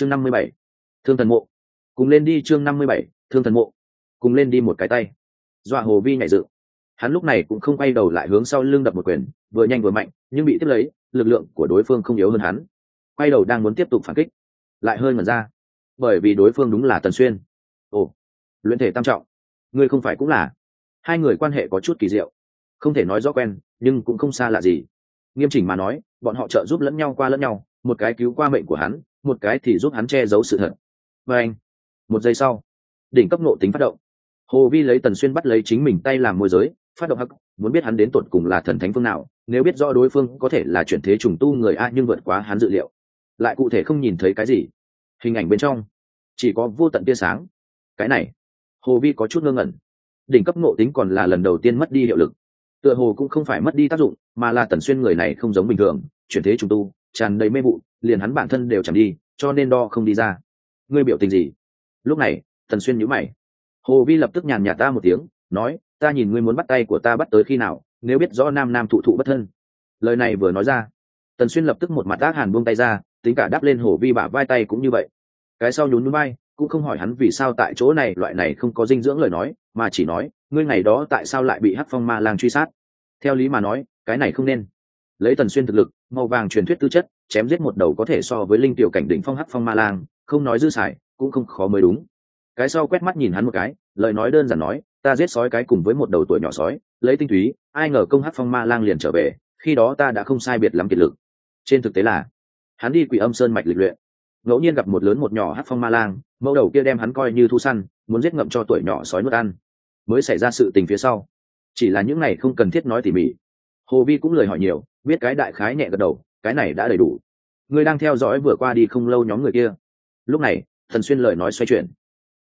chương năm mươi bảy, thương thần mộ. Cùng lên đi chương năm mươi bảy, thương thần mộ. Cùng lên đi một cái tay. Dọa hồ vi nhảy dự hắn lúc này cũng không quay đầu lại hướng sau lưng đập một quyền, vừa nhanh vừa mạnh, nhưng bị tiếp lấy, lực lượng của đối phương không yếu hơn hắn. Quay đầu đang muốn tiếp tục phản kích, lại hơi ngẩn ra. Bởi vì đối phương đúng là tần xuyên. Ồ, luyện thể tam trọng. Ngươi không phải cũng là. Hai người quan hệ có chút kỳ diệu. Không thể nói rõ quen, nhưng cũng không xa lạ gì. Nghiêm chỉnh mà nói, bọn họ trợ giúp lẫn nhau qua lẫn nhau một cái cứu qua mệnh của hắn, một cái thì giúp hắn che giấu sự thật. Và anh, một giây sau, đỉnh cấp nộ tính phát động. Hồ vi lấy tần xuyên bắt lấy chính mình tay làm môi giới, phát động hắc, muốn biết hắn đến tột cùng là thần thánh phương nào, nếu biết rõ đối phương có thể là chuyển thế trùng tu người a nhưng vượt quá hắn dự liệu. Lại cụ thể không nhìn thấy cái gì. Hình ảnh bên trong, chỉ có vô tận tia sáng. Cái này, hồ vi có chút ngơ ngẩn. Đỉnh cấp nộ tính còn là lần đầu tiên mất đi hiệu lực. Tựa hồ cũng không phải mất đi tác dụng, mà là tần xuyên người này không giống bình thường, chuyển thế trùng tu tràn đầy mê vụ, liền hắn bản thân đều chẳng đi, cho nên đo không đi ra. Ngươi biểu tình gì? Lúc này, tần xuyên nhíu mày. Hồ vi lập tức nhàn nhạt ta một tiếng, nói, ta nhìn ngươi muốn bắt tay của ta bắt tới khi nào, nếu biết rõ nam nam thụ thụ bất thân. Lời này vừa nói ra, tần xuyên lập tức một mặt ác hàn buông tay ra, tính cả đắp lên hồ vi bả vai tay cũng như vậy. Cái sau nhún núi bay, cũng không hỏi hắn vì sao tại chỗ này, loại này không có dinh dưỡng lời nói, mà chỉ nói, ngươi ngày đó tại sao lại bị hắc phong ma lang truy sát? Theo lý mà nói, cái này không nên. Lấy tần xuyên thực lực màu vàng truyền thuyết tư chất, chém giết một đầu có thể so với linh tiểu cảnh đỉnh phong hắc phong ma lang, không nói dư xài, cũng không khó mới đúng. Cái sau quét mắt nhìn hắn một cái, lời nói đơn giản nói, ta giết sói cái cùng với một đầu tuổi nhỏ sói, lấy tinh túy, ai ngờ công hắc phong ma lang liền trở về, khi đó ta đã không sai biệt lắm kiệt lực. Trên thực tế là, hắn đi quỷ âm sơn mạch lịch luyện. Ngẫu nhiên gặp một lớn một nhỏ hắc phong ma lang, mẫu đầu kia đem hắn coi như thu săn, muốn giết ngậm cho tuổi nhỏ sói nuốt ăn. Mới xảy ra sự tình phía sau. Chỉ là những này không cần thiết nói tỉ mỉ. Hồ vi cũng lời hỏi nhiều biết cái đại khái nhẹ gật đầu, cái này đã đầy đủ. Ngươi đang theo dõi vừa qua đi không lâu nhóm người kia. Lúc này thần xuyên lời nói xoay chuyển.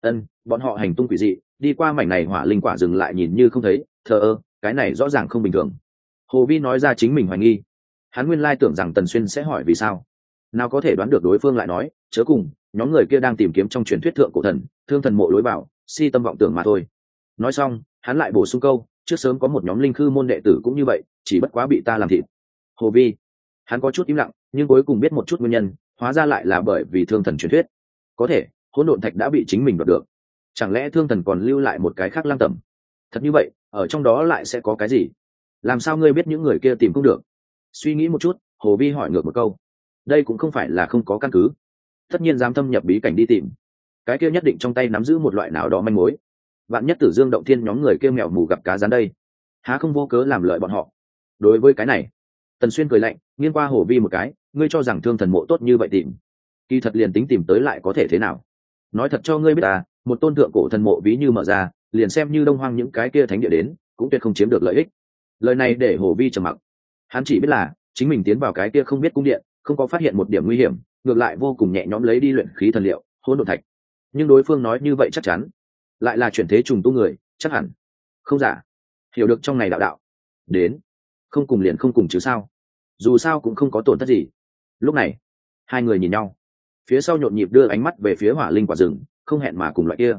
Ân, bọn họ hành tung quỷ dị, đi qua mảnh này hỏa linh quả dừng lại nhìn như không thấy. Thờ ơ, cái này rõ ràng không bình thường. Hồ vi nói ra chính mình hoài nghi. Hắn nguyên lai tưởng rằng tần xuyên sẽ hỏi vì sao. Nào có thể đoán được đối phương lại nói, chớ cùng, nhóm người kia đang tìm kiếm trong truyền thuyết thượng cổ thần, thương thần mộ lối bảo si tâm vọng tưởng mà thôi. Nói xong, hắn lại bổ sung câu, trước sớm có một nhóm linh khư môn đệ tử cũng như vậy, chỉ bất quá bị ta làm thịt hồ vi hắn có chút im lặng, nhưng cuối cùng biết một chút nguyên nhân, hóa ra lại là bởi vì thương thần truyền thuyết. Có thể, hỗn độn thạch đã bị chính mình đoạt được. Chẳng lẽ thương thần còn lưu lại một cái khác lăng tẩm? Thật như vậy, ở trong đó lại sẽ có cái gì? Làm sao ngươi biết những người kia tìm không được? Suy nghĩ một chút, hồ vi hỏi ngược một câu. Đây cũng không phải là không có căn cứ. Tất nhiên dám thâm nhập bí cảnh đi tìm. Cái kia nhất định trong tay nắm giữ một loại nào đó manh mối. Vạn nhất tử dương động thiên nhóm người kêu nghèo mù gặp cá rán đây, há không vô cớ làm lợi bọn họ? Đối với cái này tần xuyên cười lạnh, nghiêng qua hồ vi một cái, ngươi cho rằng thương thần mộ tốt như vậy tìm. Kỳ thật liền tính tìm tới lại có thể thế nào? Nói thật cho ngươi biết ta, một tôn tượng cổ thần mộ ví như mở ra, liền xem như đông hoang những cái kia thánh địa đến, cũng tuyệt không chiếm được lợi ích. Lời này để hồ vi trầm mặc. Hắn chỉ biết là, chính mình tiến vào cái kia không biết cung điện, không có phát hiện một điểm nguy hiểm, ngược lại vô cùng nhẹ nhõm lấy đi luyện khí thần liệu, hỗn độn thạch. Nhưng đối phương nói như vậy chắc chắn, lại là chuyển thế trùng tu người, chắc hẳn. Không giả. Hiểu được trong này đạo đạo. Đến không cùng liền không cùng chứ sao? Dù sao cũng không có tổn thất gì. Lúc này, hai người nhìn nhau. Phía sau nhộn nhịp đưa ánh mắt về phía hỏa linh quả rừng, không hẹn mà cùng loại kia.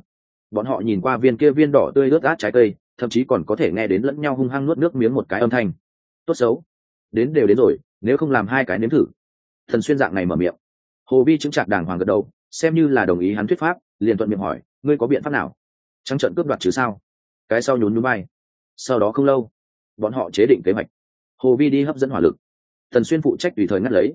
Bọn họ nhìn qua viên kia viên đỏ tươi ướt át trái cây, thậm chí còn có thể nghe đến lẫn nhau hung hăng nuốt nước miếng một cái âm thanh. Tốt xấu. Đến đều đến rồi, nếu không làm hai cái nếm thử. Thần xuyên dạng này mở miệng. Hồ vi chứng chặt đàng hoàng gật đầu, xem như là đồng ý hắn thuyết pháp, liền thuận miệng hỏi, ngươi có biện pháp nào? Trắng trận cướp đoạt chứ sao? Cái sau nhún núi bay sau đó không lâu, bọn họ chế định kế hoạch hồ vi đi hấp dẫn hỏa lực. Thần xuyên phụ trách tùy thời ngắt lấy.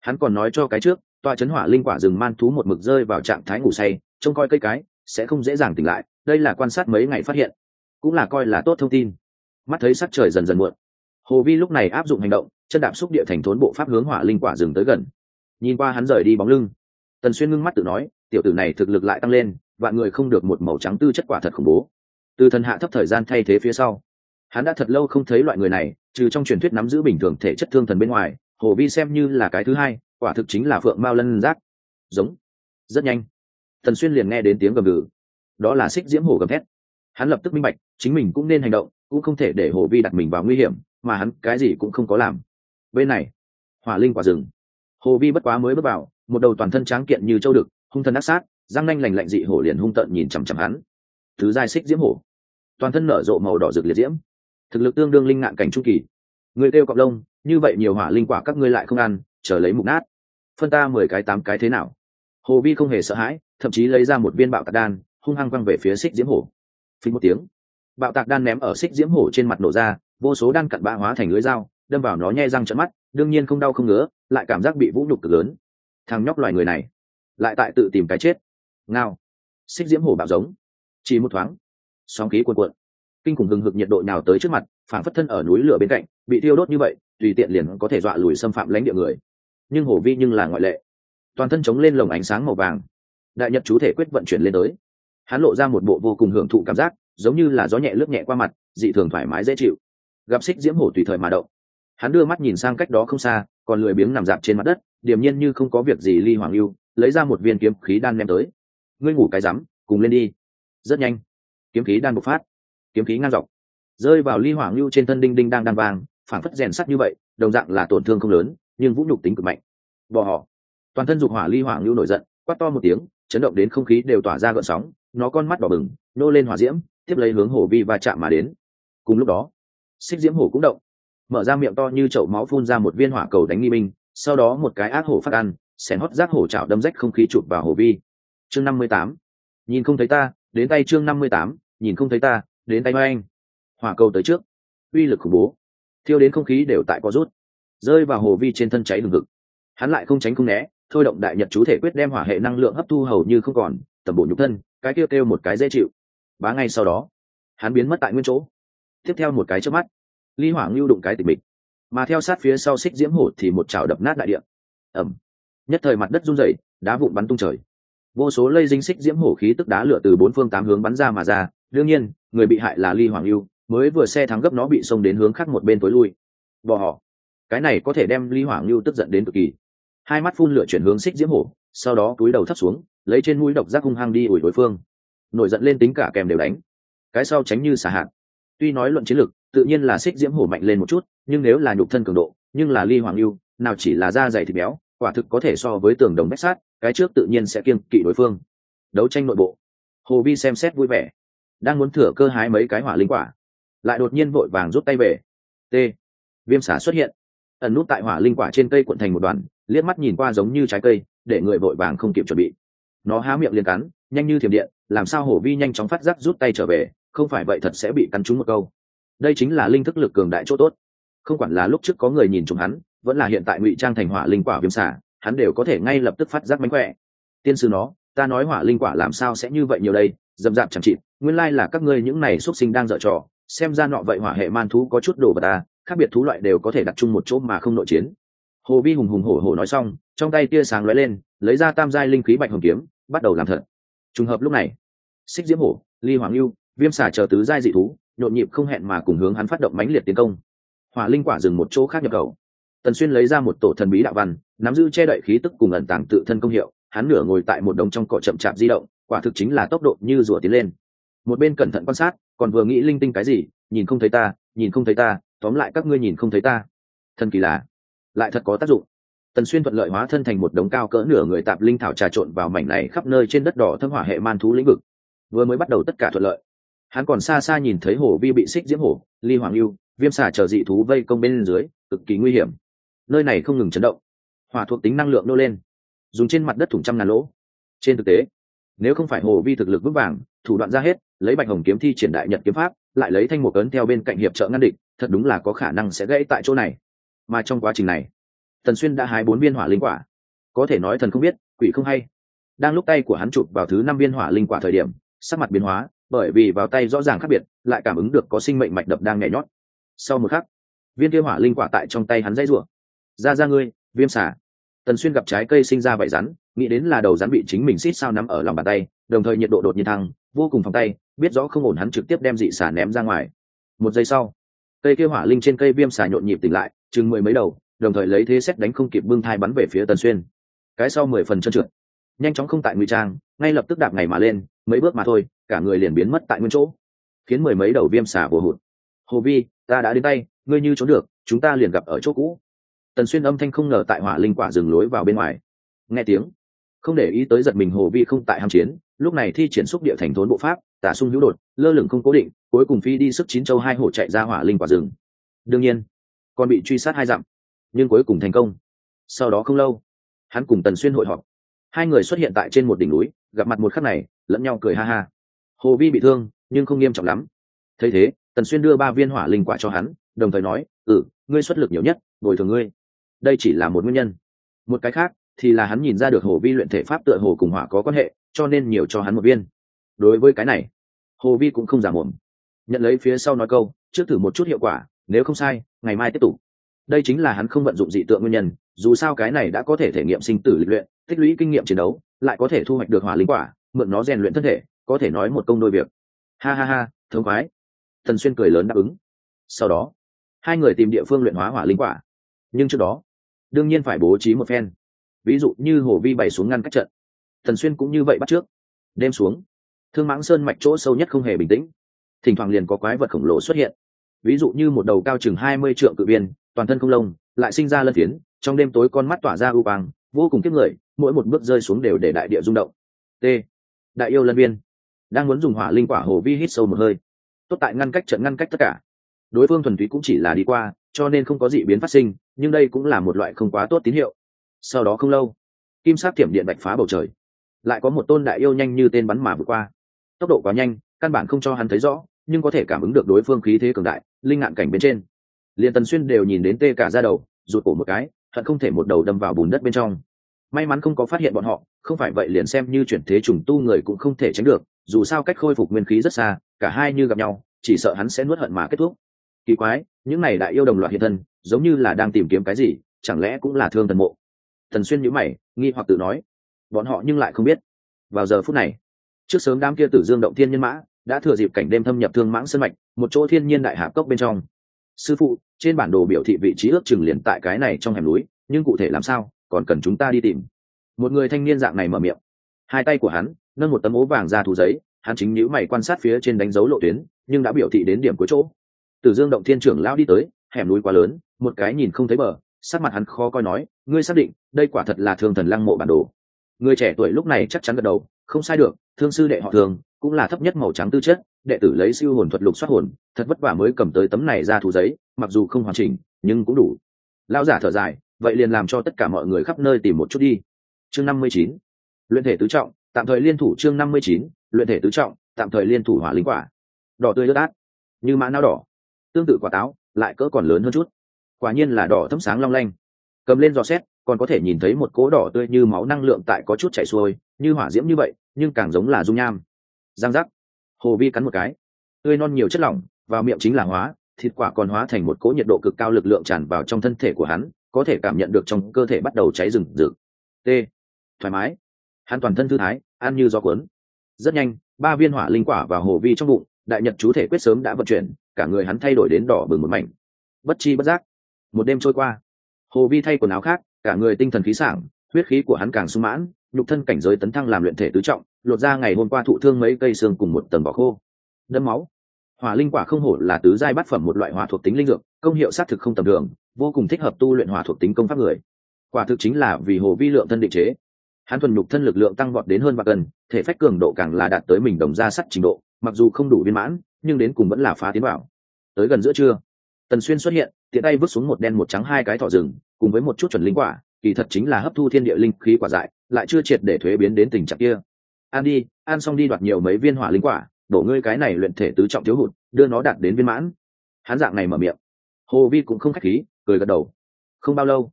Hắn còn nói cho cái trước, tòa chấn hỏa linh quả rừng man thú một mực rơi vào trạng thái ngủ say, trông coi cây cái, sẽ không dễ dàng tỉnh lại, đây là quan sát mấy ngày phát hiện, cũng là coi là tốt thông tin. Mắt thấy sắc trời dần dần muộn, hồ vi lúc này áp dụng hành động, chân đạp xúc địa thành thốn bộ pháp hướng hỏa linh quả rừng tới gần. Nhìn qua hắn rời đi bóng lưng, tần xuyên ngưng mắt tự nói, tiểu tử này thực lực lại tăng lên, vạn người không được một màu trắng tư chất quả thật khủng bố. Từ thần hạ thấp thời gian thay thế phía sau, hắn đã thật lâu không thấy loại người này trừ trong truyền thuyết nắm giữ bình thường thể chất thương thần bên ngoài, hồ vi xem như là cái thứ hai, quả thực chính là phượng mao lân giác. Giống. Rất nhanh. Thần xuyên liền nghe đến tiếng gầm gừ. Đó là xích diễm hổ gầm thét. Hắn lập tức minh bạch, chính mình cũng nên hành động, cũng không thể để hồ vi đặt mình vào nguy hiểm, mà hắn cái gì cũng không có làm. Bên này, hỏa linh quả rừng. Hồ vi bất quá mới bước vào, một đầu toàn thân tráng kiện như châu đực, hung thân ác sát, răng nanh lành lạnh dị hổ liền hung tợn nhìn chằm chằm hắn. Thứ giai xích diễm hổ. Toàn thân nở rộ màu đỏ rực liệt diễm thực lực tương đương linh ngạn cảnh trung kỳ. Người kêu cọc lông, như vậy nhiều hỏa linh quả các ngươi lại không ăn, chờ lấy mục nát. Phân ta mười cái tám cái thế nào? Hồ vi không hề sợ hãi, thậm chí lấy ra một viên bạo tạc đan, hung hăng văng về phía xích diễm hổ. Phí một tiếng, bạo tạc đan ném ở xích diễm hổ trên mặt nổ ra, vô số đan cặn bã hóa thành lưới dao, đâm vào nó nhe răng trận mắt, đương nhiên không đau không ngứa, lại cảm giác bị vũ nhục cực lớn. Thằng nhóc loài người này, lại tại tự tìm cái chết. Ngao xích diễm hổ bạo giống. Chỉ một thoáng, sóng khí cuồn cuộn kinh khủng hừng hực nhiệt độ nào tới trước mặt phản phất thân ở núi lửa bên cạnh, bị tiêu đốt như vậy, tùy tiện liền có thể dọa lùi xâm phạm lãnh địa người. Nhưng hổ vi nhưng là ngoại lệ. Toàn thân chống lên lồng ánh sáng màu vàng. Đại nhật chú thể quyết vận chuyển lên tới. Hắn lộ ra một bộ vô cùng hưởng thụ cảm giác, giống như là gió nhẹ lướt nhẹ qua mặt, dị thường thoải mái dễ chịu. Gặp xích diễm hổ tùy thời mà động. Hắn đưa mắt nhìn sang cách đó không xa, còn lười biếng nằm dạp trên mặt đất, điềm nhiên như không có việc gì ly hoàng lưu lấy ra một viên kiếm khí đan ném tới. Ngươi ngủ cái rắm, cùng lên đi. Rất nhanh, kiếm khí đan bộc phát kiếm khí ngang dọc. Rơi vào ly hỏa lưu trên thân đinh đinh đang đan vàng phản phất rèn sắt như vậy, đồng dạng là tổn thương không lớn, nhưng vũ nhục tính cực mạnh. Bỏ họ toàn thân dục hỏa ly hỏa lưu nổi giận, quát to một tiếng, chấn động đến không khí đều tỏa ra gợn sóng, nó con mắt đỏ bừng, nô lên hỏa diễm, tiếp lấy hướng hổ vi va chạm mà đến. Cùng lúc đó, xích diễm hổ cũng động. Mở ra miệng to như chậu máu phun ra một viên hỏa cầu đánh nghi binh sau đó một cái ác hổ phát ăn xẻn hót rác hổ chảo đâm rách không khí chụp vào hổ vi. Chương năm mươi tám. Nhìn không thấy ta, đến tay chương năm mươi tám, nhìn không thấy ta đến tay anh hỏa cầu tới trước. Uy lực khủng bố. Thiêu đến không khí đều tại có rút. Rơi vào hồ vi trên thân cháy lừng ngực hắn lại không tránh không né, thôi động đại nhật chú thể quyết đem hỏa hệ năng lượng hấp thu hầu như không còn tầm bổ nhục thân, cái kêu kêu một cái dễ chịu. Bá ngay sau đó, hắn biến mất tại nguyên chỗ. Tiếp theo một cái trước mắt, ly hỏa ngưu đụng cái tịch mịch. Mà theo sát phía sau xích diễm hổ thì một chảo đập nát đại địa. Ẩm nhất thời mặt đất rung rẩy, đá vụn bắn tung trời vô số lây dính xích diễm hổ khí tức đá lửa từ bốn phương tám hướng bắn ra mà ra. Đương nhiên, người bị hại là ly hoàng lưu mới vừa xe thắng gấp nó bị xông đến hướng khác một bên tối lui. Bỏ họ. Cái này có thể đem ly hoàng lưu tức giận đến cực kỳ. Hai mắt phun lửa chuyển hướng xích diễm hổ, sau đó túi đầu thấp xuống, lấy trên mũi độc giác hung hăng đi ủi đối phương. Nổi giận lên tính cả kèm đều đánh. Cái sau tránh như xả hạn tuy nói luận chiến lược tự nhiên là xích diễm hổ mạnh lên một chút, nhưng nếu là nhục thân cường độ, nhưng là ly hoàng lưu nào chỉ là da dày thịt béo, quả thực có thể so với tường đồng bách sát cái trước tự nhiên sẽ kiêng kỵ đối phương. Đấu tranh nội bộ. Hồ vi xem xét vui vẻ. Đang muốn thửa cơ hái mấy cái hỏa linh quả, lại đột nhiên vội vàng rút tay về. T. Viêm xả xuất hiện. Ẩn nút tại hỏa linh quả trên cây cuộn thành một đoàn, liếc mắt nhìn qua giống như trái cây, để người vội vàng không kịp chuẩn bị. Nó há miệng liền cắn, nhanh như thiểm điện, làm sao hổ vi nhanh chóng phát giác rút tay trở về, không phải vậy thật sẽ bị cắn trúng một câu. Đây chính là linh thức lực cường đại chỗ tốt. Không quản là lúc trước có người nhìn chúng hắn, vẫn là hiện tại ngụy trang thành hỏa linh quả viêm xả hắn đều có thể ngay lập tức phát giác mánh khỏe. Tiên sư nó, ta nói hỏa linh quả làm sao sẽ như vậy nhiều đây? Dầm dạp chẳng chịt, nguyên lai là các ngươi những này xuất sinh đang dở trò, xem ra nọ vậy hỏa hệ man thú có chút đồ vật ta khác biệt thú loại đều có thể đặt chung một chỗ mà không nội chiến. Hồ vi hùng hùng hổ hổ nói xong, trong tay tia sáng lóe lên, lấy ra tam giai linh khí bạch hồng kiếm, bắt đầu làm thật. Trùng hợp lúc này, xích diễm hổ, ly hoàng lưu, viêm xả chờ tứ giai dị thú, nhộn nhịp không hẹn mà cùng hướng hắn phát động mãnh liệt tiến công. Hỏa linh quả dừng một chỗ khác nhập cầu tần xuyên lấy ra một tổ thần bí đạo văn nắm giữ che đậy khí tức cùng ẩn tàng tự thân công hiệu hắn nửa ngồi tại một đống trong cỏ chậm chạp di động quả thực chính là tốc độ như rùa tiến lên. Một bên cẩn thận quan sát còn vừa nghĩ linh tinh cái gì nhìn không thấy ta nhìn không thấy ta tóm lại các ngươi nhìn không thấy ta. Thần kỳ lạ, lại thật có tác dụng. Tần xuyên thuận lợi hóa thân thành một đống cao cỡ nửa người tạp linh thảo trà trộn vào mảnh này khắp nơi trên đất đỏ thâm hỏa hệ man thú lĩnh vực. Vừa mới bắt đầu tất cả thuận lợi. Hắn còn xa xa nhìn thấy Hồ vi bị xích diễm hổ ly hoàng lưu viêm xà chờ dị thú vây công bên dưới cực kỳ nguy hiểm nơi này không ngừng chấn động. Hỏa thuộc tính năng lượng nô lên, dùng trên mặt đất thủng trăm ngàn lỗ. Trên thực tế, nếu không phải hồ vi thực lực vững vàng, thủ đoạn ra hết, lấy bạch hồng kiếm thi triển đại nhật kiếm pháp, lại lấy thanh một ấn theo bên cạnh hiệp trợ ngăn địch, thật đúng là có khả năng sẽ gãy tại chỗ này. Mà trong quá trình này, tần xuyên đã hái bốn viên hỏa linh quả. Có thể nói thần không biết, quỷ không hay. Đang lúc tay của hắn chụp vào thứ năm viên hỏa linh quả thời điểm, sắc mặt biến hóa, bởi vì vào tay rõ ràng khác biệt, lại cảm ứng được có sinh mệnh mạch đập đang nhảy nhót. Sau một khắc, viên kia hỏa linh quả tại trong tay hắn dãy rủa ra ra ngươi, viêm xả tần xuyên gặp trái cây sinh ra vảy rắn, nghĩ đến là đầu rắn bị chính mình xít sao nắm ở lòng bàn tay, đồng thời nhiệt độ đột nhiên thăng, vô cùng phòng tay, biết rõ không ổn hắn trực tiếp đem dị xả ném ra ngoài. Một giây sau, cây kia hỏa linh trên cây viêm xả nhộn nhịp tỉnh lại, chừng mười mấy đầu, đồng thời lấy thế xét đánh không kịp bưng thai bắn về phía tần xuyên. Cái sau mười phần chân trượt. Nhanh chóng không tại ngụy trang, ngay lập tức đạp ngày mà lên, mấy bước mà thôi, cả người liền biến mất tại nguyên chỗ. Khiến mười mấy đầu viêm xả vồ hụt. Hồ vi, ta đã đến tay, ngươi như trốn được, chúng ta liền gặp ở chỗ cũ tần xuyên âm thanh không ngờ tại hỏa linh quả dừng lối vào bên ngoài. Nghe tiếng, không để ý tới giật mình hồ vi không tại ham chiến, lúc này thi triển xúc địa thành thốn bộ pháp, tả sung hữu đột, lơ lửng không cố định, cuối cùng phi đi sức chín châu hai hổ chạy ra hỏa linh quả rừng. Đương nhiên, còn bị truy sát hai dặm, nhưng cuối cùng thành công. Sau đó không lâu, hắn cùng tần xuyên hội họp. Hai người xuất hiện tại trên một đỉnh núi, gặp mặt một khắc này, lẫn nhau cười ha ha. Hồ vi bị thương, nhưng không nghiêm trọng lắm. Thấy thế, tần xuyên đưa ba viên hỏa linh quả cho hắn, đồng thời nói ừ ngươi xuất lực nhiều nhất, bồi thường ngươi đây chỉ là một nguyên nhân. Một cái khác, thì là hắn nhìn ra được hồ vi luyện thể pháp tựa hồ cùng hỏa có quan hệ, cho nên nhiều cho hắn một viên. Đối với cái này, hồ vi cũng không giả mồm. Nhận lấy phía sau nói câu, trước thử một chút hiệu quả, nếu không sai, ngày mai tiếp tục. Đây chính là hắn không vận dụng dị tượng nguyên nhân, dù sao cái này đã có thể thể nghiệm sinh tử lịch luyện, tích lũy kinh nghiệm chiến đấu, lại có thể thu hoạch được hỏa linh quả, mượn nó rèn luyện thân thể, có thể nói một công đôi việc. Ha ha ha thương khoái. Thần xuyên cười lớn đáp ứng. Sau đó, hai người tìm địa phương luyện hóa hỏa linh quả. Nhưng trước đó đương nhiên phải bố trí một phen. Ví dụ như hồ vi bày xuống ngăn cách trận. Thần xuyên cũng như vậy bắt trước. Đêm xuống, thương mãng sơn mạch chỗ sâu nhất không hề bình tĩnh. Thỉnh thoảng liền có quái vật khổng lồ xuất hiện. Ví dụ như một đầu cao chừng hai mươi trượng cự biên toàn thân không lông, lại sinh ra lân phiến, trong đêm tối con mắt tỏa ra ưu quang, vô cùng kiếp người, mỗi một bước rơi xuống đều để đại địa rung động. T. Đại yêu lân viên, đang muốn dùng hỏa linh quả hồ vi hít sâu một hơi. Tốt tại ngăn cách trận ngăn cách tất cả đối phương thuần túy cũng chỉ là đi qua, cho nên không có gì biến phát sinh, nhưng đây cũng là một loại không quá tốt tín hiệu. Sau đó không lâu, kim sát thiểm điện bạch phá bầu trời. Lại có một tôn đại yêu nhanh như tên bắn mà vượt qua. Tốc độ quá nhanh, căn bản không cho hắn thấy rõ, nhưng có thể cảm ứng được đối phương khí thế cường đại, linh ngạn cảnh bên trên. Liền tần xuyên đều nhìn đến tê cả ra đầu, rụt cổ một cái thật không thể một đầu đâm vào bùn đất bên trong. May mắn không có phát hiện bọn họ, không phải vậy liền xem như chuyển thế trùng tu người cũng không thể tránh được, dù sao cách khôi phục nguyên khí rất xa, cả hai như gặp nhau, chỉ sợ hắn sẽ nuốt hận mà kết thúc kỳ quái, những này đại yêu đồng loạt hiện thân, giống như là đang tìm kiếm cái gì, chẳng lẽ cũng là thương thần mộ? Thần xuyên nhữ mày, nghi hoặc tự nói. Bọn họ nhưng lại không biết. Vào giờ phút này, trước sớm đám kia tử dương động thiên nhân mã đã thừa dịp cảnh đêm thâm nhập thương mãng sân mạch, một chỗ thiên nhiên đại hạ cốc bên trong. Sư phụ, trên bản đồ biểu thị vị trí ước chừng liền tại cái này trong hẻm núi, nhưng cụ thể làm sao, còn cần chúng ta đi tìm. Một người thanh niên dạng này mở miệng. Hai tay của hắn, nâng một tấm ố vàng ra thủ giấy, hắn chính nhữ mày quan sát phía trên đánh dấu lộ tuyến, nhưng đã biểu thị đến điểm cuối chỗ tử dương động thiên trưởng lão đi tới, hẻm núi quá lớn, một cái nhìn không thấy bờ, sắc mặt hắn khó coi nói, ngươi xác định, đây quả thật là thương thần lăng mộ bản đồ. Người trẻ tuổi lúc này chắc chắn gật đầu, không sai được, thương sư đệ họ thường, cũng là thấp nhất màu trắng tư chất, đệ tử lấy siêu hồn thuật lục soát hồn, thật vất vả mới cầm tới tấm này ra thủ giấy, mặc dù không hoàn chỉnh, nhưng cũng đủ. Lão giả thở dài, vậy liền làm cho tất cả mọi người khắp nơi tìm một chút đi. Chương năm mươi chín, luyện thể tứ trọng, tạm thời liên thủ chương năm mươi chín, luyện thể tứ trọng, tạm thời liên thủ hỏa linh quả. Đỏ tươi lướt át, như mã não đỏ tương tự quả táo, lại cỡ còn lớn hơn chút. Quả nhiên là đỏ thấm sáng long lanh. Cầm lên dò xét, còn có thể nhìn thấy một cỗ đỏ tươi như máu năng lượng tại có chút chảy xuôi, như hỏa diễm như vậy, nhưng càng giống là dung nham. Giang giác. Hồ vi cắn một cái. Tươi non nhiều chất lỏng, vào miệng chính là hóa, thịt quả còn hóa thành một cỗ nhiệt độ cực cao lực lượng tràn vào trong thân thể của hắn, có thể cảm nhận được trong cơ thể bắt đầu cháy rừng rực. T. Thoải mái. Hắn toàn thân thư thái, ăn như gió cuốn. Rất nhanh, ba viên hỏa linh quả và hồ vi trong bụng, đại nhật chú thể quyết sớm đã vận chuyển cả người hắn thay đổi đến đỏ bừng một mảnh. Bất chi bất giác, một đêm trôi qua. Hồ vi thay quần áo khác, cả người tinh thần khí sảng, huyết khí của hắn càng sung mãn, nhục thân cảnh giới tấn thăng làm luyện thể tứ trọng, lột ra ngày hôm qua thụ thương mấy cây xương cùng một tầng vỏ khô. Đâm máu. Hỏa linh quả không hổ là tứ giai bát phẩm một loại hỏa thuộc tính linh dược, công hiệu xác thực không tầm thường, vô cùng thích hợp tu luyện hỏa thuộc tính công pháp người. Quả thực chính là vì hồ vi lượng thân định chế. Hắn thuần nhục thân lực lượng tăng vọt đến hơn ba cần thể phách cường độ càng là đạt tới mình đồng ra sắt trình độ, mặc dù không đủ viên mãn nhưng đến cùng vẫn là phá tiến vào. tới gần giữa trưa, tần xuyên xuất hiện, tiện tay vứt xuống một đen một trắng hai cái thỏ rừng, cùng với một chút chuẩn linh quả, kỳ thật chính là hấp thu thiên địa linh khí quả dại, lại chưa triệt để thuế biến đến tình trạng kia. Ăn đi, ăn xong đi đoạt nhiều mấy viên hỏa linh quả, đổ ngươi cái này luyện thể tứ trọng thiếu hụt, đưa nó đạt đến viên mãn. Hán dạng này mở miệng. Hồ vi cũng không khách khí, cười gật đầu. Không bao lâu,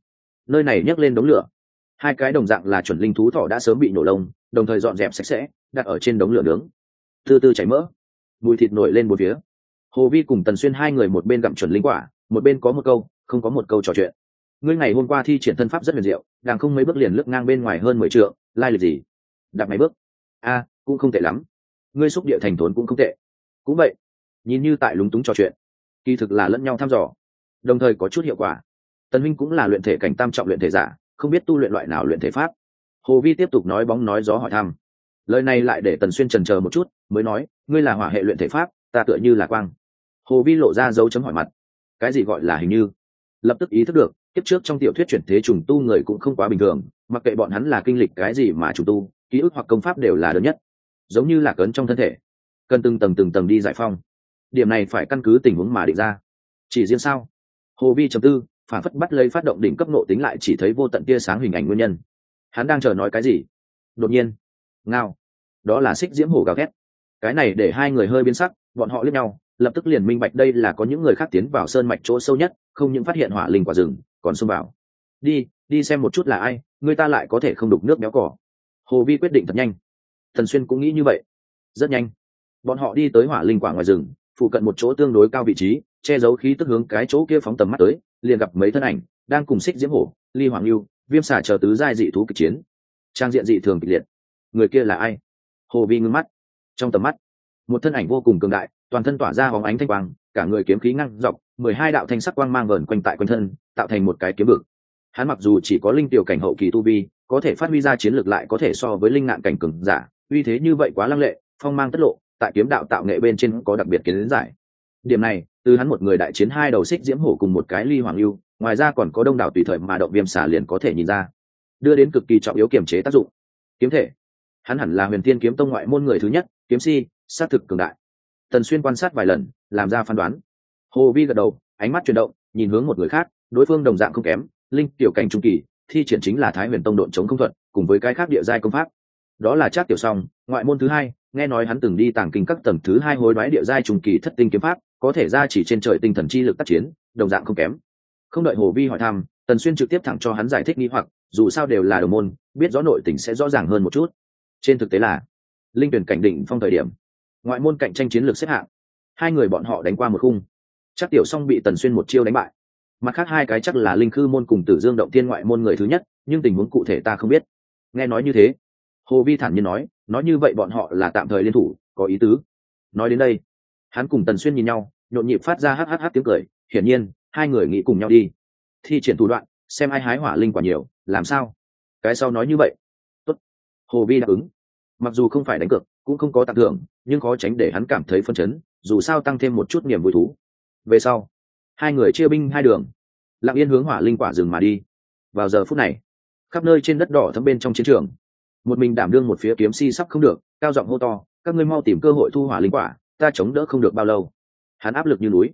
nơi này nhấc lên đống lửa. Hai cái đồng dạng là chuẩn linh thú thỏ đã sớm bị nổ lông, đồng thời dọn dẹp sạch sẽ, đặt ở trên đống lửa nướng. Từ từ chảy mỡ mùi thịt nổi lên một phía. Hồ vi cùng tần xuyên hai người một bên gặm chuẩn linh quả, một bên có một câu, không có một câu trò chuyện. Ngươi ngày hôm qua thi triển thân pháp rất huyền diệu, đang không mấy bước liền lướt ngang bên ngoài hơn mười trượng, lai lịch gì? Đặt mấy bước. A, cũng không tệ lắm. Ngươi xúc địa thành thốn cũng không tệ. Cũng vậy, nhìn như tại lúng túng trò chuyện, kỳ thực là lẫn nhau thăm dò, đồng thời có chút hiệu quả. Tần minh cũng là luyện thể cảnh tam trọng luyện thể giả, không biết tu luyện loại nào luyện thể pháp. Hồ vi tiếp tục nói bóng nói gió hỏi thăm lời này lại để tần xuyên trần chờ một chút, mới nói, ngươi là hỏa hệ luyện thể pháp, ta tựa như là quang. Hồ vi lộ ra dấu chấm hỏi mặt. Cái gì gọi là hình như? Lập tức ý thức được tiếp trước trong tiểu thuyết chuyển thế trùng tu người cũng không quá bình thường, mặc kệ bọn hắn là kinh lịch cái gì mà trùng tu, ký ức hoặc công pháp đều là đơn nhất, giống như là cấn trong thân thể, cần từng tầng từng tầng đi giải phong điểm này phải căn cứ tình huống mà định ra. Chỉ riêng sao? Hồ vi chấm tư, phản phất bắt lấy phát động đỉnh cấp nộ tính lại chỉ thấy vô tận tia sáng hình ảnh nguyên nhân. Hắn đang chờ nói cái gì? Đột nhiên, ngao đó là xích diễm hổ gào thét. Cái này để hai người hơi biến sắc, bọn họ lướt nhau, lập tức liền minh bạch đây là có những người khác tiến vào sơn mạch chỗ sâu nhất, không những phát hiện hỏa linh quả rừng, còn xông vào. Đi đi xem một chút là ai, người ta lại có thể không đục nước béo cỏ. Hồ vi quyết định thật nhanh. Thần xuyên cũng nghĩ như vậy. Rất nhanh. Bọn họ đi tới hỏa linh quả ngoài rừng, phụ cận một chỗ tương đối cao vị trí, che giấu khí tức hướng cái chỗ kia phóng tầm mắt tới, liền gặp mấy thân ảnh, đang cùng xích diễm hổ, ly hoàng lưu, viêm xả chờ tứ giai dị thú kịch chiến. Trang diện dị thường kịch liệt. Người kia là ai? Hồ vi ngưng mắt. Trong tầm mắt, một thân ảnh vô cùng cường đại, toàn thân tỏa ra hóng ánh thanh quang, cả người kiếm khí ngăn dọc, mười hai đạo thanh sắc quang mang vờn quanh tại quanh thân, tạo thành một cái kiếm vực. Hắn mặc dù chỉ có linh tiểu cảnh hậu kỳ tu vi, có thể phát huy ra chiến lược lại có thể so với linh ngạn cảnh cường giả, uy thế như vậy quá lăng lệ, phong mang tất lộ, tại kiếm đạo tạo nghệ bên trên có đặc biệt kiến giải. Điểm này, từ hắn một người đại chiến hai đầu xích diễm hổ cùng một cái ly hoàng lưu, ngoài ra còn có đông đảo tùy thời mà động viêm xả liền có thể nhìn ra, đưa đến cực kỳ trọng yếu kiểm chế tác dụng. Kiếm thể hắn hẳn là huyền tiên kiếm tông ngoại môn người thứ nhất, kiếm si xác thực cường đại. Tần xuyên quan sát vài lần, làm ra phán đoán. Hồ vi gật đầu, ánh mắt chuyển động, nhìn hướng một người khác, đối phương đồng dạng không kém, linh tiểu cảnh trung kỳ, thi triển chính là thái huyền tông độn chống không thuận cùng với cái khác địa giai công pháp. Đó là trác tiểu song, ngoại môn thứ hai, nghe nói hắn từng đi tàng kinh các tầng thứ hai hối đoái địa giai trung kỳ thất tinh kiếm pháp, có thể ra chỉ trên trời tinh thần chi lực tác chiến, đồng dạng không kém. Không đợi hồ vi hỏi thăm, tần xuyên trực tiếp thẳng cho hắn giải thích nghi hoặc, dù sao đều là đồng môn, biết rõ nội tình sẽ rõ ràng hơn một chút trên thực tế là, linh tuyển cảnh định phong thời điểm, ngoại môn cạnh tranh chiến lược xếp hạng, hai người bọn họ đánh qua một khung. Chắc tiểu song bị tần xuyên một chiêu đánh bại. Mặt khác hai cái chắc là linh khư môn cùng tử dương động tiên ngoại môn người thứ nhất, nhưng tình huống cụ thể ta không biết. Nghe nói như thế, hồ vi thản nhiên nói nói như vậy bọn họ là tạm thời liên thủ, có ý tứ. Nói đến đây, hắn cùng tần xuyên nhìn nhau, nhộn nhịp phát ra hhh tiếng cười, hiển nhiên, hai người nghĩ cùng nhau đi. Thi triển thủ đoạn, xem ai hái hỏa linh quả nhiều, làm sao? Cái sau nói như vậy hồ vi đáp ứng. Mặc dù không phải đánh cược, cũng không có tặng thưởng, nhưng khó tránh để hắn cảm thấy phân chấn, dù sao tăng thêm một chút niềm vui thú. Về sau, hai người chia binh hai đường. Lặng yên hướng hỏa linh quả rừng mà đi. Vào giờ phút này, khắp nơi trên đất đỏ thấm bên trong chiến trường, một mình đảm đương một phía kiếm si sắp không được, cao giọng hô to, các ngươi mau tìm cơ hội thu hỏa linh quả, ta chống đỡ không được bao lâu. Hắn áp lực như núi.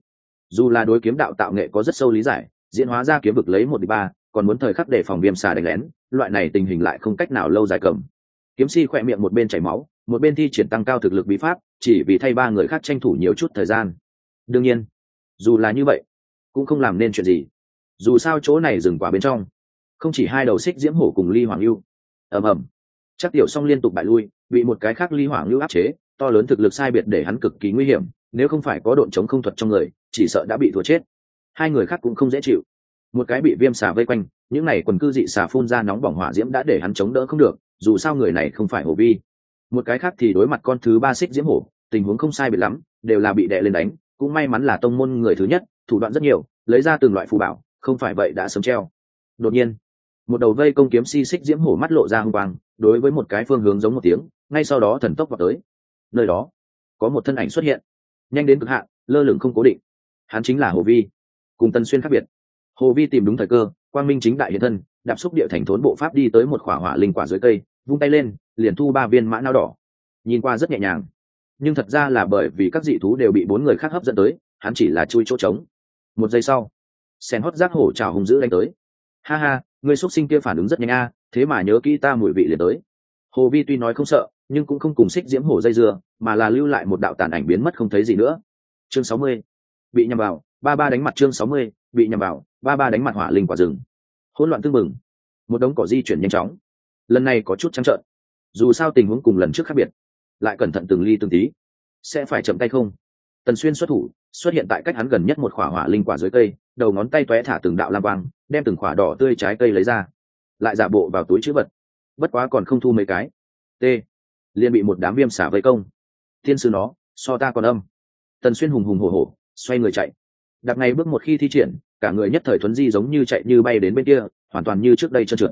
Dù là đối kiếm đạo tạo nghệ có rất sâu lý giải, diễn hóa ra kiếm vực lấy một đi ba, còn muốn thời khắc để phòng viêm xà đánh lén, loại này tình hình lại không cách nào lâu dài cầm kiếm si khỏe miệng một bên chảy máu, một bên thi triển tăng cao thực lực bí pháp, chỉ vì thay ba người khác tranh thủ nhiều chút thời gian. Đương nhiên, dù là như vậy, cũng không làm nên chuyện gì. Dù sao chỗ này dừng quả bên trong. Không chỉ hai đầu xích diễm hổ cùng ly hoàng lưu ầm ầm. Chắc tiểu song liên tục bại lui, bị một cái khác ly hoàng lưu áp chế, to lớn thực lực sai biệt để hắn cực kỳ nguy hiểm, nếu không phải có độn chống không thuật trong người, chỉ sợ đã bị thua chết. Hai người khác cũng không dễ chịu. Một cái bị viêm xà vây quanh, những n à y quần cư dị xà phun ra nóng bỏng hỏa diễm đã để hắn chống đỡ không được dù sao người này không phải hổ vi. Một cái khác thì đối mặt con thứ ba xích diễm hổ, tình huống không sai biệt lắm, đều là bị đè lên đánh, cũng may mắn là tông môn người thứ nhất, thủ đoạn rất nhiều, lấy ra từng loại phù bảo, không phải vậy đã sớm treo. Đột nhiên, một đầu vây công kiếm si xích diễm hổ mắt lộ ra hung quang, đối với một cái phương hướng giống một tiếng, ngay sau đó thần tốc vào tới. Nơi đó, có một thân ảnh xuất hiện. Nhanh đến cực hạn, lơ lửng không cố định. Hắn chính là hồ vi, cùng tân xuyên khác biệt. Hồ vi tìm đúng thời cơ quang minh chính đại hiện thân, đạp xúc địa thành thốn bộ pháp đi tới một khỏa hỏa linh quả dưới cây, vung tay lên, liền thu ba viên mã nao đỏ. Nhìn qua rất nhẹ nhàng. Nhưng thật ra là bởi vì các dị thú đều bị bốn người khác hấp dẫn tới, hắn chỉ là chui chỗ trống. Một giây sau, sen hót giác hổ trào hung dữ đánh tới. Ha ha, người xuất sinh kia phản ứng rất nhanh a, thế mà nhớ kỹ ta mùi vị liền tới. Hồ vi tuy nói không sợ, nhưng cũng không cùng xích diễm hổ dây dưa, mà là lưu lại một đạo tàn ảnh biến mất không thấy gì nữa. Chương sáu mươi, bị nhầm vào, ba ba đánh mặt chương sáu mươi bị nhầm vào, ba ba đánh mặt hỏa linh quả rừng. Hỗn loạn tương mừng một đống cỏ di chuyển nhanh chóng. Lần này có chút trắng trợn. Dù sao tình huống cùng lần trước khác biệt, lại cẩn thận từng ly từng tí. Sẽ phải chậm tay không? Tần xuyên xuất thủ, xuất hiện tại cách hắn gần nhất một khỏa hỏa linh quả dưới cây, đầu ngón tay tóe thả từng đạo lam quang, đem từng khỏa đỏ tươi trái cây lấy ra. Lại giả bộ vào túi chữ vật. Bất quá còn không thu mấy cái. T. Liền bị một đám viêm xả vây công. Thiên sư nó, so ta còn âm. Tần xuyên hùng hùng hổ hổ, xoay người chạy đặc ngày bước một khi thi triển, cả người nhất thời thuấn di giống như chạy như bay đến bên kia, hoàn toàn như trước đây trơn trượt.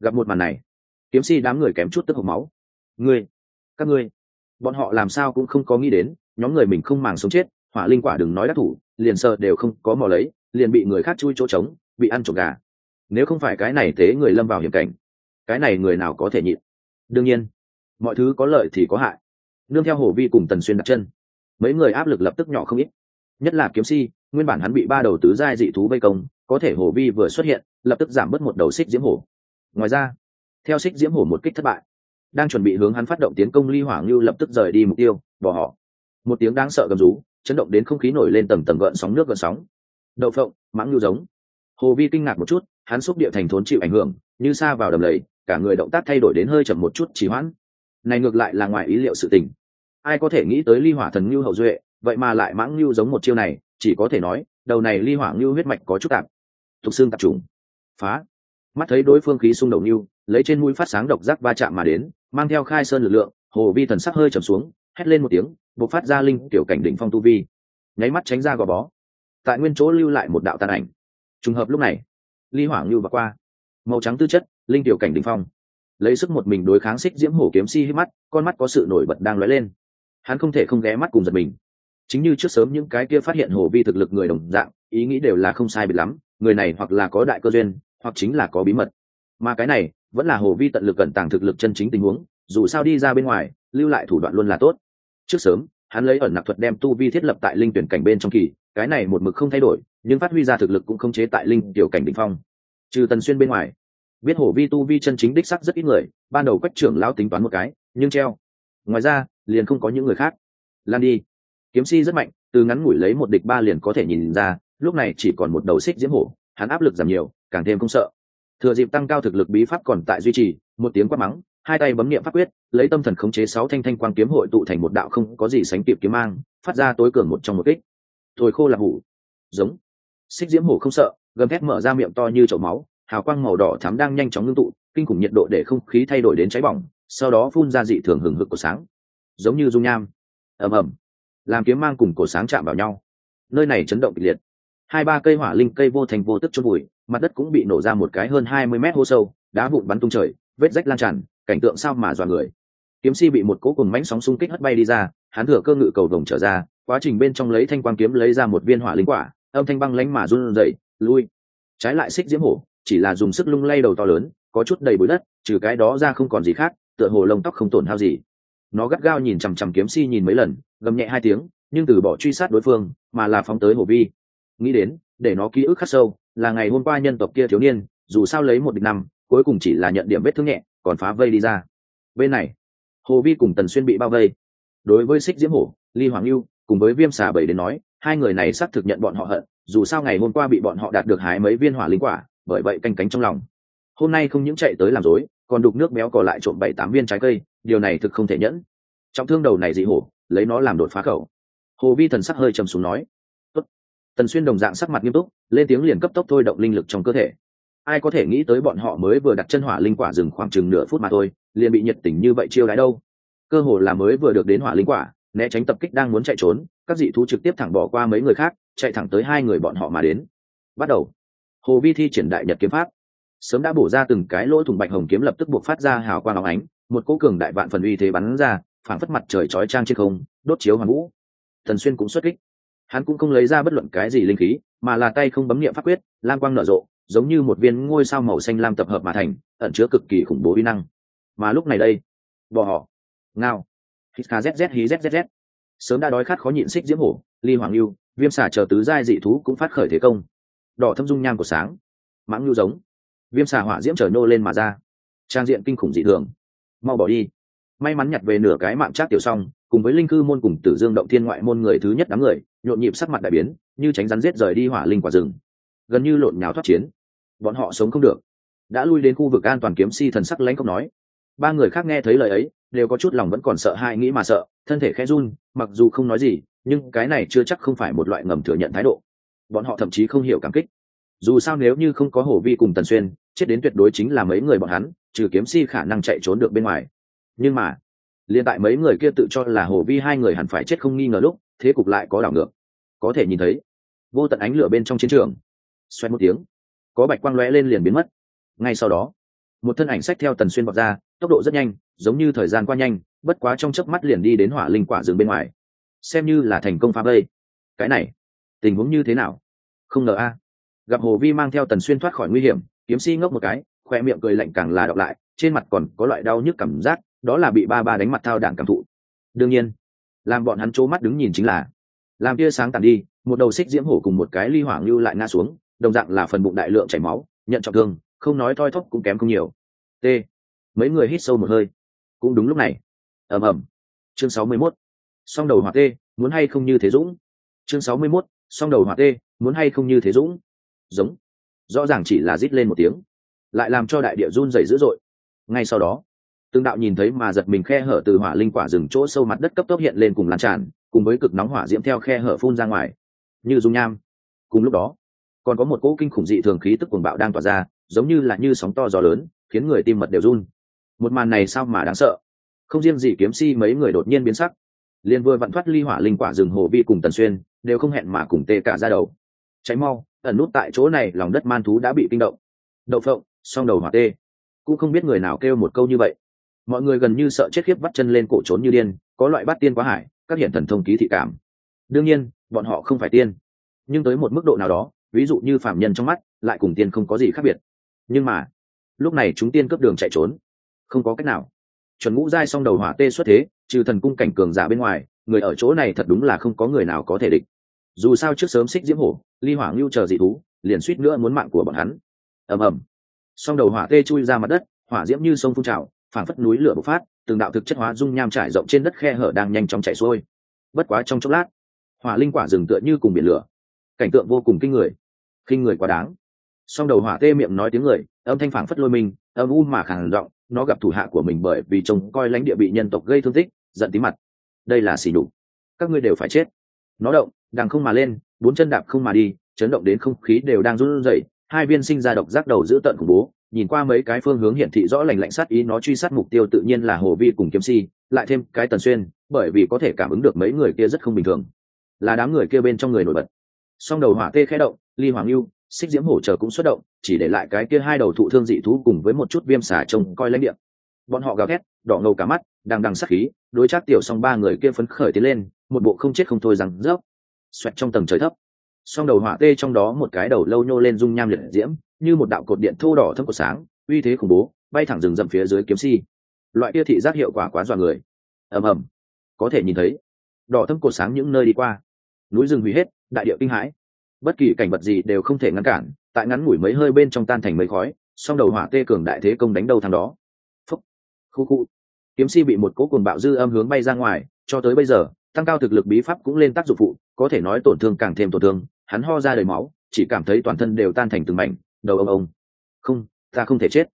Gặp một màn này, kiếm si đám người kém chút tức hộc máu. Ngươi, các ngươi, bọn họ làm sao cũng không có nghĩ đến, nhóm người mình không màng sống chết, hỏa linh quả đừng nói đắc thủ, liền sợ đều không có mò lấy, liền bị người khác chui chỗ trống, bị ăn trộm gà. Nếu không phải cái này tế người lâm vào hiểm cảnh, cái này người nào có thể nhịn? Đương nhiên, mọi thứ có lợi thì có hại. Nương theo hồ vi cùng tần xuyên đặt chân, mấy người áp lực lập tức nhỏ không ít nhất là kiếm si, nguyên bản hắn bị ba đầu tứ giai dị thú vây công, có thể hồ vi vừa xuất hiện, lập tức giảm bớt một đầu xích diễm hổ. Ngoài ra, theo xích diễm hổ một kích thất bại, đang chuẩn bị hướng hắn phát động tiến công ly hỏa ngưu lập tức rời đi mục tiêu, bỏ họ. Một tiếng đáng sợ gầm rú, chấn động đến không khí nổi lên tầng tầng gợn sóng nước gợn sóng. Đậu phộng, mãng ngưu giống. Hồ vi kinh ngạc một chút, hắn xúc địa thành thốn chịu ảnh hưởng, như xa vào đầm lầy, cả người động tác thay đổi đến hơi chậm một chút chỉ hoãn. Này ngược lại là ngoài ý liệu sự tình. Ai có thể nghĩ tới ly hỏa thần ngưu hậu duệ vậy mà lại mãng lưu giống một chiêu này, chỉ có thể nói, đầu này ly hỏa lưu huyết mạch có chút tạp. Tục xương tạp trùng. Phá. Mắt thấy đối phương khí xung đầu lưu lấy trên mũi phát sáng độc giác va chạm mà đến, mang theo khai sơn lực lượng, hồ vi thần sắc hơi trầm xuống, hét lên một tiếng, bộc phát ra linh tiểu cảnh đỉnh phong tu vi. Nháy mắt tránh ra gò bó. Tại nguyên chỗ lưu lại một đạo tàn ảnh. Trùng hợp lúc này, ly hỏa lưu và qua. Màu trắng tư chất, linh tiểu cảnh đỉnh phong. Lấy sức một mình đối kháng xích diễm hổ kiếm si hít mắt, con mắt có sự nổi bật đang lóe lên. Hắn không thể không ghé mắt cùng giật mình chính như trước sớm những cái kia phát hiện hồ vi thực lực người đồng dạng, ý nghĩ đều là không sai biệt lắm, người này hoặc là có đại cơ duyên, hoặc chính là có bí mật. Mà cái này, vẫn là hồ vi tận lực cẩn tàng thực lực chân chính tình huống, dù sao đi ra bên ngoài, lưu lại thủ đoạn luôn là tốt. Trước sớm, hắn lấy ẩn nặc thuật đem tu vi thiết lập tại linh tuyển cảnh bên trong kỳ, cái này một mực không thay đổi, nhưng phát huy ra thực lực cũng không chế tại linh tiểu cảnh đ ỉ n h phong. Trừ tần xuyên bên ngoài, biết hổ vi tu vi chân chính đích sắc rất ít người, ban đầu quách trưởng lao tính toán một cái, nhưng treo. Ngoài ra, liền không có những người khác. Lan đi kiếm si rất mạnh, từ ngắn ngủi lấy một địch ba liền có thể nhìn ra, lúc này chỉ còn một đầu xích diễm hổ, hắn áp lực giảm nhiều, càng thêm không sợ. Thừa dịp tăng cao thực lực bí pháp còn tại duy trì, một tiếng quát mắng, hai tay bấm niệm pháp quyết, lấy tâm thần khống chế sáu thanh thanh quang kiếm hội tụ thành một đạo không có gì sánh kịp kiếm mang, phát ra tối cường một trong một kích. Thổi khô là hủ. Giống. Xích diễm hổ không sợ, gầm thét mở ra miệng to như chậu máu, hào quang màu đỏ thắm đang nhanh chóng ngưng tụ, kinh khủng nhiệt độ để không khí thay đổi đến cháy bỏng, sau đó phun ra dị thường hừng hực của sáng. Giống như dung nham. Ầm ầm làm kiếm mang cùng cổ sáng chạm vào nhau. Nơi này chấn động kịch liệt. Hai ba cây hỏa linh cây vô thành vô tức chôn bụi mặt đất cũng bị nổ ra một cái hơn hai mươi mét hô sâu, đá vụn bắn tung trời, vết rách lan tràn, cảnh tượng sao mà dọa người. Kiếm si bị một cỗ cùng mánh sóng xung kích hất bay đi ra, hắn thừa cơ ngự cầu đồng trở ra, quá trình bên trong lấy thanh quang kiếm lấy ra một viên hỏa linh quả, âm thanh băng lánh mà run rẩy, lui. Trái lại xích diễm hổ, chỉ là dùng sức lung lay đầu to lớn, có chút đầy bụi đất, trừ cái đó ra không còn gì khác, tựa hồ lông tóc không tổn hao gì nó gắt gao nhìn chằm chằm kiếm si nhìn mấy lần, gầm nhẹ hai tiếng, nhưng từ bỏ truy sát đối phương, mà là phóng tới hồ vi. Nghĩ đến, để nó ký ức khắc sâu, là ngày hôm qua nhân tộc kia thiếu niên, dù sao lấy một địch năm, cuối cùng chỉ là nhận điểm vết thương nhẹ, còn phá vây đi ra. Bên này, hồ vi cùng tần xuyên bị bao vây. Đối với xích diễm hổ, ly hoàng lưu cùng với viêm xà bảy đến nói, hai người này xác thực nhận bọn họ hận, dù sao ngày hôm qua bị bọn họ đạt được hái mấy viên hỏa linh quả, bởi vậy canh cánh trong lòng. Hôm nay không những chạy tới làm dối còn đục nước béo còn lại trộm bảy tám viên trái cây điều này thực không thể nhẫn. Trọng thương đầu này dị hổ, lấy nó làm đột phá khẩu. Hồ vi thần sắc hơi trầm xuống nói, Tốt. tần xuyên đồng dạng sắc mặt nghiêm túc, lên tiếng liền cấp tốc thôi động linh lực trong cơ thể. Ai có thể nghĩ tới bọn họ mới vừa đặt chân hỏa linh quả dừng khoảng chừng nửa phút mà thôi, liền bị nhiệt tình như vậy chiêu đãi đâu. Cơ hồ là mới vừa được đến hỏa linh quả, né tránh tập kích đang muốn chạy trốn, các dị thú trực tiếp thẳng bỏ qua mấy người khác, chạy thẳng tới hai người bọn họ mà đến. Bắt đầu. Hồ vi thi triển đại nhật kiếm pháp. Sớm đã bổ ra từng cái lỗ thủng bạch hồng kiếm lập tức buộc phát ra hào quang óng ánh một cỗ cường đại vạn phần uy thế bắn ra, phảng phất mặt trời chói trang trên không, đốt chiếu hoàng vũ. Thần xuyên cũng xuất kích. Hắn cũng không lấy ra bất luận cái gì linh khí, mà là tay không bấm niệm pháp quyết, lam quang nở rộ, giống như một viên ngôi sao màu xanh lam tập hợp mà thành, ẩn chứa cực kỳ khủng bố uy năng. Mà lúc này đây, bò họ. Ngao. Hít kzz hí zzz sớm đã đói khát khó nhịn xích diễm hổ, ly hoàng lưu viêm xả chờ tứ giai dị thú cũng phát khởi thế công. Đỏ thâm dung nham của sáng. Mãng lưu giống. Viêm xả hỏa diễm trở nô lên mà ra. Trang diện kinh khủng dị thường mau bỏ đi. May mắn nhặt về nửa cái mạng trác tiểu xong, cùng với linh cư môn cùng tử dương động thiên ngoại môn người thứ nhất đám người, nhộn nhịp sắc mặt đại biến, như tránh rắn giết rời đi hỏa linh quả rừng. Gần như lộn nhào thoát chiến. Bọn họ sống không được. Đã lui đến khu vực an toàn kiếm si thần sắc lãnh không nói. Ba người khác nghe thấy lời ấy, đều có chút lòng vẫn còn sợ, hai nghĩ mà sợ, thân thể khẽ run, mặc dù không nói gì, nhưng cái này chưa chắc không phải một loại ngầm thừa nhận thái độ. Bọn họ thậm chí không hiểu cảm kích. Dù sao nếu như không có hổ vi cùng tần xuyên, chết đến tuyệt đối chính là mấy người bọn hắn trừ kiếm si khả năng chạy trốn được bên ngoài. Nhưng mà liên tại mấy người kia tự cho là hồ vi hai người hẳn phải chết không nghi ngờ lúc, thế cục lại có đảo ngược. Có thể nhìn thấy, vô tận ánh lửa bên trong chiến trường. Xoay một tiếng, có bạch quang lóe lên liền biến mất. Ngay sau đó, một thân ảnh sách theo tần xuyên bọt ra, tốc độ rất nhanh, giống như thời gian qua nhanh, bất quá trong chớp mắt liền đi đến hỏa linh quả rừng bên ngoài. Xem như là thành công phá vây. Cái này, tình huống như thế nào? Không ngờ a. Gặp hồ vi mang theo tần xuyên thoát khỏi nguy hiểm, kiếm si ngốc một cái khoe miệng cười lạnh càng là đọc lại, trên mặt còn có loại đau nhức cảm giác, đó là bị ba ba đánh mặt thao đảng cảm thụ. Đương nhiên, làm bọn hắn trố mắt đứng nhìn chính là, làm tia sáng tàn đi, một đầu xích diễm hổ cùng một cái ly hoảng lưu lại ngã xuống, đồng dạng là phần bụng đại lượng chảy máu, nhận trọng thương, không nói thoi thóp cũng kém không nhiều. T, mấy người hít sâu một hơi. Cũng đúng lúc này. Ầm ầm. Chương sáu mươi 61. song đầu hỏa tê, muốn hay không như thế dũng? Chương sáu mươi 61. song đầu hỏa tê, muốn hay không như thế dũng? Giống. Rõ ràng chỉ là rít lên một tiếng lại làm cho đại địa run rẩy dữ dội. Ngay sau đó, tương đạo nhìn thấy mà giật mình khe hở từ hỏa linh quả rừng chỗ sâu mặt đất cấp tốc hiện lên cùng lan tràn, cùng với cực nóng hỏa diễm theo khe hở phun ra ngoài. Như dung nham. Cùng lúc đó, còn có một cỗ kinh khủng dị thường khí tức cuồng bạo đang tỏa ra, giống như là như sóng to gió lớn, khiến người tim mật đều run. Một màn này sao mà đáng sợ? Không riêng gì kiếm si mấy người đột nhiên biến sắc, liền vừa vặn thoát ly hỏa linh quả rừng hồ vi cùng tần xuyên, đều không hẹn mà cùng tê cả ra đầu. Cháy mau, ẩn nút tại chỗ này, lòng đất man thú đã bị kinh động. Đậu phộng song đầu hỏa tê. Cũng không biết người nào kêu một câu như vậy. Mọi người gần như sợ chết khiếp bắt chân lên cổ trốn như điên, có loại bắt tiên quá hải, các hiện thần thông ký thị cảm. Đương nhiên, bọn họ không phải tiên. Nhưng tới một mức độ nào đó, ví dụ như phạm nhân trong mắt, lại cùng tiên không có gì khác biệt. Nhưng mà, lúc này chúng tiên cấp đường chạy trốn. Không có cách nào. Chuẩn ngũ giai song đầu hỏa tê xuất thế, trừ thần cung cảnh cường giả bên ngoài, người ở chỗ này thật đúng là không có người nào có thể địch. Dù sao trước sớm xích diễm hổ, ly hỏa ngưu chờ dị thú, liền suýt nữa muốn mạng của bọn hắn. Ầm ầm song đầu hỏa tê chui ra mặt đất, hỏa diễm như sông phun trào, phảng phất núi lửa bộc phát, từng đạo thực chất hóa dung nham trải rộng trên đất khe hở đang nhanh chóng chảy xuôi. Bất quá trong chốc lát, hỏa linh quả rừng tựa như cùng biển lửa. Cảnh tượng vô cùng kinh người kinh người quá đáng. Song đầu hỏa tê miệng nói tiếng người, âm thanh phảng phất lôi mình, âm u mà khàn giọng, nó gặp thủ hạ của mình bởi vì trông coi lãnh địa bị nhân tộc gây thương tích, giận tí mặt. Đây là xỉ nhục. Các ngươi đều phải chết. Nó động, đằng không mà lên, bốn chân đạp không mà đi, chấn động đến không khí đều đang run rẩy hai viên sinh ra độc giác đầu giữ tận khủng bố, nhìn qua mấy cái phương hướng hiển thị rõ lành lạnh sát ý nó truy sát mục tiêu tự nhiên là hồ vi cùng kiếm si, lại thêm cái tần xuyên, bởi vì có thể cảm ứng được mấy người kia rất không bình thường. Là đám người kia bên trong người nổi bật. Song đầu hỏa tê khẽ động, ly hoàng lưu xích diễm hổ chờ cũng xuất động, chỉ để lại cái kia hai đầu thụ thương dị thú cùng với một chút viêm xả trông coi lãnh địa. Bọn họ gào thét, đỏ ngầu cả mắt, đang đằng sắc khí, đối chát tiểu song ba người kia phấn khởi tiến lên, một bộ không chết không thôi rằng rớp. Xoẹt trong tầng trời thấp song đầu hỏa tê trong đó một cái đầu lâu nhô lên dung nham liệt diễm, như một đạo cột điện thô đỏ thâm của sáng, uy thế khủng bố, bay thẳng rừng rậm phía dưới kiếm si. Loại kia thị giác hiệu quả quá dọa người. Ầm ầm. Có thể nhìn thấy, đỏ thâm cột sáng những nơi đi qua. Núi rừng hủy hết, đại địa kinh hãi. Bất kỳ cảnh vật gì đều không thể ngăn cản, tại ngắn ngủi mấy hơi bên trong tan thành mấy khói, song đầu hỏa tê cường đại thế công đánh đầu thằng đó. Phúc. Khu khu. Kiếm si bị một cỗ cồn bạo dư âm hướng bay ra ngoài, cho tới bây giờ, tăng cao thực lực bí pháp cũng lên tác dụng phụ, có thể nói tổn thương càng thêm tổn thương hắn ho ra đầy máu, chỉ cảm thấy toàn thân đều tan thành từng mảnh, đầu ông ông. Không, ta không thể chết.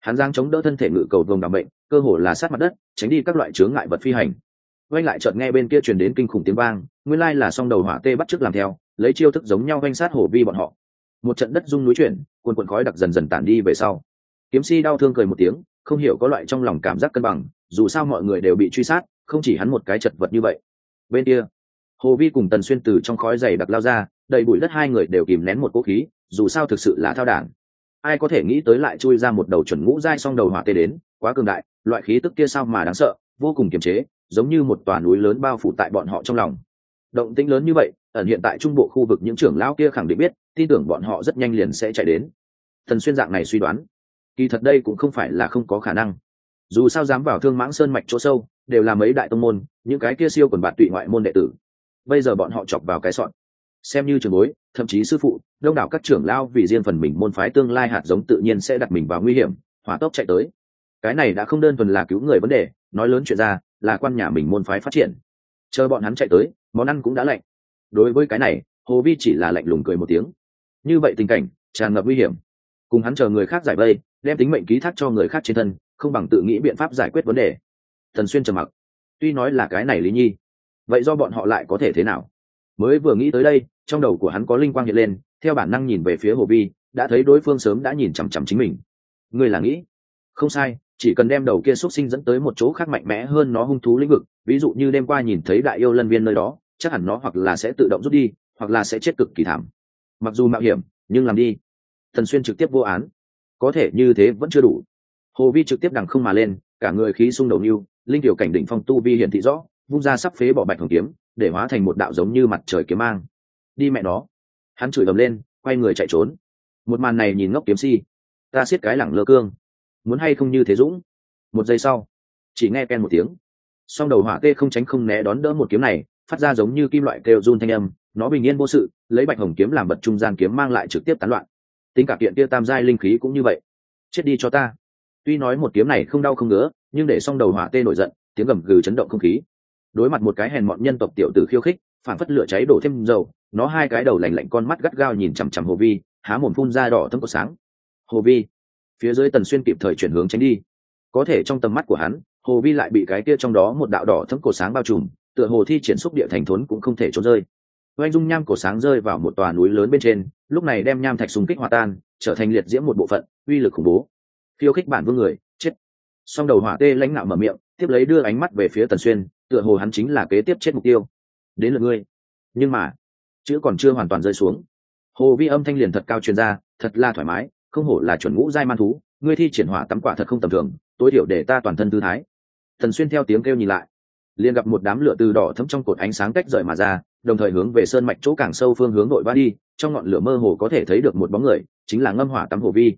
Hắn giang chống đỡ thân thể ngự cầu vồng đảm bệnh, cơ hồ là sát mặt đất, tránh đi các loại chướng ngại vật phi hành. Oanh lại chợt nghe bên kia truyền đến kinh khủng tiếng vang, nguyên lai là song đầu hỏa tê bắt trước làm theo, lấy chiêu thức giống nhau oanh sát hổ vi bọn họ. Một trận đất rung núi chuyển, cuồn cuộn khói đặc dần dần tản đi về sau. Kiếm si đau thương cười một tiếng, không hiểu có loại trong lòng cảm giác cân bằng, dù sao mọi người đều bị truy sát, không chỉ hắn một cái chật vật như vậy. Bên kia, hồ vi cùng tần xuyên từ trong khói dày đặc lao ra đầy bụi đất hai người đều kìm nén một cố khí, dù sao thực sự là thao đảng. Ai có thể nghĩ tới lại chui ra một đầu chuẩn ngũ dai song đầu hỏa tê đến, quá cường đại, loại khí tức kia sao mà đáng sợ, vô cùng kiềm chế, giống như một tòa núi lớn bao phủ tại bọn họ trong lòng. Động tĩnh lớn như vậy, ẩn hiện tại trung bộ khu vực những trưởng lão kia khẳng định biết, tin tưởng bọn họ rất nhanh liền sẽ chạy đến. Thần xuyên dạng này suy đoán, kỳ thật đây cũng không phải là không có khả năng. Dù sao dám vào thương mãng sơn mạch chỗ sâu, đều là mấy đại tông môn, những cái kia siêu quần bạt tụy ngoại môn đệ tử. Bây giờ bọn họ chọc vào cái sọn xem như trường bối, thậm chí sư phụ, đông đảo các trưởng lao vì riêng phần mình môn phái tương lai hạt giống tự nhiên sẽ đặt mình vào nguy hiểm, hỏa tốc chạy tới. Cái này đã không đơn thuần là cứu người vấn đề, nói lớn chuyện ra, là quan nhà mình môn phái phát triển. Chờ bọn hắn chạy tới, món ăn cũng đã lạnh. Đối với cái này, hồ vi chỉ là lạnh lùng cười một tiếng. Như vậy tình cảnh, tràn ngập nguy hiểm. Cùng hắn chờ người khác giải vây, đem tính mệnh ký thác cho người khác trên thân, không bằng tự nghĩ biện pháp giải quyết vấn đề. Thần xuyên trầm mặc. Tuy nói là cái này lý nhi, vậy do bọn họ lại có thể thế nào? Mới vừa nghĩ tới đây trong đầu của hắn có linh quang hiện lên, theo bản năng nhìn về phía hồ vi, đã thấy đối phương sớm đã nhìn chằm chằm chính mình. Ngươi là nghĩ? Không sai, chỉ cần đem đầu kia x u ấ t sinh dẫn tới một chỗ khác mạnh mẽ hơn nó hung thú lĩnh vực, ví dụ như đêm qua nhìn thấy đại yêu lân viên nơi đó, chắc hẳn nó hoặc là sẽ tự động rút đi, hoặc là sẽ chết cực kỳ thảm. Mặc dù mạo hiểm, nhưng làm đi. Thần xuyên trực tiếp vô án. Có thể như thế vẫn chưa đủ. Hồ vi trực tiếp đằng không mà lên, cả người khí xung đầu nưu linh tiểu cảnh đỉnh phong tu vi hiển thị rõ, vung ra sắp phế bỏ bạch hồng kiếm, để hóa thành một đạo giống như mặt trời kiếm mang đi mẹ nó. Hắn chửi ầm lên, quay người chạy trốn. Một màn này nhìn ngốc kiếm si. Ta siết cái lẳng lơ cương. Muốn hay không như thế dũng? Một giây sau, chỉ nghe ken một tiếng. Song đầu hỏa tê không tránh không né đón đỡ một kiếm này, phát ra giống như kim loại kêu run thanh âm. Nó bình yên vô sự, lấy bạch hồng kiếm làm bật trung gian kiếm mang lại trực tiếp tán loạn. Tính cả kiện kia tam giai linh khí cũng như vậy. Chết đi cho ta. Tuy nói một kiếm này không đau không ngứa, nhưng để song đầu hỏa tê nổi giận, tiếng gầm gừ chấn động không khí. Đối mặt một cái hèn mọn nhân tộc tiểu tử khiêu khích, phản phất lửa cháy đổ thêm dầu nó hai cái đầu lành lạnh con mắt gắt gao nhìn chằm chằm hồ vi, há mồm phun ra đỏ thâm cột sáng. Hồ vi, phía dưới tần xuyên kịp thời chuyển hướng tránh đi. Có thể trong tầm mắt của hắn, hồ vi lại bị cái kia trong đó một đạo đỏ thấm cổ sáng bao trùm, tựa hồ thi triển xúc địa thành thốn cũng không thể trốn rơi. Oanh dung nham cổ sáng rơi vào một tòa núi lớn bên trên, lúc này đem nham thạch súng kích hòa tan, trở thành liệt diễm một bộ phận, uy lực khủng bố. Khiêu khích bản vương người, chết. Song đầu hỏa tê lãnh nạo mở miệng, tiếp lấy đưa ánh mắt về phía tần xuyên, tựa hồ hắn chính là kế tiếp chết mục tiêu. Đến lượt ngươi. Nhưng mà chữ còn chưa hoàn toàn rơi xuống. Hồ vi âm thanh liền thật cao chuyên gia, thật là thoải mái không hổ là chuẩn ngũ giai man thú ngươi thi triển hỏa tắm quả thật không tầm thường tối thiểu để ta toàn thân tư thái. Thần xuyên theo tiếng kêu nhìn lại liền gặp một đám lửa từ đỏ thấm trong cột ánh sáng cách rời mà ra đồng thời hướng về sơn mạch chỗ càng sâu phương hướng nội va đi trong ngọn lửa mơ hồ có thể thấy được một bóng người chính là ngâm hỏa tắm hồ vi.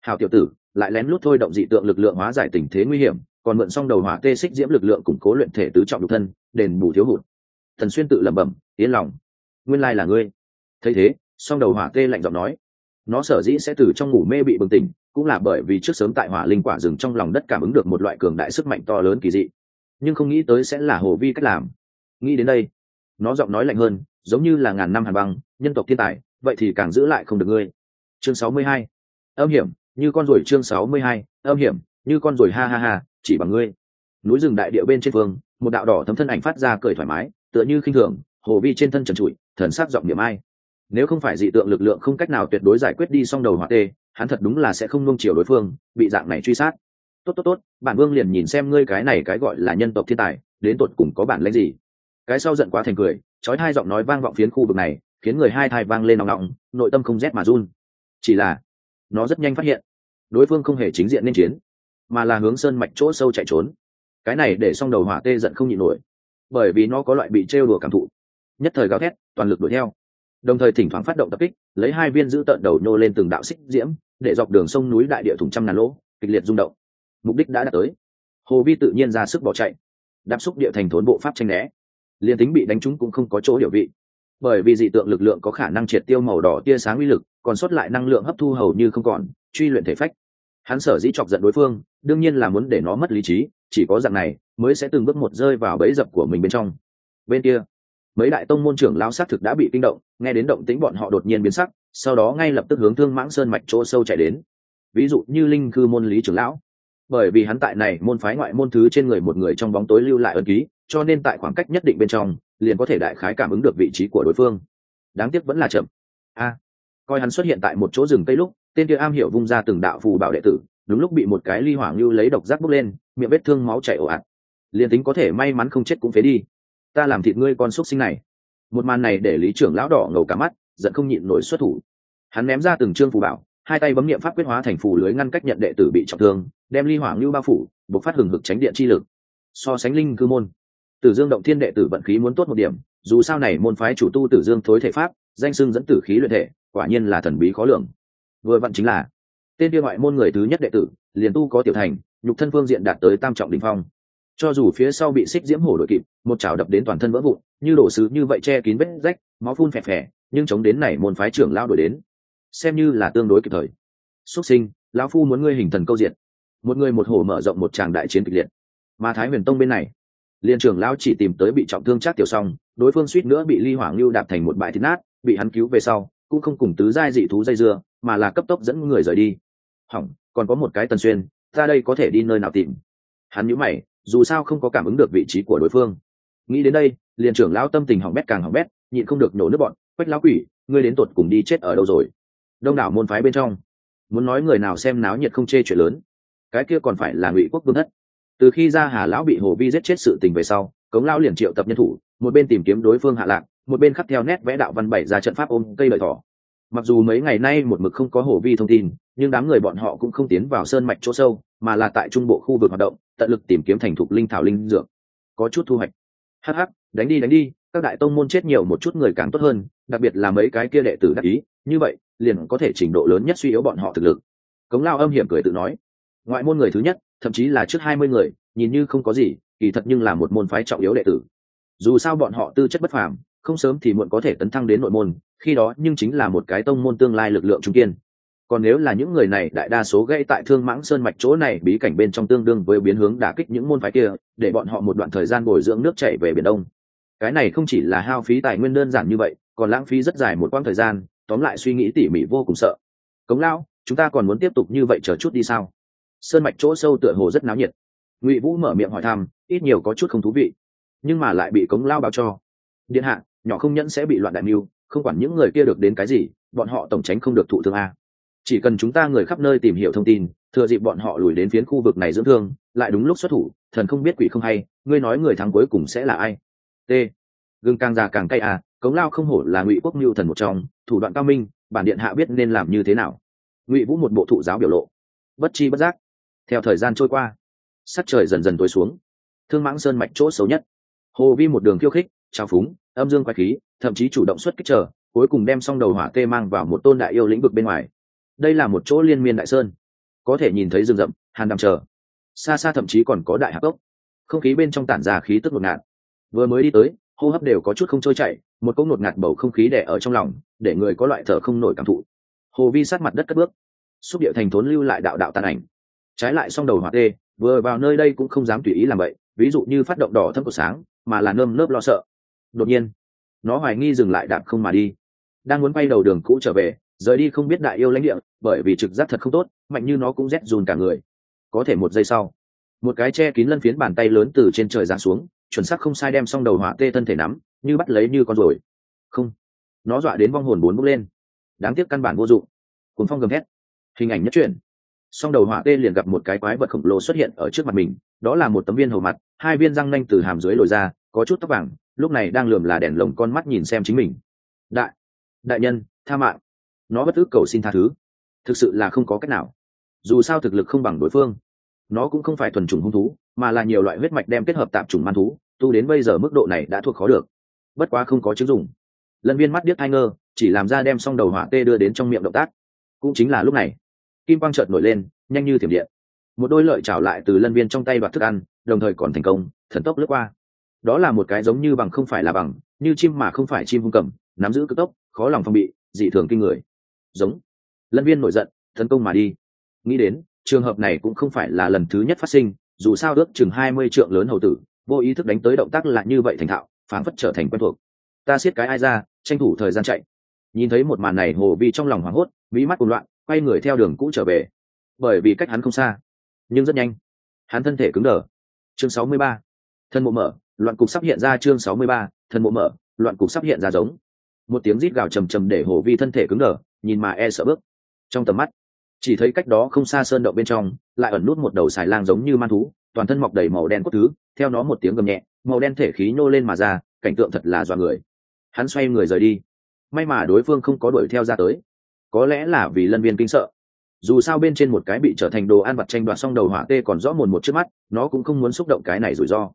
Hào tiểu tử lại lén lút thôi động dị tượng lực lượng hóa giải tình thế nguy hiểm còn mượn xong đầu hỏa tê xích diễm lực lượng củng cố luyện thể tứ trọng độc thân đền bù thiếu hụt. Thần xuyên tự lẩm bẩm yên lòng nguyên lai là ngươi. Thấy thế, song đầu hỏa tê lạnh giọng nói. Nó sở dĩ sẽ từ trong ngủ mê bị bừng tỉnh, cũng là bởi vì trước sớm tại hỏa linh quả rừng trong lòng đất cảm ứng được một loại cường đại sức mạnh to lớn kỳ dị. Nhưng không nghĩ tới sẽ là hồ vi cách làm. Nghĩ đến đây, nó giọng nói lạnh hơn, giống như là ngàn năm hàn băng, nhân tộc thiên tài, vậy thì càng giữ lại không được ngươi. Chương sáu mươi hai. Âm hiểm, như con ruồi chương sáu mươi hai. Âm hiểm, như con ruồi ha ha ha, chỉ bằng ngươi. Núi rừng đại địa bên trên phương, một đạo đỏ thấm thân ảnh phát ra cười thoải mái, tựa như khinh thường, hồ vi trên thân trần trụi thần sắc giọng niệm ai. Nếu không phải dị tượng lực lượng không cách nào tuyệt đối giải quyết đi xong đầu hỏa tê, hắn thật đúng là sẽ không nung chiều đối phương, bị dạng này truy sát. Tốt tốt tốt, bản vương liền nhìn xem ngươi cái này cái gọi là nhân tộc thiên tài, đến tột cùng có bản lãnh gì. Cái sau giận quá thành cười trói hai giọng nói vang vọng phiến khu vực này, khiến người hai thai vang lên nòng nọng nội tâm không rét mà run. Chỉ là, nó rất nhanh phát hiện, đối phương không hề chính diện nên chiến, mà là hướng sơn mạch chỗ sâu chạy trốn. Cái này để xong đầu hỏa tê giận không nhịn nổi, bởi vì nó có loại bị trêu đùa cảm thụ nhất thời gào thét, toàn lực đuổi theo. Đồng thời thỉnh thoảng phát động tập kích, lấy hai viên giữ tợn đầu nhô lên từng đạo xích diễm, để dọc đường sông núi đại địa thủng trăm ngàn lỗ, kịch liệt rung động. Mục đích đã đạt tới. Hồ vi tự nhiên ra sức bỏ chạy đáp xúc địa thành thốn bộ pháp tranh né. Liền tính bị đánh trúng cũng không có chỗ hiểu vị. Bởi vì dị tượng lực lượng có khả năng triệt tiêu màu đỏ tia sáng uy lực, còn sót lại năng lượng hấp thu hầu như không còn, truy luyện thể phách. Hắn sở dĩ chọc giận đối phương, đương nhiên là muốn để nó mất lý trí, chỉ có dạng này mới sẽ từng bước một rơi vào bẫy dập của mình bên trong. Bên kia mấy đại tông môn trưởng lao sát thực đã bị kinh động, nghe đến động tĩnh bọn họ đột nhiên biến sắc, sau đó ngay lập tức hướng thương mãng sơn mạch chỗ sâu chạy đến. Ví dụ như linh cư môn lý trưởng lão. Bởi vì hắn tại này môn phái ngoại môn thứ trên người một người trong bóng tối lưu lại ân ký, cho nên tại khoảng cách nhất định bên trong, liền có thể đại khái cảm ứng được vị trí của đối phương. Đáng tiếc vẫn là chậm. A, coi hắn xuất hiện tại một chỗ rừng cây lúc, tên kia am hiểu vung ra từng đạo phù bảo đệ tử, đúng lúc bị một cái ly hoảng lưu lấy độc giác bốc lên, miệng vết thương máu chảy ồ ạt. Liền tính có thể may mắn không chết cũng phế đi ta làm thịt ngươi con xúc sinh này. Một màn này để lý trưởng lão đỏ ngầu cả mắt, giận không nhịn nổi xuất thủ. Hắn ném ra từng trương phù bảo, hai tay bấm niệm pháp quyết hóa thành phù lưới ngăn cách nhận đệ tử bị trọng thương, đem ly hỏa ngưu bao phủ buộc phát hừng hực tránh điện chi lực. So sánh linh cư môn, tử dương động thiên đệ tử vận khí muốn tốt một điểm, dù sao này môn phái chủ tu tử dương thối thể pháp, danh xưng dẫn tử khí luyện thể, quả nhiên là thần bí khó lường. Vừa vặn chính là, tên kia ngoại môn người thứ nhất đệ tử, liền tu có tiểu thành, nhục thân phương diện đạt tới tam trọng đỉnh phong cho dù phía sau bị xích diễm hổ đội kịp, một chảo đập đến toàn thân vỡ vụn, như đổ sứ như vậy che kín vết rách, máu phun phè phè, nhưng chống đến này môn phái trưởng lao đổi đến, xem như là tương đối kịp thời. Xuất sinh, lão phu muốn ngươi hình thần câu diện một người một hổ mở rộng một tràng đại chiến kịch liệt. Mà thái huyền tông bên này, liên trưởng lão chỉ tìm tới bị trọng thương chắc tiểu xong, đối phương suýt nữa bị ly hoàng lưu đạp thành một bãi thịt nát, bị hắn cứu về sau, cũng không cùng tứ giai dị thú dây dưa, mà là cấp tốc dẫn người rời đi. Hỏng, còn có một cái tần xuyên, ta đây có thể đi nơi nào tìm? Hắn nhíu mày dù sao không có cảm ứng được vị trí của đối phương. Nghĩ đến đây, liền trưởng lão tâm tình hỏng bét càng hỏng bét, nhịn không được nổ nước bọn, quách lão quỷ, ngươi đến tột cùng đi chết ở đâu rồi? Đông đảo môn phái bên trong, muốn nói người nào xem náo nhiệt không chê chuyện lớn, cái kia còn phải là ngụy quốc vương thất. Từ khi ra hà lão bị hồ vi giết chết sự tình về sau, cống lão liền triệu tập nhân thủ, một bên tìm kiếm đối phương hạ lạc, một bên khắc theo nét vẽ đạo văn bảy ra trận pháp ôm cây lợi thỏ. Mặc dù mấy ngày nay một mực không có hồ vi thông tin nhưng đám người bọn họ cũng không tiến vào sơn mạch chỗ sâu, mà là tại trung bộ khu vực hoạt động, tận lực tìm kiếm thành thục linh thảo linh dược. Có chút thu hoạch. Hh đánh đi đánh đi, các đại tông môn chết nhiều một chút người càng tốt hơn, đặc biệt là mấy cái kia đệ tử đắc ý, như vậy, liền có thể trình độ lớn nhất suy yếu bọn họ thực lực. Cống lao âm hiểm cười tự nói, ngoại môn người thứ nhất, thậm chí là trước hai mươi người, nhìn như không có gì, kỳ thật nhưng là một môn phái trọng yếu đệ tử. Dù sao bọn họ tư chất bất phàm, không sớm thì muộn có thể tấn thăng đến nội môn, khi đó nhưng chính là một cái tông môn tương lai lực lượng trung kiên còn nếu là những người này đại đa số gây tại thương mãng sơn mạch chỗ này, bí cảnh bên trong tương đương với biến hướng đả kích những môn phái kia, để bọn họ một đoạn thời gian bồi dưỡng nước chảy về biển đông. Cái này không chỉ là hao phí tài nguyên đơn giản như vậy, còn lãng phí rất dài một quãng thời gian, tóm lại suy nghĩ tỉ mỉ vô cùng sợ. Cống lao chúng ta còn muốn tiếp tục như vậy chờ chút đi sao? Sơn mạch chỗ sâu tựa hồ rất náo nhiệt. Ngụy vũ mở miệng hỏi thăm, ít nhiều có chút không thú vị, nhưng mà lại bị cống lao báo cho. Điện hạ, nhỏ không nhẫn sẽ bị loạn đại mưu, không quản những người kia được đến cái gì, bọn họ tổng tránh không được thụ thương a chỉ cần chúng ta người khắp nơi tìm hiểu thông tin, thừa dịp bọn họ lùi đến phiến khu vực này dưỡng thương, lại đúng lúc xuất thủ, thần không biết quỷ không hay, ngươi nói người thắng cuối cùng sẽ là ai? T. Gừng càng già càng cay à cống lao không hổ là ngụy quốc mưu thần một trong, thủ đoạn cao minh, bản điện hạ biết nên làm như thế nào. Ngụy vũ một bộ thụ giáo biểu lộ. Bất chi bất giác. Theo thời gian trôi qua, sắc trời dần dần tối xuống. Thương mãng sơn mạch chỗ xấu nhất. Hồ vi một đường khiêu khích trao phúng, âm dương quái khí, thậm chí chủ động xuất kích trở cuối cùng đem xong đầu hỏa tê mang vào một tôn đại yêu lĩnh vực bên ngoài đây là một chỗ liên miên đại sơn. Có thể nhìn thấy rừng rậm, hàn đàm chờ. Xa xa thậm chí còn có đại hạc cốc. không khí bên trong tản ra khí tức ngột ngạt. Vừa mới đi tới, hô hấp đều có chút không trôi chảy, một cỗ ngột ngạt bầu không khí đẻ ở trong lòng, để người có loại thở không nổi cảm thụ. Hồ vi sát mặt đất cất bước. Xúc điệu thành thốn lưu lại đạo đạo tàn ảnh. Trái lại song đầu hỏa tê, vừa vào nơi đây cũng không dám tùy ý làm vậy, ví dụ như phát động đỏ thâm của sáng, mà là nơm nớp lo sợ. Đột nhiên, nó hoài nghi dừng lại đạp không mà đi. Đang muốn bay đầu đường cũ trở về rời đi không biết đại yêu lãnh địa, bởi vì trực giác thật không tốt, mạnh như nó cũng rét dùn cả người. Có thể một giây sau, một cái che kín lân phiến bàn tay lớn từ trên trời giáng xuống, chuẩn xác không sai đem xong đầu hỏa tê thân thể nắm, như bắt lấy như con rồi không, nó dọa đến vong hồn bốn bước lên. Đáng tiếc căn bản vô dụng. Cuốn phong gầm thét. Hình ảnh nhất truyền. Song đầu hỏa tê liền gặp một cái quái vật khổng lồ xuất hiện ở trước mặt mình, đó là một tấm viên hầu mặt, hai viên răng nanh từ hàm dưới lồi ra, có chút tóc vàng, lúc này đang lườm là đèn lồng con mắt nhìn xem chính mình. Đại đại nhân, tha mạng nó bất ước cầu xin tha thứ. Thực sự là không có cách nào. Dù sao thực lực không bằng đối phương. Nó cũng không phải thuần chủng hung thú, mà là nhiều loại huyết mạch đem kết hợp tạp chủng man thú, tu đến bây giờ mức độ này đã thuộc khó được. Bất quá không có chứng dùng lân viên mắt điếc hai ngơ, chỉ làm ra đem xong đầu hỏa tê đưa đến trong miệng động tác. Cũng chính là lúc này, kim quang trợt nổi lên, nhanh như thiểm điện. Một đôi lợi chảo lại từ lân viên trong tay đoạt thức ăn, đồng thời còn thành công, thần tốc lướt qua. Đó là một cái giống như bằng không phải là bằng, như chim mà không phải chim hung cầm, nắm giữ cực tốc, khó lòng phong bị, dị thường kinh người giống. Lân viên nổi giận, tấn công mà đi. Nghĩ đến, trường hợp này cũng không phải là lần thứ nhất phát sinh, dù sao ước chừng hai mươi trượng lớn hầu tử, vô ý thức đánh tới động tác lại như vậy thành thạo phán phất trở thành quen thuộc. Ta siết cái ai ra, tranh thủ thời gian chạy. Nhìn thấy một màn này, hồ vi trong lòng hoảng hốt, mỹ mắt cuồng loạn, quay người theo đường cũ trở về. Bởi vì cách hắn không xa, nhưng rất nhanh. Hắn thân thể cứng đờ. Chương sáu mươi ba. Thân mộ mở, loạn cục sắp hiện ra chương sáu mươi ba. Thân mộ mở, loạn cục sắp hiện ra giống. Một tiếng rít gào trầm trầm để hồ vi thân thể cứng đờ nhìn mà e sợ bước. Trong tầm mắt, chỉ thấy cách đó không xa sơn động bên trong, lại ẩn nút một đầu xài lang giống như man thú, toàn thân mọc đầy màu đen cốt thứ, theo nó một tiếng gầm nhẹ, màu đen thể khí nhô lên mà ra, cảnh tượng thật là dọa người. Hắn xoay người rời đi. May mà đối phương không có đuổi theo ra tới. Có lẽ là vì lân viên kinh sợ. Dù sao bên trên một cái bị trở thành đồ ăn vặt tranh đoạt xong đầu hỏa tê còn rõ mồn một trước mắt, nó cũng không muốn xúc động cái này rủi ro.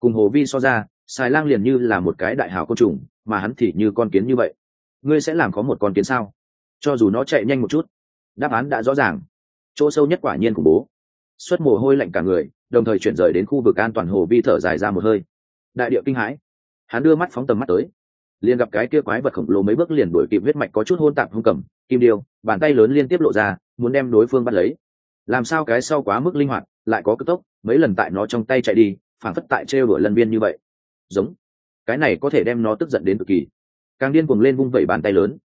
Cùng hồ vi so ra, xài lang liền như là một cái đại hào côn trùng, mà hắn thì như con kiến như vậy. Ngươi sẽ làm có một con kiến sao? Cho dù nó chạy nhanh một chút, đáp án đã rõ ràng. Chỗ sâu nhất quả nhiên khủng bố. Xuất mồ hôi lạnh cả người, đồng thời chuyển rời đến khu vực an toàn hồ vi thở dài ra một hơi. Đại điệu kinh hãi. Hắn đưa mắt phóng tầm mắt tới. Liền gặp cái kia quái vật khổng lồ mấy bước liền đuổi kịp huyết mạch có chút hôn tạp hung cầm, kim điêu, bàn tay lớn liên tiếp lộ ra, muốn đem đối phương bắt lấy. Làm sao cái sau quá mức linh hoạt, lại có cực tốc, mấy lần tại nó trong tay chạy đi, phản phất tại trêu đuổi lân viên như vậy. Giống. Cái này có thể đem nó tức giận đến cực kỳ. Càng điên cuồng lên vung vẩy bàn tay lớn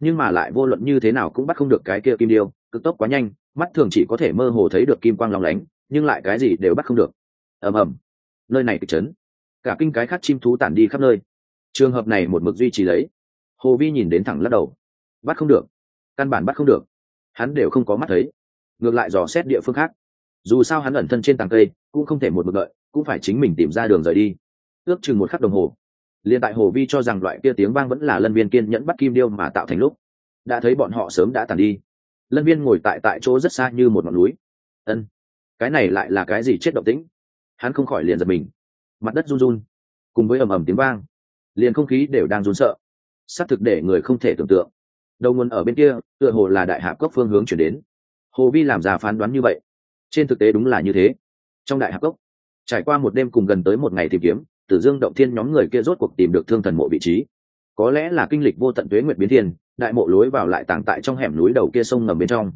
nhưng mà lại vô luận như thế nào cũng bắt không được cái kia kim điêu, cực tốc quá nhanh, mắt thường chỉ có thể mơ hồ thấy được kim quang lòng lánh, nhưng lại cái gì đều bắt không được. Ầm ầm. Nơi này kịch chấn. Cả kinh cái khác chim thú tản đi khắp nơi. Trường hợp này một mực duy trì lấy. Hồ vi nhìn đến thẳng lắc đầu. Bắt không được. Căn bản bắt không được. Hắn đều không có mắt thấy. Ngược lại dò xét địa phương khác. Dù sao hắn ẩn thân trên tàng cây, cũng không thể một mực đợi, cũng phải chính mình tìm ra đường rời đi. Ước chừng một khắc đồng hồ liền tại hồ vi cho rằng loại kia tiếng vang vẫn là lân viên kiên nhẫn bắt kim điêu mà tạo thành lúc, đã thấy bọn họ sớm đã tàn đi. Lân viên ngồi tại tại chỗ rất xa như một ngọn núi. Ân, cái này lại là cái gì chết động tĩnh? Hắn không khỏi liền giật mình. Mặt đất run run, cùng với ầm ầm tiếng vang, liền không khí đều đang run sợ. Xác thực để người không thể tưởng tượng. Đầu nguồn ở bên kia, tựa hồ là đại hạ cốc phương hướng chuyển đến. Hồ vi làm ra phán đoán như vậy. Trên thực tế đúng là như thế. Trong đại hạ cốc, trải qua một đêm cùng gần tới một ngày tìm kiếm tử dương động thiên nhóm người kia rốt cuộc tìm được thương thần mộ vị trí. Có lẽ là kinh lịch vô tận tuế nguyệt biến thiên, đại mộ lối vào lại tàng tại trong hẻm núi đầu kia sông ngầm bên trong.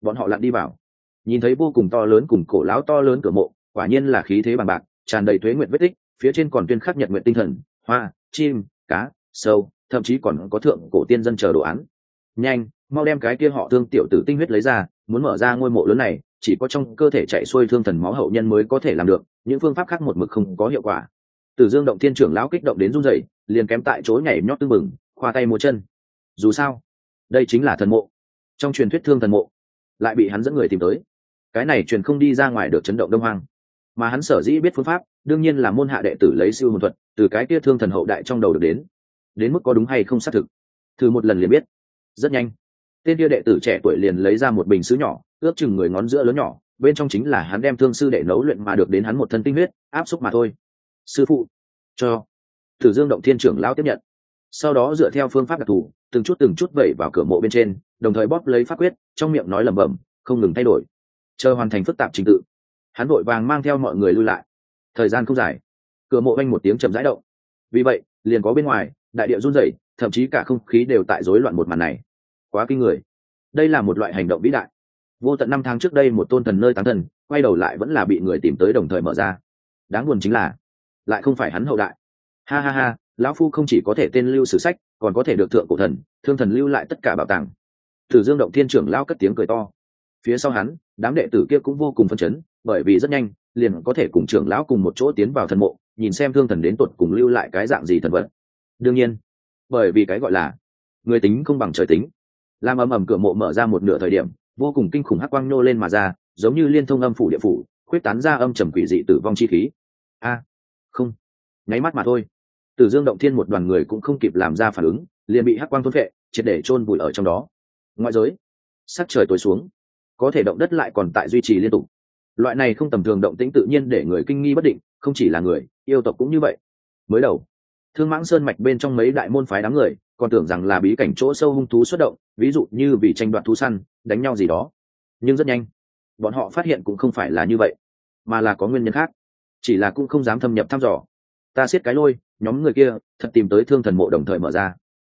Bọn họ lặn đi vào. Nhìn thấy vô cùng to lớn cùng cổ lão to lớn cửa mộ, quả nhiên là khí thế bằng bạc, tràn đầy tuế nguyệt vết tích, phía trên còn tuyên khắc nhật nguyện tinh thần, hoa, chim, cá, sâu, thậm chí còn có thượng cổ tiên dân chờ đồ án. Nhanh, mau đem cái kia họ thương tiểu tử tinh huyết lấy ra, muốn mở ra ngôi mộ lớn này, chỉ có trong cơ thể chạy xuôi thương thần máu hậu nhân mới có thể làm được, những phương pháp khác một mực không có hiệu quả. Tử dương động thiên trưởng lão kích động đến run rẩy liền kém tại chỗ nhảy nhót tưng mừng, khoa tay múa chân. Dù sao đây chính là thần mộ. Trong truyền thuyết thương thần mộ lại bị hắn dẫn người tìm tới. Cái này truyền không đi ra ngoài được chấn động đông hoang. Mà hắn sở dĩ biết phương pháp đương nhiên là môn hạ đệ tử lấy siêu hồn thuật từ cái kia thương thần hậu đại trong đầu được đến. Đến mức có đúng hay không xác thực thử một lần liền biết. Rất nhanh tên kia đệ tử trẻ tuổi liền lấy ra một bình sứ nhỏ ước chừng người ngón giữa lớn nhỏ bên trong chính là hắn đem thương sư đệ nấu luyện mà được đến hắn một thân tinh huyết áp xúc mà thôi sư phụ, cho thử dương động thiên trưởng lão tiếp nhận. Sau đó dựa theo phương pháp đặc thù, từng chút từng chút vẩy vào cửa mộ bên trên, đồng thời bóp lấy pháp quyết, trong miệng nói lẩm bẩm, không ngừng thay đổi. Chờ hoàn thành phức tạp trình tự, hắn vội vàng mang theo mọi người lui lại. Thời gian không dài, cửa mộ anh một tiếng chầm rãi động. Vì vậy, liền có bên ngoài, đại địa run rẩy, thậm chí cả không khí đều tại rối loạn một màn này. Quá kinh người. Đây là một loại hành động vĩ đại. Vô tận năm tháng trước đây một tôn thần nơi tán thần, quay đầu lại vẫn là bị người tìm tới đồng thời mở ra. Đáng buồn chính là lại không phải hắn hậu đại. Ha ha ha, lão phu không chỉ có thể tên lưu sử sách, còn có thể được thượng cổ thần, thương thần lưu lại tất cả bảo tàng. Thử dương động thiên trưởng lao cất tiếng cười to. Phía sau hắn, đám đệ tử kia cũng vô cùng phân chấn, bởi vì rất nhanh, liền có thể cùng trưởng lão cùng một chỗ tiến vào thần mộ, nhìn xem thương thần đến tột cùng lưu lại cái dạng gì thần vật. Đương nhiên, bởi vì cái gọi là người tính không bằng trời tính. Làm ầm ầm cửa mộ mở ra một nửa thời điểm, vô cùng kinh khủng hắc quang nô lên mà ra, giống như liên thông âm phủ địa phủ, khuyết tán ra âm trầm quỷ dị tử vong chi khí. A nháy mắt mà thôi. Từ dương động thiên một đoàn người cũng không kịp làm ra phản ứng, liền bị hắc quang thôn vệ triệt để chôn vùi ở trong đó. Ngoại giới, sắc trời tối xuống, có thể động đất lại còn tại duy trì liên tục. Loại này không tầm thường động tĩnh tự nhiên để người kinh nghi bất định, không chỉ là người, yêu tộc cũng như vậy. Mới đầu, thương mãng sơn mạch bên trong mấy đại môn phái đám người, còn tưởng rằng là bí cảnh chỗ sâu hung thú xuất động, ví dụ như vì tranh đoạt thú săn, đánh nhau gì đó. Nhưng rất nhanh, bọn họ phát hiện cũng không phải là như vậy, mà là có nguyên nhân khác, chỉ là cũng không dám thâm nhập thăm dò ta siết cái lôi, nhóm người kia, thật tìm tới thương thần mộ đồng thời mở ra.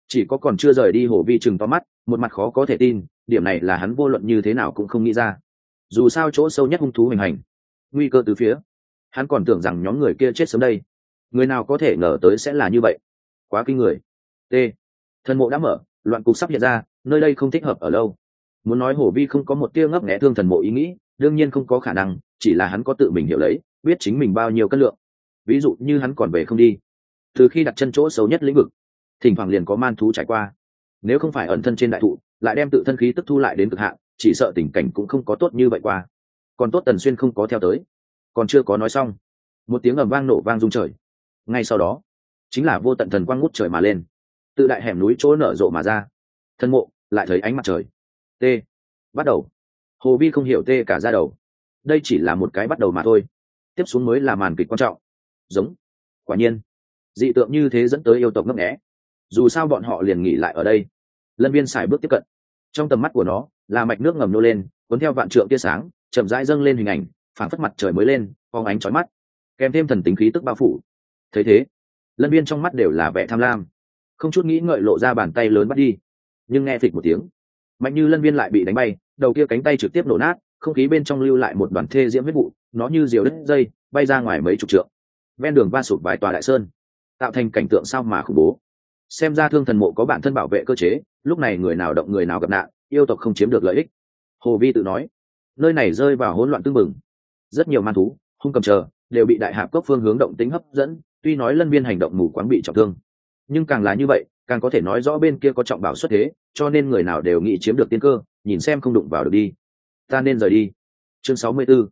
Chỉ có còn chưa rời đi hổ vi chừng to mắt, một mặt khó có thể tin, điểm này là hắn vô luận như thế nào cũng không nghĩ ra. Dù sao chỗ sâu nhất hung thú hình hành, nguy cơ từ phía. Hắn còn tưởng rằng nhóm người kia chết sớm đây. Người nào có thể ngờ tới sẽ là như vậy. Quá kinh người. T. Thần mộ đã mở, loạn cục sắp hiện ra, nơi đây không thích hợp ở lâu. Muốn nói hổ vi không có một tia ngấp nghẽ thương thần mộ ý nghĩ, đương nhiên không có khả năng, chỉ là hắn có tự mình hiểu lấy, biết chính mình bao nhiêu cân lượng ví dụ như hắn còn về không đi. Từ khi đặt chân chỗ xấu nhất lĩnh vực, thỉnh thoảng liền có man thú trải qua. Nếu không phải ẩn thân trên đại thụ, lại đem tự thân khí tức thu lại đến cực hạn, chỉ sợ tình cảnh cũng không có tốt như vậy qua. Còn tốt tần xuyên không có theo tới. Còn chưa có nói xong, một tiếng ầm vang nổ vang rung trời. Ngay sau đó, chính là vô tận thần quang ngút trời mà lên. Tự đại hẻm núi chỗ nở rộ mà ra. Thân mộ, lại thấy ánh mặt trời. T. Bắt đầu. Hồ vi không hiểu t cả ra đầu. Đây chỉ là một cái bắt đầu mà thôi. Tiếp xuống mới là màn kịch quan trọng giống. Quả nhiên, dị tượng như thế dẫn tới yêu tộc ngấp nghẽ dù sao bọn họ liền nghỉ lại ở đây. Lân viên xài bước tiếp cận. Trong tầm mắt của nó, là mạch nước ngầm nô lên, cuốn theo vạn trượng tia sáng, chậm rãi dâng lên hình ảnh, phản phất mặt trời mới lên phóng ánh trói mắt, kèm thêm thần tính khí tức bao phủ. Thấy thế, lân viên trong mắt đều là vẻ tham lam. Không chút nghĩ ngợi lộ ra bàn tay lớn bắt đi. Nhưng nghe phịch một tiếng, mạnh như lân viên lại bị đánh bay, đầu kia cánh tay trực tiếp nổ nát, không khí bên trong lưu lại một đoàn thê diễm huyết vụ, nó như diều đất dây, bay ra ngoài mấy chục trượng ven đường va sụp vài tòa đại sơn, tạo thành cảnh tượng sao mà khủng bố. Xem ra thương thần mộ có bản thân bảo vệ cơ chế, lúc này người nào động người nào gặp nạn, yêu tộc không chiếm được lợi ích. Hồ vi tự nói, nơi này rơi vào hỗn loạn tưng bừng. Rất nhiều man thú hung cầm chờ, đều bị đại hạp cốc phương hướng động tính hấp dẫn, tuy nói lân viên hành động mù quáng bị trọng thương. Nhưng càng là như vậy, càng có thể nói rõ bên kia có trọng bảo xuất thế, cho nên người nào đều nghĩ chiếm được tiên cơ, nhìn xem không đụng vào được đi. Ta nên rời đi. Chương sáu mươi 64.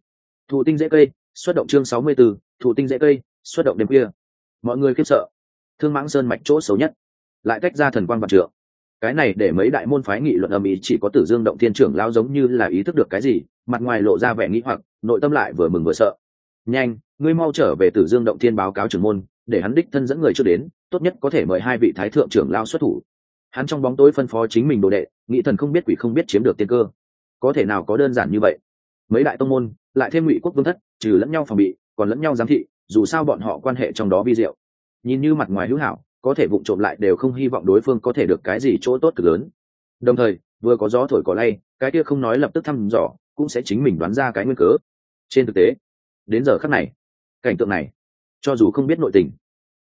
thụ tinh dễ cây, xuất động chương sáu mươi 64. thụ tinh dễ cây xuất động đêm kia mọi người khiếp sợ. Thương mãng sơn mạch chỗ xấu nhất. Lại tách ra thần quang vạn trượng. Cái này để mấy đại môn phái nghị luận âm ý chỉ có tử dương động thiên trưởng lao giống như là ý thức được cái gì, mặt ngoài lộ ra vẻ nghĩ hoặc, nội tâm lại vừa mừng vừa sợ. Nhanh, ngươi mau trở về tử dương động thiên báo cáo trưởng môn, để hắn đích thân dẫn người trước đến, tốt nhất có thể mời hai vị thái thượng trưởng lao xuất thủ. Hắn trong bóng tối phân phó chính mình đồ đệ nghĩ thần không biết quỷ không biết chiếm được tiên cơ. Có thể nào có đơn giản như vậy? Mấy đại tông môn, lại thêm ngụy quốc vương thất, trừ lẫn nhau phòng bị, còn lẫn nhau giám thị dù sao bọn họ quan hệ trong đó vi diệu. Nhìn như mặt ngoài hữu hảo, có thể vụng trộm lại đều không hy vọng đối phương có thể được cái gì chỗ tốt cực lớn. Đồng thời, vừa có gió thổi cỏ lay, cái kia không nói lập tức thăm dò, cũng sẽ chính mình đoán ra cái nguyên cớ. Trên thực tế, đến giờ khắc này, cảnh tượng này, cho dù không biết nội tình,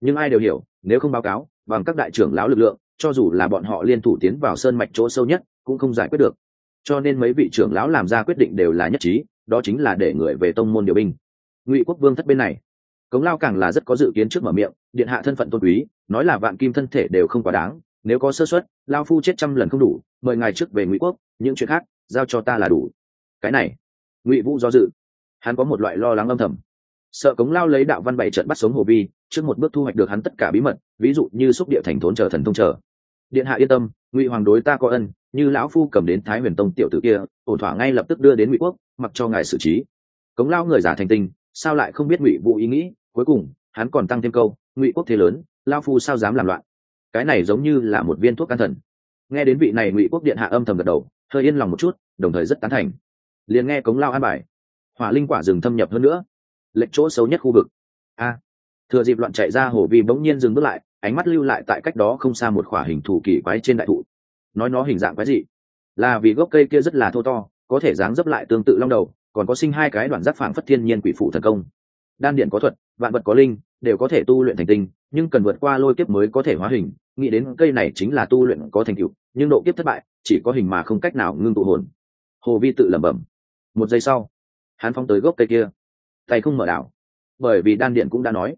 nhưng ai đều hiểu, nếu không báo cáo, bằng các đại trưởng lão lực lượng, cho dù là bọn họ liên thủ tiến vào sơn mạch chỗ sâu nhất, cũng không giải quyết được. Cho nên mấy vị trưởng lão làm ra quyết định đều là nhất trí, đó chính là để người về tông môn điều binh. Ngụy quốc vương thất bên này cống lao càng là rất có dự kiến trước mở miệng, điện hạ thân phận tôn quý, nói là vạn kim thân thể đều không quá đáng, nếu có sơ xuất lao phu chết trăm lần không đủ, mời ngài trước về ngụy quốc, những chuyện khác, giao cho ta là đủ. Cái này, ngụy vũ do dự. Hắn có một loại lo lắng âm thầm. Sợ cống lao lấy đạo văn bảy trận bắt sống hồ vi, trước một bước thu hoạch được hắn tất cả bí mật, ví dụ như xúc địa thành thốn chờ thần thông chờ. Điện hạ yên tâm, ngụy hoàng đối ta có ân, như lão phu cầm đến thái huyền tông tiểu tử kia, ổn thỏa ngay lập tức đưa đến ngụy quốc, mặc cho ngài xử trí. Cống lao người giả thành tinh sao lại không biết ngụy vũ ý nghĩ? Cuối cùng, hắn còn tăng thêm câu, ngụy quốc thế lớn, lao phu sao dám làm loạn? Cái này giống như là một viên thuốc can thần. Nghe đến vị này ngụy quốc điện hạ âm thầm gật đầu, hơi yên lòng một chút, đồng thời rất tán thành. Liền nghe cống lao an bài, hỏa linh quả rừng thâm nhập hơn nữa lệnh chỗ xấu nhất khu vực. A. Thừa dịp loạn chạy ra hồ vi bỗng nhiên dừng bước lại, ánh mắt lưu lại tại cách đó không xa một khỏa hình thủ kỳ quái trên đại thụ. Nói nó hình dạng quái gì là vì gốc cây kia rất là thô to, có thể dáng dấp lại tương tự long đầu, còn có sinh hai cái đoạn giác phảng phất thiên nhiên quỷ phụ thần công. Đan điện có thuật vạn vật có linh, đều có thể tu luyện thành tinh, nhưng cần vượt qua lôi kiếp mới có thể hóa hình. Nghĩ đến cây này chính là tu luyện có thành tựu, nhưng độ kiếp thất bại, chỉ có hình mà không cách nào ngưng tụ hồn. Hồ vi tự lẩm bẩm. Một giây sau, hắn phóng tới gốc cây kia. Tay không mở đảo. Bởi vì đan điện cũng đã nói,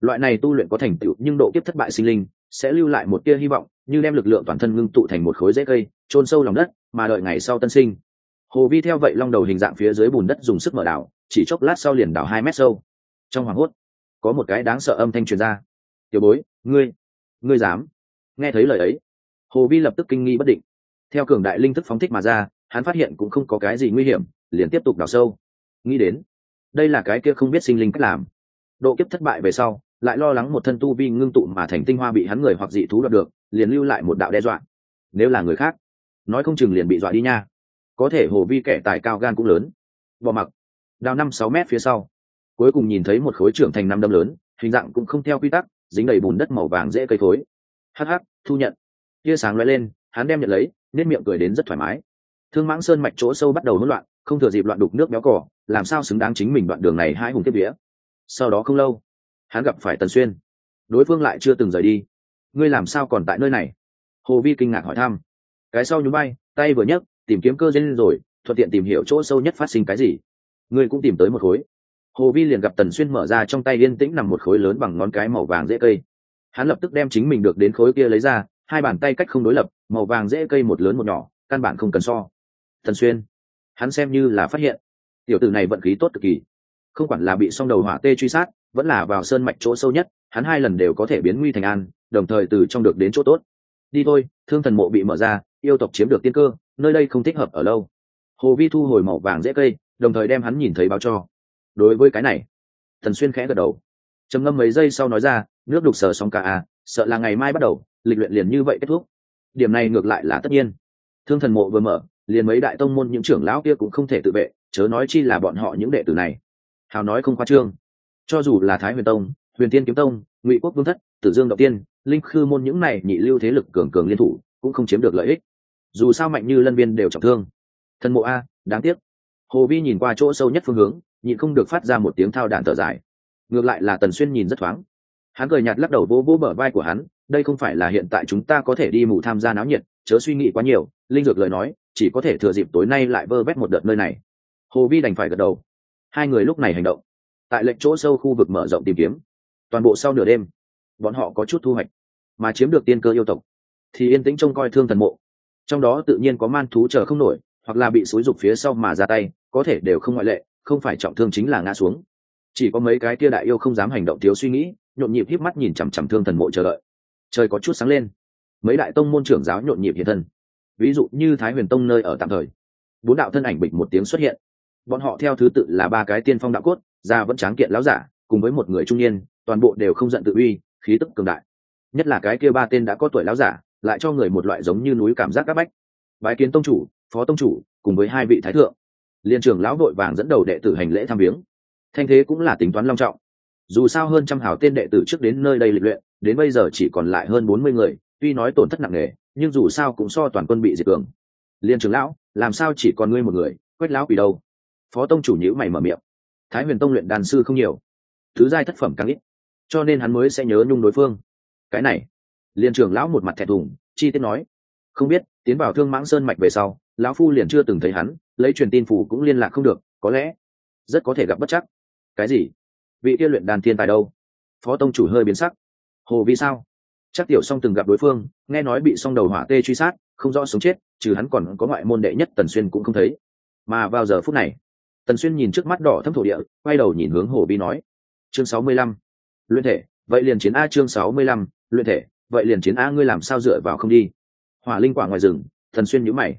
loại này tu luyện có thành tựu, nhưng độ kiếp thất bại sinh linh sẽ lưu lại một tia hy vọng, như đem lực lượng toàn thân ngưng tụ thành một khối rễ cây, chôn sâu lòng đất, mà đợi ngày sau tân sinh. Hồ vi theo vậy long đầu hình dạng phía dưới bùn đất dùng sức mở đảo, chỉ chốc lát sau liền đảo hai mét sâu. Trong hoàng hốt có một cái đáng sợ âm thanh truyền ra. Tiểu bối, ngươi ngươi dám? Nghe thấy lời ấy, hồ vi lập tức kinh nghi bất định. Theo cường đại linh thức phóng thích mà ra, hắn phát hiện cũng không có cái gì nguy hiểm, liền tiếp tục đào sâu. Nghĩ đến, đây là cái kia không biết sinh linh cách làm. Độ kiếp thất bại về sau, lại lo lắng một thân tu vi ngưng tụ mà thành tinh hoa bị hắn người hoặc dị thú đoạt được, liền lưu lại một đạo đe dọa. Nếu là người khác, nói không chừng liền bị dọa đi nha. Có thể hồ vi kẻ tài cao gan cũng lớn. Bỏ mặc. Đào năm sáu mét phía sau cuối cùng nhìn thấy một khối trưởng thành năm đâm lớn, hình dạng cũng không theo quy tắc, dính đầy bùn đất màu vàng dễ cây khối hh thu nhận. Tia sáng loay lên, hắn đem nhận lấy nên miệng cười đến rất thoải mái. Thương mãng sơn mạch chỗ sâu bắt đầu hỗn loạn, không thừa dịp loạn đục nước béo cỏ làm sao xứng đáng chính mình đoạn đường này hai hùng tiếp vía. Sau đó không lâu, hắn gặp phải tần xuyên. Đối phương lại chưa từng rời đi. Ngươi làm sao còn tại nơi này? Hồ vi kinh ngạc hỏi thăm. Cái sau nhún bay tay vừa nhấc, tìm kiếm cơ duyên rồi, thuận tiện tìm hiểu chỗ sâu nhất phát sinh cái gì. Ngươi cũng tìm tới một khối hồ vi liền gặp tần xuyên mở ra trong tay yên tĩnh nằm một khối lớn bằng ngón cái màu vàng dễ cây. Hắn lập tức đem chính mình được đến khối kia lấy ra, hai bàn tay cách không đối lập, màu vàng dễ cây một lớn một nhỏ, căn bản không cần so. Tần xuyên, hắn xem như là phát hiện. Tiểu tử này vận khí tốt cực kỳ. Không quản là bị song đầu hỏa tê truy sát, vẫn là vào sơn mạch chỗ sâu nhất, hắn hai lần đều có thể biến nguy thành an, đồng thời từ trong được đến chỗ tốt. Đi thôi, thương thần mộ bị mở ra, yêu tộc chiếm được tiên cơ, nơi đây không thích hợp ở lâu. Hồ vi thu hồi màu vàng dễ cây, đồng thời đem hắn nhìn thấy báo cho đối với cái này. Thần xuyên khẽ gật đầu. Trầm ngâm mấy giây sau nói ra, nước đục sờ xong cả à sợ là ngày mai bắt đầu, lịch luyện liền như vậy kết thúc. Điểm này ngược lại là tất nhiên. Thương thần mộ vừa mở, liền mấy đại tông môn những trưởng lão kia cũng không thể tự vệ, chớ nói chi là bọn họ những đệ tử này. Hào nói không khoa trương. Cho dù là thái huyền tông, huyền tiên kiếm tông, ngụy quốc vương thất, tử dương động tiên, linh khư môn những này nhị lưu thế lực cường cường liên thủ, cũng không chiếm được lợi ích. Dù sao mạnh như lân viên đều trọng thương. Thần mộ a, đáng tiếc hồ vi nhìn qua chỗ sâu nhất phương hướng, nhịn không được phát ra một tiếng thao đạn thở dài. Ngược lại là tần xuyên nhìn rất thoáng. Hắn cười nhạt lắc đầu vô vô bờ vai của hắn, đây không phải là hiện tại chúng ta có thể đi mù tham gia náo nhiệt, chớ suy nghĩ quá nhiều, linh dược lời nói, chỉ có thể thừa dịp tối nay lại vơ vét một đợt nơi này. Hồ vi đành phải gật đầu. Hai người lúc này hành động. Tại lệnh chỗ sâu khu vực mở rộng tìm kiếm. Toàn bộ sau nửa đêm, bọn họ có chút thu hoạch, mà chiếm được tiên cơ yêu tộc. Thì yên tĩnh trông coi thương thần mộ. Trong đó tự nhiên có man thú chờ không nổi, hoặc là bị xúi rục phía sau mà ra tay có thể đều không ngoại lệ, không phải trọng thương chính là ngã xuống. Chỉ có mấy cái kia đại yêu không dám hành động thiếu suy nghĩ, nhộn nhịp híp mắt nhìn chằm chằm thương thần mộ chờ đợi. Trời có chút sáng lên. Mấy đại tông môn trưởng giáo nhộn nhịp hiện thân. Ví dụ như thái huyền tông nơi ở tạm thời. Bốn đạo thân ảnh bịch một tiếng xuất hiện. Bọn họ theo thứ tự là ba cái tiên phong đạo cốt già vẫn tráng kiện láo giả, cùng với một người trung niên, toàn bộ đều không giận tự uy, khí tức cường đại. Nhất là cái kia ba tên đã có tuổi láo giả, lại cho người một loại giống như núi cảm giác áp bách. Bái kiến tông chủ, phó tông chủ, cùng với hai vị thái thượng liên trưởng lão đội vàng dẫn đầu đệ tử hành lễ tham viếng. Thanh thế cũng là tính toán long trọng. Dù sao hơn trăm hào tên đệ tử trước đến nơi đây lịch luyện, đến bây giờ chỉ còn lại hơn bốn mươi người, tuy nói tổn thất nặng nề, nhưng dù sao cũng so toàn quân bị diệt cường. Liên trưởng lão, làm sao chỉ còn ngươi một người quét lão quỷ đâu? Phó tông chủ nhữ mày mở miệng. Thái huyền tông luyện đàn sư không nhiều. Thứ giai thất phẩm càng ít, cho nên hắn mới sẽ nhớ nhung đối phương. Cái này, liên trưởng lão một mặt thẹn thùng, chi tiết nói. Không biết, tiến vào thương mãng sơn mạch về sau, lão phu liền chưa từng thấy hắn lấy truyền tin phủ cũng liên lạc không được, có lẽ rất có thể gặp bất chắc. Cái gì? Vị kia luyện đàn thiên tài đâu? Phó tông chủ hơi biến sắc. Hồ vì sao? Chắc tiểu song từng gặp đối phương, nghe nói bị song đầu hỏa tê truy sát, không rõ sống chết, trừ hắn còn có ngoại môn đệ nhất tần xuyên cũng không thấy. Mà vào giờ phút này, tần xuyên nhìn trước mắt đỏ thâm thổ địa, quay đầu nhìn hướng hồ vi nói, chương sáu mươi lăm, luyện thể, vậy liền chiến a chương sáu mươi lăm, luyện thể, vậy liền chiến a, ngươi làm sao dựa vào không đi? Hỏa linh quả ngoài rừng thần xuyên nhữ mày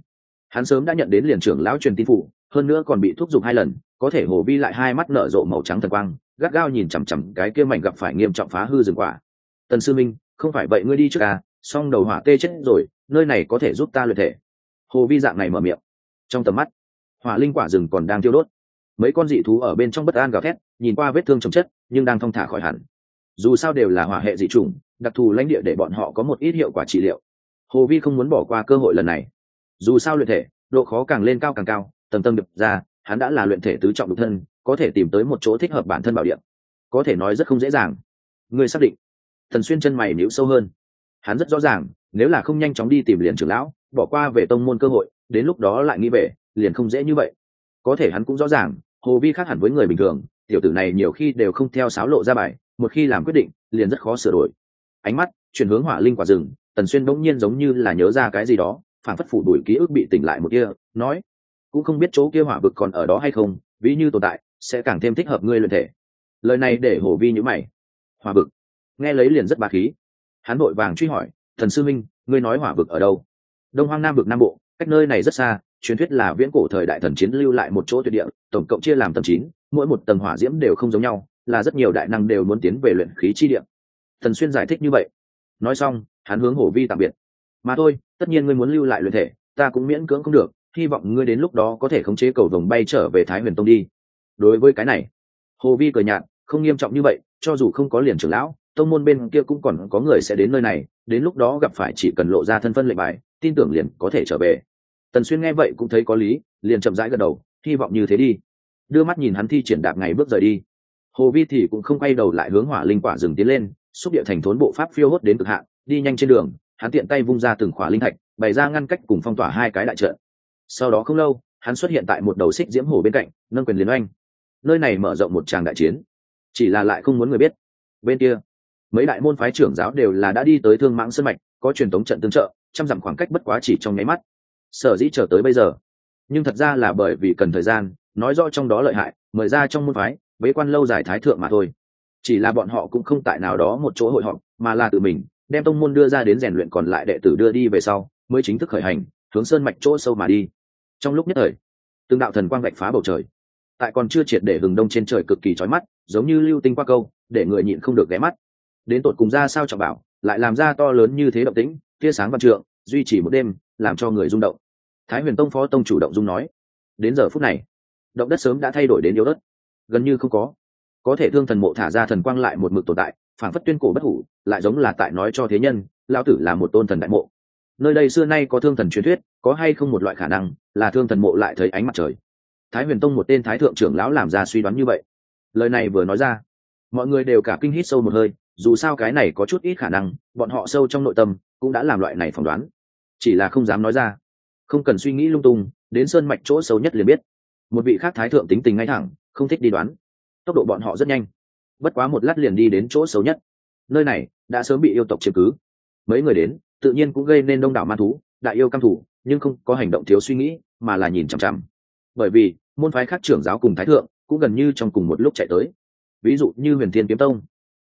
hắn sớm đã nhận đến liền trưởng lão truyền tin phụ, hơn nữa còn bị thúc giục hai lần, có thể hồ vi lại hai mắt nở rộ màu trắng thần quang, gắt gao nhìn chằm chằm cái kia mảnh gặp phải nghiêm trọng phá hư rừng quả. Tần sư minh, không phải vậy ngươi đi trước à song đầu hỏa tê chết rồi, nơi này có thể giúp ta luyện thể. Hồ vi dạng này mở miệng. Trong tầm mắt, hỏa linh quả rừng còn đang tiêu đốt. Mấy con dị thú ở bên trong bất an gào thét, nhìn qua vết thương chồng chất, nhưng đang thong thả khỏi hẳn. Dù sao đều là hỏa hệ dị chủng, đặc thù lãnh địa để bọn họ có một ít hiệu quả trị liệu. Hồ vi không muốn bỏ qua cơ hội lần này dù sao luyện thể, độ khó càng lên cao càng cao, tầng tầng đập ra, hắn đã là luyện thể tứ trọng độc thân, có thể tìm tới một chỗ thích hợp bản thân bảo điện. Có thể nói rất không dễ dàng. Ngươi xác định. Thần xuyên chân mày níu sâu hơn. Hắn rất rõ ràng, nếu là không nhanh chóng đi tìm liền trưởng lão, bỏ qua về tông môn cơ hội, đến lúc đó lại nghĩ về, liền không dễ như vậy. Có thể hắn cũng rõ ràng, hồ vi khác hẳn với người bình thường, tiểu tử này nhiều khi đều không theo sáo lộ ra bài, một khi làm quyết định, liền rất khó sửa đổi. Ánh mắt chuyển hướng hỏa linh quả rừng, tần xuyên bỗng nhiên giống như là nhớ ra cái gì đó phản phất phủ đuổi ký ức bị tỉnh lại một kia, nói, cũng không biết chỗ kia hỏa vực còn ở đó hay không, ví như tồn tại, sẽ càng thêm thích hợp ngươi luyện thể. Lời này để hổ vi nhữ mày. Hỏa vực? Nghe lấy liền rất bà khí. Hắn vội vàng truy hỏi, thần sư minh ngươi nói hỏa vực ở đâu? Đông hoang nam vực nam bộ, cách nơi này rất xa, truyền thuyết là viễn cổ thời đại thần chiến lưu lại một chỗ tuyệt địa, tổng cộng chia làm tầng chín, mỗi một tầng hỏa diễm đều không giống nhau, là rất nhiều đại năng đều muốn tiến về luyện khí chi địa. Thần xuyên giải thích như vậy. Nói xong, hắn hướng hổ vi tạm biệt mà thôi, tất nhiên ngươi muốn lưu lại luyện thể, ta cũng miễn cưỡng không được, hy vọng ngươi đến lúc đó có thể khống chế cầu vồng bay trở về thái huyền tông đi. Đối với cái này, hồ vi cười nhạt, không nghiêm trọng như vậy, cho dù không có liền trưởng lão, tông môn bên kia cũng còn có người sẽ đến nơi này, đến lúc đó gặp phải chỉ cần lộ ra thân phân lệnh bài, tin tưởng liền có thể trở về. Tần xuyên nghe vậy cũng thấy có lý, liền chậm rãi gật đầu, hy vọng như thế đi. Đưa mắt nhìn hắn thi triển đạp ngày bước rời đi. Hồ vi thì cũng không quay đầu lại hướng hỏa linh quả dừng tiến lên, xúc địa thành thốn bộ pháp phiêu hốt đến cực hạn, đi nhanh trên đường hắn tiện tay vung ra từng khỏa linh thạch, bày ra ngăn cách cùng phong tỏa hai cái đại trận. Sau đó không lâu, hắn xuất hiện tại một đầu xích diễm hồ bên cạnh, nâng quyền liên oanh. Nơi này mở rộng một tràng đại chiến. Chỉ là lại không muốn người biết. Bên kia, mấy đại môn phái trưởng giáo đều là đã đi tới thương mãng sân mạch, có truyền thống trận tương trợ, trăm dặm khoảng cách bất quá chỉ trong nháy mắt. Sở dĩ chờ tới bây giờ, nhưng thật ra là bởi vì cần thời gian, nói rõ trong đó lợi hại, mời ra trong môn phái, bế quan lâu dài thái thượng mà thôi. Chỉ là bọn họ cũng không tại nào đó một chỗ hội họp, mà là tự mình đem tông môn đưa ra đến rèn luyện còn lại đệ tử đưa đi về sau, mới chính thức khởi hành, hướng sơn mạch chỗ sâu mà đi. Trong lúc nhất thời, từng đạo thần quang vạch phá bầu trời. Tại còn chưa triệt để hừng đông trên trời cực kỳ trói mắt, giống như lưu tinh qua câu, để người nhịn không được ghé mắt. Đến tột cùng ra sao trọng bảo, lại làm ra to lớn như thế động tĩnh, tia sáng văn trượng, duy trì một đêm, làm cho người rung động. Thái huyền tông phó tông chủ động dung nói, đến giờ phút này, động đất sớm đã thay đổi đến yếu đất gần như không có có thể thương thần mộ thả ra thần quang lại một mực tồn tại phản phất tuyên cổ bất hủ, lại giống là tại nói cho thế nhân lao tử là một tôn thần đại mộ. Nơi đây xưa nay có thương thần truyền thuyết, có hay không một loại khả năng là thương thần mộ lại thấy ánh mặt trời? Thái huyền tông một tên thái thượng trưởng lão làm ra suy đoán như vậy. Lời này vừa nói ra, mọi người đều cả kinh hít sâu một hơi, dù sao cái này có chút ít khả năng, bọn họ sâu trong nội tâm cũng đã làm loại này phỏng đoán. Chỉ là không dám nói ra. Không cần suy nghĩ lung tung, đến sơn mạch chỗ sâu nhất liền biết. Một vị khác thái thượng tính tình ngay thẳng, không thích đi đoán. Tốc độ bọn họ rất nhanh bất quá một lát liền đi đến chỗ xấu nhất. Nơi này đã sớm bị yêu tộc chiếm cứ. Mấy người đến, tự nhiên cũng gây nên đông đảo man thú, đại yêu căm thủ, nhưng không có hành động thiếu suy nghĩ, mà là nhìn chằm chằm. Bởi vì, môn phái khác trưởng giáo cùng thái thượng cũng gần như trong cùng một lúc chạy tới. Ví dụ như huyền thiên kiếm tông.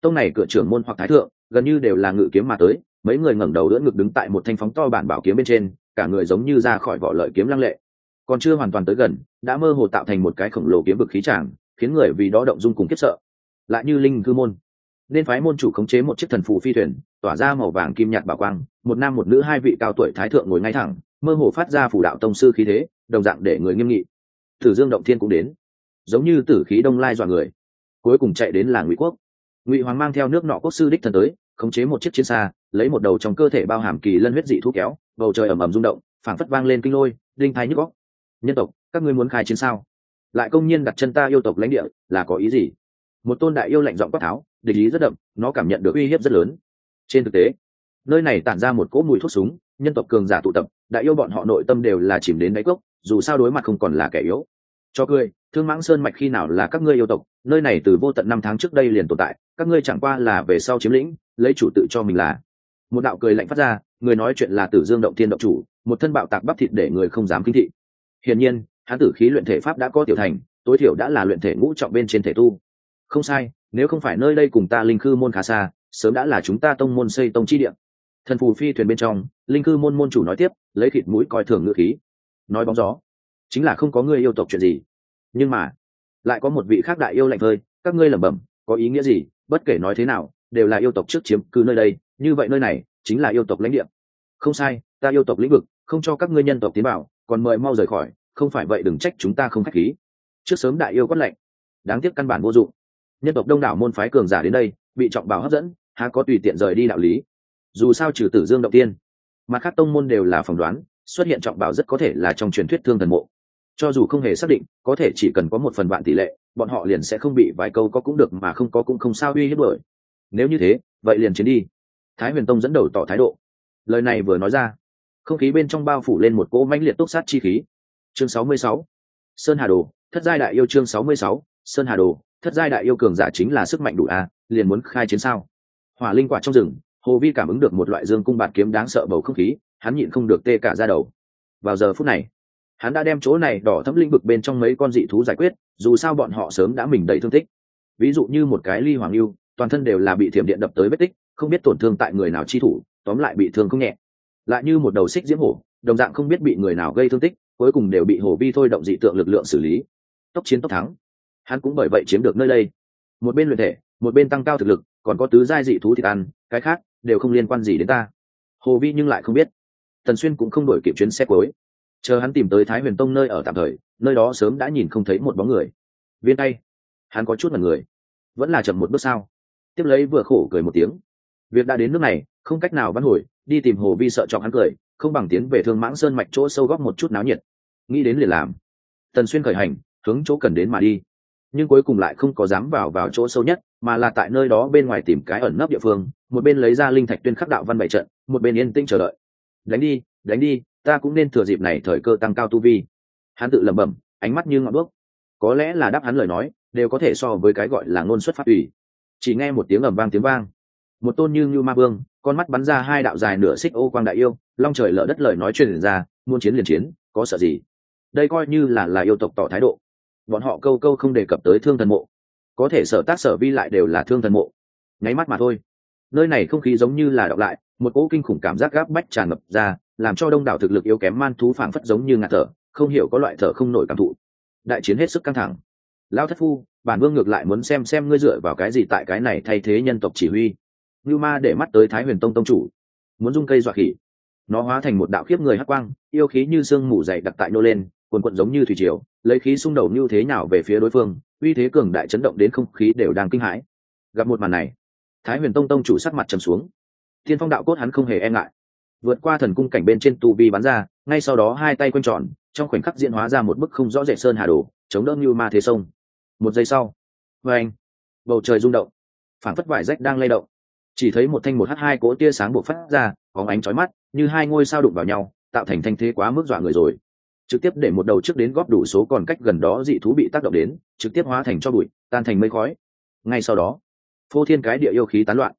Tông này cửa trưởng môn hoặc thái thượng, gần như đều là ngự kiếm mà tới, mấy người ngẩng đầu đỡ ngực đứng tại một thanh phóng to bản bảo kiếm bên trên, cả người giống như ra khỏi vỏ lợi kiếm lăng lệ. Còn chưa hoàn toàn tới gần, đã mơ hồ tạo thành một cái khổng lồ kiếm vực khí tràng, khiến người vì đó động dung cùng kiếp sợ lại như linh cư môn. Nên phái môn chủ khống chế một chiếc thần phù phi thuyền, tỏa ra màu vàng kim nhạt bảo quang, một nam một nữ hai vị cao tuổi thái thượng ngồi ngay thẳng, mơ hồ phát ra phủ đạo tông sư khí thế, đồng dạng để người nghiêm nghị. Tử dương động thiên cũng đến. Giống như tử khí đông lai dọa người. Cuối cùng chạy đến là ngụy quốc. Ngụy hoàng mang theo nước nọ quốc sư đích thần tới, khống chế một chiếc chiến xa, lấy một đầu trong cơ thể bao hàm kỳ lân huyết dị thu kéo, bầu trời ầm ầm rung động, phảng phất vang lên kinh lôi đinh thái nhức góc nhân tộc, các ngươi muốn khai chiến sao? Lại công nhiên đặt chân ta yêu tộc lãnh địa, là có ý gì? Một tôn đại yêu lạnh giọng quát tháo, địch ý rất đậm, nó cảm nhận được uy hiếp rất lớn. Trên thực tế, nơi này tản ra một cỗ mùi thuốc súng, nhân tộc cường giả tụ tập, đại yêu bọn họ nội tâm đều là chìm đến đáy cốc, dù sao đối mặt không còn là kẻ yếu. Cho cười, thương mãng sơn mạch khi nào là các ngươi yêu tộc, nơi này từ vô tận năm tháng trước đây liền tồn tại, các ngươi chẳng qua là về sau chiếm lĩnh, lấy chủ tự cho mình là. Một đạo cười lạnh phát ra, người nói chuyện là tử dương động thiên động chủ, một thân bạo tạc bắp thịt để người không dám kinh thị. Hiển nhiên, hán tử khí luyện thể pháp đã có tiểu thành, tối thiểu đã là luyện thể ngũ trọng bên trên thể tu không sai, nếu không phải nơi đây cùng ta linh khư môn khá xa, sớm đã là chúng ta tông môn xây tông chi địa. Thần phù phi thuyền bên trong, linh cư môn môn chủ nói tiếp, lấy thịt mũi coi thường ngự khí. Nói bóng gió, chính là không có người yêu tộc chuyện gì. Nhưng mà, lại có một vị khác đại yêu lạnh hơi, các ngươi lẩm bẩm, có ý nghĩa gì? Bất kể nói thế nào, đều là yêu tộc trước chiếm cứ nơi đây, như vậy nơi này chính là yêu tộc lãnh địa. Không sai, ta yêu tộc lĩnh vực, không cho các ngươi nhân tộc tiến bảo còn mời mau rời khỏi, không phải vậy đừng trách chúng ta không khách khí. Trước sớm đại yêu quát lệnh đáng tiếc căn bản vô dụng nhân tộc đông đảo môn phái cường giả đến đây, bị trọng bảo hấp dẫn, há có tùy tiện rời đi đạo lý dù sao trừ tử dương động tiên mặt khác tông môn đều là phỏng đoán, xuất hiện trọng bảo rất có thể là trong truyền thuyết thương thần mộ cho dù không hề xác định, có thể chỉ cần có một phần vạn tỷ lệ, bọn họ liền sẽ không bị vài câu có cũng được mà không có cũng không sao uy hiếp bởi nếu như thế, vậy liền chiến đi thái huyền tông dẫn đầu tỏ thái độ lời này vừa nói ra, không khí bên trong bao phủ lên một cỗ mãnh liệt túc sát chi khí chương 66. sơn hà đồ, thất giai đại yêu chương 66 sơn hà đồ, thất giai đại yêu cường giả chính là sức mạnh đủ a, liền muốn khai chiến sao? Hỏa linh quả trong rừng, hồ vi cảm ứng được một loại dương cung bạt kiếm đáng sợ bầu không khí, hắn nhịn không được tê cả ra đầu. Vào giờ phút này, hắn đã đem chỗ này đỏ thấm linh vực bên trong mấy con dị thú giải quyết, dù sao bọn họ sớm đã mình đầy thương tích. Ví dụ như một cái ly hoàng lưu toàn thân đều là bị thiểm điện đập tới vết tích, không biết tổn thương tại người nào chi thủ, tóm lại bị thương không nhẹ. Lại như một đầu xích diễm hổ, đồng dạng không biết bị người nào gây thương tích, cuối cùng đều bị hổ vi thôi động dị tượng lực lượng xử lý. Tốc chiến tốc thắng hắn cũng bởi vậy chiếm được nơi đây. Một bên luyện thể, một bên tăng cao thực lực, còn có tứ giai dị thú thịt ăn, cái khác đều không liên quan gì đến ta. Hồ vi nhưng lại không biết. Tần xuyên cũng không đổi kịp chuyến xe cuối. Chờ hắn tìm tới thái huyền tông nơi ở tạm thời, nơi đó sớm đã nhìn không thấy một bóng người. Viên tay. Hắn có chút là người. Vẫn là chậm một bước sao tiếp lấy vừa khổ cười một tiếng. Việc đã đến nước này, không cách nào văn hồi, đi tìm hồ vi sợ chọc hắn cười, không bằng tiến về thương mãng sơn mạch chỗ sâu góc một chút náo nhiệt. Nghĩ đến liền làm. Tần xuyên khởi hành, hướng chỗ cần đến mà đi nhưng cuối cùng lại không có dám vào vào chỗ sâu nhất, mà là tại nơi đó bên ngoài tìm cái ẩn nấp địa phương, một bên lấy ra linh thạch tuyên khắc đạo văn bảy trận, một bên yên tĩnh chờ đợi. Đánh đi đánh đi, ta cũng nên thừa dịp này thời cơ tăng cao tu vi. Hắn tự lẩm bẩm, ánh mắt như ngọn đuốc. Có lẽ là đáp hắn lời nói, đều có thể so với cái gọi là ngôn xuất phát ủy chỉ nghe một tiếng ầm vang tiếng vang. Một tôn như như ma vương, con mắt bắn ra hai đạo dài nửa xích ô quang đại yêu, long trời lỡ đất lời nói truyền ra, muôn chiến liền chiến, có sợ gì? Đây coi như là là yêu tộc tỏ thái độ bọn họ câu câu không đề cập tới thương thần mộ. Có thể sở tác sở vi lại đều là thương thần mộ. Nháy mắt mà thôi. Nơi này không khí giống như là đọc lại, một cỗ kinh khủng cảm giác gáp bách tràn ngập ra, làm cho đông đảo thực lực yếu kém man thú phảng phất giống như ngạt thở, không hiểu có loại thở không nổi cảm thụ. Đại chiến hết sức căng thẳng. Lao thất phu, bản vương ngược lại muốn xem xem ngươi dựa vào cái gì tại cái này thay thế nhân tộc chỉ huy. Như ma để mắt tới thái huyền tông tông chủ. Muốn dung cây dọa khỉ. Nó hóa thành một đạo khiếp người hắc quang, yêu khí như sương mù dày đặc tại nô lên quần quận giống như thủy triều, lấy khí xung đầu như thế nào về phía đối phương, uy thế cường đại chấn động đến không khí đều đang kinh hãi. Gặp một màn này, thái huyền tông tông chủ sắc mặt trầm xuống. Thiên phong đạo cốt hắn không hề e ngại. Vượt qua thần cung cảnh bên trên tu vi bắn ra, ngay sau đó hai tay quanh tròn, trong khoảnh khắc diễn hóa ra một bức không rõ rệt sơn hà đồ, chống đỡ như ma thế sông. Một giây sau vê anh, bầu trời rung động, phản phất vải rách đang lay động. Chỉ thấy một thanh một h hai cỗ tia sáng buộc phát ra có ánh chói mắt, như hai ngôi sao đụng vào nhau, tạo thành thanh thế quá mức dọa người rồi trực tiếp để một đầu trước đến góp đủ số còn cách gần đó dị thú bị tác động đến, trực tiếp hóa thành cho bụi, tan thành mây khói. Ngay sau đó, phô thiên cái địa yêu khí tán loạn.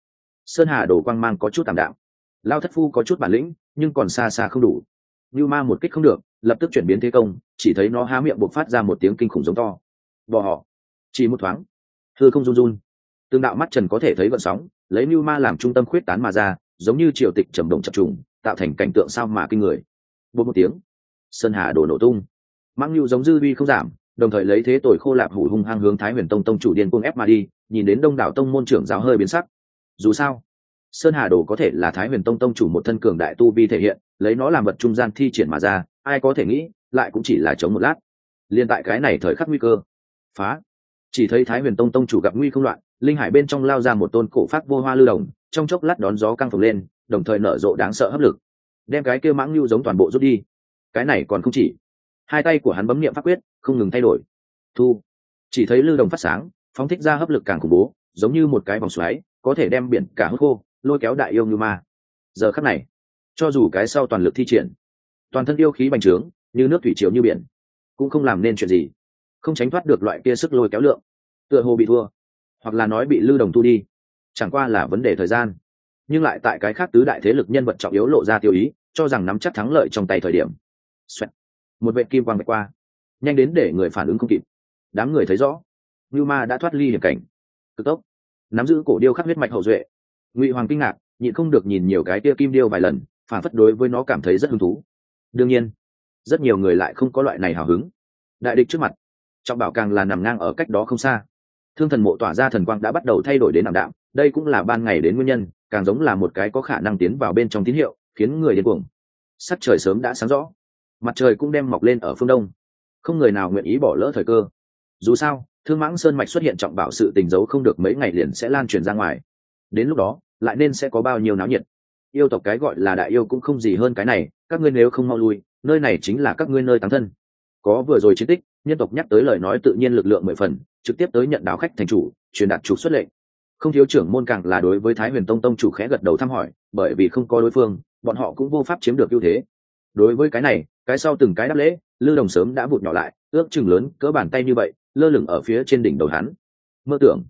Sơn hà đổ quang mang có chút tạm đạo. Lao thất phu có chút bản lĩnh, nhưng còn xa xa không đủ. Như ma một kích không được, lập tức chuyển biến thế công, chỉ thấy nó há miệng buộc phát ra một tiếng kinh khủng giống to. Bỏ họ. Chỉ một thoáng thưa không run run. Tương đạo mắt trần có thể thấy vận sóng, lấy như ma làm trung tâm khuyết tán mà ra, giống như triều tịch trầm động chập trùng, tạo thành cảnh tượng sao mà kinh người. Bột một tiếng sơn hà đổ nổ tung. Mang nhu giống dư vi không giảm, đồng thời lấy thế tội khô lạp hủ hung hăng hướng thái huyền tông tông chủ điên cung ép mà đi, nhìn đến đông đảo tông môn trưởng giáo hơi biến sắc. Dù sao, sơn hà đồ có thể là thái huyền tông tông chủ một thân cường đại tu vi thể hiện, lấy nó làm vật trung gian thi triển mà ra, ai có thể nghĩ, lại cũng chỉ là chống một lát. Liên tại cái này thời khắc nguy cơ, phá. Chỉ thấy thái huyền tông tông chủ gặp nguy không loạn, linh hải bên trong lao ra một tôn cổ phát vô hoa lưu đồng, trong chốc lát đón gió căng phồng lên, đồng thời nở rộ đáng sợ hấp lực. Đem cái kia mãng lưu giống toàn bộ rút đi cái này còn không chỉ. Hai tay của hắn bấm niệm pháp quyết, không ngừng thay đổi. Thu. Chỉ thấy lưu đồng phát sáng, phóng thích ra hấp lực càng khủng bố, giống như một cái vòng xoáy, có thể đem biển cả hút khô, lôi kéo đại yêu như ma. Giờ khắc này, cho dù cái sau toàn lực thi triển, toàn thân yêu khí bành trướng, như nước thủy chiều như biển, cũng không làm nên chuyện gì. Không tránh thoát được loại kia sức lôi kéo lượng, tựa hồ bị thua, hoặc là nói bị lưu đồng thu đi. Chẳng qua là vấn đề thời gian. Nhưng lại tại cái khác tứ đại thế lực nhân vật trọng yếu lộ ra tiêu ý, cho rằng nắm chắc thắng lợi trong tay thời điểm. Xoẹt. một vệ kim quang vạch qua. Nhanh đến để người phản ứng không kịp. Đám người thấy rõ. Như ma đã thoát ly hiểm cảnh. Cực tốc. Nắm giữ cổ điêu khắc huyết mạch hậu duệ. Ngụy hoàng kinh ngạc, nhịn không được nhìn nhiều cái tia kim điêu vài lần, phản phất đối với nó cảm thấy rất hứng thú. Đương nhiên, rất nhiều người lại không có loại này hào hứng. Đại địch trước mặt. Trọng bảo càng là nằm ngang ở cách đó không xa. Thương thần mộ tỏa ra thần quang đã bắt đầu thay đổi đến ảm đạm. Đây cũng là ban ngày đến nguyên nhân, càng giống là một cái có khả năng tiến vào bên trong tín hiệu, khiến người điên cuồng. Sắc trời sớm đã sáng rõ mặt trời cũng đem mọc lên ở phương đông. Không người nào nguyện ý bỏ lỡ thời cơ. Dù sao, thương mãng sơn mạch xuất hiện trọng bảo sự tình giấu không được mấy ngày liền sẽ lan truyền ra ngoài. Đến lúc đó, lại nên sẽ có bao nhiêu náo nhiệt. Yêu tộc cái gọi là đại yêu cũng không gì hơn cái này, các ngươi nếu không mau lui, nơi này chính là các ngươi nơi tán thân. Có vừa rồi chiến tích, nhân tộc nhắc tới lời nói tự nhiên lực lượng mười phần, trực tiếp tới nhận đáo khách thành chủ, truyền đạt chủ xuất lệnh. Không thiếu trưởng môn càng là đối với thái huyền tông tông chủ khẽ gật đầu thăm hỏi, bởi vì không có đối phương, bọn họ cũng vô pháp chiếm được ưu thế. Đối với cái này cái sau từng cái đáp lễ, lư đồng sớm đã vụt nhỏ lại, ước chừng lớn, cỡ bàn tay như vậy, lơ lửng ở phía trên đỉnh đầu hắn. Mơ tưởng,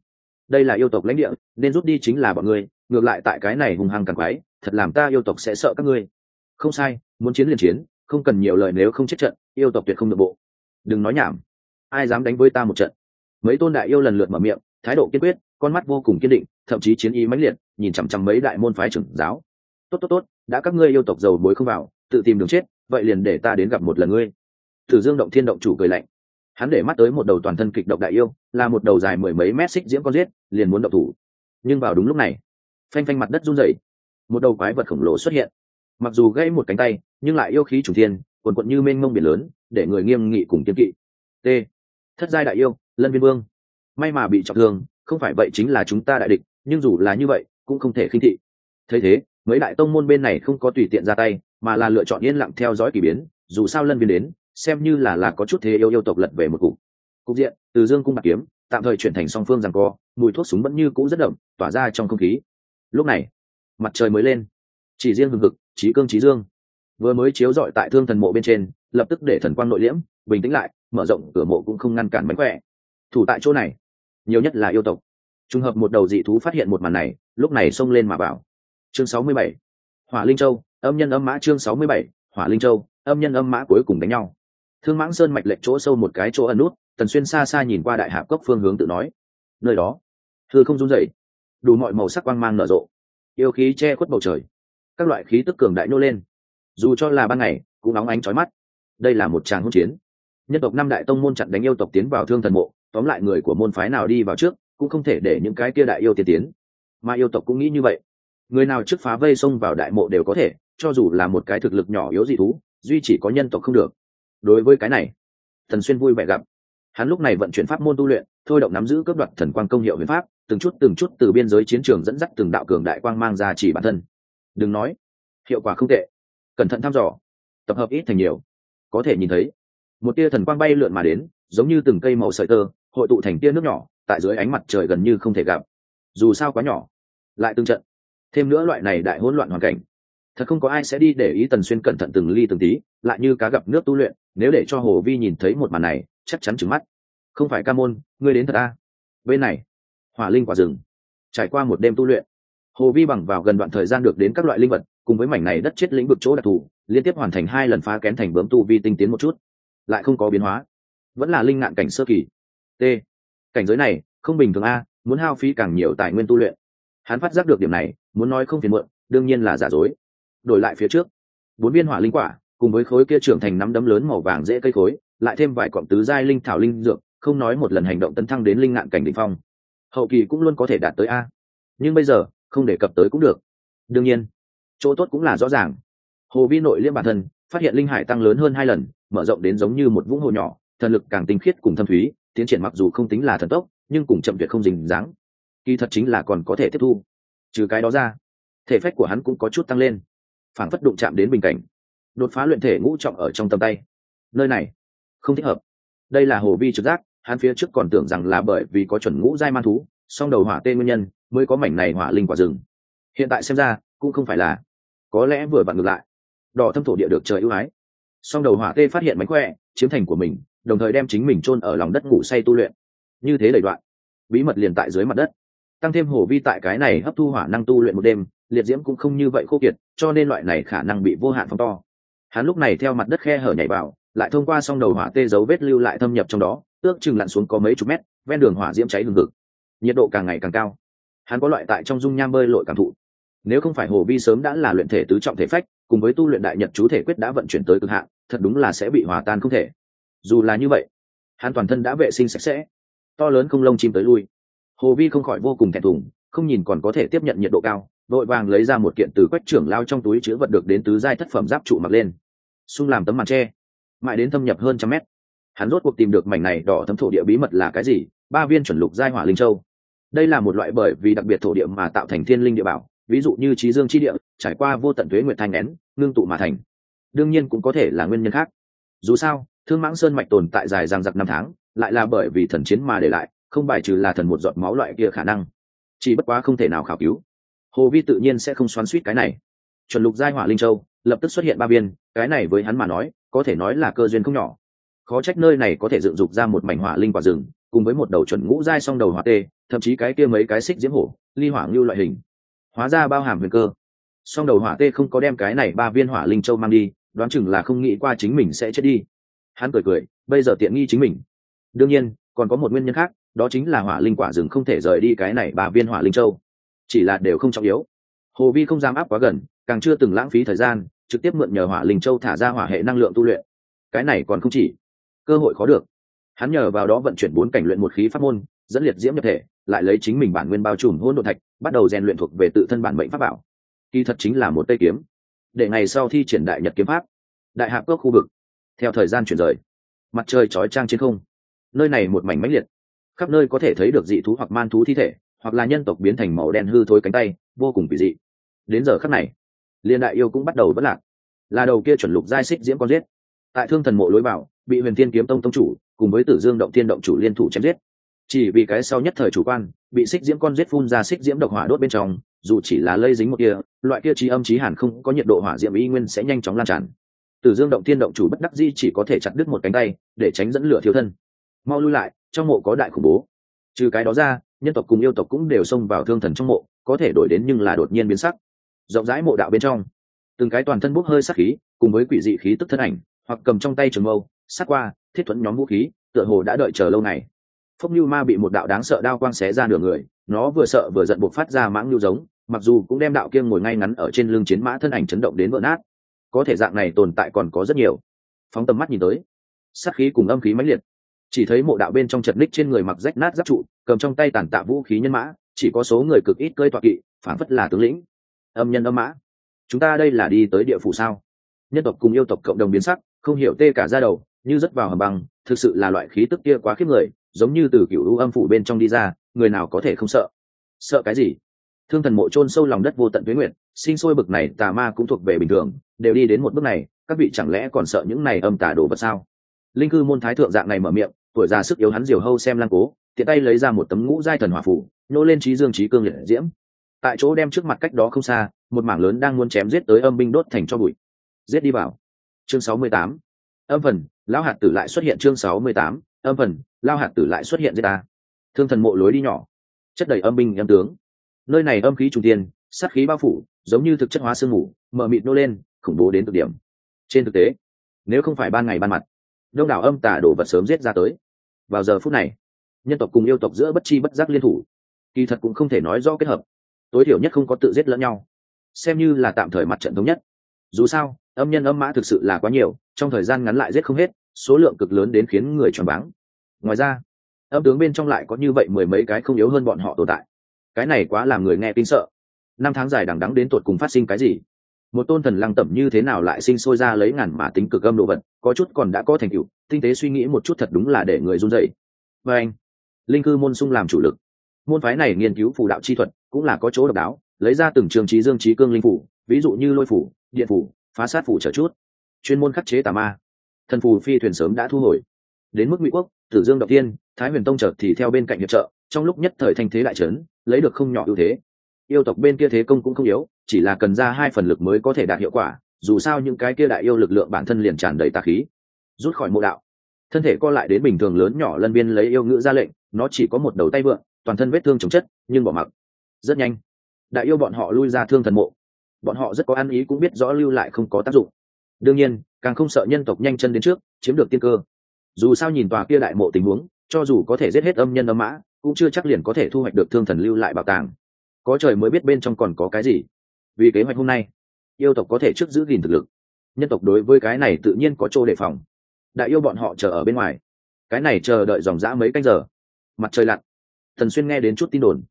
đây là yêu tộc lãnh địa, nên rút đi chính là bọn ngươi, ngược lại tại cái này hùng hăng càng quái, thật làm ta yêu tộc sẽ sợ các ngươi. Không sai, muốn chiến liền chiến, không cần nhiều lời nếu không chết trận, yêu tộc tuyệt không nội bộ. Đừng nói nhảm, ai dám đánh với ta một trận. Mấy tôn đại yêu lần lượt mở miệng, thái độ kiên quyết, con mắt vô cùng kiên định, thậm chí chiến ý mãnh liệt, nhìn chằm chằm mấy đại môn phái trưởng giáo. Tốt tốt tốt, đã các ngươi yêu tộc giàu bối không vào, tự tìm đường chết vậy liền để ta đến gặp một lần ngươi. Thử dương động thiên động chủ cười lạnh. Hắn để mắt tới một đầu toàn thân kịch độc đại yêu, là một đầu dài mười mấy mét xích diễm con giết, liền muốn động thủ. Nhưng vào đúng lúc này, phanh phanh mặt đất run rẩy. Một đầu quái vật khổng lồ xuất hiện. Mặc dù gãy một cánh tay, nhưng lại yêu khí chủ thiên quần quận như mênh mông biển lớn, để người nghiêm nghị cùng kiên kỵ. T. Thất giai đại yêu, lân viên vương. May mà bị trọng thương, không phải vậy chính là chúng ta đại địch, nhưng dù là như vậy, cũng không thể khinh thị. Thấy thế, mấy đại tông môn bên này không có tùy tiện ra tay mà là lựa chọn yên lặng theo dõi k ỳ biến, dù sao lân viên đến, xem như là là có chút thế yêu yêu tộc lật về một cục. Cục diện, từ dương cung bạc kiếm, tạm thời chuyển thành song phương rằng co, mùi thuốc súng vẫn như cũ rất đậm, tỏa ra trong không khí. Lúc này, mặt trời mới lên. Chỉ riêng hừng hực trí cương trí dương. Vừa mới chiếu dọi tại thương thần mộ bên trên, lập tức để thần quang nội liễm, bình tĩnh lại, mở rộng cửa mộ cũng không ngăn cản mánh khỏe. Thủ tại chỗ này, nhiều nhất là yêu tộc. Trùng hợp một đầu dị thú phát hiện một màn này, lúc này xông lên mà bảo. Chương sáu mươi bảy, hỏa linh châu âm nhân âm mã chương sáu mươi bảy, hỏa linh châu, âm nhân âm mã cuối cùng đánh nhau. Thương mãng sơn mạch lệnh chỗ sâu một cái chỗ ẩn nút, tần xuyên xa xa nhìn qua đại hạp cốc phương hướng tự nói. Nơi đó thưa không run rẩy, đủ mọi màu sắc quang mang nở rộ. Yêu khí che khuất bầu trời, các loại khí tức cường đại nô lên. Dù cho là ban ngày, cũng nóng ánh trói mắt. Đây là một tràng hỗn chiến. Nhân tộc năm đại tông môn chặn đánh yêu tộc tiến vào thương thần mộ, tóm lại người của môn phái nào đi vào trước, cũng không thể để những cái kia đại yêu tiên tiến. Mà yêu tộc cũng nghĩ như vậy. Người nào trước phá vây xông vào đại mộ đều có thể cho dù là một cái thực lực nhỏ yếu dị thú, duy chỉ có nhân tộc không được. Đối với cái này, thần xuyên vui vẻ gặp. Hắn lúc này vận chuyển pháp môn tu luyện, thôi động nắm giữ cướp đoạt thần quang công hiệu huyền pháp, từng chút từng chút từ biên giới chiến trường dẫn dắt từng đạo cường đại quang mang ra chỉ bản thân. Đừng nói, hiệu quả không tệ. Cẩn thận thăm dò. Tập hợp ít thành nhiều. Có thể nhìn thấy, một tia thần quang bay lượn mà đến, giống như từng cây màu sợi tơ, hội tụ thành tia nước nhỏ, tại dưới ánh mặt trời gần như không thể gặp. Dù sao quá nhỏ, lại tương trận. Thêm nữa loại này đại hỗn loạn hoàn cảnh thật không có ai sẽ đi để ý tần xuyên cẩn thận từng ly từng tí, lại như cá gặp nước tu luyện, nếu để cho hồ vi nhìn thấy một màn này, chắc chắn trứng mắt. Không phải ca môn, ngươi đến thật a. Bên này, hỏa linh quả rừng. Trải qua một đêm tu luyện, hồ vi bằng vào gần đoạn thời gian được đến các loại linh vật, cùng với mảnh này đất chết lĩnh vực chỗ đặc thù, liên tiếp hoàn thành hai lần phá kén thành bướm tu vi tinh tiến một chút. Lại không có biến hóa. Vẫn là linh ngạn cảnh sơ kỳ. T. Cảnh giới này, không bình thường a, muốn hao phí càng nhiều tài nguyên tu luyện. Hắn phát giác được điểm này, muốn nói không phiền muộn, đương nhiên là giả dối đổi lại phía trước. Bốn viên hỏa linh quả, cùng với khối kia trưởng thành nắm đấm lớn màu vàng dễ cây khối, lại thêm vài cọng tứ giai linh thảo linh dược, không nói một lần hành động tấn thăng đến linh ngạn cảnh đ ỉ n h phong. Hậu kỳ cũng luôn có thể đạt tới a. Nhưng bây giờ, không đề cập tới cũng được. Đương nhiên, chỗ tốt cũng là rõ ràng. Hồ vi nội liêm bản thân, phát hiện linh hải tăng lớn hơn hai lần, mở rộng đến giống như một vũng hồ nhỏ, thần lực càng tinh khiết cùng thâm thúy, tiến triển mặc dù không tính là thần tốc, nhưng cùng chậm tuyệt không dình dáng. Kỳ thật chính là còn có thể tiếp thu. Trừ cái đó ra, thể phách của hắn cũng có chút tăng lên phản phất đụng chạm đến bình cảnh. Đột phá luyện thể ngũ trọng ở trong tầm tay. Nơi này, không thích hợp. Đây là hồ vi trực giác, hắn phía trước còn tưởng rằng là bởi vì có chuẩn ngũ giai man thú, song đầu hỏa tê nguyên nhân, mới có mảnh này hỏa linh quả rừng. Hiện tại xem ra, cũng không phải là. Có lẽ vừa vặn ngược lại. Đỏ thâm thổ địa được trời ưu ái. Song đầu hỏa tê phát hiện mánh khỏe, chiếm thành của mình, đồng thời đem chính mình chôn ở lòng đất ngủ say tu luyện. Như thế đầy đoạn, bí mật liền tại dưới mặt đất. Tăng thêm hồ vi tại cái này hấp thu hỏa năng tu luyện một đêm liệt diễm cũng không như vậy khô kiệt, cho nên loại này khả năng bị vô hạn phóng to. Hắn lúc này theo mặt đất khe hở nhảy vào, lại thông qua song đầu hỏa tê dấu vết lưu lại thâm nhập trong đó, ước chừng lặn xuống có mấy chục mét, ven đường hỏa diễm cháy lừng ngực nhiệt độ càng ngày càng cao. Hắn có loại tại trong dung nham bơi lội cảm thụ. Nếu không phải hồ vi sớm đã là luyện thể tứ trọng thể phách, cùng với tu luyện đại nhật chú thể quyết đã vận chuyển tới cực hạn, thật đúng là sẽ bị hòa tan không thể. Dù là như vậy, hắn toàn thân đã vệ sinh sạch sẽ. To lớn không lông chim tới lui. Hồ vi không khỏi vô cùng thẹn thùng, không nhìn còn có thể tiếp nhận nhiệt độ cao vội vàng lấy ra một kiện từ quách trưởng lao trong túi chứa vật được đến tứ giai thất phẩm giáp trụ mặc lên, xung làm tấm màn tre, mãi đến thâm nhập hơn trăm mét. Hắn rốt cuộc tìm được mảnh này đỏ thấm thổ địa bí mật là cái gì? Ba viên chuẩn lục giai hỏa linh châu. Đây là một loại bởi vì đặc biệt thổ địa mà tạo thành thiên linh địa bảo, ví dụ như trí dương chi địa, trải qua vô tận thuế nguyệt thanh nén, ngưng tụ mà thành. Đương nhiên cũng có thể là nguyên nhân khác. Dù sao, thương mãng sơn mạch tồn tại dài dằng dặc năm tháng, lại là bởi vì thần chiến mà để lại, không bài trừ là thần một giọt máu loại kia khả năng. Chỉ bất quá không thể nào khảo cứu hồ vi tự nhiên sẽ không xoắn suýt cái này. Chuẩn lục giai hỏa linh châu, lập tức xuất hiện ba viên, cái này với hắn mà nói, có thể nói là cơ duyên không nhỏ. Khó trách nơi này có thể dựng dục ra một mảnh hỏa linh quả rừng, cùng với một đầu chuẩn ngũ giai song đầu hỏa tê, thậm chí cái kia mấy cái xích diễm hổ, ly hỏa ngưu loại hình. Hóa ra bao hàm huyền cơ. Song đầu hỏa tê không có đem cái này ba viên hỏa linh châu mang đi, đoán chừng là không nghĩ qua chính mình sẽ chết đi. Hắn cười cười, bây giờ tiện nghi chính mình. Đương nhiên, còn có một nguyên nhân khác, đó chính là hỏa linh quả rừng không thể rời đi cái này ba viên hỏa linh châu chỉ là đều không trọng yếu. Hồ vi không dám áp quá gần, càng chưa từng lãng phí thời gian, trực tiếp mượn nhờ hỏa linh châu thả ra hỏa hệ năng lượng tu luyện. Cái này còn không chỉ, cơ hội khó được. Hắn nhờ vào đó vận chuyển bốn cảnh luyện một khí pháp môn, dẫn liệt diễm nhập thể, lại lấy chính mình bản nguyên bao trùm hôn đ thạch, bắt đầu rèn luyện thuộc về tự thân bản mệnh pháp bảo. Kỳ thật chính là một tây kiếm. Để ngày sau thi triển đại nhật kiếm pháp, đại hạp cốc khu vực, theo thời gian chuyển rời, mặt trời chói trang trên không. Nơi này một mảnh mãnh liệt, khắp nơi có thể thấy được dị thú hoặc man thú thi thể hoặc là nhân tộc biến thành màu đen hư thối cánh tay, vô cùng kỳ dị. Đến giờ khắc này liên đại yêu cũng bắt đầu vất lạc. Là đầu kia chuẩn lục giai xích diễm con giết. Tại thương thần mộ lối vào, bị huyền thiên kiếm tông tông chủ cùng với tử dương động thiên động chủ liên thủ chém giết. Chỉ vì cái sau nhất thời chủ quan, bị xích diễm con giết phun ra xích diễm độc hỏa đốt bên trong, dù chỉ là lây dính một kia, loại kia trí âm trí hàn không có nhiệt độ hỏa diễm y nguyên sẽ nhanh chóng lan tràn. Tử dương động thiên động chủ bất đắc di chỉ có thể chặt đứt một cánh tay, để tránh dẫn lửa thiếu thân. Mau lui lại, trong mộ có đại khủng bố. Trừ cái đó ra nhân tộc cùng yêu tộc cũng đều xông vào thương thần trong mộ, có thể đổi đến nhưng là đột nhiên biến sắc. Rộng rãi mộ đạo bên trong, từng cái toàn thân bốc hơi sắc khí, cùng với quỷ dị khí tức thân ảnh, hoặc cầm trong tay trường mâu sát qua, thiết thuẫn nhóm vũ khí, tựa hồ đã đợi chờ lâu ngày. Phốc như ma bị một đạo đáng sợ đao quang xé ra nửa người, nó vừa sợ vừa giận buộc phát ra mãng nhu giống, mặc dù cũng đem đạo kiêng ngồi ngay ngắn ở trên lưng chiến mã thân ảnh chấn động đến vỡ nát. Có thể dạng này tồn tại còn có rất nhiều. Phóng tầm mắt nhìn tới sát khí cùng âm khí mãnh liệt. Chỉ thấy mộ đạo bên trong chật ních trên người mặc rách nát giáp trụ cầm trong tay tàn tạ vũ khí nhân mã, chỉ có số người cực ít cơi tọa kỵ, phản phất là tướng lĩnh. Âm nhân âm mã. Chúng ta đây là đi tới địa phủ sao? Nhân tộc cùng yêu tộc cộng đồng biến sắc, không hiểu tê cả ra đầu, như rất vào hầm băng, thực sự là loại khí tức kia quá khiếp người, giống như từ cựu u âm phủ bên trong đi ra, người nào có thể không sợ? Sợ cái gì? Thương thần mộ chôn sâu lòng đất vô tận tuyến nguyện sinh sôi bực này tà ma cũng thuộc về bình thường, đều đi đến một bước này, các vị chẳng lẽ còn sợ những này âm tà đồ vật sao? Linh cư môn thái thượng dạng này mở miệng, tuổi già sức yếu hắn diều hâu xem lăng cố tiện tay lấy ra một tấm ngũ giai thần hỏa phủ, nhô lên trí dương trí cương liệt diễm. Tại chỗ đem trước mặt cách đó không xa, một mảng lớn đang muốn chém giết tới âm binh đốt thành cho bụi. Giết đi vào. Chương sáu mươi tám. Âm phần, lão hạt tử lại xuất hiện chương sáu mươi tám. Âm phần lao hạt tử lại xuất hiện giết ta. Thương thần mộ lối đi nhỏ. Chất đầy âm binh âm tướng. Nơi này âm khí trung tiên sát khí bao phủ, giống như thực chất hóa sương mù, mờ mịt nô lên, khủng bố đến cực điểm. Trên thực tế, nếu không phải ban ngày ban mặt, đông đảo âm tả đổ vật sớm giết ra tới. Vào giờ phút này nhân tộc cùng yêu tộc giữa bất chi bất giác liên thủ. Kỳ thật cũng không thể nói rõ kết hợp. Tối thiểu nhất không có tự giết lẫn nhau. Xem như là tạm thời mặt trận thống nhất. Dù sao, âm nhân âm mã thực sự là quá nhiều, trong thời gian ngắn lại giết không hết, số lượng cực lớn đến khiến người choáng váng. Ngoài ra, âm tướng bên trong lại có như vậy mười mấy cái không yếu hơn bọn họ tồn tại. Cái này quá làm người nghe kinh sợ. Năm tháng dài đằng đắng đến tột cùng phát sinh cái gì? Một tôn thần lăng tẩm như thế nào lại sinh sôi ra lấy ngàn mà tính cực âm đồ vật, có chút còn đã có thành tựu, tinh tế suy nghĩ một chút thật đúng là để người run dậy và anh linh cư môn sung làm chủ lực. Môn phái này nghiên cứu phù đạo chi thuật cũng là có chỗ độc đáo, lấy ra từng trường trí dương trí cương linh phủ, ví dụ như lôi phủ, điện phủ, phá sát phủ trở chút. Chuyên môn khắc chế tà ma. Thần phù phi thuyền sớm đã thu hồi. Đến mức ngụy quốc, tử dương đầu tiên, thái huyền tông chợt thì theo bên cạnh hiệp trợ, trong lúc nhất thời thanh thế đại trấn lấy được không nhỏ ưu thế. Yêu tộc bên kia thế công cũng không yếu, chỉ là cần ra hai phần lực mới có thể đạt hiệu quả, dù sao những cái kia đại yêu lực lượng bản thân liền tràn đầy tà khí. Rút khỏi mộ đạo thân thể co lại đến bình thường lớn nhỏ lân biên lấy yêu ngữ ra lệnh, nó chỉ có một đầu tay vượn toàn thân vết thương chồng chất, nhưng bỏ mặc. Rất nhanh, đại yêu bọn họ lui ra thương thần mộ. Bọn họ rất có ăn ý cũng biết rõ lưu lại không có tác dụng. Đương nhiên, càng không sợ nhân tộc nhanh chân đến trước, chiếm được tiên cơ. Dù sao nhìn tòa kia đại mộ tình huống, cho dù có thể giết hết âm nhân âm mã, cũng chưa chắc liền có thể thu hoạch được thương thần lưu lại bảo tàng. Có trời mới biết bên trong còn có cái gì. Vì kế hoạch hôm nay, yêu tộc có thể trước giữ gìn thực lực. Nhân tộc đối với cái này tự nhiên có chỗ đề phòng đại yêu bọn họ chờ ở bên ngoài. Cái này chờ đợi dòng dã mấy canh giờ. Mặt trời lặn. Thần xuyên nghe đến chút tin đồn.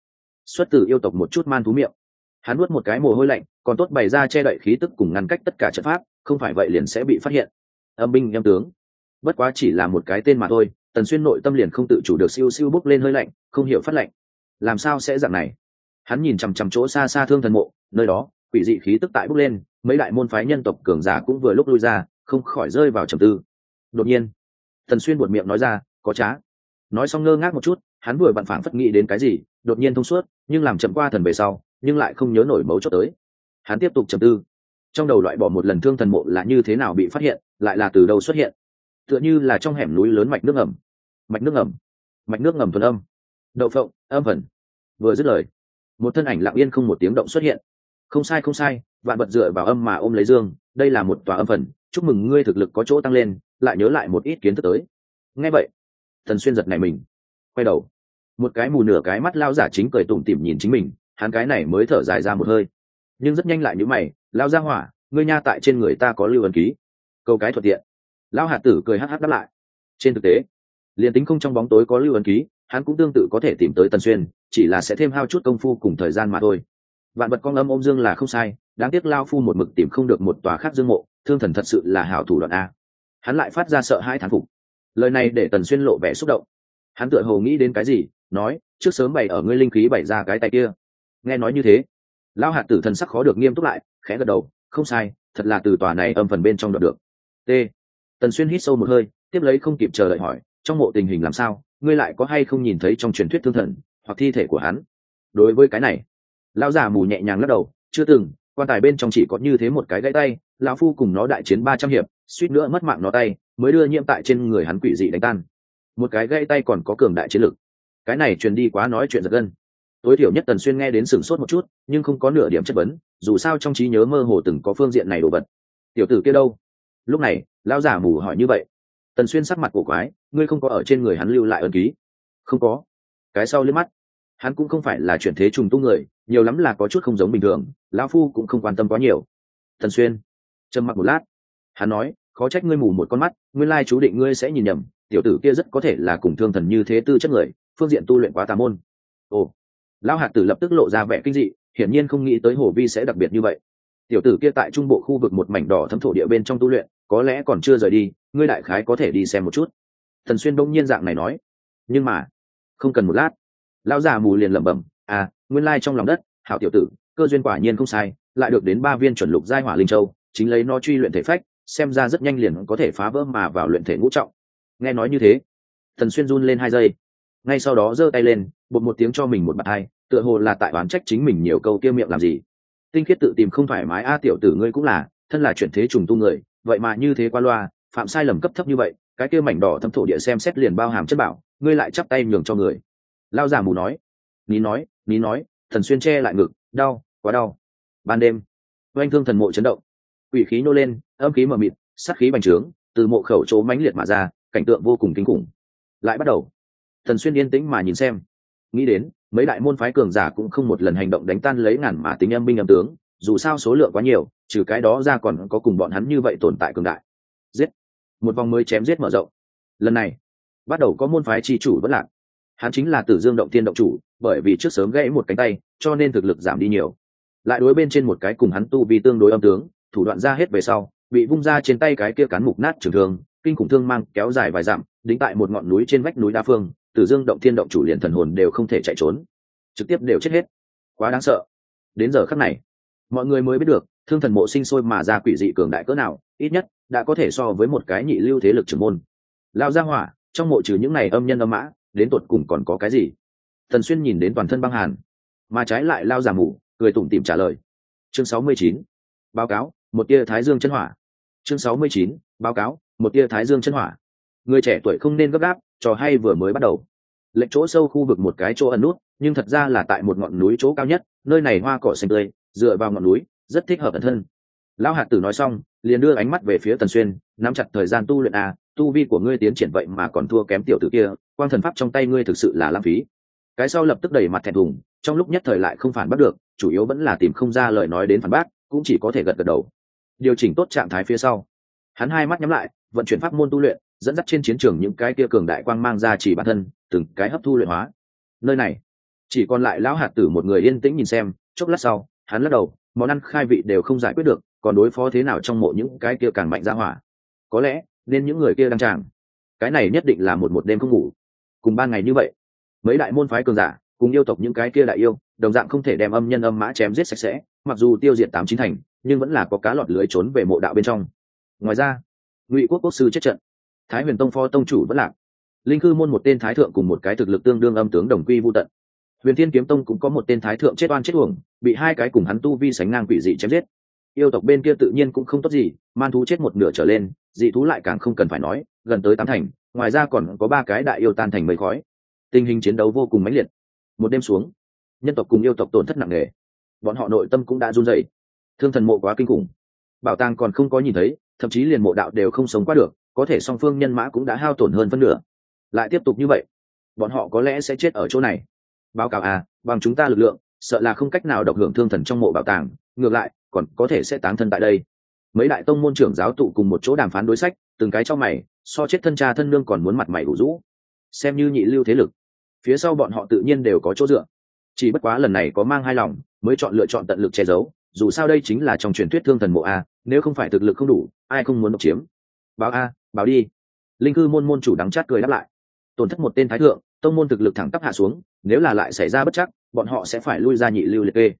Xuất từ yêu tộc một chút man thú miệng. Hắn nuốt một cái mồ hôi lạnh, còn tốt bày ra che đậy khí tức cùng ngăn cách tất cả trận pháp, không phải vậy liền sẽ bị phát hiện. Âm binh em tướng. Bất quá chỉ là một cái tên mà thôi, tần xuyên nội tâm liền không tự chủ được siêu siêu bốc lên hơi lạnh, không hiểu phát lạnh. Làm sao sẽ dạng này? Hắn nhìn chằm chằm chỗ xa xa thương thần mộ, nơi đó, quỷ dị khí tức tại bốc lên, mấy đại môn phái nhân tộc cường giả cũng vừa lúc lui ra, không khỏi rơi vào trầm tư đột nhiên tần xuyên buột miệng nói ra có trá. Nói xong ngơ ngác một chút hắn vừa vặn phảng phất nghĩ đến cái gì đột nhiên thông suốt nhưng làm chậm qua thần về sau nhưng lại không nhớ nổi mấu chốt tới. Hắn tiếp tục trầm tư. Trong đầu loại bỏ một lần thương thần mộ là như thế nào bị phát hiện lại là từ đâu xuất hiện? Tựa như là trong hẻm núi lớn mạch nước ngầm. Mạch nước ngầm. Mạch nước ngầm thuần âm. Đậu phộng âm vần, vừa dứt lời một thân ảnh lặng yên không một tiếng động xuất hiện. Không sai không sai vạn vật dựa vào âm mà ôm lấy dương đây là một tòa âm phần chúc mừng ngươi thực lực có chỗ tăng lên, lại nhớ lại một ít kiến thức tới. Nghe vậy, thần xuyên giật này mình, quay đầu. Một cái mù nửa cái mắt lao giả chính cười tủm tỉm nhìn chính mình, hắn cái này mới thở dài ra một hơi. Nhưng rất nhanh lại nhíu mày lao ra hỏa, ngươi nha tại trên người ta có lưu ấn ký. Câu cái thuận tiện. Lao hạt tử cười hắc hắc đáp lại. Trên thực tế, liền tính không trong bóng tối có lưu ấn ký, hắn cũng tương tự có thể tìm tới tần xuyên, chỉ là sẽ thêm hao chút công phu cùng thời gian mà thôi. Vạn vật con âm ôm dương là không sai đáng tiếc lao phu một mực tìm không được một tòa khác dương mộ, thương thần thật sự là hảo thủ đoạn a. Hắn lại phát ra sợ hai thán phục. Lời này để tần xuyên lộ vẻ xúc động. Hắn tựa hồ nghĩ đến cái gì, nói, trước sớm bày ở ngươi linh khí bày ra cái tay kia. Nghe nói như thế, lao hạt tử thần sắc khó được nghiêm túc lại, khẽ gật đầu, không sai, thật là từ tòa này âm phần bên trong đoạn được. T. Tần xuyên hít sâu một hơi, tiếp lấy không kịp chờ đợi hỏi, trong mộ tình hình làm sao? Ngươi lại có hay không nhìn thấy trong truyền thuyết thương thần hoặc thi thể của hắn? Đối với cái này, lão già mù nhẹ nhàng lắc đầu, chưa từng quan tài bên trong chỉ có như thế một cái gãy tay, lão phu cùng nó đại chiến ba trăm hiệp, suýt nữa mất mạng nó tay, mới đưa nhiễm tại trên người hắn quỷ dị đánh tan. Một cái gãy tay còn có cường đại chiến lực. Cái này truyền đi quá nói chuyện giật gân. Tối thiểu nhất tần xuyên nghe đến sửng sốt một chút, nhưng không có nửa điểm chất vấn, dù sao trong trí nhớ mơ hồ từng có phương diện này đồ vật. Tiểu tử kia đâu? Lúc này, lão giả mù hỏi như vậy. Tần xuyên sắc mặt cổ quái, ngươi không có ở trên người hắn lưu lại ân ký? Không có. Cái sau liếc mắt, hắn cũng không phải là chuyển thế trùng tu người nhiều lắm là có chút không giống bình thường, lão phu cũng không quan tâm quá nhiều. Thần xuyên, trầm mặc một lát. Hắn nói, khó trách ngươi mù một con mắt, nguyên lai chú định ngươi sẽ nhìn nhầm, tiểu tử kia rất có thể là cùng thương thần như thế tư chất người, phương diện tu luyện quá tà môn. Ồ, lão hạt tử lập tức lộ ra vẻ kinh dị, hiển nhiên không nghĩ tới hồ vi sẽ đặc biệt như vậy. Tiểu tử kia tại trung bộ khu vực một mảnh đỏ thấm thổ địa bên trong tu luyện, có lẽ còn chưa rời đi, ngươi đại khái có thể đi xem một chút. Thần xuyên đông nhiên dạng này nói. Nhưng mà, không cần một lát, lão già mù liền lẩm bẩm à nguyên lai trong lòng đất, hảo tiểu tử, cơ duyên quả nhiên không sai, lại được đến ba viên chuẩn lục giai hỏa linh châu, chính lấy nó truy luyện thể phách, xem ra rất nhanh liền có thể phá vỡ mà vào luyện thể ngũ trọng. Nghe nói như thế thần xuyên run lên hai giây. Ngay sau đó giơ tay lên, bột một tiếng cho mình một bạt hai, tựa hồ là tại oán trách chính mình nhiều câu kia miệng làm gì. Tinh khiết tự tìm không thoải mái, a tiểu tử ngươi cũng là, thân là chuyển thế trùng tu người, vậy mà như thế qua loa, phạm sai lầm cấp thấp như vậy, cái kia mảnh đỏ thâm thổ địa xem xét liền bao hàm chất bảo, ngươi lại chắp tay nhường cho người. Lao giả mù nói. Ní nói ní nói, thần xuyên che lại ngực, đau, quá đau. Ban đêm, oanh thương thần mộ chấn động. Quỷ khí nô lên, âm khí mờ mịt, sát khí bành trướng, từ mộ khẩu chỗ mãnh liệt mà ra, cảnh tượng vô cùng kinh khủng. Lại bắt đầu, thần xuyên yên tĩnh mà nhìn xem. Nghĩ đến, mấy đại môn phái cường giả cũng không một lần hành động đánh tan lấy ngàn mà tính âm binh âm tướng, dù sao số lượng quá nhiều, trừ cái đó ra còn có cùng bọn hắn như vậy tồn tại cường đại. Giết! Một vòng mới chém giết mở rộng. Lần này, bắt đầu có môn phái chi chủ vẫn lạc. Hắn chính là tử dương động tiên động chủ bởi vì trước sớm gãy một cánh tay, cho nên thực lực giảm đi nhiều. Lại đối bên trên một cái cùng hắn tu vi tương đối âm tướng, thủ đoạn ra hết về sau, bị vung ra trên tay cái kia cán mục nát trường thương, kinh khủng thương mang kéo dài vài dặm, đính tại một ngọn núi trên vách núi đa phương tử dương động thiên động chủ liền thần hồn đều không thể chạy trốn, trực tiếp đều chết hết. Quá đáng sợ. Đến giờ khắc này, mọi người mới biết được, thương thần mộ sinh sôi mà ra quỷ dị cường đại cỡ nào, ít nhất đã có thể so với một cái nhị lưu thế lực trưởng môn. Lao ra hỏa, trong mộ trừ những này âm nhân âm mã, đến tột cùng còn có cái gì? Tần xuyên nhìn đến toàn thân băng hàn, mà trái lại lao giả mù, cười tủm tỉm trả lời chương 69. báo cáo, một tia thái dương chân hỏa chương 69. báo cáo, một tia thái dương chân hỏa người trẻ tuổi không nên gấp gáp, trò hay vừa mới bắt đầu lệnh chỗ sâu khu vực một cái chỗ ẩn nút, nhưng thật ra là tại một ngọn núi chỗ cao nhất, nơi này hoa cỏ xanh tươi, dựa vào ngọn núi, rất thích hợp ẩn thân lão hạt tử nói xong, liền đưa ánh mắt về phía tần xuyên, nắm chặt thời gian tu luyện a tu vi của ngươi tiến triển vậy mà còn thua kém tiểu tử kia, quang thần pháp trong tay ngươi thực sự là lãng phí cái sau lập tức đẩy mặt thẹn thùng, trong lúc nhất thời lại không phản bắt được, chủ yếu vẫn là tìm không ra lời nói đến phản bác, cũng chỉ có thể gật gật đầu. Điều chỉnh tốt trạng thái phía sau. Hắn hai mắt nhắm lại, vận chuyển pháp môn tu luyện, dẫn dắt trên chiến trường những cái kia cường đại quang mang ra chỉ bản thân, từng cái hấp thu luyện hóa. Nơi này, chỉ còn lại lão hạt tử một người yên tĩnh nhìn xem, chốc lát sau, hắn lắc đầu, món ăn khai vị đều không giải quyết được, còn đối phó thế nào trong mộ những cái kia càng mạnh ra hỏa. Có lẽ, nên những người kia đang tràng cái này nhất định là một một đêm không ngủ. Cùng ba ngày như vậy mấy đại môn phái cường giả, cùng yêu tộc những cái kia đại yêu, đồng dạng không thể đem âm nhân âm mã chém giết sạch sẽ, mặc dù tiêu diệt tám chín thành, nhưng vẫn là có cá lọt lưới trốn về mộ đạo bên trong. Ngoài ra, ngụy quốc quốc sư chết trận. Thái huyền tông phó tông chủ vẫn lạc. Linh cư môn một tên thái thượng cùng một cái thực lực tương đương âm tướng đồng quy vô tận. Huyền thiên kiếm tông cũng có một tên thái thượng chết oan chết uổng, bị hai cái cùng hắn tu vi sánh ngang quỷ dị chém giết. Yêu tộc bên kia tự nhiên cũng không tốt gì, man thú chết một nửa trở lên, dị thú lại càng không cần phải nói, gần tới tám thành, ngoài ra còn có ba cái đại yêu tan thành mây khói tình hình chiến đấu vô cùng mãnh liệt. Một đêm xuống, nhân tộc cùng yêu tộc tổn thất nặng nề. Bọn họ nội tâm cũng đã run rẩy. Thương thần mộ quá kinh khủng. Bảo tàng còn không có nhìn thấy, thậm chí liền mộ đạo đều không sống qua được, có thể song phương nhân mã cũng đã hao tổn hơn phân nửa. Lại tiếp tục như vậy, bọn họ có lẽ sẽ chết ở chỗ này. Báo cáo à bằng chúng ta lực lượng, sợ là không cách nào độc hưởng thương thần trong mộ bảo tàng, ngược lại, còn có thể sẽ tán thân tại đây. Mấy đại tông môn trưởng giáo tụ cùng một chỗ đàm phán đối sách, từng cái cho mày, so chết thân cha thân nương còn muốn mặt mày đủ rũ. Xem như nhị lưu thế lực phía sau bọn họ tự nhiên đều có chỗ dựa. Chỉ bất quá lần này có mang hai lòng, mới chọn lựa chọn tận lực che giấu, dù sao đây chính là trong truyền thuyết thương thần mộ a, nếu không phải thực lực không đủ, ai không muốn độc chiếm. Báo a, báo đi. Linh cư môn môn chủ đắng chát cười đáp lại. Tổn thất một tên thái thượng, tông môn thực lực thẳng tắp hạ xuống, nếu là lại xảy ra bất chắc, bọn họ sẽ phải lui ra nhị lưu liệt kê.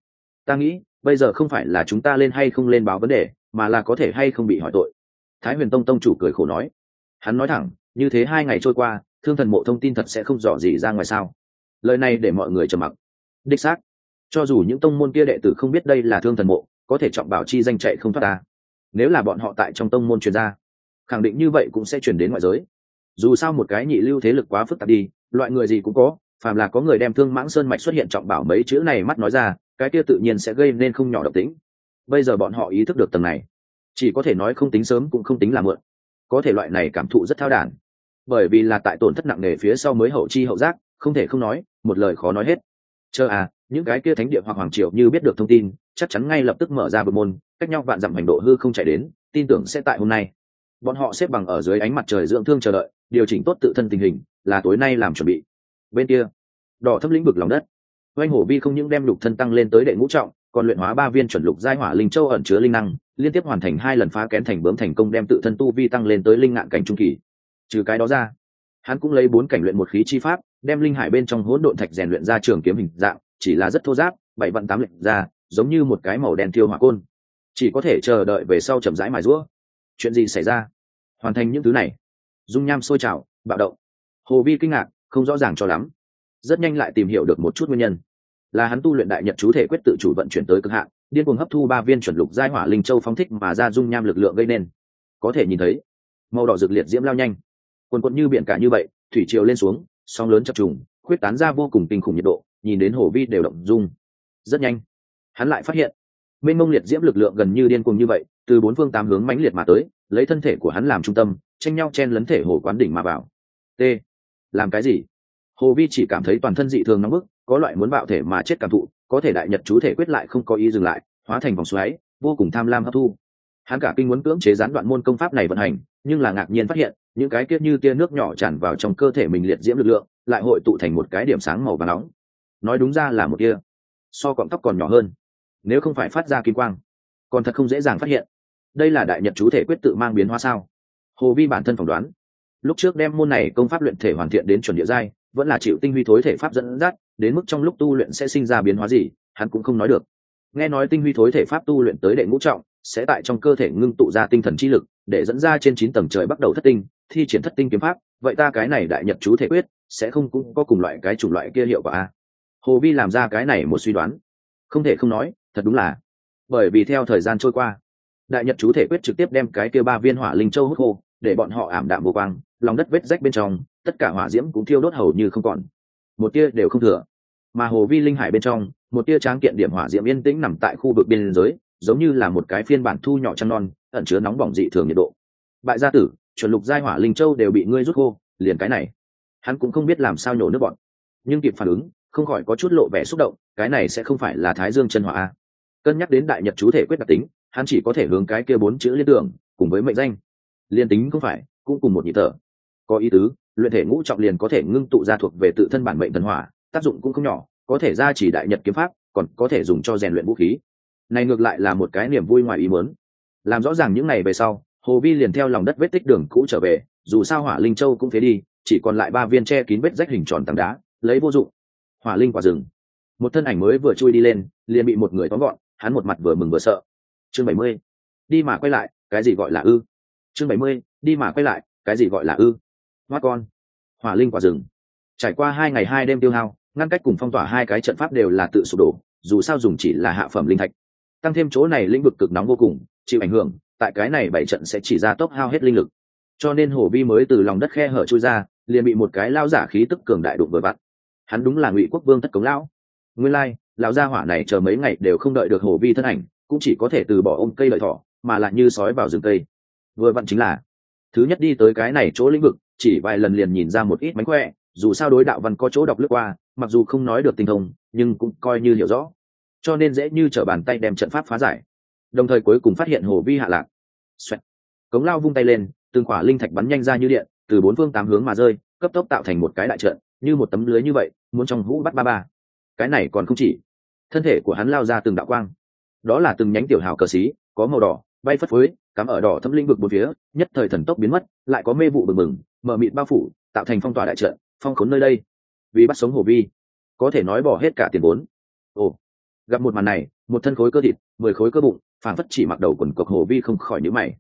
Ta nghĩ, bây giờ không phải là chúng ta lên hay không lên báo vấn đề, mà là có thể hay không bị hỏi tội. Thái huyền tông tông chủ cười khổ nói. Hắn nói thẳng, như thế hai ngày trôi qua thương thần mộ thông tin thật sẽ không dò gì ra ngoài sao? Lời này để mọi người trầm mặc. Đích xác, cho dù những tông môn kia đệ tử không biết đây là thương thần mộ, có thể trọng bảo chi danh chạy không thoát ta. Nếu là bọn họ tại trong tông môn truyền ra, khẳng định như vậy cũng sẽ chuyển đến ngoại giới. Dù sao một cái nhị lưu thế lực quá phức tạp đi, loại người gì cũng có, phàm là có người đem thương mãng sơn mạch xuất hiện trọng bảo mấy chữ này mắt nói ra, cái kia tự nhiên sẽ gây nên không nhỏ độc tính bây giờ bọn họ ý thức được tầng này, chỉ có thể nói không tính sớm cũng không tính là mượn có thể loại này cảm thụ rất thao đản bởi vì là tại tổn thất nặng nề phía sau mới hậu chi hậu giác, không thể không nói, một lời khó nói hết. Chờ à những cái kia thánh địa hoặc hoàng triều như biết được thông tin, chắc chắn ngay lập tức mở ra bộ môn, cách nhau vạn dặm hành độ hư không chạy đến, tin tưởng sẽ tại hôm nay. Bọn họ xếp bằng ở dưới ánh mặt trời dưỡng thương chờ đợi, điều chỉnh tốt tự thân tình hình, là tối nay làm chuẩn bị. Bên kia, đỏ thâm lĩnh vực lòng đất. Oanh hổ vi không những đem lục thân tăng lên tới đệ ngũ trọng, còn luyện hóa ba viên chuẩn lục giai hỏa linh châu ẩn chứa linh năng, liên tiếp hoàn thành hai lần phá kén thành bướm thành công đem tự thân tu vi tăng lên tới linh ngạn cảnh trung kỳ trừ cái đó ra, hắn cũng lấy bốn cảnh luyện một khí chi pháp, đem linh hải bên trong hỗn độn thạch rèn luyện ra trường kiếm hình dạng, chỉ là rất thô giáp, bảy vận tám lệnh ra, giống như một cái màu đen thiêu hỏa côn. Chỉ có thể chờ đợi về sau chậm rãi mài rũa chuyện gì xảy ra? Hoàn thành những thứ này. Dung nham sôi trào, bạo động. Hồ vi kinh ngạc, không rõ ràng cho lắm. Rất nhanh lại tìm hiểu được một chút nguyên nhân. Là hắn tu luyện đại nhật chú thể quyết tự chủ vận chuyển tới cực hạn, điên cuồng hấp thu ba viên chuẩn lục giai hỏa linh châu phóng thích mà ra dung nham lực lượng gây nên. Có thể nhìn thấy, màu đỏ rực liệt diễm lao nhanh quần quận như biển cả như vậy, thủy triều lên xuống, sóng lớn chập trùng, khuyết tán ra vô cùng kinh khủng nhiệt độ, nhìn đến hồ vi đều động dung. Rất nhanh, hắn lại phát hiện, mênh mông liệt diễm lực lượng gần như điên cuồng như vậy, từ bốn phương tám hướng mãnh liệt mà tới, lấy thân thể của hắn làm trung tâm, tranh nhau chen lấn thể hồ quán đỉnh mà vào. T, làm cái gì? Hồ vi chỉ cảm thấy toàn thân dị thường nóng bức, có loại muốn bạo thể mà chết cảm thụ, có thể đại nhật chú thể quyết lại không có ý dừng lại, hóa thành vòng xoáy, vô cùng tham lam hấp thu. Hắn cả kinh muốn cưỡng chế gián đoạn môn công pháp này vận hành, nhưng là ngạc nhiên phát hiện những cái kiết như tia nước nhỏ tràn vào trong cơ thể mình liệt diễm lực lượng, lại hội tụ thành một cái điểm sáng màu và nóng. Nói đúng ra là một tia, so cọng tóc còn nhỏ hơn, nếu không phải phát ra kim quang, còn thật không dễ dàng phát hiện. Đây là đại nhật chú thể quyết tự mang biến hóa sao? Hồ vi bản thân phỏng đoán, lúc trước đem môn này công pháp luyện thể hoàn thiện đến chuẩn địa giai, vẫn là chịu tinh huy thối thể pháp dẫn dắt, đến mức trong lúc tu luyện sẽ sinh ra biến hóa gì, hắn cũng không nói được. Nghe nói tinh huy thối thể pháp tu luyện tới đệ ngũ trọng, sẽ tại trong cơ thể ngưng tụ ra tinh thần chi lực, để dẫn ra trên chín tầng trời bắt đầu thất tinh thi triển thất tinh kiếm pháp, vậy ta cái này đại nhật chú thể quyết, sẽ không cũng có cùng loại cái chủng loại kia hiệu quả a hồ vi làm ra cái này một suy đoán. Không thể không nói, thật đúng là. Bởi vì theo thời gian trôi qua, đại nhật chú thể quyết trực tiếp đem cái kia ba viên hỏa linh châu hút khô, để bọn họ ảm đạm vô quang, lòng đất vết rách bên trong, tất cả hỏa diễm cũng thiêu đốt hầu như không còn. Một tia đều không thừa. Mà hồ vi linh hải bên trong, một tia tráng kiện điểm hỏa diễm yên tĩnh nằm tại khu vực biên giới, giống như là một cái phiên bản thu nhỏ trăng non, ẩn chứa nóng bỏng dị thường nhiệt độ bại gia tử, chuẩn lục giai hỏa linh châu đều bị ngươi rút khô, liền cái này. Hắn cũng không biết làm sao nhổ nước bọn. Nhưng kịp phản ứng, không khỏi có chút lộ vẻ xúc động, cái này sẽ không phải là thái dương chân hỏa a. Cân nhắc đến đại nhật chú thể quyết đặc tính, hắn chỉ có thể hướng cái kia bốn chữ liên tưởng, cùng với mệnh danh. Liên tính không phải, cũng cùng một nhị thở. Có ý tứ, luyện thể ngũ trọng liền có thể ngưng tụ ra thuộc về tự thân bản mệnh thần hỏa, tác dụng cũng không nhỏ, có thể ra chỉ đại nhật kiếm pháp, còn có thể dùng cho rèn luyện vũ khí. Này ngược lại là một cái niềm vui ngoài ý muốn. Làm rõ ràng những ngày về sau hồ vi liền theo lòng đất vết tích đường cũ trở về, dù sao hỏa linh châu cũng phế đi, chỉ còn lại ba viên tre kín vết rách hình tròn tảng đá, lấy vô dụng. Hỏa linh quả rừng. Một thân ảnh mới vừa chui đi lên, liền bị một người tóm gọn, hắn một mặt vừa mừng vừa sợ. Chương bảy mươi. Đi mà quay lại, cái gì gọi là ư? Chương bảy mươi, đi mà quay lại, cái gì gọi là ư? Hoát con. Hỏa linh quả rừng. Trải qua hai ngày hai đêm tiêu hao, ngăn cách cùng phong tỏa hai cái trận pháp đều là tự sụp đổ, dù sao dùng chỉ là hạ phẩm linh thạch. Tăng thêm chỗ này lĩnh vực cực nóng vô cùng, chịu ảnh hưởng tại cái này bảy trận sẽ chỉ ra tốc hao hết linh lực. Cho nên hổ vi mới từ lòng đất khe hở trôi ra, liền bị một cái lao giả khí tức cường đại đụng vừa vặn. Hắn đúng là ngụy quốc vương thất cống lão. Nguyên lai, lão gia hỏa này chờ mấy ngày đều không đợi được hổ vi thân ảnh, cũng chỉ có thể từ bỏ ôm cây lợi thỏ mà lại như sói vào rừng cây. Vừa vặn chính là, thứ nhất đi tới cái này chỗ lĩnh vực, chỉ vài lần liền nhìn ra một ít mánh khỏe, dù sao đối đạo văn có chỗ đọc lướt qua, mặc dù không nói được tinh thông, nhưng cũng coi như hiểu rõ. Cho nên dễ như t r ở bàn tay đem trận pháp phá giải. Đồng thời cuối cùng phát hiện hồ vi hạ lạc. Xoẹt. cống lao vung tay lên, từng quả linh thạch bắn nhanh ra như điện, từ bốn phương tám hướng mà rơi, cấp tốc tạo thành một cái đại trận, như một tấm lưới như vậy, muốn trong hũ bắt ba ba. Cái này còn không chỉ. Thân thể của hắn lao ra từng đạo quang. Đó là từng nhánh tiểu hào cờ xí, có màu đỏ, bay phất phới, cắm ở đỏ thâm linh vực bốn phía, nhất thời thần tốc biến mất, lại có mê vụ bừng bừng, mở mịt bao phủ, tạo thành phong tỏa đại trận, phong khốn nơi đây. Vì bắt sống hồ vi, có thể nói bỏ hết cả tiền vốn. Ồ gặp một màn này, một thân khối cơ thịt, mười khối cơ bụng phản phất chỉ mặc đầu quần cộc hồ vi không khỏi nhữ mày.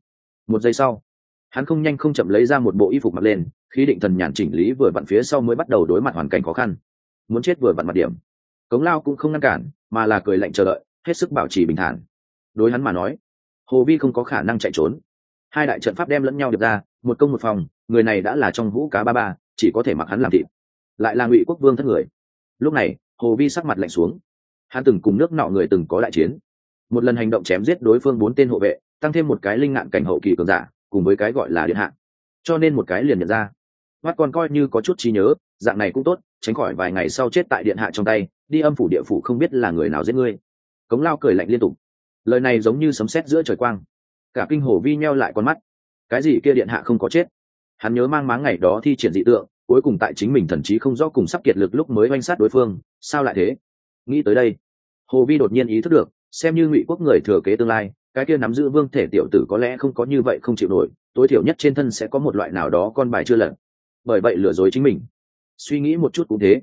Một giây sau, hắn không nhanh không chậm lấy ra một bộ y phục mặc lên khi định thần nhàn chỉnh lý vừa vặn phía sau mới bắt đầu đối mặt hoàn cảnh khó khăn. Muốn chết vừa vặn mặt điểm. Cống lao cũng không ngăn cản, mà là cười lạnh chờ đợi, hết sức bảo trì bình thản. Đối hắn mà nói, hồ vi không có khả năng chạy trốn. Hai đại trận pháp đem lẫn nhau được ra, một công một phòng, người này đã là trong vũ cá ba ba, chỉ có thể mặc hắn làm thịt. Lại là ngụy quốc vương thất người. Lúc này, hồ vi sắc mặt lạnh xuống hắn từng cùng nước nọ người từng có đại chiến. Một lần hành động chém giết đối phương bốn tên hộ vệ, tăng thêm một cái linh ngạn cảnh hậu kỳ cường giả, cùng với cái gọi là điện hạ. Cho nên một cái liền nhận ra. Mắt còn coi như có chút trí nhớ, dạng này cũng tốt, tránh khỏi vài ngày sau chết tại điện hạ trong tay, đi âm phủ địa phủ không biết là người nào giết ngươi. Cống lao cười lạnh liên tục. Lời này giống như sấm sét giữa trời quang. Cả kinh hồ vi nheo lại con mắt. Cái gì kia điện hạ không có chết? Hắn nhớ mang máng ngày đó thi triển dị tượng, cuối cùng tại chính mình thần chí không rõ cùng sắp kiệt lực lúc mới oanh sát đối phương, sao lại thế? Nghĩ tới đây, hồ vi đột nhiên ý thức được, xem như ngụy quốc người thừa kế tương lai, cái kia nắm giữ vương thể tiểu tử có lẽ không có như vậy không chịu nổi, tối thiểu nhất trên thân sẽ có một loại nào đó con bài chưa lật. Bởi vậy lừa dối chính mình. Suy nghĩ một chút cũng thế.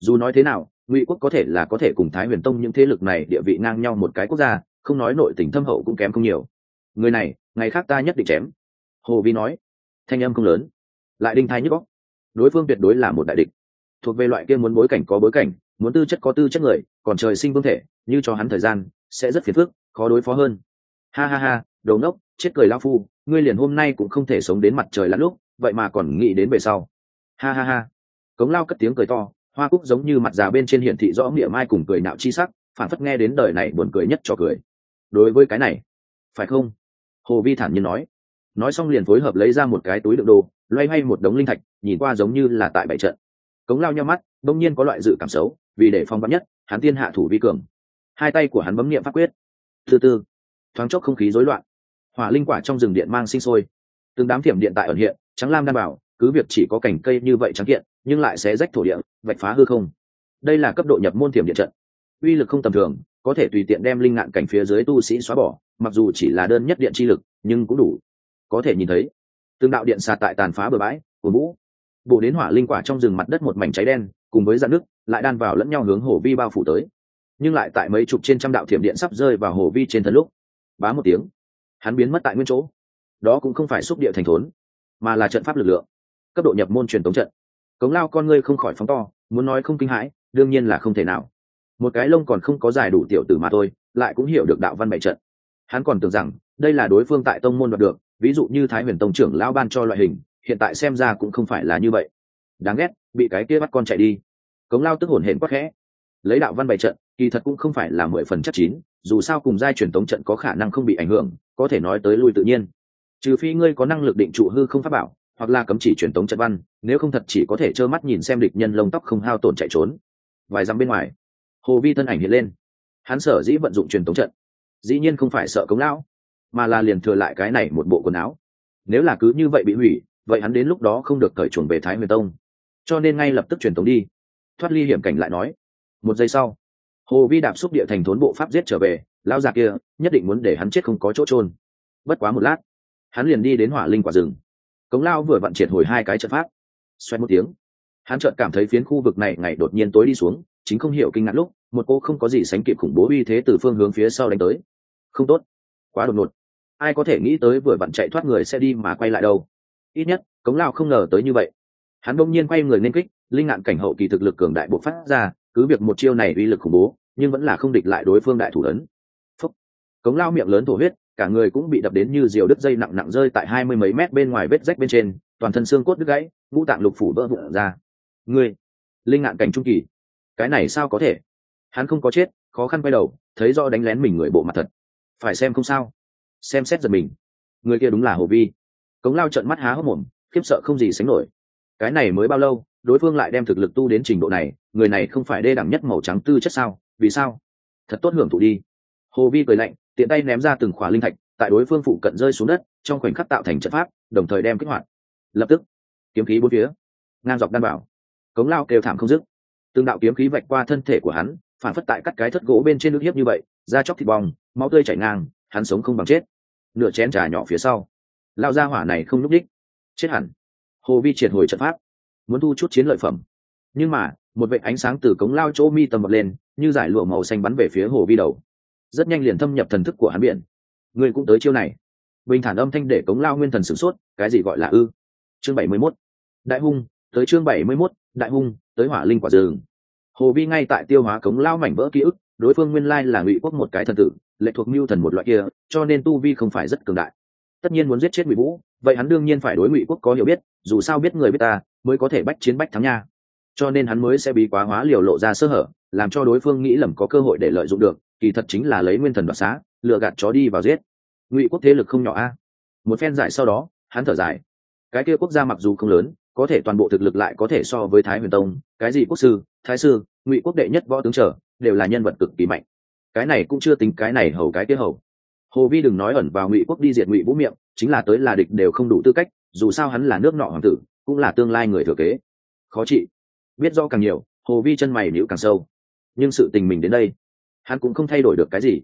Dù nói thế nào, ngụy quốc có thể là có thể cùng thái huyền tông những thế lực này địa vị ngang nhau một cái quốc gia, không nói nội tình thâm hậu cũng kém không nhiều. Người này, ngày khác ta nhất định chém. Hồ vi nói. Thanh âm không lớn. Lại đinh thai nhức góc đối phương tuyệt đối là một đại địch. Thuộc về loại kia muốn bối cảnh có bối cảnh muốn tư chất có tư chất người, còn trời sinh vương thể, như cho hắn thời gian, sẽ rất phiền phức, khó đối phó hơn. Ha ha ha đầu ngốc, chết cười lao phu, ngươi liền hôm nay cũng không thể sống đến mặt trời lắm lúc, vậy mà còn nghĩ đến về sau. Ha ha ha. Cống lao cất tiếng cười to, hoa cúc giống như mặt già bên trên hiển thị rõ nghĩa mai cùng cười nạo chi sắc, phản phất nghe đến đời này buồn cười nhất cho cười. Đối với cái này, phải không? Hồ vi thản nhiên nói. Nói xong liền phối hợp lấy ra một cái túi đựng đồ, loay hoay một đống linh thạch, nhìn qua giống như là tại bảy trận cống lao nhau mắt, đông nhiên có loại dự cảm xấu, vì để phong vắn nhất, hắn tiên hạ thủ vi cường. Hai tay của hắn bấm nghiệm pháp quyết. Thứ tư thoáng chốc không khí rối loạn. Hỏa linh quả trong rừng điện mang sinh sôi. Từng đám thiểm điện tại ẩn hiện, trắng lam đan bảo, cứ việc chỉ có cảnh cây như vậy trắng kiện, nhưng lại sẽ rách thổ địa, vạch phá hư không. Đây là cấp độ nhập môn thiểm điện trận. Uy lực không tầm thường, có thể tùy tiện đem linh ngạn cảnh phía dưới tu sĩ xóa bỏ, mặc dù chỉ là đơn nhất điện chi lực, nhưng cũng đủ. Có thể nhìn thấy, từng đạo điện xà tại tàn phá bờ bãi, của vũ bộ đến hỏa linh quả trong rừng mặt đất một mảnh cháy đen, cùng với dạn nước lại đan vào lẫn nhau hướng hồ vi bao phủ tới. Nhưng lại tại mấy chục trên trăm đạo thiểm điện sắp rơi vào hồ vi trên thân lúc, bá một tiếng, hắn biến mất tại nguyên chỗ. Đó cũng không phải xúc địa thành thốn, mà là trận pháp lực lượng, cấp độ nhập môn truyền tống trận. Cống lao con ngươi không khỏi phóng to, muốn nói không kinh hãi, đương nhiên là không thể nào. Một cái lông còn không có dài đủ tiểu tử mà thôi, lại cũng hiểu được đạo văn bảy trận. Hắn còn tưởng rằng, đây là đối phương tại tông môn đoạt được, ví dụ như thái huyền tông trưởng lão ban cho loại hình hiện tại xem ra cũng không phải là như vậy. Đáng ghét, bị cái kia bắt con chạy đi. Cống lao tức hồn hển quắc khẽ. Lấy đạo văn bày trận, kỳ thật cũng không phải là mười phần chất chín, dù sao cùng giai truyền tống trận có khả năng không bị ảnh hưởng, có thể nói tới lui tự nhiên. Trừ phi ngươi có năng lực định trụ hư không pháp bảo, hoặc là cấm chỉ truyền tống trận văn, nếu không thật chỉ có thể trơ mắt nhìn xem địch nhân lông tóc không hao tổn chạy trốn. Vài dặm bên ngoài, hồ vi thân ảnh hiện lên. Hắn sở dĩ vận dụng truyền tống trận, dĩ nhiên không phải sợ cống lão, mà là liền thừa lại cái này một bộ quần áo. Nếu là cứ như vậy bị hủy vậy hắn đến lúc đó không được cởi chuồn về thái huyền tông. Cho nên ngay lập tức truyền tống đi. Thoát ly hiểm cảnh lại nói, một giây sau, hồ vi đạp xúc địa thành thốn bộ pháp giết trở về lao già kia nhất định muốn để hắn chết không có chỗ trôn bất quá một lát, hắn liền đi đến hỏa linh quả rừng. Cống lao vừa vặn triệt hồi hai cái trận pháp. Xoay một tiếng, hắn chợt cảm thấy phiến khu vực này ngày đột nhiên tối đi xuống, chính không hiểu kinh ngạc lúc, một cô không có gì sánh kịp khủng bố uy thế từ phương hướng phía sau đánh tới. Không tốt, quá đột ngột. Ai có thể nghĩ tới vừa vặn chạy thoát người sẽ đi mà quay lại đâu? Ít nhất cống lao không ngờ tới như vậy. Hắn đông nhiên quay người nên kích linh ngạn cảnh hậu kỳ thực lực cường đại bộc phát ra cứ việc một chiêu này uy lực khủng bố nhưng vẫn là không địch lại đối phương đại thủ lớn. Phúc. cống lao miệng lớn thổ huyết cả người cũng bị đập đến như diều đứt dây nặng nặng rơi tại hai mươi mấy mét bên ngoài vết rách bên trên toàn thân xương cốt đứt gãy ngũ tạng lục phủ vỡ vụn ra. Người, linh ngạn cảnh trung kỳ cái này sao có thể? Hắn không có chết khó khăn quay đầu thấy do đánh lén mình người bộ mặt thật. Phải xem không sao. Xem xét giật mình. Người kia đúng là hồ vi cống lao trận mắt há hốc mồm, khiếp sợ không gì sánh nổi. Cái này mới bao lâu, đối phương lại đem thực lực tu đến trình độ này, người này không phải đê đẳng nhất màu trắng tư chất sao? Vì sao? Thật tốt hưởng thụ đi. Hồ vi cười lạnh, tiện tay ném ra từng khóa linh thạch, tại đối phương phụ cận rơi xuống đất, trong khoảnh khắc tạo thành trận pháp, đồng thời đem kích hoạt. Lập tức, kiếm khí bốn phía, ngang dọc đan bảo. Cống lao kêu thảm không dứt. Từng đạo kiếm khí vạch qua thân thể của hắn, phản phất tại cắt cái thất gỗ bên trên nước hiếp như vậy, da chóc thịt bong, máu tươi chảy ngang, hắn sống không bằng chết. Nửa chén trà nhỏ phía sau lao ra hỏa này không nhúc đích. Chết hẳn. Hồ vi triệt hồi trận pháp. Muốn thu chút chiến lợi phẩm. Nhưng mà, một vệ ánh sáng từ cống lao chỗ mi tầm bật lên, như giải lụa màu xanh bắn về phía hồ vi đầu. Rất nhanh liền thâm nhập thần thức của hắn biển. Người cũng tới chiêu này. Bình thản âm thanh để cống lao nguyên thần sửng sốt, cái gì gọi là ư? Chương bảy mươi mốt. Đại hung, tới chương bảy mươi mốt, đại hung, tới hỏa linh quả rừng. Hồ vi ngay tại tiêu hóa cống lao mảnh vỡ ký ức, đối phương nguyên lai là ngụy quốc một cái thần tử, lệ thuộc mưu thần một loại kia, cho nên tu vi không phải rất cường đại tất nhiên muốn giết chết ngụy vũ, vậy hắn đương nhiên phải đối ngụy quốc có hiểu biết, dù sao biết người biết ta, mới có thể bách chiến bách thắng nha. Cho nên hắn mới sẽ bị quá hóa liều lộ ra sơ hở, làm cho đối phương nghĩ lầm có cơ hội để lợi dụng được, kỳ thật chính là lấy nguyên thần đoạt xá lựa gạt chó đi vào giết. Ngụy quốc thế lực không nhỏ a. Một phen giải sau đó, hắn thở dài. Cái kia quốc gia mặc dù không lớn, có thể toàn bộ thực lực lại có thể so với thái huyền tông, cái gì quốc sư, thái sư, ngụy quốc đệ nhất võ tướng trở, đều là nhân vật cực kỳ mạnh. Cái này cũng chưa tính cái này hầu cái kia hầu hồ vi đừng nói ẩn vào ngụy quốc đi diệt ngụy vũ miệng, chính là tới là địch đều không đủ tư cách, dù sao hắn là nước nọ hoàng tử, cũng là tương lai người thừa kế. Khó trị biết rõ càng nhiều, hồ vi chân mày nhữ càng sâu. Nhưng sự tình mình đến đây, hắn cũng không thay đổi được cái gì.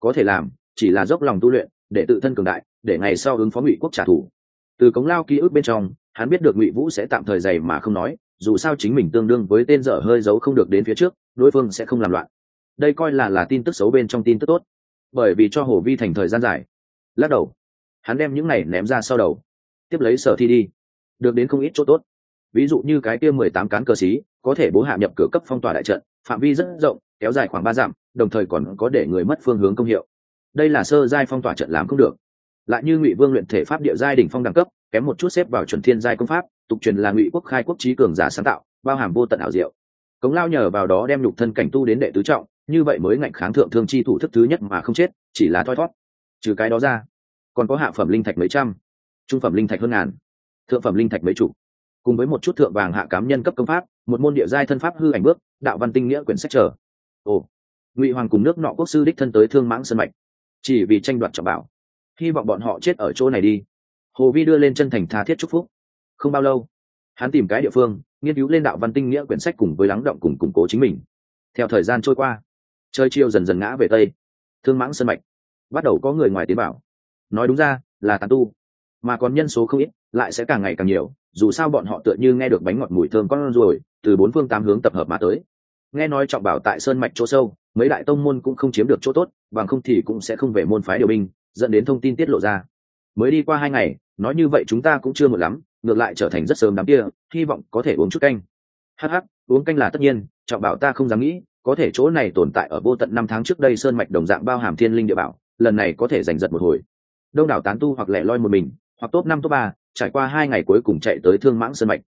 Có thể làm, chỉ là dốc lòng tu luyện, để tự thân cường đại, để ngày sau ứng phó ngụy quốc trả thù. Từ cống lao ký ức bên trong, hắn biết được ngụy vũ sẽ tạm thời dày mà không nói, dù sao chính mình tương đương với tên dở hơi giấu không được đến phía trước, đối phương sẽ không làm loạn. Đây coi là là tin tức xấu bên trong tin tức tốt bởi vì cho hồ vi thành thời gian dài. Lắc đầu, hắn đem những này ném ra sau đầu, tiếp lấy sở thi đi. Được đến không ít chỗ tốt. Ví dụ như cái kia mười tám cán cơ sĩ có thể bố hạ nhập cửa cấp phong tỏa đại trận, phạm vi rất rộng, kéo dài khoảng ba dặm, đồng thời còn có để người mất phương hướng công hiệu. Đây là sơ giai phong tỏa trận làm không được. Lại như ngụy vương luyện thể pháp địa giai đỉnh phong đẳng cấp, kém một chút xếp vào chuẩn thiên giai công pháp, tục truyền là ngụy quốc khai quốc trí cường giả sáng tạo, bao hàm vô tận ảo diệu. Cống lao nhờ vào đó đem nhục thân cảnh tu đến đệ tứ trọng như vậy mới ngạnh kháng thượng thương chi thủ thức thứ nhất mà không chết, chỉ là thoi thoát trừ cái đó ra, còn có hạ phẩm linh thạch mấy trăm, trung phẩm linh thạch hơn ngàn, thượng phẩm linh thạch mấy chục. Cùng với một chút thượng vàng hạ cám nhân cấp công pháp, một môn địa giai thân pháp hư ảnh bước, đạo văn tinh nghĩa quyển sách trở ồ, ngụy hoàng cùng nước nọ quốc sư đích thân tới thương mãng sân mạch, chỉ vì tranh đoạt trọng bảo. Hy vọng bọn họ chết ở chỗ này đi. Hồ vi đưa lên chân thành tha thiết chúc phúc. Không bao lâu, hắn tìm cái địa phương, nghiên cứu lên đạo văn tinh nghĩa quyển sách cùng với lắng động cùng củng cố chính mình. Theo thời gian trôi qua chơi chiêu dần dần ngã về tây. Thương mãng sân mạch. Bắt đầu có người ngoài tiến bảo nói đúng ra, là tàn tu. Mà còn nhân số không ít, lại sẽ càng ngày càng nhiều. Dù sao bọn họ tựa như nghe được bánh ngọt mùi thơm con ruồi, từ bốn phương tám hướng tập hợp mà tới. Nghe nói trọng bảo tại sơn mạch chỗ sâu, mấy đại tông môn cũng không chiếm được chỗ tốt, bằng không thì cũng sẽ không về môn phái điều binh, dẫn đến thông tin tiết lộ ra. Mới đi qua hai ngày, nói như vậy chúng ta cũng chưa một lắm, ngược lại trở thành rất sớm đám kia, hy vọng có thể uống chút canh. Hh uống canh là tất nhiên, trọng bảo ta không dám nghĩ có thể chỗ này tồn tại ở vô tận năm tháng trước đây sơn mạch đồng dạng bao hàm thiên linh địa bảo, lần này có thể giành giật một hồi. Đông đảo tán tu hoặc lẻ loi một mình, hoặc top năm top ba, trải qua hai ngày cuối cùng chạy tới thương mãng sơn mạch.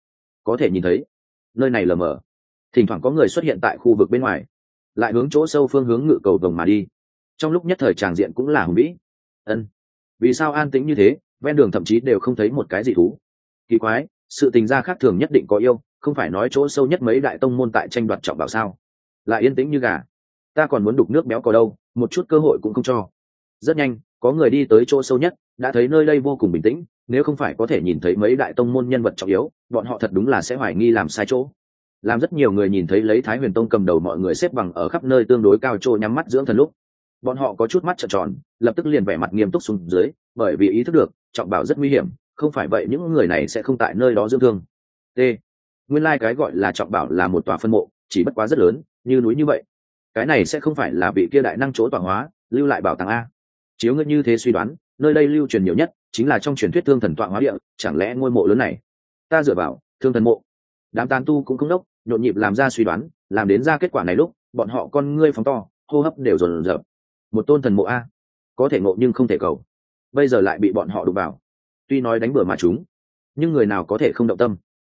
Có thể nhìn thấy, nơi này lờ mờ. Thỉnh thoảng có người xuất hiện tại khu vực bên ngoài, lại hướng chỗ sâu phương hướng ngự cầu vồng mà đi. Trong lúc nhất thời tràng diện cũng là hùng vĩ. Ân, vì sao an tĩnh như thế, ven đường thậm chí đều không thấy một cái gì thú? Kỳ quái, sự tình gia khác thường nhất định có yêu, không phải nói chỗ sâu nhất mấy đại tông môn tại tranh đoạt trọng bảo sao? Lại yên tĩnh như gà. Ta còn muốn đục nước béo có đâu, một chút cơ hội cũng không cho. Rất nhanh, có người đi tới chỗ sâu nhất, đã thấy nơi đây vô cùng bình tĩnh, nếu không phải có thể nhìn thấy mấy đại tông môn nhân vật trọng yếu, bọn họ thật đúng là sẽ hoài nghi làm sai chỗ. Làm rất nhiều người nhìn thấy lấy thái huyền tông cầm đầu mọi người xếp bằng ở khắp nơi tương đối cao trô nhắm mắt dưỡng thần lúc. Bọn họ có chút mắt trợn tròn, lập tức liền vẻ mặt nghiêm túc xuống dưới, bởi vì ý thức được, trọng bảo rất nguy hiểm, không phải vậy những người này sẽ không tại nơi đó dưỡng thương. T. Nguyên lai、like、cái gọi là trọng bảo là một tòa phân mộ, chỉ bất quá rất lớn như núi như vậy. Cái này sẽ không phải là vị kia đại năng chỗ tọa hóa, lưu lại bảo tàng a. Chiếu ngươi như thế suy đoán, nơi đây lưu truyền nhiều nhất chính là trong truyền thuyết thương thần tọa hóa địa, chẳng lẽ ngôi mộ lớn này? Ta dựa vào, thương thần mộ. Đám tàn tu cũng không đốc, nhộn nhịp làm ra suy đoán, làm đến ra kết quả này lúc, bọn họ con ngươi phóng to, hô hấp đều rồn rợp một tôn thần mộ a. Có thể ngộ nhưng không thể cầu. Bây giờ lại bị bọn họ đụng vào. Tuy nói đánh bừa mà chúng, nhưng người nào có thể không động tâm?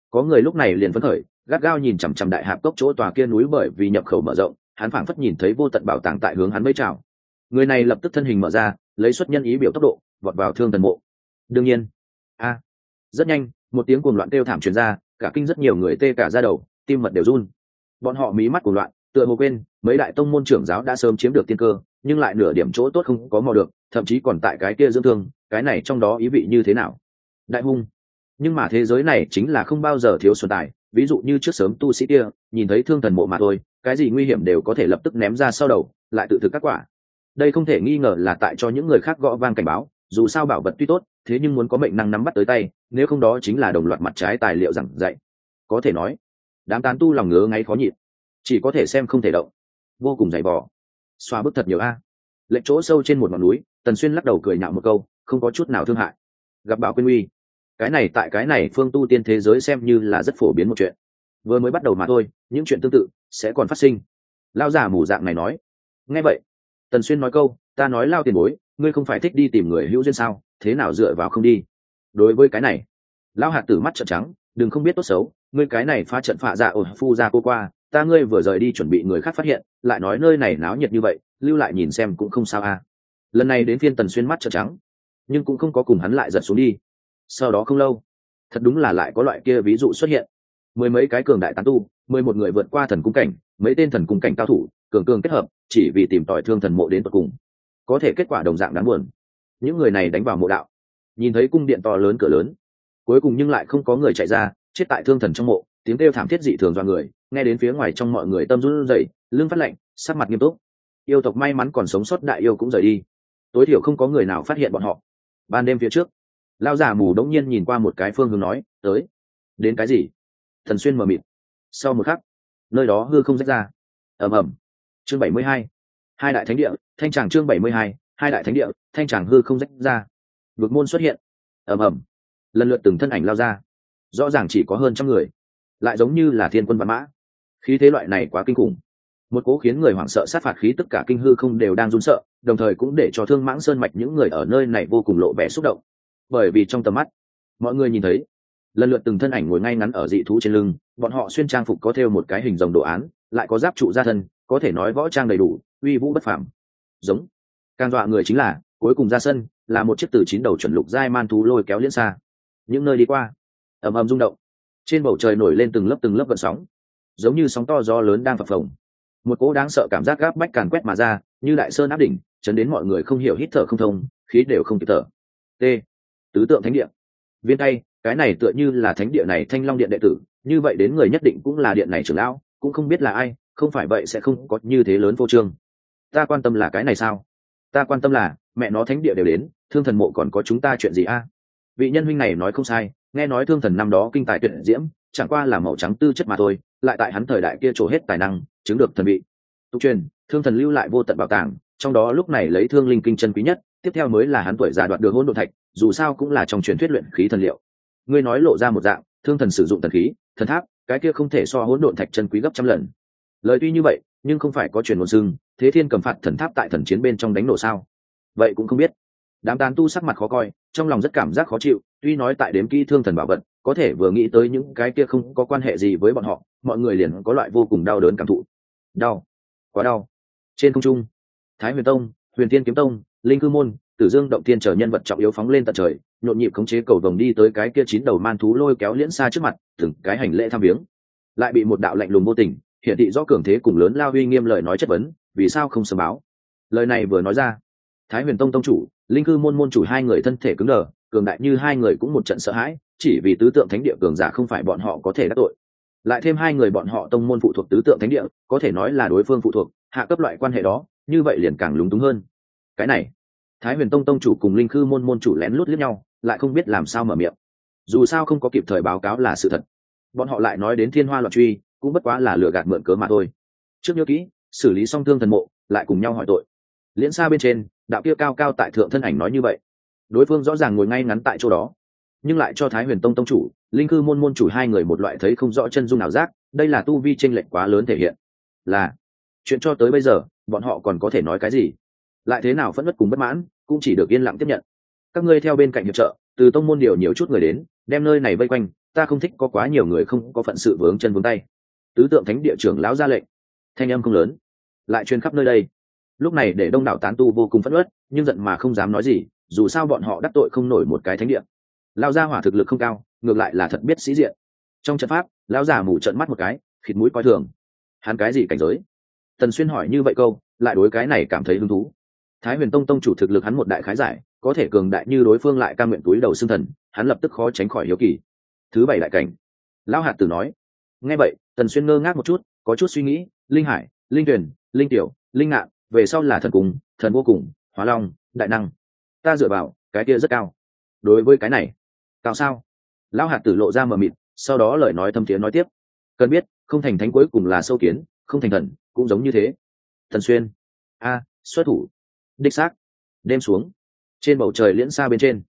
Có người lúc này liền phấn khởi gắt gao nhìn chằm chằm đại hạp cốc chỗ tòa kia núi bởi vì nhập khẩu mở rộng, hắn phảng phất nhìn thấy vô tận bảo tàng tại hướng hắn mới chào người này lập tức thân hình mở ra, lấy xuất nhân ý biểu tốc độ, vọt vào thương thần mộ. Đương nhiên, a, rất nhanh, một tiếng cuồng loạn kêu thảm truyền ra, cả kinh rất nhiều người tê cả ra đầu, tim mật đều run. Bọn họ mí mắt cuồng loạn, tựa hồ quên, mấy đại tông môn trưởng giáo đã sớm chiếm được tiên cơ, nhưng lại nửa điểm chỗ tốt không có mò được, thậm chí còn tại cái kia dưỡng thương, cái này trong đó ý vị như thế nào? Đại hung. Nhưng mà thế giới này chính là không bao giờ thiếu xuân tài ví dụ như trước sớm tu sĩ kia, nhìn thấy thương thần mộ mà thôi, cái gì nguy hiểm đều có thể lập tức ném ra sau đầu, lại tự thực các quả. Đây không thể nghi ngờ là tại cho những người khác gõ vang cảnh báo, dù sao bảo vật tuy tốt, thế nhưng muốn có mệnh năng nắm bắt tới tay, nếu không đó chính là đồng loạt mặt trái tài liệu giảng dạy. Có thể nói, đám tán tu lòng ngứa ngáy khó nhịn, chỉ có thể xem không thể động. Vô cùng dày vò. Xoa bức thật nhiều a. Lệnh chỗ sâu trên một ngọn núi, tần xuyên lắc đầu cười nhạo một câu, không có chút nào thương hại. Gặp bảo quên uy cái này tại cái này phương tu tiên thế giới xem như là rất phổ biến một chuyện. Vừa mới bắt đầu mà thôi, những chuyện tương tự sẽ còn phát sinh. Lao giả mù dạng này nói. Nghe vậy, tần xuyên nói câu, ta nói lao tiền bối, ngươi không phải thích đi tìm người hữu duyên sao, thế nào dựa vào không đi? Đối với cái này lao hạt tử mắt trợn trắng, đừng không biết tốt xấu, ngươi cái này pha trận phạ dạ ổ phu ra cô qua, ta ngươi vừa rời đi chuẩn bị người khác phát hiện, lại nói nơi này náo nhiệt như vậy, lưu lại nhìn xem cũng không sao a lần này đến phiên tần xuyên mắt trợn trắng, nhưng cũng không có cùng hắn lại giật xuống đi sau đó không lâu, thật đúng là lại có loại kia ví dụ xuất hiện. Mười mấy cái cường đại tán tu, mười một người vượt qua thần cung cảnh, mấy tên thần cung cảnh cao thủ, cường cường kết hợp, chỉ vì tìm tòi thương thần mộ đến tận cùng. Có thể kết quả đồng dạng đáng buồn. Những người này đánh vào mộ đạo, nhìn thấy cung điện to lớn cửa lớn, cuối cùng nhưng lại không có người chạy ra, chết tại thương thần trong mộ, tiếng kêu thảm thiết dị thường do người, nghe đến phía ngoài trong mọi người tâm run rẩy, lưng phát lạnh, sắc mặt nghiêm túc. Yêu tộc may mắn còn sống sót đại yêu cũng rời đi. Tối thiểu không có người nào phát hiện bọn họ. Ban đêm phía trước lao giả mù đống nhiên nhìn qua một cái phương hướng nói, tới. Đến cái gì? Thần xuyên mờ mịt. Sau một khắc, nơi đó hư không rách ra. Ầm ầm. Chương bảy mươi hai. Hai đại thánh địa, thanh tràng chương bảy mươi hai hai đại thánh địa, thanh tràng hư không rách ra. Vực môn xuất hiện. Ầm ầm. Lần lượt từng thân ảnh lao ra. Rõ ràng chỉ có hơn trăm người. Lại giống như là thiên quân văn mã. Khí thế loại này quá kinh khủng. Một cố khiến người hoảng sợ sát phạt khí tất cả kinh hư không đều đang run sợ, đồng thời cũng để cho thương mãng sơn mạch những người ở nơi này vô cùng lộ vẻ xúc động bởi vì trong tầm mắt, mọi người nhìn thấy, lần lượt từng thân ảnh ngồi ngay ngắn ở dị thú trên lưng, bọn họ xuyên trang phục có theo một cái hình dòng đồ án, lại có giáp trụ gia thân, có thể nói võ trang đầy đủ, uy vũ bất phàm. Giống, càng dọa người chính là, cuối cùng ra sân, là một chiếc từ chín đầu chuẩn lục giai man thú lôi kéo liễn xa. Những nơi đi qua, ầm ầm rung động. Trên bầu trời nổi lên từng lớp từng lớp vận sóng. Giống như sóng to gió lớn đang phập phồng. Một cỗ đáng sợ cảm giác gáp bách càn quét mà ra, như đại sơn áp đỉnh, chấn đến mọi người không hiểu hít thở không thông, khí đều không kịp thở. T tứ tượng thánh địa. Viên tay, cái này tựa như là thánh địa này thanh long điện đệ tử, như vậy đến người nhất định cũng là điện này trưởng lão, cũng không biết là ai, không phải vậy sẽ không có như thế lớn vô trương. Ta quan tâm là cái này sao? Ta quan tâm là, mẹ nó thánh địa đều đến, thương thần mộ còn có chúng ta chuyện gì a? Vị nhân huynh này nói không sai, nghe nói thương thần năm đó kinh tài tuyệt diễm, chẳng qua là màu trắng tư chất mà thôi, lại tại hắn thời đại kia trổ hết tài năng, chứng được thần vị. Tục truyền, thương thần lưu lại vô tận bảo tàng, trong đó lúc này lấy thương linh kinh chân quý nhất tiếp theo mới là hắn tuổi già đoạt được hỗn độn thạch, dù sao cũng là trong truyền thuyết luyện khí thần liệu. Ngươi nói lộ ra một dạng, thương thần sử dụng thần khí, thần tháp, cái kia không thể so hỗn độn thạch chân quý gấp trăm lần. Lời tuy như vậy, nhưng không phải có truyền ngôn xưng, thế thiên cầm phạt thần tháp tại thần chiến bên trong đánh nổ sao? Vậy cũng không biết. Đám tán tu sắc mặt khó coi, trong lòng rất cảm giác khó chịu, tuy nói tại đếm kỹ thương thần bảo vật, có thể vừa nghĩ tới những cái kia không có quan hệ gì với bọn họ, mọi người liền có loại vô cùng đau đớn cảm thụ. Đau. Quá đau. Trên không trung, thái huyền tông, huyền tiên kiếm tông linh cư môn, tử dương động tiên chờ nhân vật trọng yếu phóng lên tận trời, nhộn nhịp khống chế cầu vồng đi tới cái kia chín đầu man thú lôi kéo liễn xa trước mặt, từng cái hành lễ tham viếng. Lại bị một đạo lạnh lùng vô tình hiện thị rõ cường thế cùng lớn lao uy nghiêm lời nói chất vấn, vì sao không sớm báo? Lời này vừa nói ra, thái huyền tông tông chủ, linh cư môn môn chủ hai người thân thể cứng đờ, cường đại như hai người cũng một trận sợ hãi, chỉ vì tứ tượng thánh địa cường giả không phải bọn họ có thể đắc tội. Lại thêm hai người bọn họ tông môn phụ thuộc tứ tượng thánh địa, có thể nói là đối phương phụ thuộc, hạ cấp loại quan hệ đó, như vậy liền càng lúng túng hơn cái này. Thái huyền tông tông chủ cùng linh khư môn môn chủ lén lút lướt nhau, lại không biết làm sao mở miệng. Dù sao không có kịp thời báo cáo là sự thật. Bọn họ lại nói đến thiên hoa loạn truy, cũng bất quá là lừa gạt mượn cớ mà thôi. Trước nhớ kỹ, xử lý xong thương thần mộ, lại cùng nhau hỏi tội. Liễn xa bên trên, đạo kia cao cao tại thượng thân ảnh nói như vậy. Đối phương rõ ràng ngồi ngay ngắn tại chỗ đó. Nhưng lại cho thái huyền tông tông chủ, linh cư môn môn chủ hai người một loại thấy không rõ chân dung nào giác, đây là tu vi tranh lệch quá lớn thể hiện. Là, chuyện cho tới bây giờ, bọn họ còn có thể nói cái gì? Lại thế nào phẫn nứt cùng bất mãn, cũng chỉ được yên lặng tiếp nhận. Các ngươi theo bên cạnh hiệp trợ, từ tông môn điều nhiều chút người đến, đem nơi này vây quanh, ta không thích có quá nhiều người không có phận sự vướng chân vướng tay. Tứ tượng thánh địa trưởng lão ra lệnh. Thanh âm không lớn, lại truyền khắp nơi đây. Lúc này để đông đảo tán tu vô cùng phẫn uất, nhưng giận mà không dám nói gì, dù sao bọn họ đắc tội không nổi một cái thánh địa. Lao gia hỏa thực lực không cao, ngược lại là thật biết sĩ diện. Trong trận pháp, lão già mù trận mắt một cái, khịt mũi coi thường. Hắn cái gì cảnh giới? Tần xuyên hỏi như vậy câu, lại đối cái này cảm thấy hứng thú thái huyền tông tông chủ thực lực hắn một đại khái giải, có thể cường đại như đối phương lại ca nguyện túi đầu xương thần, hắn lập tức khó tránh khỏi hiếu kỳ. Thứ bảy đại cảnh. Lão hạt tử nói. Nghe vậy, tần xuyên ngơ ngác một chút, có chút suy nghĩ, linh hải, linh tuyển linh tiểu, linh ngạn, về sau là thần cùng, thần vô cùng, hóa long, đại năng. Ta dựa vào, cái kia rất cao. Đối với cái này, cao sao? Lão hạt tử lộ ra mờ mịt, sau đó lời nói thâm thiế nói tiếp. Cần biết, không thành thánh cuối cùng là sâu kiến, không thành thần, cũng giống như thế. Thần xuyên. A, xuất thủ đích xác. Đêm xuống, trên bầu trời liễn xa bên trên,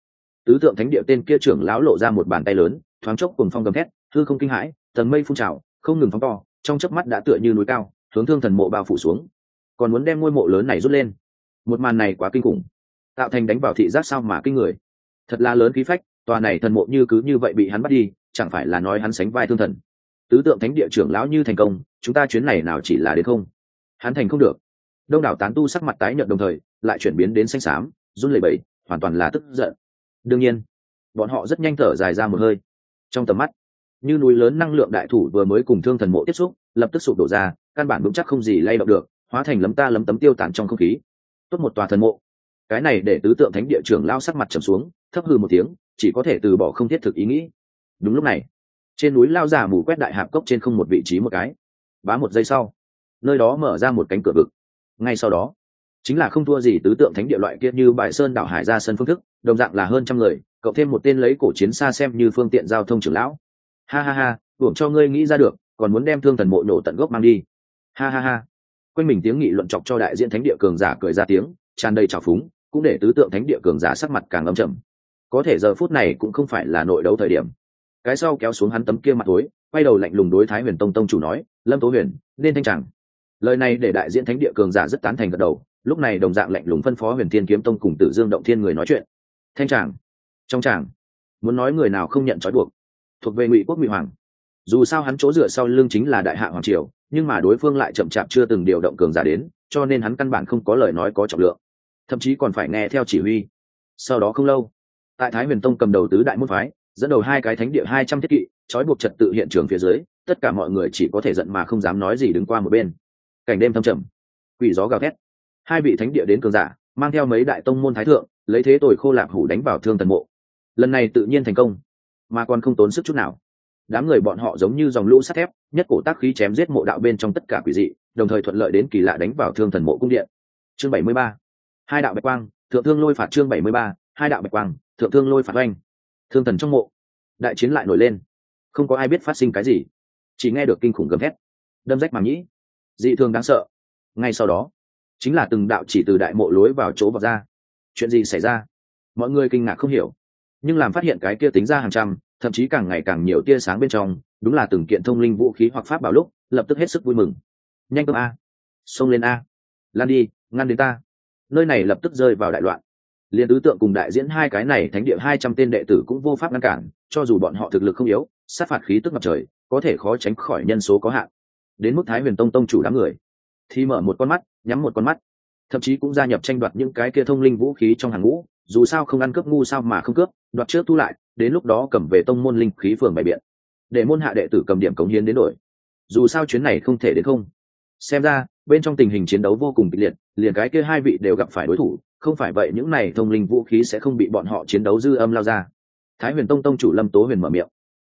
tứ tượng thánh địa tên kia trưởng lão lộ ra một bàn tay lớn, thoáng chốc cùng phong gầm thét, hư không kinh hãi, tầng mây phun trào, không ngừng phóng to, trong chớp mắt đã tựa như núi cao, hướng thương thần mộ bao phủ xuống. Còn muốn đem ngôi mộ lớn này rút lên. Một màn này quá kinh khủng. Tạo thành đánh vào thị giác sao mà kinh người. Thật là lớn khí phách, tòa này thần mộ như cứ như vậy bị hắn bắt đi, chẳng phải là nói hắn sánh vai thương thần. Tứ tượng thánh địa trưởng lão như thành công, chúng ta chuyến này nào chỉ là đến không? Hắn thành không được đông đảo tán tu sắc mặt tái nhợt đồng thời, lại chuyển biến đến xanh xám, run lẩy bẩy, hoàn toàn là tức giận. Đương nhiên, bọn họ rất nhanh thở dài ra một hơi. Trong tầm mắt, như núi lớn năng lượng đại thủ vừa mới cùng thương thần mộ tiếp xúc, lập tức sụp đổ ra, căn bản vững chắc không gì lay động được, hóa thành lấm ta lấm tấm tiêu tản trong không khí. Tốt một tòa thần mộ. Cái này để tứ tượng thánh địa trưởng lao sắc mặt trầm xuống, thấp hư một tiếng, chỉ có thể từ bỏ không thiết thực ý nghĩ. Đúng lúc này, trên núi lao giả mù quét đại hạp cốc trên không một vị trí một cái. Bá một giây sau, nơi đó mở ra một cánh cửa vực ngay sau đó, chính là không thua gì tứ tượng thánh địa loại kia như bại sơn đảo hải ra sân phương thức, đồng dạng là hơn trăm người, cộng thêm một tên lấy cổ chiến xa xem như phương tiện giao thông trưởng lão. Ha ha ha tưởng cho ngươi nghĩ ra được, còn muốn đem thương thần mộ nổ tận gốc mang đi. Ha ha ha. Quanh mình tiếng nghị luận chọc cho đại diện thánh địa cường giả cười ra tiếng, tràn đầy trào phúng, cũng để tứ tượng thánh địa cường giả sắc mặt càng âm trầm. Có thể giờ phút này cũng không phải là nội đấu thời điểm. Cái sau kéo xuống hắn tấm kia mặt tối, quay đầu lạnh lùng đối thái huyền tông tông chủ nói, lâm tố huyền, nên thanh tràng lời này để đại diện thánh địa cường giả rất tán thành gật đầu, lúc này đồng dạng lạnh lùng phân phó huyền thiên kiếm tông cùng tử dương động thiên người nói chuyện. Thanh tràng, trong tràng, muốn nói người nào không nhận trói buộc, thuộc về ngụy quốc ngụy hoàng. Dù sao hắn chỗ dựa sau lưng chính là đại hạ hoàng triều, nhưng mà đối phương lại chậm chạp chưa từng điều động cường giả đến, cho nên hắn căn bản không có lời nói có trọng lượng. Thậm chí còn phải nghe theo chỉ huy. Sau đó không lâu, tại thái huyền tông cầm đầu tứ đại môn phái, dẫn đầu hai cái thánh địa hai trăm thiết kỵ, trói buộc trật tự hiện trường phía dưới, tất cả mọi người chỉ có thể giận mà không dám nói gì đứng qua một bên cảnh đêm thâm trầm. Quỷ gió gào thét. Hai vị thánh địa đến cường giả, mang theo mấy đại tông môn thái thượng, lấy thế tội khô lạp hủ đánh vào thương tần mộ. Lần này tự nhiên thành công, mà còn không tốn sức chút nào. Đám người bọn họ giống như dòng lũ sắt thép, nhất cổ tác khí chém giết mộ đạo bên trong tất cả quỷ dị, đồng thời thuận lợi đến kỳ lạ đánh vào thương thần mộ cung điện. Chương bảy mươi ba. Hai đạo bạch quang, thượng thương lôi phạt chương bảy mươi ba. Hai đạo bạch quang, thượng thương lôi phạt oanh. Thương thần trong mộ, đại chiến lại nổi lên. Không có ai biết phát sinh cái gì, chỉ nghe được kinh khủng gầm thét. Đâm rách màng nhĩ dị thường đáng sợ. Ngay sau đó, chính là từng đạo chỉ từ đại mộ lối vào chỗ vào ra. Chuyện gì xảy ra? Mọi người kinh ngạc không hiểu, nhưng làm phát hiện cái kia tính ra hàng trăm, thậm chí càng ngày càng nhiều tia sáng bên trong, đúng là từng kiện thông linh vũ khí hoặc pháp bảo lúc, lập tức hết sức vui mừng. Nhanh cơm a. Xông lên a. Lan đi, ngăn đến ta. Nơi này lập tức rơi vào đại loạn. Liền tứ tượng cùng đại diễn hai cái này thánh địa hai trăm tên đệ tử cũng vô pháp ngăn cản, cho dù bọn họ thực lực không yếu, sát phạt khí tức ngập trời, có thể khó tránh khỏi nhân số có hạn đến mức thái huyền tông tông chủ đám người. Thì mở một con mắt, nhắm một con mắt. Thậm chí cũng gia nhập tranh đoạt những cái kia thông linh vũ khí trong hàng ngũ, dù sao không ăn cướp ngu sao mà không cướp, đoạt trước thu lại, đến lúc đó cầm về tông môn linh khí phường bày biện. Để môn hạ đệ tử cầm điểm cống hiến đến đổi. Dù sao chuyến này không thể đến không. Xem ra, bên trong tình hình chiến đấu vô cùng kịch liệt, liền cái kia hai vị đều gặp phải đối thủ, không phải vậy những này thông linh vũ khí sẽ không bị bọn họ chiến đấu dư âm lao ra. Thái huyền tông tông chủ lâm tố huyền mở miệng.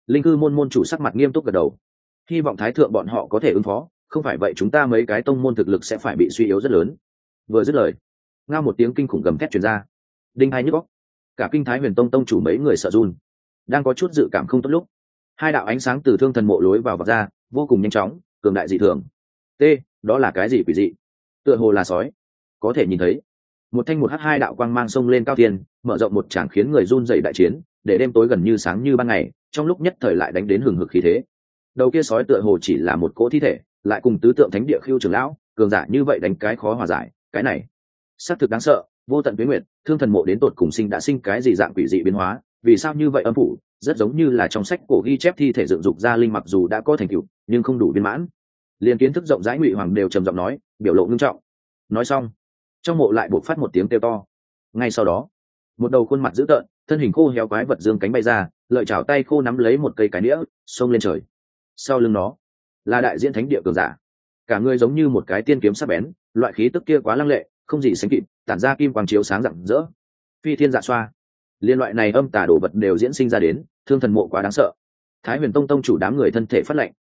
Linh cư môn môn chủ sắc mặt nghiêm túc gật đầu hy vọng thái thượng bọn họ có thể ứng phó, không phải vậy chúng ta mấy cái tông môn thực lực sẽ phải bị suy yếu rất lớn. Vừa dứt lời, ngao một tiếng kinh khủng gầm thét truyền ra. Đinh hai nhức góc cả kinh thái huyền tông tông chủ mấy người sợ run, đang có chút dự cảm không tốt lúc, hai đạo ánh sáng từ thương thần mộ lối vào vật ra, vô cùng nhanh chóng, cường đại dị thường. T, đó là cái gì quỷ dị? Tựa hồ là sói. Có thể nhìn thấy, một thanh một h hai đạo quang mang sông lên cao tiền mở rộng một tràng khiến người run dậy đại chiến, để đêm tối gần như sáng như ban ngày, trong lúc nhất thời lại đánh đến hừng hực khí thế đầu kia sói tựa hồ chỉ là một cỗ thi thể, lại cùng tứ tượng thánh địa khiêu trưởng lão, cường giả như vậy đánh cái khó hòa giải, cái này, xác thực đáng sợ, vô tận tuyến nguyện thương thần mộ đến tột cùng sinh đã sinh cái gì dạng quỷ dị biến hóa, vì sao như vậy âm phủ, rất giống như là trong sách cổ ghi chép thi thể dựng dục ra linh mặc dù đã có thành tựu, nhưng không đủ viên mãn. Liền kiến thức rộng rãi ngụy hoàng đều trầm giọng nói, biểu lộ nghiêm trọng. Nói xong, trong mộ lại buộc phát một tiếng kêu to. Ngay sau đó, một đầu khuôn mặt dữ tợn, thân hình khô héo quái vật dương cánh bay ra, lợi chảo tay khô nắm lấy một cây cái nĩa, xông lên trời sau lưng nó. Là đại diện thánh địa cường giả. Cả người giống như một cái tiên kiếm sắc bén, loại khí tức kia quá lăng lệ, không gì sánh kịp, tản ra kim quang chiếu sáng rạng rỡ. Phi thiên dạ xoa. Liên loại này âm tà đồ vật đều diễn sinh ra đến, thương thần mộ quá đáng sợ. Thái huyền tông tông chủ đám người thân thể phát lệnh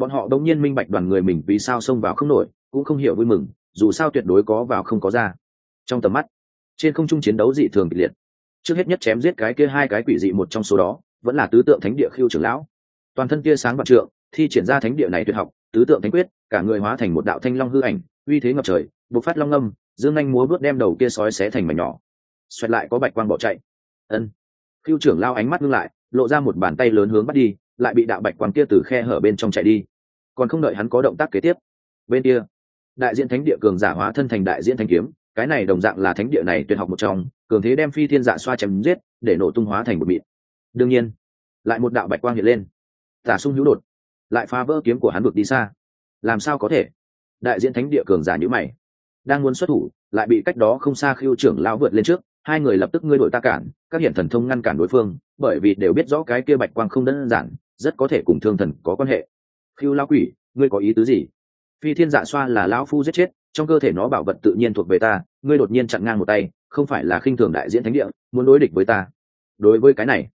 bọn họ đống nhiên minh bạch đoàn người mình vì sao xông vào không nổi, cũng không hiểu vui mừng, dù sao tuyệt đối có vào không có ra. Trong tầm mắt, trên không trung chiến đấu dị thường kịch liệt. Trước hết nhất chém giết cái kia hai cái quỷ dị một trong số đó, vẫn là tứ tượng thánh địa khiêu trưởng lão. Toàn thân kia sáng vạn trượng thi triển ra thánh địa này tuyệt học, tứ tượng thánh quyết, cả người hóa thành một đạo thanh long hư ảnh, uy thế ngập trời, bộc phát long âm, dương anh múa bước đem đầu kia sói xé thành mảnh nhỏ. Xoẹt lại có bạch quang bỏ chạy. Ân. Khiêu trưởng lao ánh mắt ngưng lại, lộ ra một bàn tay lớn hướng bắt đi, lại bị đạo bạch quang kia từ khe hở bên trong chạy đi. Còn không đợi hắn có động tác kế tiếp, bên kia, đại diện thánh địa cường giả hóa thân thành đại diện thanh kiếm, cái này đồng dạng là thánh địa này tuyệt học một trong, cường thế đem phi thiên giả xoa chém giết, để nổ tung hóa thành một mịt đương nhiên, lại một đạo bạch quang hiện lên. Tả sung hữu đột lại phá vỡ kiếm của hắn vực đi xa. Làm sao có thể? Đại diện thánh địa cường giả nhữ mày. Đang muốn xuất thủ, lại bị cách đó không xa khiêu trưởng lão vượt lên trước, hai người lập tức ngươi đội ta cản, các hiện thần thông ngăn cản đối phương, bởi vì đều biết rõ cái kia bạch quang không đơn giản, rất có thể cùng thương thần có quan hệ. Khiêu lão quỷ, ngươi có ý tứ gì? Phi thiên dạ xoa là lão phu giết chết, trong cơ thể nó bảo vật tự nhiên thuộc về ta, ngươi đột nhiên chặn ngang một tay, không phải là khinh thường đại diễn thánh địa, muốn đối địch với ta. Đối với cái này,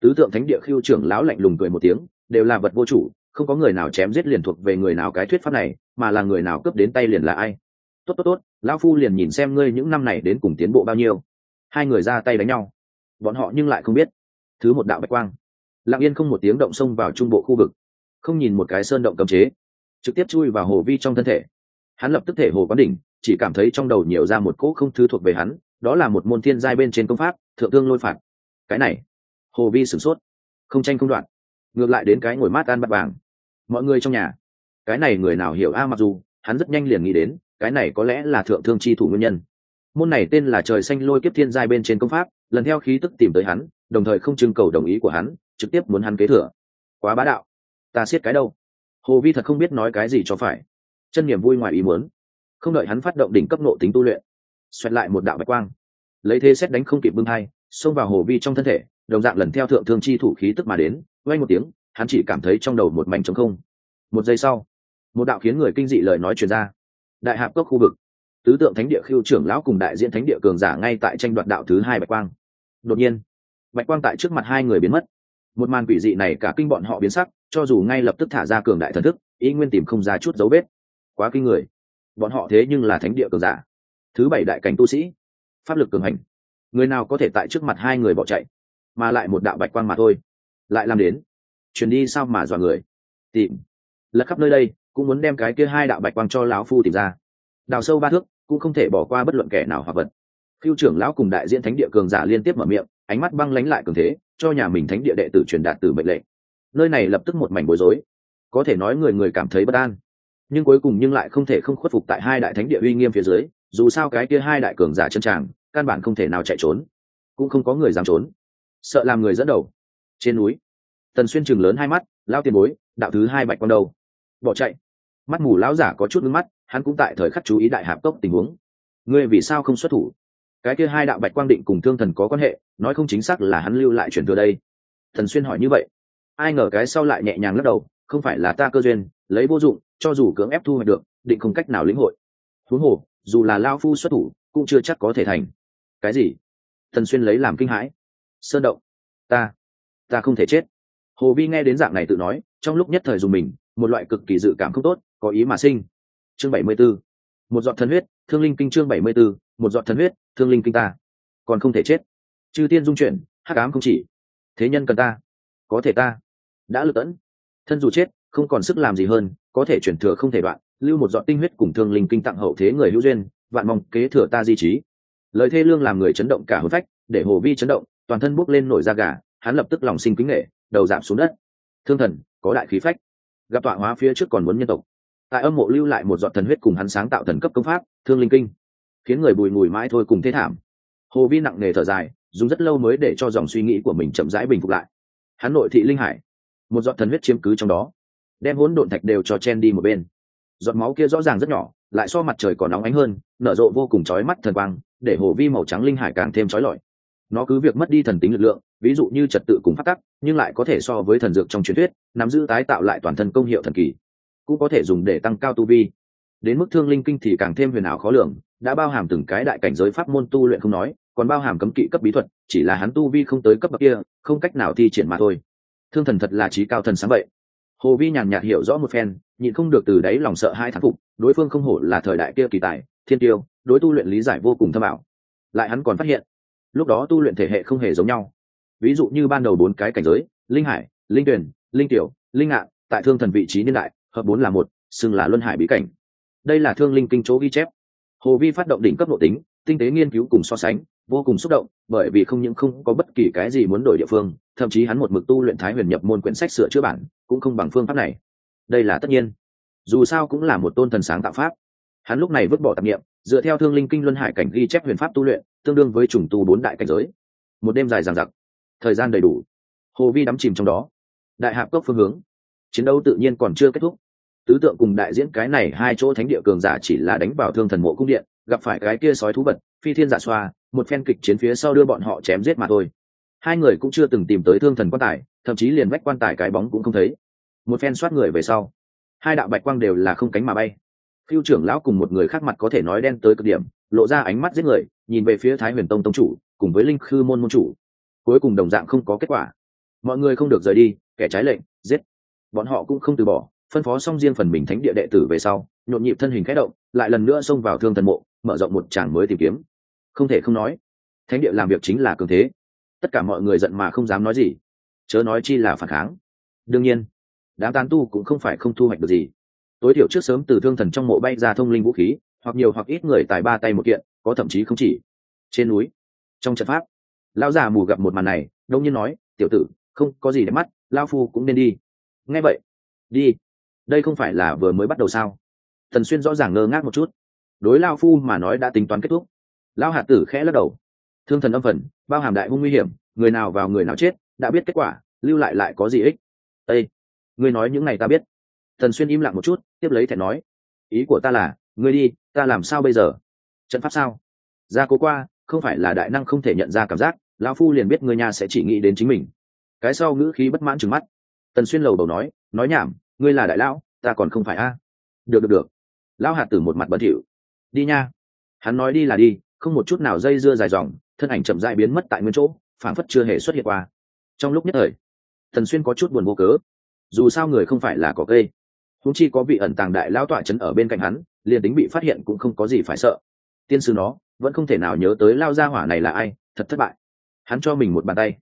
tứ tượng thánh địa khiêu trưởng lão lạnh lùng cười một tiếng, đều là vật vô chủ không có người nào chém giết liền thuộc về người nào cái thuyết pháp này, mà là người nào cướp đến tay liền là ai. Tốt tốt tốt, lão phu liền nhìn xem ngươi những năm này đến cùng tiến bộ bao nhiêu. Hai người ra tay đánh nhau. Bọn họ nhưng lại không biết. Thứ một đạo bạch quang. Lặng yên không một tiếng động xông vào trung bộ khu vực. Không nhìn một cái sơn động cầm chế. Trực tiếp chui vào hồ vi trong thân thể. Hắn lập tức thể hồ quán đỉnh, chỉ cảm thấy trong đầu nhiều ra một cỗ không thứ thuộc về hắn, đó là một môn thiên giai bên trên công pháp, thượng thương lôi phạt. Cái này, hồ vi sửng sốt. Không tranh không đoạn ngược lại đến cái ngồi mát ăn bắt vàng. Mọi người trong nhà, cái này người nào hiểu a, mặc dù, hắn rất nhanh liền nghĩ đến, cái này có lẽ là thượng thương chi thủ nguyên nhân. Môn này tên là trời xanh lôi kiếp thiên giai bên trên công pháp, lần theo khí tức tìm tới hắn, đồng thời không trưng cầu đồng ý của hắn, trực tiếp muốn hắn kế thừa. Quá bá đạo. Ta siết cái đâu? Hồ vi thật không biết nói cái gì cho phải. Chân niềm vui ngoài ý muốn. Không đợi hắn phát động đỉnh cấp nộ tính tu luyện, xoẹt lại một đạo bạch quang. Lấy thế xét đánh không kịp bưng hai xông vào hồ vi trong thân thể, đồng dạng lần theo thượng thương chi thủ khí tức mà đến quay một tiếng, hắn chỉ cảm thấy trong đầu một mảnh trống không. Một giây sau, một đạo khiến người kinh dị lời nói truyền ra. Đại hạp cốc khu vực. Tứ tượng thánh địa khiêu trưởng lão cùng đại diện thánh địa cường giả ngay tại tranh đoạt đạo thứ hai bạch quang. Đột nhiên, bạch quang tại trước mặt hai người biến mất. Một màn quỷ dị này cả kinh bọn họ biến sắc, cho dù ngay lập tức thả ra cường đại thần thức ý nguyên tìm không ra chút dấu vết. Quá kinh người. Bọn họ thế nhưng là thánh địa cường giả. Thứ bảy đại cảnh tu sĩ. Pháp lực cường hành. Người nào có thể tại trước mặt hai người bỏ chạy, mà lại một đạo bạch quang mà thôi? Lại làm đến. Chuyển đi sao mà dọa người? Tìm. Lật khắp nơi đây, cũng muốn đem cái kia hai đạo bạch quang cho lão phu tìm ra. Đào sâu ba thước, cũng không thể bỏ qua bất luận kẻ nào hoặc vật. Phiêu trưởng lão cùng đại diện thánh địa cường giả liên tiếp mở miệng, ánh mắt băng lánh lại cường thế, cho nhà mình thánh địa đệ tử truyền đạt từ mệnh lệnh. Nơi này lập tức một mảnh bối rối. Có thể nói người người cảm thấy bất an. Nhưng cuối cùng nhưng lại không thể không khuất phục tại hai đại thánh địa uy nghiêm phía dưới, dù sao cái kia hai đại cường giả chân tràng, căn bản không thể nào chạy trốn. Cũng không có người dám trốn. Sợ làm người dẫn đầu. Trên núi tần xuyên chừng lớn hai mắt lao tiền bối, đạo thứ hai bạch con đầu bỏ chạy. Mắt mù lão giả có chút ngưng mắt, hắn cũng tại thời khắc chú ý đại hạp cốc tình huống. Ngươi vì sao không xuất thủ? Cái kia hai đạo bạch quang định cùng thương thần có quan hệ, nói không chính xác là hắn lưu lại chuyển thừa đây. Thần xuyên hỏi như vậy. Ai ngờ cái sau lại nhẹ nhàng lắc đầu, không phải là ta cơ duyên, lấy vô dụng, cho dù cưỡng ép thu hoạch được, định không cách nào lĩnh hội. Thú hồ, dù là lao phu xuất thủ, cũng chưa chắc có thể thành. Cái gì? Thần xuyên lấy làm kinh hãi. Sơn động. Ta ta không thể chết hồ vi nghe đến dạng này tự nói trong lúc nhất thời dùng mình một loại cực kỳ dự cảm không tốt có ý mà sinh. Chương bảy mươi 74. một giọt thần huyết thương linh kinh chương bảy mươi 74, một giọt thần huyết thương linh kinh ta. Còn không thể chết. Chư tiên dung chuyển hắc ám không chỉ. Thế nhân cần ta. Có thể ta. Đã lựa tẫn. Thân dù chết không còn sức làm gì hơn có thể chuyển thừa không thể đoạn lưu một giọt tinh huyết cùng thương linh kinh tặng hậu thế người hữu duyên vạn mong kế thừa ta di trí. Lời thê lương làm người chấn động cả hôn phách để hồ vi chấn động toàn thân bốc lên nổi da gà hắn lập tức lòng sinh kính nghệ đầu giảm xuống đất. Thương thần, có đại khí phách. Gặp tọa hóa phía trước còn muốn nhân tộc. Tại âm mộ lưu lại một giọt thần huyết cùng hắn sáng tạo thần cấp công pháp, thương linh kinh. Khiến người bùi ngùi mãi thôi cùng thế thảm. Hồ vi nặng nề thở dài, dùng rất lâu mới để cho dòng suy nghĩ của mình chậm rãi bình phục lại. Hắn nội thị linh hải. Một giọt thần huyết chiếm cứ trong đó. Đem hỗn độn thạch đều cho chen đi một bên. Giọt máu kia rõ ràng rất nhỏ, lại so mặt trời còn nóng ánh hơn, nở rộ vô cùng chói mắt thần quang, để hồ vi màu trắng linh hải càng thêm chói lọi nó cứ việc mất đi thần tính lực lượng, ví dụ như trật tự cùng phát tắc, nhưng lại có thể so với thần dược trong truyền thuyết, nắm giữ tái tạo lại toàn thân công hiệu thần kỳ, cũng có thể dùng để tăng cao tu vi. Đến mức thương linh kinh thì càng thêm huyền ảo khó lường, đã bao hàm từng cái đại cảnh giới pháp môn tu luyện không nói, còn bao hàm cấm kỵ cấp bí thuật, chỉ là hắn tu vi không tới cấp bậc kia, không cách nào thi triển mà thôi. Thương thần thật là trí cao thần sáng vậy. Hồ vi nhàn nhạt hiểu rõ một phen, nhịn không được từ đáy lòng sợ hai thán phục, đối phương không hổ là thời đại kia kỳ tài, thiên tiêu, đối tu luyện lý giải vô cùng thâm ảo. Lại hắn còn phát hiện lúc đó tu luyện thể hệ không hề giống nhau. Ví dụ như ban đầu bốn cái cảnh giới, linh hải, linh tuyển linh tiểu, linh ngạn, tại thương thần vị trí niên đại, hợp bốn là một, xưng là luân hải bí cảnh. Đây là thương linh kinh chỗ ghi chép. Hồ vi phát động đỉnh cấp nội tính, tinh tế nghiên cứu cùng so sánh, vô cùng xúc động, bởi vì không những không có bất kỳ cái gì muốn đổi địa phương, thậm chí hắn một mực tu luyện thái huyền nhập môn quyển sách sửa chữa bản, cũng không bằng phương pháp này. Đây là tất nhiên. Dù sao cũng là một tôn thần sáng tạo pháp. Hắn lúc này vứt bỏ tạp nghiệm dựa theo thương linh kinh luân hải cảnh ghi chép huyền pháp tu luyện tương đương với trùng tu bốn đại cảnh giới. Một đêm dài dằng dặc. Thời gian đầy đủ. Hồ vi đắm chìm trong đó. Đại hạp cốc phương hướng. Chiến đấu tự nhiên còn chưa kết thúc. Tứ tượng cùng đại diễn cái này hai chỗ thánh địa cường giả chỉ là đánh vào thương thần mộ cung điện, gặp phải cái kia sói thú vật, phi thiên giả xoa, một phen kịch chiến phía sau đưa bọn họ chém giết mà thôi. Hai người cũng chưa từng tìm tới thương thần quan tài, thậm chí liền vách quan tài cái bóng cũng không thấy. Một phen soát người về sau, hai đạo bạch quang đều là không cánh mà bay. Phiêu trưởng lão cùng một người khác mặt có thể nói đen tới cực điểm, lộ ra ánh mắt giết người nhìn về phía thái huyền tông tông chủ, cùng với linh khư môn môn chủ. Cuối cùng đồng dạng không có kết quả. Mọi người không được rời đi, kẻ trái lệnh, giết. Bọn họ cũng không từ bỏ, phân phó xong riêng phần mình thánh địa đệ tử về sau, nhộn nhịp thân hình khẽ động, lại lần nữa xông vào thương thần mộ, mở rộng một tràng mới tìm kiếm. Không thể không nói, thánh địa làm việc chính là cường thế. Tất cả mọi người giận mà không dám nói gì, chớ nói chi là phản kháng. Đương nhiên, đám tán tu cũng không phải không thu hoạch được gì. Tối thiểu trước sớm từ thương thần trong mộ bay ra thông linh vũ khí, hoặc nhiều hoặc ít người tài ba tay một kiện có thậm chí không chỉ. Trên núi, trong trận pháp, lão già mù gặp một màn này, đông nhiên nói, tiểu tử, không có gì để mắt lao phu cũng nên đi. Nghe vậy, đi. Đây không phải là vừa mới bắt đầu sao? Thần xuyên rõ ràng ngơ ngác một chút. Đối lao phu mà nói đã tính toán kết thúc. Lao hạt tử khẽ lắc đầu. Thương thần âm phần, bao hàm đại hung nguy hiểm, người nào vào người nào chết, đã biết kết quả, lưu lại lại có gì ích. Ây ngươi nói những này ta biết. Thần xuyên im lặng một chút, tiếp lấy thẻ nói, ý của ta là, ngươi đi, ta làm sao bây giờ? Trận pháp sao? Ra cố qua, không phải là đại năng không thể nhận ra cảm giác, lão phu liền biết người nhà sẽ chỉ nghĩ đến chính mình. Cái sau ngữ khí bất mãn trừng mắt. Tần xuyên lầu đầu nói nói nhảm, ngươi là đại lão, ta còn không phải a. Được được được. Lão hạt tử một mặt bẩn thỉu. Đi nha. Hắn nói đi là đi, không một chút nào dây dưa dài dòng, thân ảnh chậm dại biến mất tại nguyên chỗ phản phất chưa hề xuất hiện qua. Trong lúc nhất thời, tần xuyên có chút buồn vô cớ. Dù sao người không phải là có cây. Húng chi có vị ẩn tàng đại lão tọa chấn ở bên cạnh hắn, liền tính bị phát hiện cũng không có gì phải sợ tiên sư nó, vẫn không thể nào nhớ tới lao gia hỏa này là ai, thật thất bại. Hắn cho mình một bàn tay.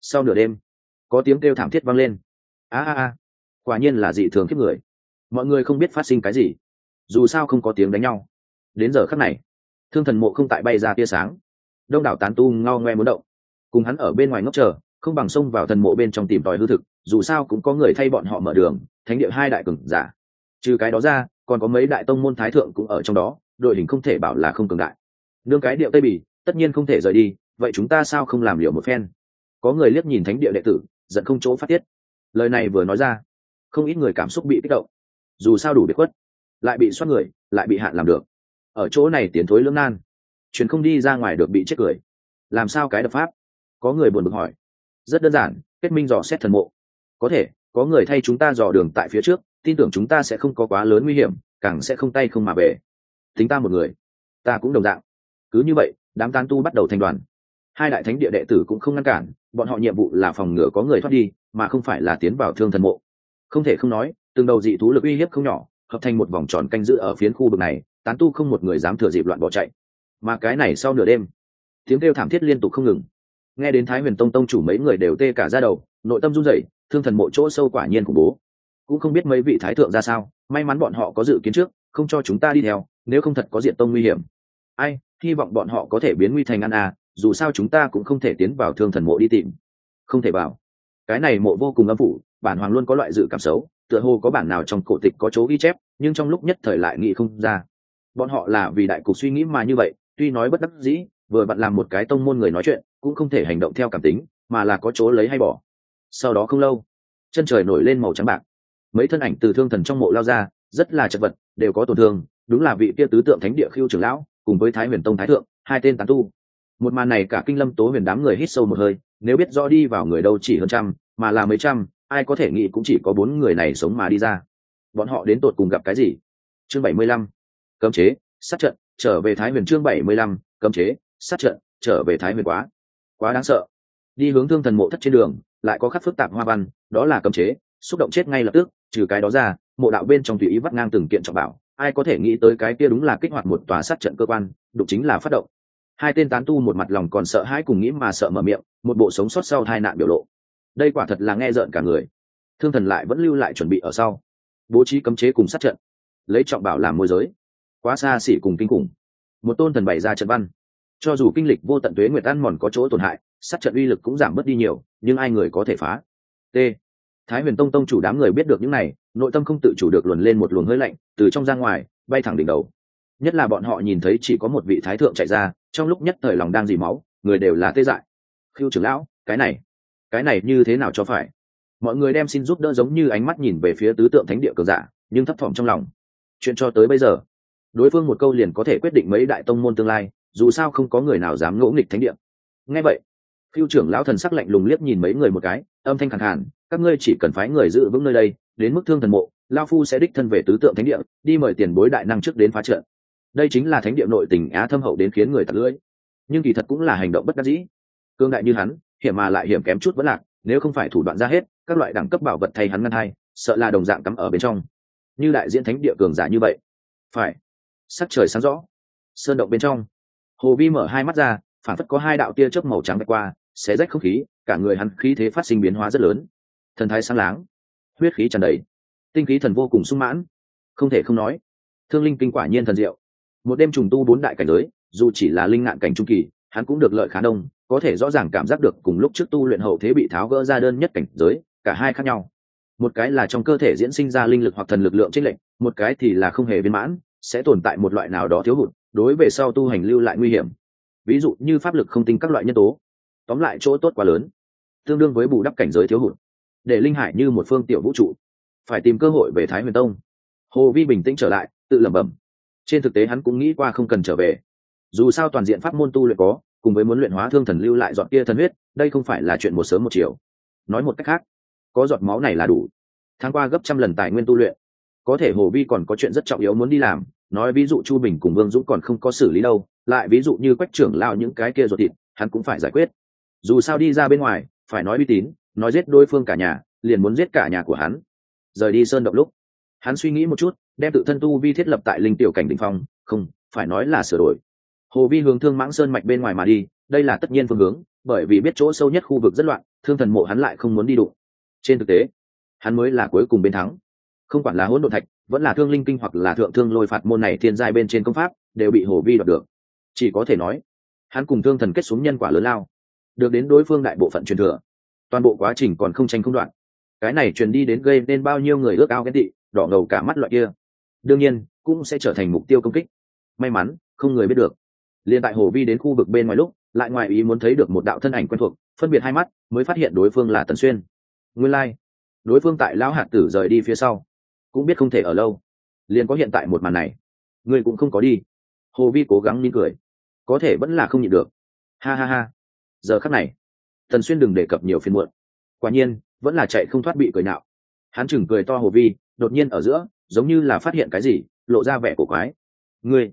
Sau nửa đêm, có tiếng kêu thảm thiết vang lên. A a a, quả nhiên là dị thường kiếp người. Mọi người không biết phát sinh cái gì. Dù sao không có tiếng đánh nhau. Đến giờ khắc này, thương thần mộ không tại bay ra tia sáng. Đông đảo tán tu ngao ngoe muốn động. Cùng hắn ở bên ngoài ngốc chờ, không bằng xông vào thần mộ bên trong tìm tòi hư thực, dù sao cũng có người thay bọn họ mở đường, thánh địa hai đại cường giả. Trừ cái đó ra, còn có mấy đại tông môn thái thượng cũng ở trong đó đội hình không thể bảo là không cường đại. Đương cái điệu tây bỉ tất nhiên không thể rời đi, vậy chúng ta sao không làm liệu một phen? Có người liếc nhìn thánh địa đệ tử, giận không chỗ phát tiết. Lời này vừa nói ra, không ít người cảm xúc bị kích động. Dù sao đủ biệt khuất, lại bị xoát người, lại bị hạn làm được. Ở chỗ này tiến thối lưỡng nan, chuyến không đi ra ngoài được bị chết cười. Làm sao cái đập pháp? Có người buồn bực hỏi. Rất đơn giản, kết minh dò xét thần mộ. Có thể, có người thay chúng ta dò đường tại phía trước, tin tưởng chúng ta sẽ không có quá lớn nguy hiểm, càng sẽ không tay không mà về tính ta một người. Ta cũng đồng dạng. Cứ như vậy, đám tán tu bắt đầu thành đoàn. Hai đại thánh địa đệ tử cũng không ngăn cản, bọn họ nhiệm vụ là phòng ngừa có người thoát đi, mà không phải là tiến vào thương thần mộ. Không thể không nói, từng đầu dị thú lực uy hiếp không nhỏ, hợp thành một vòng tròn canh giữ ở phiến khu vực này, tán tu không một người dám thừa dịp loạn bỏ chạy. Mà cái này sau nửa đêm, tiếng kêu thảm thiết liên tục không ngừng. Nghe đến thái huyền tông tông chủ mấy người đều tê cả ra đầu, nội tâm run rẩy, thương thần mộ chỗ sâu quả nhiên khủng bố. Cũng không biết mấy vị thái thượng ra sao, may mắn bọn họ có dự kiến trước, không cho chúng ta đi theo nếu không thật có diện tông nguy hiểm. Ai, hy vọng bọn họ có thể biến nguy thành ăn à dù sao chúng ta cũng không thể tiến vào thương thần mộ đi tìm. Không thể vào cái này mộ vô cùng âm phủ, bản hoàng luôn có loại dự cảm xấu, tựa hồ có bản nào trong cổ tịch có chỗ ghi chép, nhưng trong lúc nhất thời lại nghĩ không ra. Bọn họ là vì đại cục suy nghĩ mà như vậy, tuy nói bất đắc dĩ, vừa bạn làm một cái tông môn người nói chuyện, cũng không thể hành động theo cảm tính, mà là có chỗ lấy hay bỏ. Sau đó không lâu, chân trời nổi lên màu trắng bạc. Mấy thân ảnh từ thương thần trong mộ lao ra, rất là chật vật, đều có tổn thương đúng là vị kia tứ tượng thánh địa khiêu trưởng lão, cùng với thái huyền tông thái thượng, hai tên tán tu. Một màn này cả kinh lâm tố huyền đám người hít sâu một hơi, nếu biết rõ đi vào người đâu chỉ hơn trăm, mà là mấy trăm, ai có thể nghĩ cũng chỉ có bốn người này sống mà đi ra. Bọn họ đến tột cùng gặp cái gì? Chương bảy mươi lăm, cấm chế, sát trận, trở về thái huyền chương bảy mươi lăm, cấm chế, sát trận, trở về thái huyền quá. Quá đáng sợ. Đi hướng thương thần mộ thất trên đường, lại có khắc phức tạp hoa văn, đó là cấm chế, xúc động chết ngay lập tức, trừ cái đó ra, mộ đạo bên trong tùy ý vắt ngang từng kiện trọng bảo ai có thể nghĩ tới cái kia đúng là kích hoạt một tòa sát trận cơ quan, đụng chính là phát động. Hai tên tán tu một mặt lòng còn sợ hãi cùng nghĩ mà sợ mở miệng, một bộ sống sót sau hai nạn biểu lộ. Đây quả thật là nghe rợn cả người. Thương thần lại vẫn lưu lại chuẩn bị ở sau. Bố trí cấm chế cùng sát trận. Lấy trọng bảo làm môi giới. Quá xa xỉ cùng kinh khủng. Một tôn thần bày ra trận văn. Cho dù kinh lịch vô tận tuế nguyệt ăn mòn có chỗ tổn hại, sát trận uy lực cũng giảm bớt đi nhiều, nhưng ai người có thể phá? T. Thái huyền tông tông chủ đám người biết được những này nội tâm không tự chủ được luồn lên một luồng hơi lạnh từ trong ra ngoài, bay thẳng đỉnh đầu. Nhất là bọn họ nhìn thấy chỉ có một vị thái thượng chạy ra, trong lúc nhất thời lòng đang dì máu, người đều là tê dại. Khiêu trưởng lão, cái này cái này như thế nào cho phải? Mọi người đem xin giúp đỡ giống như ánh mắt nhìn về phía tứ tượng thánh địa cường giả, nhưng thấp thỏm trong lòng. Chuyện cho tới bây giờ, đối phương một câu liền có thể quyết định mấy đại tông môn tương lai, dù sao không có người nào dám ngỗ nghịch thánh địa. Nghe vậy phiêu trưởng lão thần sắc lạnh lùng liếc nhìn mấy người một cái, âm thanh khàn khàn: các ngươi chỉ cần phái người giữ vững nơi đây, đến mức thương thần mộ, lão phu sẽ đích thân về tứ tượng thánh địa, đi mời tiền bối đại năng trước đến phá trận. Đây chính là thánh địa nội tình á thâm hậu đến khiến người tặc lưỡi. Nhưng kỳ thật cũng là hành động bất đắc dĩ. Cương đại như hắn, hiểm mà lại hiểm kém chút vẫn lạc, nếu không phải thủ đoạn ra hết, các loại đẳng cấp bảo vật thay hắn ngăn hai, sợ là đồng dạng cắm ở bên trong. Như đại diễn thánh địa cường giả như vậy. Phải. Sắc trời sáng rõ. Sơn động bên trong. Hồ vi mở hai mắt ra, phản phất có hai đạo tia chớp màu trắng bạch qua xé rách không khí, cả người hắn khí thế phát sinh biến hóa rất lớn. Thần thái sáng láng, huyết khí tràn đầy, tinh khí thần vô cùng sung mãn. Không thể không nói, thương linh kinh quả nhiên thần diệu. Một đêm trùng tu bốn đại cảnh giới, dù chỉ là linh ngạn cảnh trung kỳ, hắn cũng được lợi khá đông, có thể rõ ràng cảm giác được cùng lúc trước tu luyện hậu thế bị tháo gỡ ra đơn nhất cảnh giới, cả hai khác nhau. Một cái là trong cơ thể diễn sinh ra linh lực hoặc thần lực lượng trích lệnh một cái thì là không hề viên mãn, sẽ tồn tại một loại nào đó thiếu hụt, đối về sau tu hành lưu lại nguy hiểm. Ví dụ như pháp lực không tinh các loại nhân tố tóm lại chỗ tốt quá lớn. Tương đương với bù đắp cảnh giới thiếu hụt. Để linh hải như một phương tiểu vũ trụ. Phải tìm cơ hội về thái huyền tông. Hồ vi bình tĩnh trở lại, tự lẩm bẩm. Trên thực tế hắn cũng nghĩ qua không cần trở về. Dù sao toàn diện pháp môn tu luyện có, cùng với muốn luyện hóa thương thần lưu lại dọn kia thần huyết, đây không phải là chuyện một sớm một chiều. Nói một cách khác, có giọt máu này là đủ. Tháng qua gấp trăm lần tài nguyên tu luyện. Có thể hồ vi còn có chuyện rất trọng yếu muốn đi làm. Nói ví dụ chu bình cùng vương dũng còn không có xử lý đâu, lại ví dụ như quách trưởng lao những cái kia ruột thịt, hắn cũng phải giải quyết dù sao đi ra bên ngoài, phải nói uy tín, nói giết đối phương cả nhà, liền muốn giết cả nhà của hắn. Rời đi sơn động lúc, hắn suy nghĩ một chút, đem tự thân tu vi thiết lập tại linh tiểu cảnh đình phong, không, phải nói là sửa đổi. Hồ vi hướng thương mãng sơn mạch bên ngoài mà đi, đây là tất nhiên phương hướng, bởi vì biết chỗ sâu nhất khu vực rất loạn, thương thần mộ hắn lại không muốn đi đụng. Trên thực tế, hắn mới là cuối cùng bên thắng. Không quản là hỗn độn thạch, vẫn là thương linh kinh hoặc là thượng thương lôi phạt môn này thiên giai bên trên công pháp, đều bị hồ vi đoạt được. Chỉ có thể nói, hắn cùng thương thần kết xuống nhân quả lớn lao được đến đối phương đại bộ phận truyền thừa. Toàn bộ quá trình còn không tranh không đoạn. Cái này truyền đi đến gây nên bao nhiêu người ước ao ghét tị, đỏ ngầu cả mắt loại kia. Đương nhiên, cũng sẽ trở thành mục tiêu công kích. May mắn, không người biết được. Liền tại hồ vi đến khu vực bên ngoài lúc, lại ngoài ý muốn thấy được một đạo thân ảnh quen thuộc, phân biệt hai mắt, mới phát hiện đối phương là tần xuyên. Nguyên lai、like. đối phương tại lão hạt tử rời đi phía sau, cũng biết không thể ở lâu. Liền có hiện tại một màn này. Người cũng không có đi. Hồ vi cố gắng nín cười. Có thể vẫn là không nhịn được. Ha ha ha giờ khắc này, tần xuyên đừng đề cập nhiều phiên muộn. Quả nhiên, vẫn là chạy không thoát bị cười nạo. Hắn chừng cười to hồ vi, đột nhiên ở giữa, giống như là phát hiện cái gì, lộ ra vẻ cổ quái. Ngươi,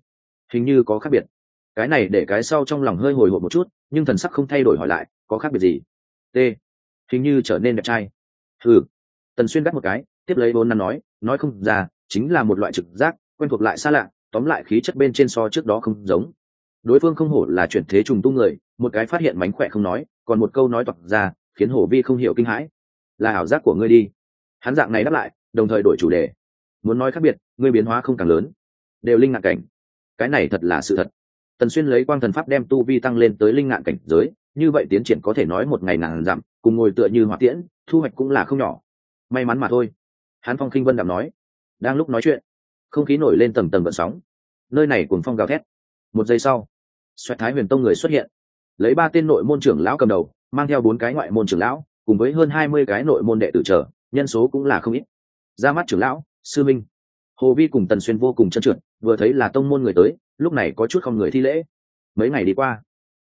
hình như có khác biệt. Cái này để cái sau trong lòng hơi hồi hộp một chút, nhưng thần sắc không thay đổi hỏi lại, có khác biệt gì? T, hình như trở nên đẹp trai. Ừ tần xuyên gắt một cái, tiếp lấy bốn năm nói nói không ra, chính là một loại trực giác, quen thuộc lại xa lạ, tóm lại khí chất bên trên so trước đó không giống đối phương không hổ là chuyển thế trùng tu người, một cái phát hiện mánh khỏe không nói, còn một câu nói toặc ra, khiến hổ vi không hiểu kinh hãi. Là ảo giác của ngươi đi. Hắn dạng này đáp lại, đồng thời đổi chủ đề. Muốn nói khác biệt, ngươi biến hóa không càng lớn. Đều linh ngạn cảnh. Cái này thật là sự thật. Tần xuyên lấy quang thần pháp đem tu vi tăng lên tới linh ngạn cảnh giới, như vậy tiến triển có thể nói một ngày ngàn dặm, cùng ngồi tựa như hỏa tiễn, thu hoạch cũng là không nhỏ. May mắn mà thôi. Hắn phong khinh vân đạm nói. Đang lúc nói chuyện, không khí nổi lên tầng tầng vận sóng. Nơi này cùng phong gào thét. Một giây sau xoẹt thái huyền tông người xuất hiện. Lấy ba tên nội môn trưởng lão cầm đầu, mang theo bốn cái ngoại môn trưởng lão, cùng với hơn hai mươi cái nội môn đệ tử trở nhân số cũng là không ít. Ra mắt trưởng lão, sư minh. Hồ vi cùng tần xuyên vô cùng chân trượt, vừa thấy là tông môn người tới, lúc này có chút không người thi lễ. Mấy ngày đi qua,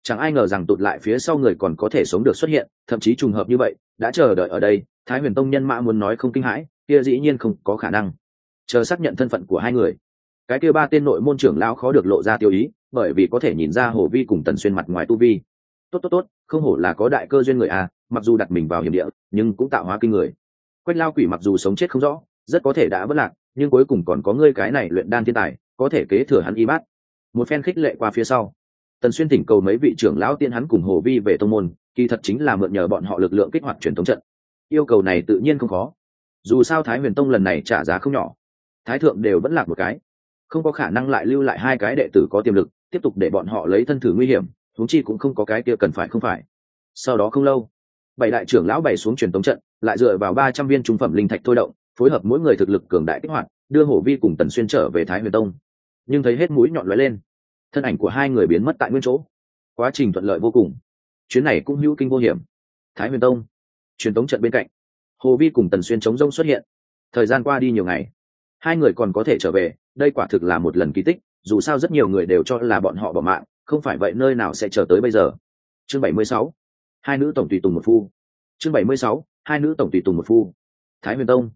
chẳng ai ngờ rằng tụt lại phía sau người còn có thể sống được xuất hiện, thậm chí trùng hợp như vậy, đã chờ đợi ở đây, thái huyền tông nhân mã muốn nói không kinh hãi, kia dĩ nhiên không có khả năng. Chờ xác nhận thân phận của hai người. Cái kia ba tên nội môn trưởng lão khó được lộ ra tiêu ý bởi vì có thể nhìn ra hồ vi cùng tần xuyên mặt ngoài tu vi. Tốt tốt tốt, không hổ là có đại cơ duyên người à mặc dù đặt mình vào hiểm địa, nhưng cũng tạo hóa kinh người. Quách lao quỷ mặc dù sống chết không rõ, rất có thể đã vất lạc, nhưng cuối cùng còn có ngươi cái này luyện đan thiên tài, có thể kế thừa hắn y bát. Một phen khích lệ qua phía sau, tần xuyên thỉnh cầu mấy vị trưởng lão tiên hắn cùng hồ vi về tông môn, kỳ thật chính là mượn nhờ bọn họ lực lượng kích hoạt truyền thống trận. Yêu cầu này tự nhiên không khó. Dù sao thái huyền tông lần này trả giá không nhỏ. Thái thượng đều vẫn lạc một cái. Không có khả năng lại lưu lại hai cái đệ tử có tiềm lực tiếp tục để bọn họ lấy thân thử nguy hiểm, huống chi cũng không có cái kia cần phải không phải. Sau đó không lâu, bảy đại trưởng lão bày xuống truyền tống trận, lại dựa vào ba trăm viên trung phẩm linh thạch thôi động, phối hợp mỗi người thực lực cường đại kích hoạt, đưa hổ vi cùng tần xuyên trở về thái huyền tông. Nhưng thấy hết mũi nhọn lóe lên, thân ảnh của hai người biến mất tại nguyên chỗ. Quá trình thuận lợi vô cùng. Chuyến này cũng hữu kinh vô hiểm. Thái huyền tông, truyền tống trận bên cạnh hồ vi cùng tần xuyên chống rông xuất hiện. Thời gian qua đi nhiều ngày, hai người còn có thể trở về, đây quả thực là một lần kỳ tích dù sao rất nhiều người đều cho là bọn họ bỏ mạng, không phải vậy nơi nào sẽ chờ tới bây giờ. Chương bảy mươi sáu, hai nữ tổng tùy tùng một phu. Chương bảy mươi sáu, hai nữ tổng tùy tùng một phu. Thái huyền tông,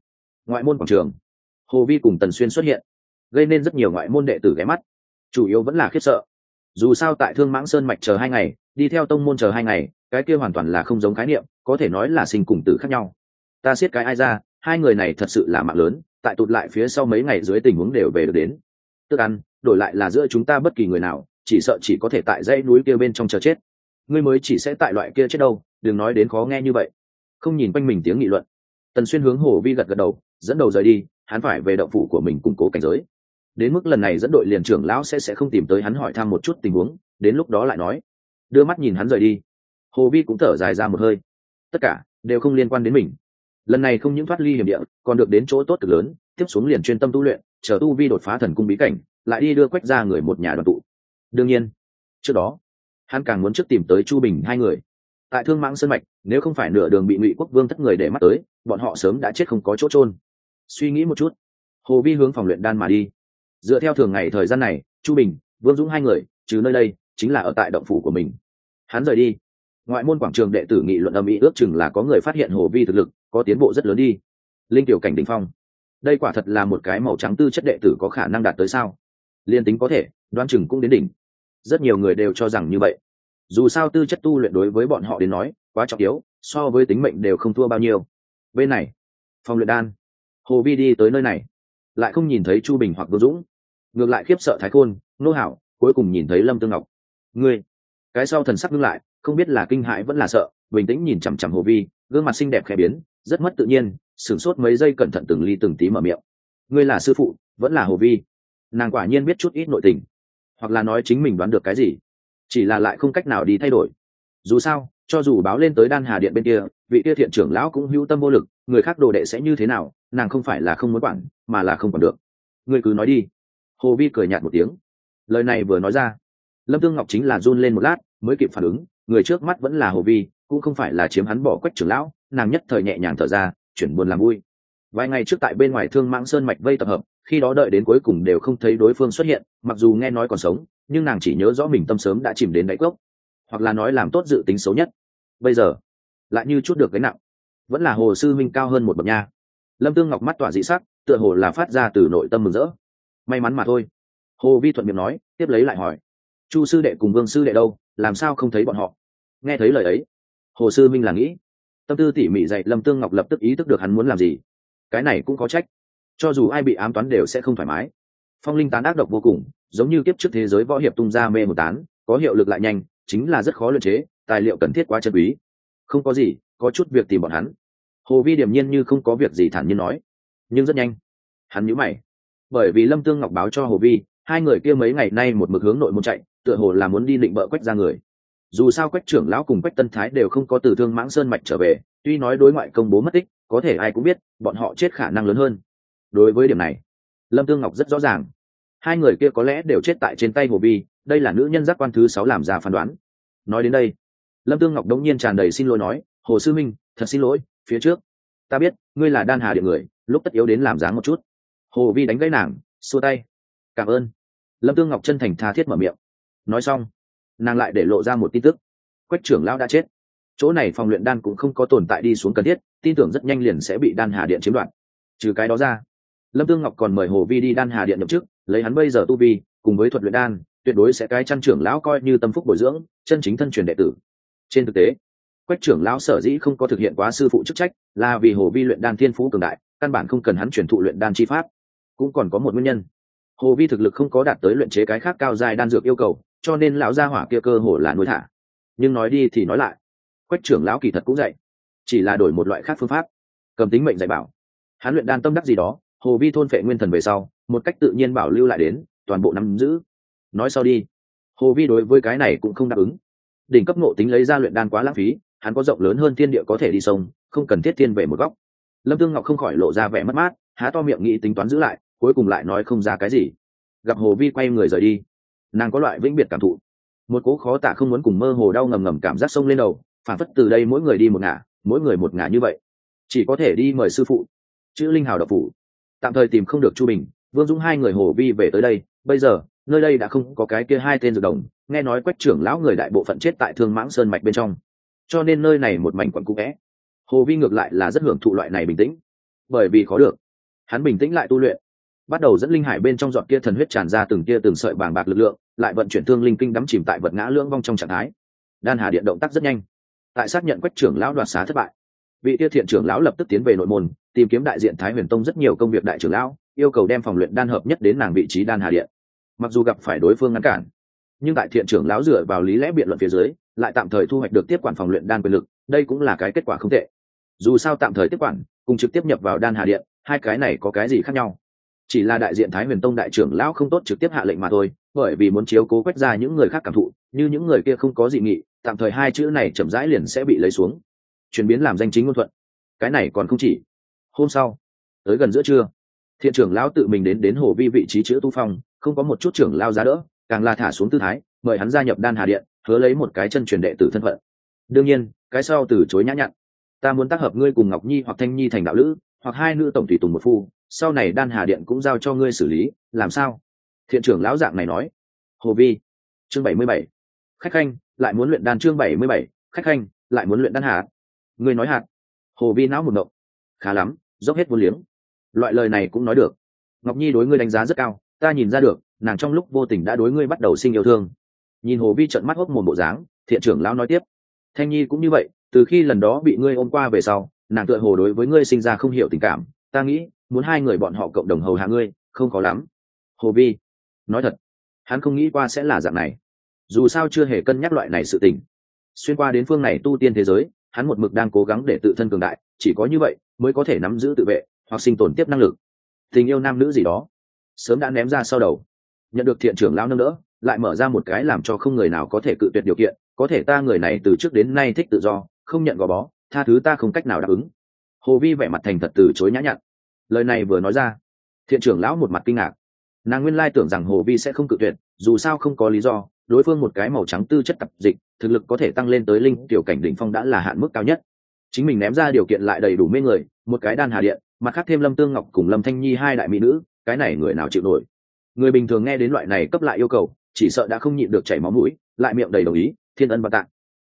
ngoại môn quảng trường. Hồ vi cùng tần xuyên xuất hiện, gây nên rất nhiều ngoại môn đệ tử ghé mắt. Chủ yếu vẫn là khiếp sợ. Dù sao tại thương mãng sơn mạch chờ hai ngày, đi theo tông môn chờ hai ngày, cái kia hoàn toàn là không giống khái niệm, có thể nói là sinh cùng tử khác nhau. Ta siết cái ai ra, hai người này thật sự là mạng lớn, tại tụt lại phía sau mấy ngày dưới tình huống đều về được đến. Tức ăn đổi lại là giữa chúng ta bất kỳ người nào, chỉ sợ chỉ có thể tại dãy núi kia bên trong chờ chết. Ngươi mới chỉ sẽ tại loại kia chết đâu, đừng nói đến khó nghe như vậy. Không nhìn quanh mình tiếng nghị luận. Tần xuyên hướng hồ vi gật gật đầu, dẫn đầu rời đi, hắn phải về động phủ của mình củng cố cảnh giới. Đến mức lần này dẫn đội liền trưởng lão sẽ sẽ không tìm tới hắn hỏi thăm một chút tình huống, đến lúc đó lại nói. Đưa mắt nhìn hắn rời đi. Hồ vi cũng thở dài ra một hơi. Tất cả đều không liên quan đến mình. Lần này không những thoát ly hiểm địa, còn được đến chỗ tốt cực lớn, tiếp xuống liền chuyên tâm tu luyện, chờ tu vi đột phá thần cung bí cảnh lại đi đưa quách ra người một nhà đoàn tụ. Đương nhiên, trước đó, hắn càng muốn trước tìm tới chu bình hai người. Tại thương mãng sân mạch, nếu không phải nửa đường bị ngụy quốc vương thất người để mắt tới, bọn họ sớm đã chết không có chỗ trôn suy nghĩ một chút, hồ vi hướng phòng luyện đan mà đi. Dựa theo thường ngày thời gian này, chu bình, vương dũng hai người chứ nơi đây, chính là ở tại động phủ của mình. Hắn rời đi. Ngoại môn quảng trường đệ tử nghị luận âm ý ước chừng là có người phát hiện hồ vi thực lực, có tiến bộ rất lớn đi. Linh tiểu cảnh đ ỉ n h phong. Đây quả thật là một cái màu trắng tư chất đệ tử có khả năng đạt tới sao? Liên tính có thể đoan chừng cũng đến đỉnh. Rất nhiều người đều cho rằng như vậy. Dù sao tư chất tu luyện đối với bọn họ đến nói, quá trọng yếu, so với tính mệnh đều không thua bao nhiêu. Bên này, phòng luyện đan. Hồ vi đi tới nơi này, lại không nhìn thấy chu bình hoặc vương dũng. Ngược lại khiếp sợ thái khôn, nô hảo, cuối cùng nhìn thấy lâm tương ngọc. Ngươi, cái sau thần sắc ngưng lại, không biết là kinh hãi vẫn là sợ, bình tĩnh nhìn chằm chằm hồ vi, gương mặt xinh đẹp khẽ biến, rất mất tự nhiên, sửng sốt mấy giây cẩn thận từng ly từng tí mở miệng. Ngươi là sư phụ, vẫn là hồ vi nàng quả nhiên biết chút ít nội tình, hoặc là nói chính mình đoán được cái gì, chỉ là lại không cách nào đi thay đổi. Dù sao, cho dù báo lên tới đan hà điện bên kia, vị kia thiện trưởng lão cũng hữu tâm vô lực, người khác đồ đệ sẽ như thế nào, nàng không phải là không muốn quản, mà là không còn được. Người cứ nói đi. Hồ vi cười nhạt một tiếng. Lời này vừa nói ra, lâm tương ngọc chính là run lên một lát, mới kịp phản ứng, người trước mắt vẫn là hồ vi, cũng không phải là chiếm hắn bỏ quách trưởng lão, nàng nhất thời nhẹ nhàng thở ra, chuyển buồn làm vui. Vài ngày trước tại bên ngoài thương mãng sơn mạch vây tập hợp khi đó đợi đến cuối cùng đều không thấy đối phương xuất hiện, mặc dù nghe nói còn sống, nhưng nàng chỉ nhớ rõ mình tâm sớm đã chìm đến đáy cốc, hoặc là nói làm tốt dự tính xấu nhất. Bây giờ, lại như chút được cái nặng. Vẫn là hồ sư minh cao hơn một bậc nha. Lâm tương ngọc mắt tỏa dị sắc, tựa hồ là phát ra từ nội tâm mừng rỡ. May mắn mà thôi. Hồ vi thuận miệng nói, tiếp lấy lại hỏi, chu sư đệ cùng vương sư đệ đâu? Làm sao không thấy bọn họ? Nghe thấy lời ấy, hồ sư minh là nghĩ, tâm tư tỉ mỉ dạy lâm tương ngọc lập tức ý thức được hắn muốn làm gì. Cái này cũng có trách cho dù ai bị ám toán đều sẽ không thoải mái. Phong linh tán ác độc vô cùng, giống như kiếp trước thế giới võ hiệp tung ra mê một tán, có hiệu lực lại nhanh, chính là rất khó luyện chế, tài liệu cần thiết quá chân quý. Không có gì, có chút việc tìm bọn hắn. Hồ vi điềm nhiên như không có việc gì thản nhiên nói, nhưng rất nhanh. Hắn nhữ mày. Bởi vì lâm tương ngọc báo cho hồ vi, hai người kia mấy ngày nay một mực hướng nội môn chạy, tựa hồ là muốn đi định bợ quách ra người. Dù sao quách trưởng lão cùng quách tân thái đều không có từ thương mãng sơn mạch trở về, tuy nói đối ngoại công bố mất tích, có thể ai cũng biết, bọn họ chết khả năng lớn hơn đối với điểm này, lâm tương ngọc rất rõ ràng. Hai người kia có lẽ đều chết tại trên tay hồ vi đây là nữ nhân giác quan thứ sáu làm ra phán đoán. Nói đến đây, lâm tương ngọc đống nhiên tràn đầy xin lỗi nói, hồ sư minh, thật xin lỗi, phía trước, ta biết, ngươi là đan hà điện người, lúc tất yếu đến làm dáng một chút. Hồ vi đánh gãy nàng, xua tay. Cảm ơn. Lâm tương ngọc chân thành tha thiết mở miệng. Nói xong, nàng lại để lộ ra một tin tức. Quách trưởng lão đã chết. Chỗ này phòng luyện đan cũng không có tồn tại đi xuống cần thiết, tin tưởng rất nhanh liền sẽ bị đan hà điện chiếm đoạt. Trừ cái đó ra lâm tương ngọc còn mời hồ vi đi đan hà điện nhậm chức, lấy hắn bây giờ tu vi, cùng với thuật luyện đan, tuyệt đối sẽ cái chăn trưởng lão coi như tâm phúc bồi dưỡng, chân chính thân truyền đệ tử. Trên thực tế, quách trưởng lão sở dĩ không có thực hiện quá sư phụ chức trách, là vì hồ vi luyện đan thiên phú cường đại, căn bản không cần hắn truyền thụ luyện đan chi pháp. Cũng còn có một nguyên nhân. Hồ vi thực lực không có đạt tới luyện chế cái khác cao dài đan dược yêu cầu, cho nên lão gia hỏa kia cơ hồ là nuôi thả. Nhưng nói đi thì nói lại, quách trưởng lão kỳ thật cũng dạy, chỉ là đổi một loại khác phương pháp, cầm tính mệnh dạy bảo. Hắn luyện đan tâm đắc gì đó hồ vi thôn phệ nguyên thần về sau, một cách tự nhiên bảo lưu lại đến, toàn bộ nắm giữ. Nói sau đi. Hồ vi đối với cái này cũng không đáp ứng. Đỉnh cấp ngộ tính lấy ra luyện đan quá lãng phí, hắn có rộng lớn hơn thiên địa có thể đi sông, không cần thiết thiên về một góc. Lâm tương ngọc không khỏi lộ ra vẻ mất mát, há to miệng nghĩ tính toán giữ lại, cuối cùng lại nói không ra cái gì. Gặp hồ vi quay người rời đi, nàng có loại vĩnh biệt cảm thụ. Một cố khó tả không muốn cùng mơ hồ đau ngầm ngầm cảm giác sông lên đầu, phản phất từ đây mỗi người đi một ngả, mỗi người một ngả như vậy. Chỉ có thể đi mời sư phụ. Chữ linh hào độc phủ tạm thời tìm không được chu bình, vương dũng hai người hồ vi về tới đây, bây giờ, nơi đây đã không có cái kia hai tên dược đồng, nghe nói quách trưởng lão người đại bộ phận chết tại thương mãng sơn mạch bên trong. Cho nên nơi này một mảnh quận cũ vẽ. Hồ vi ngược lại là rất hưởng thụ loại này bình tĩnh. Bởi vì khó được, hắn bình tĩnh lại tu luyện, bắt đầu dẫn linh hải bên trong giọt kia thần huyết tràn ra từng kia từng sợi bàng bạc lực lượng, lại vận chuyển thương linh kinh đắm chìm tại vật ngã lưỡng vong trong trạng thái. Đan hà điện động tác rất nhanh, tại xác nhận quách trưởng lão đoạt xá thất bại, vị tiêu thiện trưởng lão lập tức tiến về nội môn tìm kiếm đại diện thái huyền tông rất nhiều công việc đại trưởng lão, yêu cầu đem phòng luyện đan hợp nhất đến nàng vị trí đan hà điện. Mặc dù gặp phải đối phương ngăn cản, nhưng tại thiện trưởng lão dựa vào lý lẽ biện luận phía dưới, lại tạm thời thu hoạch được tiếp quản phòng luyện đan quyền lực, đây cũng là cái kết quả không tệ. Dù sao tạm thời tiếp quản, cùng trực tiếp nhập vào đan hà điện, hai cái này có cái gì khác nhau? Chỉ là đại diện thái huyền tông đại trưởng lão không tốt trực tiếp hạ lệnh mà thôi, bởi vì muốn chiếu cố quét ra những người khác cảm thụ, như những người kia không có dị nghị, tạm thời hai chữ này chậm rãi liền sẽ bị lấy xuống. Chuyển biến làm danh chính ngôn thuận. Cái này còn không chỉ hôm sau, tới gần giữa trưa, thiện trưởng lão tự mình đến đến hồ vi vị trí chữ tu phong, không có một chút trưởng lao giá đỡ, càng là thả xuống tư thái, mời hắn gia nhập đan hà điện, hứa lấy một cái chân truyền đệ tử thân phận. Đương nhiên, cái sau từ chối nhã nhặn. Ta muốn tác hợp ngươi cùng ngọc nhi hoặc thanh nhi thành đạo lữ, hoặc hai nữ tổng tùy tùng một phu, sau này đan hà điện cũng giao cho ngươi xử lý, làm sao? Thiện trưởng lão dạng này nói. Hồ vi, chương bảy mươi bảy. Khách khanh, lại muốn luyện đan chương bảy mươi bảy. Khách khanh, lại muốn luyện đan hà. Ngươi nói hạt. Hồ vi não một động. Khá lắm dốc hết vô liếng. Loại lời này cũng nói được. Ngọc nhi đối ngươi đánh giá rất cao, ta nhìn ra được, nàng trong lúc vô tình đã đối ngươi bắt đầu sinh yêu thương. Nhìn hồ vi trận mắt hốc mồm bộ dáng, thiện trưởng lão nói tiếp. Thanh nhi cũng như vậy, từ khi lần đó bị ngươi ôm qua về sau, nàng tựa hồ đối với ngươi sinh ra không hiểu tình cảm. Ta nghĩ, muốn hai người bọn họ cộng đồng hầu hạ ngươi, không có lắm. Hồ vi, nói thật, hắn không nghĩ qua sẽ là dạng này. Dù sao chưa hề cân nhắc loại này sự tình. Xuyên qua đến phương này tu tiên thế giới, hắn một mực đang cố gắng để tự thân cường đại chỉ có như vậy mới có thể nắm giữ tự vệ hoặc sinh tồn tiếp năng lực. Tình yêu nam nữ gì đó, sớm đã ném ra sau đầu. Nhận được thiện trưởng lão nâng đỡ, lại mở ra một cái làm cho không người nào có thể cự tuyệt điều kiện, có thể ta người này từ trước đến nay thích tự do, không nhận gò bó, tha thứ ta không cách nào đáp ứng. Hồ vi vẻ mặt thành thật từ chối nhã nhặn. Lời này vừa nói ra, thiện trưởng lão một mặt kinh ngạc. Nàng nguyên lai tưởng rằng hồ vi sẽ không cự tuyệt, dù sao không có lý do, đối phương một cái màu trắng tư chất tập dịch, thực lực có thể tăng lên tới linh tiểu cảnh đỉnh phong đã là hạn mức cao nhất chính mình ném ra điều kiện lại đầy đủ mê người, một cái đan hà điện, mặt khác thêm lâm tương ngọc cùng lâm thanh nhi hai đại mỹ nữ, cái này người nào chịu nổi? Người bình thường nghe đến loại này cấp lại yêu cầu, chỉ sợ đã không nhịn được chảy máu mũi, lại miệng đầy đồng ý, thiên ân và tạng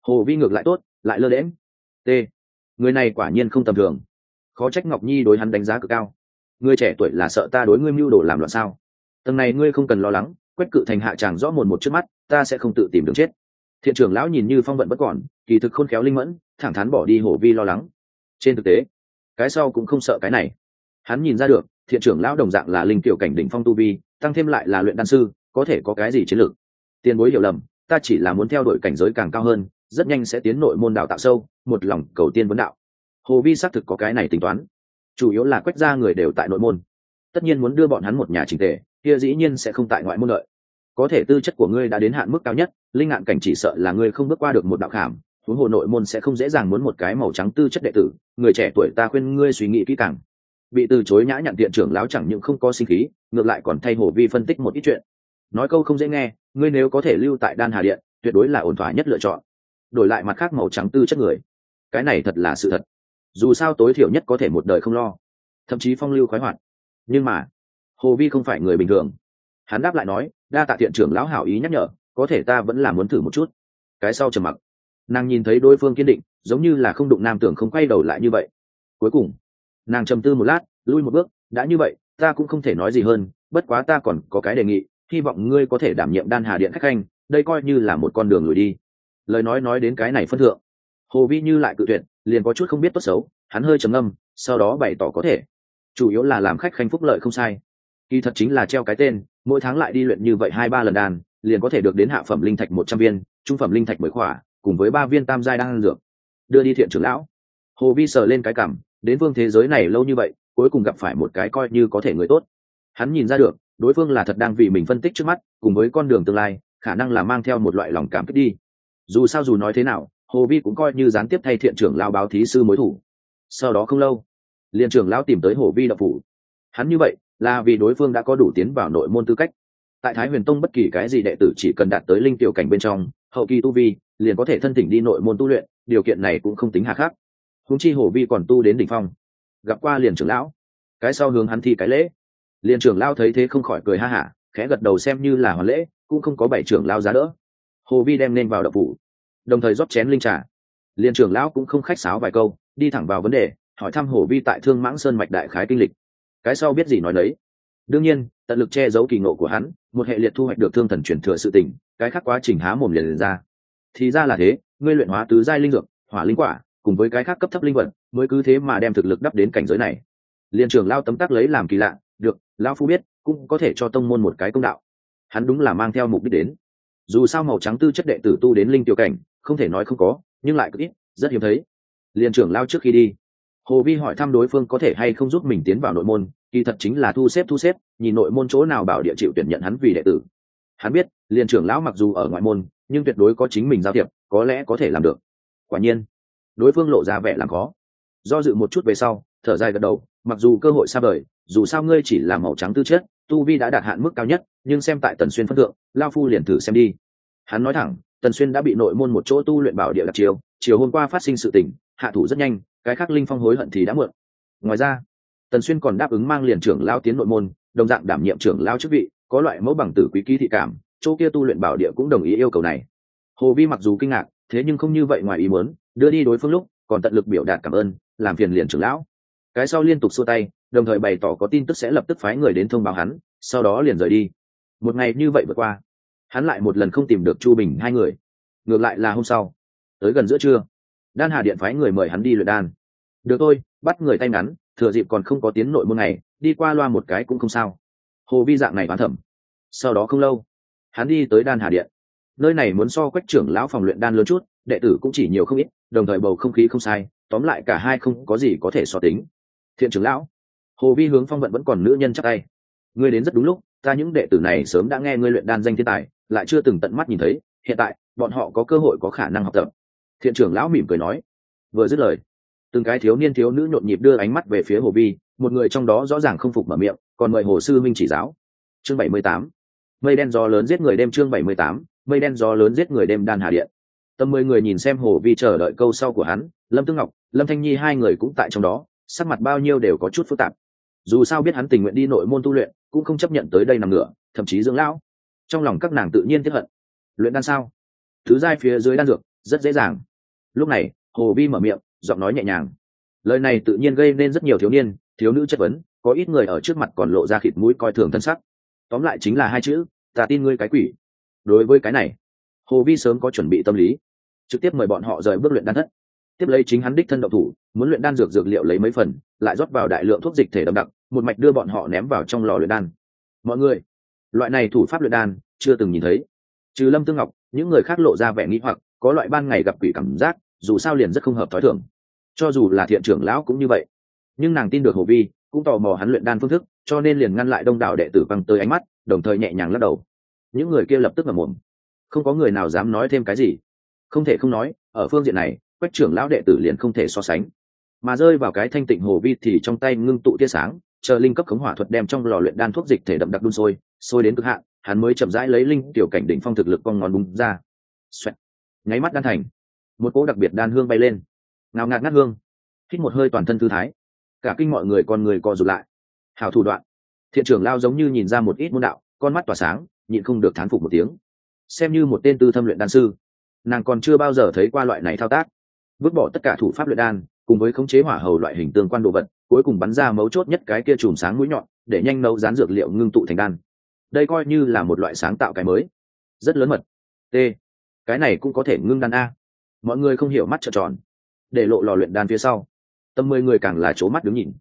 hồ vi ngược lại tốt, lại lơ đễm t. Người này quả nhiên không tầm thường. Khó trách ngọc nhi đối hắn đánh giá cực cao. Người trẻ tuổi là sợ ta đối ngươi mưu đồ làm loạn sao? Tầng này ngươi không cần lo lắng, quét cự thành hạ tràng rõ mồn một trước mắt, ta sẽ không tự tìm đường chết. Thiện trưởng lão nhìn như phong vận bất còn, kỳ thực khôn khéo linh mẫn thẳng thắn bỏ đi hổ vi lo lắng. Trên thực tế, cái sau cũng không sợ cái này. Hắn nhìn ra được, thiện trưởng lão đồng dạng là linh tiểu cảnh đỉnh phong tu vi, tăng thêm lại là luyện đan sư, có thể có cái gì chiến lược? Tiền bối hiểu lầm, ta chỉ là muốn theo đuổi cảnh giới càng cao hơn, rất nhanh sẽ tiến nội môn đạo tạo sâu, một lòng cầu tiên vấn đạo. Hồ vi xác thực có cái này tính toán. Chủ yếu là quét ra người đều tại nội môn. Tất nhiên muốn đưa bọn hắn một nhà trình tề, kia dĩ nhiên sẽ không tại ngoại môn lợi có thể tư chất của ngươi đã đến hạn mức cao nhất, linh ngạn cảnh chỉ sợ là ngươi không bước qua được một đạo khảm huống hồ nội môn sẽ không dễ dàng muốn một cái màu trắng tư chất đệ tử, người trẻ tuổi ta khuyên ngươi suy nghĩ kỹ càng. Bị từ chối nhã nhặn tiện trưởng láo chẳng những không có sinh khí, ngược lại còn thay hồ vi phân tích một ít chuyện. Nói câu không dễ nghe, ngươi nếu có thể lưu tại đan hà điện, tuyệt đối là ổn thỏa nhất lựa chọn. Đổi lại mặt khác màu trắng tư chất người. Cái này thật là sự thật. Dù sao tối thiểu nhất có thể một đời không lo. Thậm chí phong lưu khoái hoạt. Nhưng mà, hồ vi không phải người bình thường. Hắn đáp lại nói, đa tạ thiện trưởng lão hảo ý nhắc nhở, có thể ta vẫn là muốn thử một chút. Cái sau trầm mặc nàng nhìn thấy đối phương kiên định, giống như là không đụng nam tưởng không quay đầu lại như vậy. Cuối cùng, nàng trầm tư một lát, lui một bước, đã như vậy, ta cũng không thể nói gì hơn, bất quá ta còn có cái đề nghị, hy vọng ngươi có thể đảm nhiệm đan hà điện khách khanh đây coi như là một con đường lùi đi. Lời nói nói đến cái này phân thượng, hồ vi như lại cự tuyệt, liền có chút không biết tốt xấu, hắn hơi trầm âm sau đó bày tỏ có thể. Chủ yếu là làm khách khanh phúc lợi không sai. Kỳ thật chính là treo cái tên, mỗi tháng lại đi luyện như vậy hai ba lần đàn, liền có thể được đến hạ phẩm linh thạch một trăm viên, trung phẩm linh thạch mười khỏa cùng với ba viên tam giai đang dược. Đưa đi thiện trưởng lão. Hồ vi sờ lên cái cảm, đến vương thế giới này lâu như vậy, cuối cùng gặp phải một cái coi như có thể người tốt. Hắn nhìn ra được, đối phương là thật đang vì mình phân tích trước mắt, cùng với con đường tương lai, khả năng là mang theo một loại lòng cảm kích đi. Dù sao dù nói thế nào, hồ vi cũng coi như gián tiếp thay thiện trưởng lao báo thí sư mối thủ. Sau đó không lâu, liền trưởng lão tìm tới hồ vi đập phủ. Hắn như vậy, là vì đối phương đã có đủ tiến vào nội môn tư cách. Tại thái huyền tông bất kỳ cái gì đệ tử chỉ cần đạt tới linh tiểu cảnh bên trong, hậu kỳ tu vi liền có thể thân thỉnh đi nội môn tu luyện điều kiện này cũng không tính hà khắc. Húng chi hồ vi còn tu đến đỉnh phong. Gặp qua liền trưởng lão. Cái sau hướng hắn thi cái lễ. Liền trưởng lao thấy thế không khỏi cười ha hả khẽ gật đầu xem như là hoàn lễ cũng không có bảy trưởng lao giá đỡ. Hồ vi đem nên vào đập phủ đồng thời rót chén linh trà. Liền trưởng lão cũng không khách sáo vài câu đi thẳng vào vấn đề hỏi thăm hồ vi tại thương mãng sơn mạch đại khái kinh lịch. Cái sau biết gì nói đấy đương nhiên tận lực che giấu kỳ ngộ của hắn một hệ liệt thu hoạch được thương thần truyền thừa sự tình cái khác quá trình há mồm liền, liền ra thì ra là thế, ngươi luyện hóa tứ giai linh dược, hỏa linh quả, cùng với cái khác cấp thấp linh vật, mới cứ thế mà đem thực lực đắp đến cảnh giới này. Liền trưởng lao tấm tắc lấy làm kỳ lạ, được, lao phu biết, cũng có thể cho tông môn một cái công đạo. Hắn đúng là mang theo mục đích đến. Dù sao màu trắng tư chất đệ tử tu đến linh tiểu cảnh, không thể nói không có, nhưng lại cực ít, rất hiếm thấy. Liền trưởng lao trước khi đi. Hồ vi hỏi thăm đối phương có thể hay không giúp mình tiến vào nội môn, kỳ thật chính là thu xếp thu xếp, nhìn nội môn chỗ nào bảo địa chịu tuyển nhận hắn vì đệ tử hắn biết, liền trưởng lão mặc dù ở ngoại môn, nhưng tuyệt đối có chính mình giao thiệp, có lẽ có thể làm được. Quả nhiên, đối phương lộ ra vẻ làm khó. Do dự một chút về sau, thở dài gật đầu, mặc dù cơ hội xa vời, dù sao ngươi chỉ là màu trắng tư chất, tu vi đã đạt hạn mức cao nhất, nhưng xem tại tần xuyên phân thượng, lao phu liền thử xem đi. Hắn nói thẳng, tần xuyên đã bị nội môn một chỗ tu luyện bảo địa đặc chiều chiều hôm qua phát sinh sự tình, hạ thủ rất nhanh, cái khác linh phong hối hận thì đã muộn. Ngoài ra, tần xuyên còn đáp ứng mang liền trưởng lao tiến nội môn, đồng dạng đảm nhiệm trưởng lao chức vị có loại mẫu bằng tử quý ký thị cảm, chỗ kia tu luyện bảo địa cũng đồng ý yêu cầu này. Hồ vi mặc dù kinh ngạc, thế nhưng không như vậy ngoài ý muốn, đưa đi đối phương lúc, còn tận lực biểu đạt cảm ơn, làm phiền liền trưởng lão. Cái sau liên tục xua tay, đồng thời bày tỏ có tin tức sẽ lập tức phái người đến thông báo hắn, sau đó liền rời đi. Một ngày như vậy vượt qua, hắn lại một lần không tìm được chu bình hai người. Ngược lại là hôm sau, tới gần giữa trưa, đan hà điện phái người mời hắn đi luyện đan. Được thôi, bắt người tay ngắn, thừa dịp còn không có tiến nội môn này, đi qua loa một cái cũng không sao hồ vi dạng này bán thẩm. Sau đó không lâu, hắn đi tới đan hà điện. Nơi này muốn so quách trưởng lão phòng luyện đan lớn chút, đệ tử cũng chỉ nhiều không ít, đồng thời bầu không khí không sai, tóm lại cả hai không có gì có thể so tính. Thiện trưởng lão, hồ vi hướng phong vận vẫn còn nữ nhân chắc tay. Ngươi đến rất đúng lúc, ta những đệ tử này sớm đã nghe ngươi luyện đan danh thiên tài, lại chưa từng tận mắt nhìn thấy, hiện tại, bọn họ có cơ hội có khả năng học tập. Thiện trưởng lão mỉm cười nói, vừa dứt lời từng cái thiếu niên thiếu nữ nhộn nhịp đưa ánh mắt về phía hồ vi một người trong đó rõ ràng không phục mở miệng, còn mời hồ sư minh chỉ giáo. Chương bảy mươi tám. Mây đen gió lớn giết người đêm chương bảy mươi tám. Mây đen gió lớn giết người đêm đan hà điện. Tầm mười người nhìn xem hồ vi chờ đợi câu sau của hắn, lâm tương ngọc, lâm thanh nhi hai người cũng tại trong đó, sắc mặt bao nhiêu đều có chút phức tạp. Dù sao biết hắn tình nguyện đi nội môn tu luyện, cũng không chấp nhận tới đây nằm ngửa, thậm chí dưỡng lão. Trong lòng các nàng tự nhiên tiếp hận. Luyện đan sao? Thứ giai phía dưới đan dược, rất dễ dàng. Lúc này, hồ vi mở miệng giọng nói nhẹ nhàng. Lời này tự nhiên gây nên rất nhiều thiếu niên, thiếu nữ chất vấn, có ít người ở trước mặt còn lộ ra khịt mũi coi thường thân sắc. Tóm lại chính là hai chữ, ta tin ngươi cái quỷ. Đối với cái này, hồ vi sớm có chuẩn bị tâm lý, trực tiếp mời bọn họ rời bước luyện đan thất. Tiếp lấy chính hắn đích thân độc thủ, muốn luyện đan dược dược liệu lấy mấy phần, lại rót vào đại lượng thuốc dịch thể đậm đặc, một mạch đưa bọn họ ném vào trong lò luyện đan. Mọi người, loại này thủ pháp luyện đan chưa từng nhìn thấy. Trừ lâm tương ngọc, những người khác lộ ra vẻ nghĩ hoặc, có loại ban ngày gặp quỷ cảm giác dù sao liền rất không hợp thói thường. Cho dù là thiện trưởng lão cũng như vậy. Nhưng nàng tin được hồ vi, cũng tò mò hắn luyện đan phương thức, cho nên liền ngăn lại đông đảo đệ tử văng tới ánh mắt, đồng thời nhẹ nhàng lắc đầu. Những người kia lập tức ngầm mồm. Không có người nào dám nói thêm cái gì. Không thể không nói, ở phương diện này, quách trưởng lão đệ tử liền không thể so sánh. Mà rơi vào cái thanh tịnh hồ vi thì trong tay ngưng tụ tia sáng, chờ linh cấp khống hỏa thuật đem trong lò luyện đan thuốc dịch thể đậm đặc đun sôi sôi đến cực hạn, hắn mới chậm rãi lấy linh tiểu cảnh đỉnh phong thực lực con ngón búng ra. Xoẹt. nháy mắt đan thành một cỗ đặc biệt đan hương bay lên, ngào ngạt ngát hương, hít một hơi toàn thân thư thái, cả kinh mọi người con người co rụt lại. Hào thủ đoạn. Thiện trưởng lao giống như nhìn ra một ít môn đạo, con mắt tỏa sáng, nhịn không được thán phục một tiếng. Xem như một tên tư thâm luyện đan sư, nàng còn chưa bao giờ thấy qua loại này thao tác. Vứt bỏ tất cả thủ pháp luyện đan, cùng với khống chế hỏa hầu loại hình tương quan đồ vật, cuối cùng bắn ra mấu chốt nhất cái kia chùm sáng mũi nhọn, để nhanh nấu rán dược liệu ngưng tụ thành đan. Đây coi như là một loại sáng tạo cái mới. Rất lớn mật. T. Cái này cũng có thể ngưng đan a mọi người không hiểu mắt trợn tròn, để lộ lò luyện đan phía sau. Tầm mười người càng là c mắt đứng nhìn.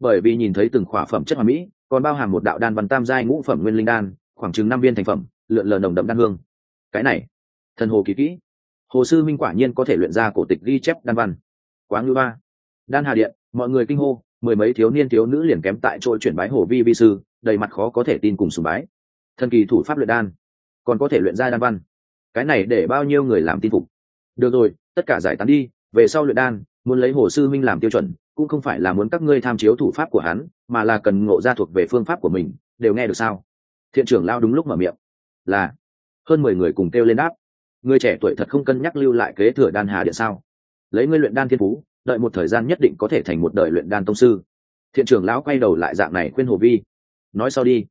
Bởi vì nhìn thấy từng khỏa phẩm chất hòa mỹ, còn bao hàm một đạo đan văn tam giai ngũ phẩm nguyên linh đan, khoảng chừng năm viên thành phẩm, lượn lờ nồng đậm đan hương. Cái này, thần hồ kỳ kỹ. Hồ sư minh quả nhiên có thể luyện ra cổ tịch ghi chép đan văn. Quá ngư ba. Đan hà điện, mọi người kinh hô, mười mấy thiếu niên thiếu nữ liền kém tại chỗ chuyển bái hồ vi vi sư, đầy mặt khó có thể tin cùng sùng bái. Thần kỳ thủ pháp luyện đan, còn có thể luyện ra đan văn. Cái này để bao nhiêu người làm tin phục được rồi, tất cả giải tán đi, về sau luyện đan, muốn lấy hồ sư minh làm tiêu chuẩn, cũng không phải là muốn các ngươi tham chiếu thủ pháp của hắn, mà là cần ngộ ra thuộc về phương pháp của mình, đều nghe được sao? Thiện trưởng lao đúng lúc mở miệng. Là. Hơn mười người cùng kêu lên đáp. Người trẻ tuổi thật không cân nhắc lưu lại kế thừa đan hà điện sao? Lấy ngươi luyện đan thiên phú, đợi một thời gian nhất định có thể thành một đời luyện đan tông sư. Thiện trưởng lão quay đầu lại dạng này khuyên hồ vi. Nói sau đi.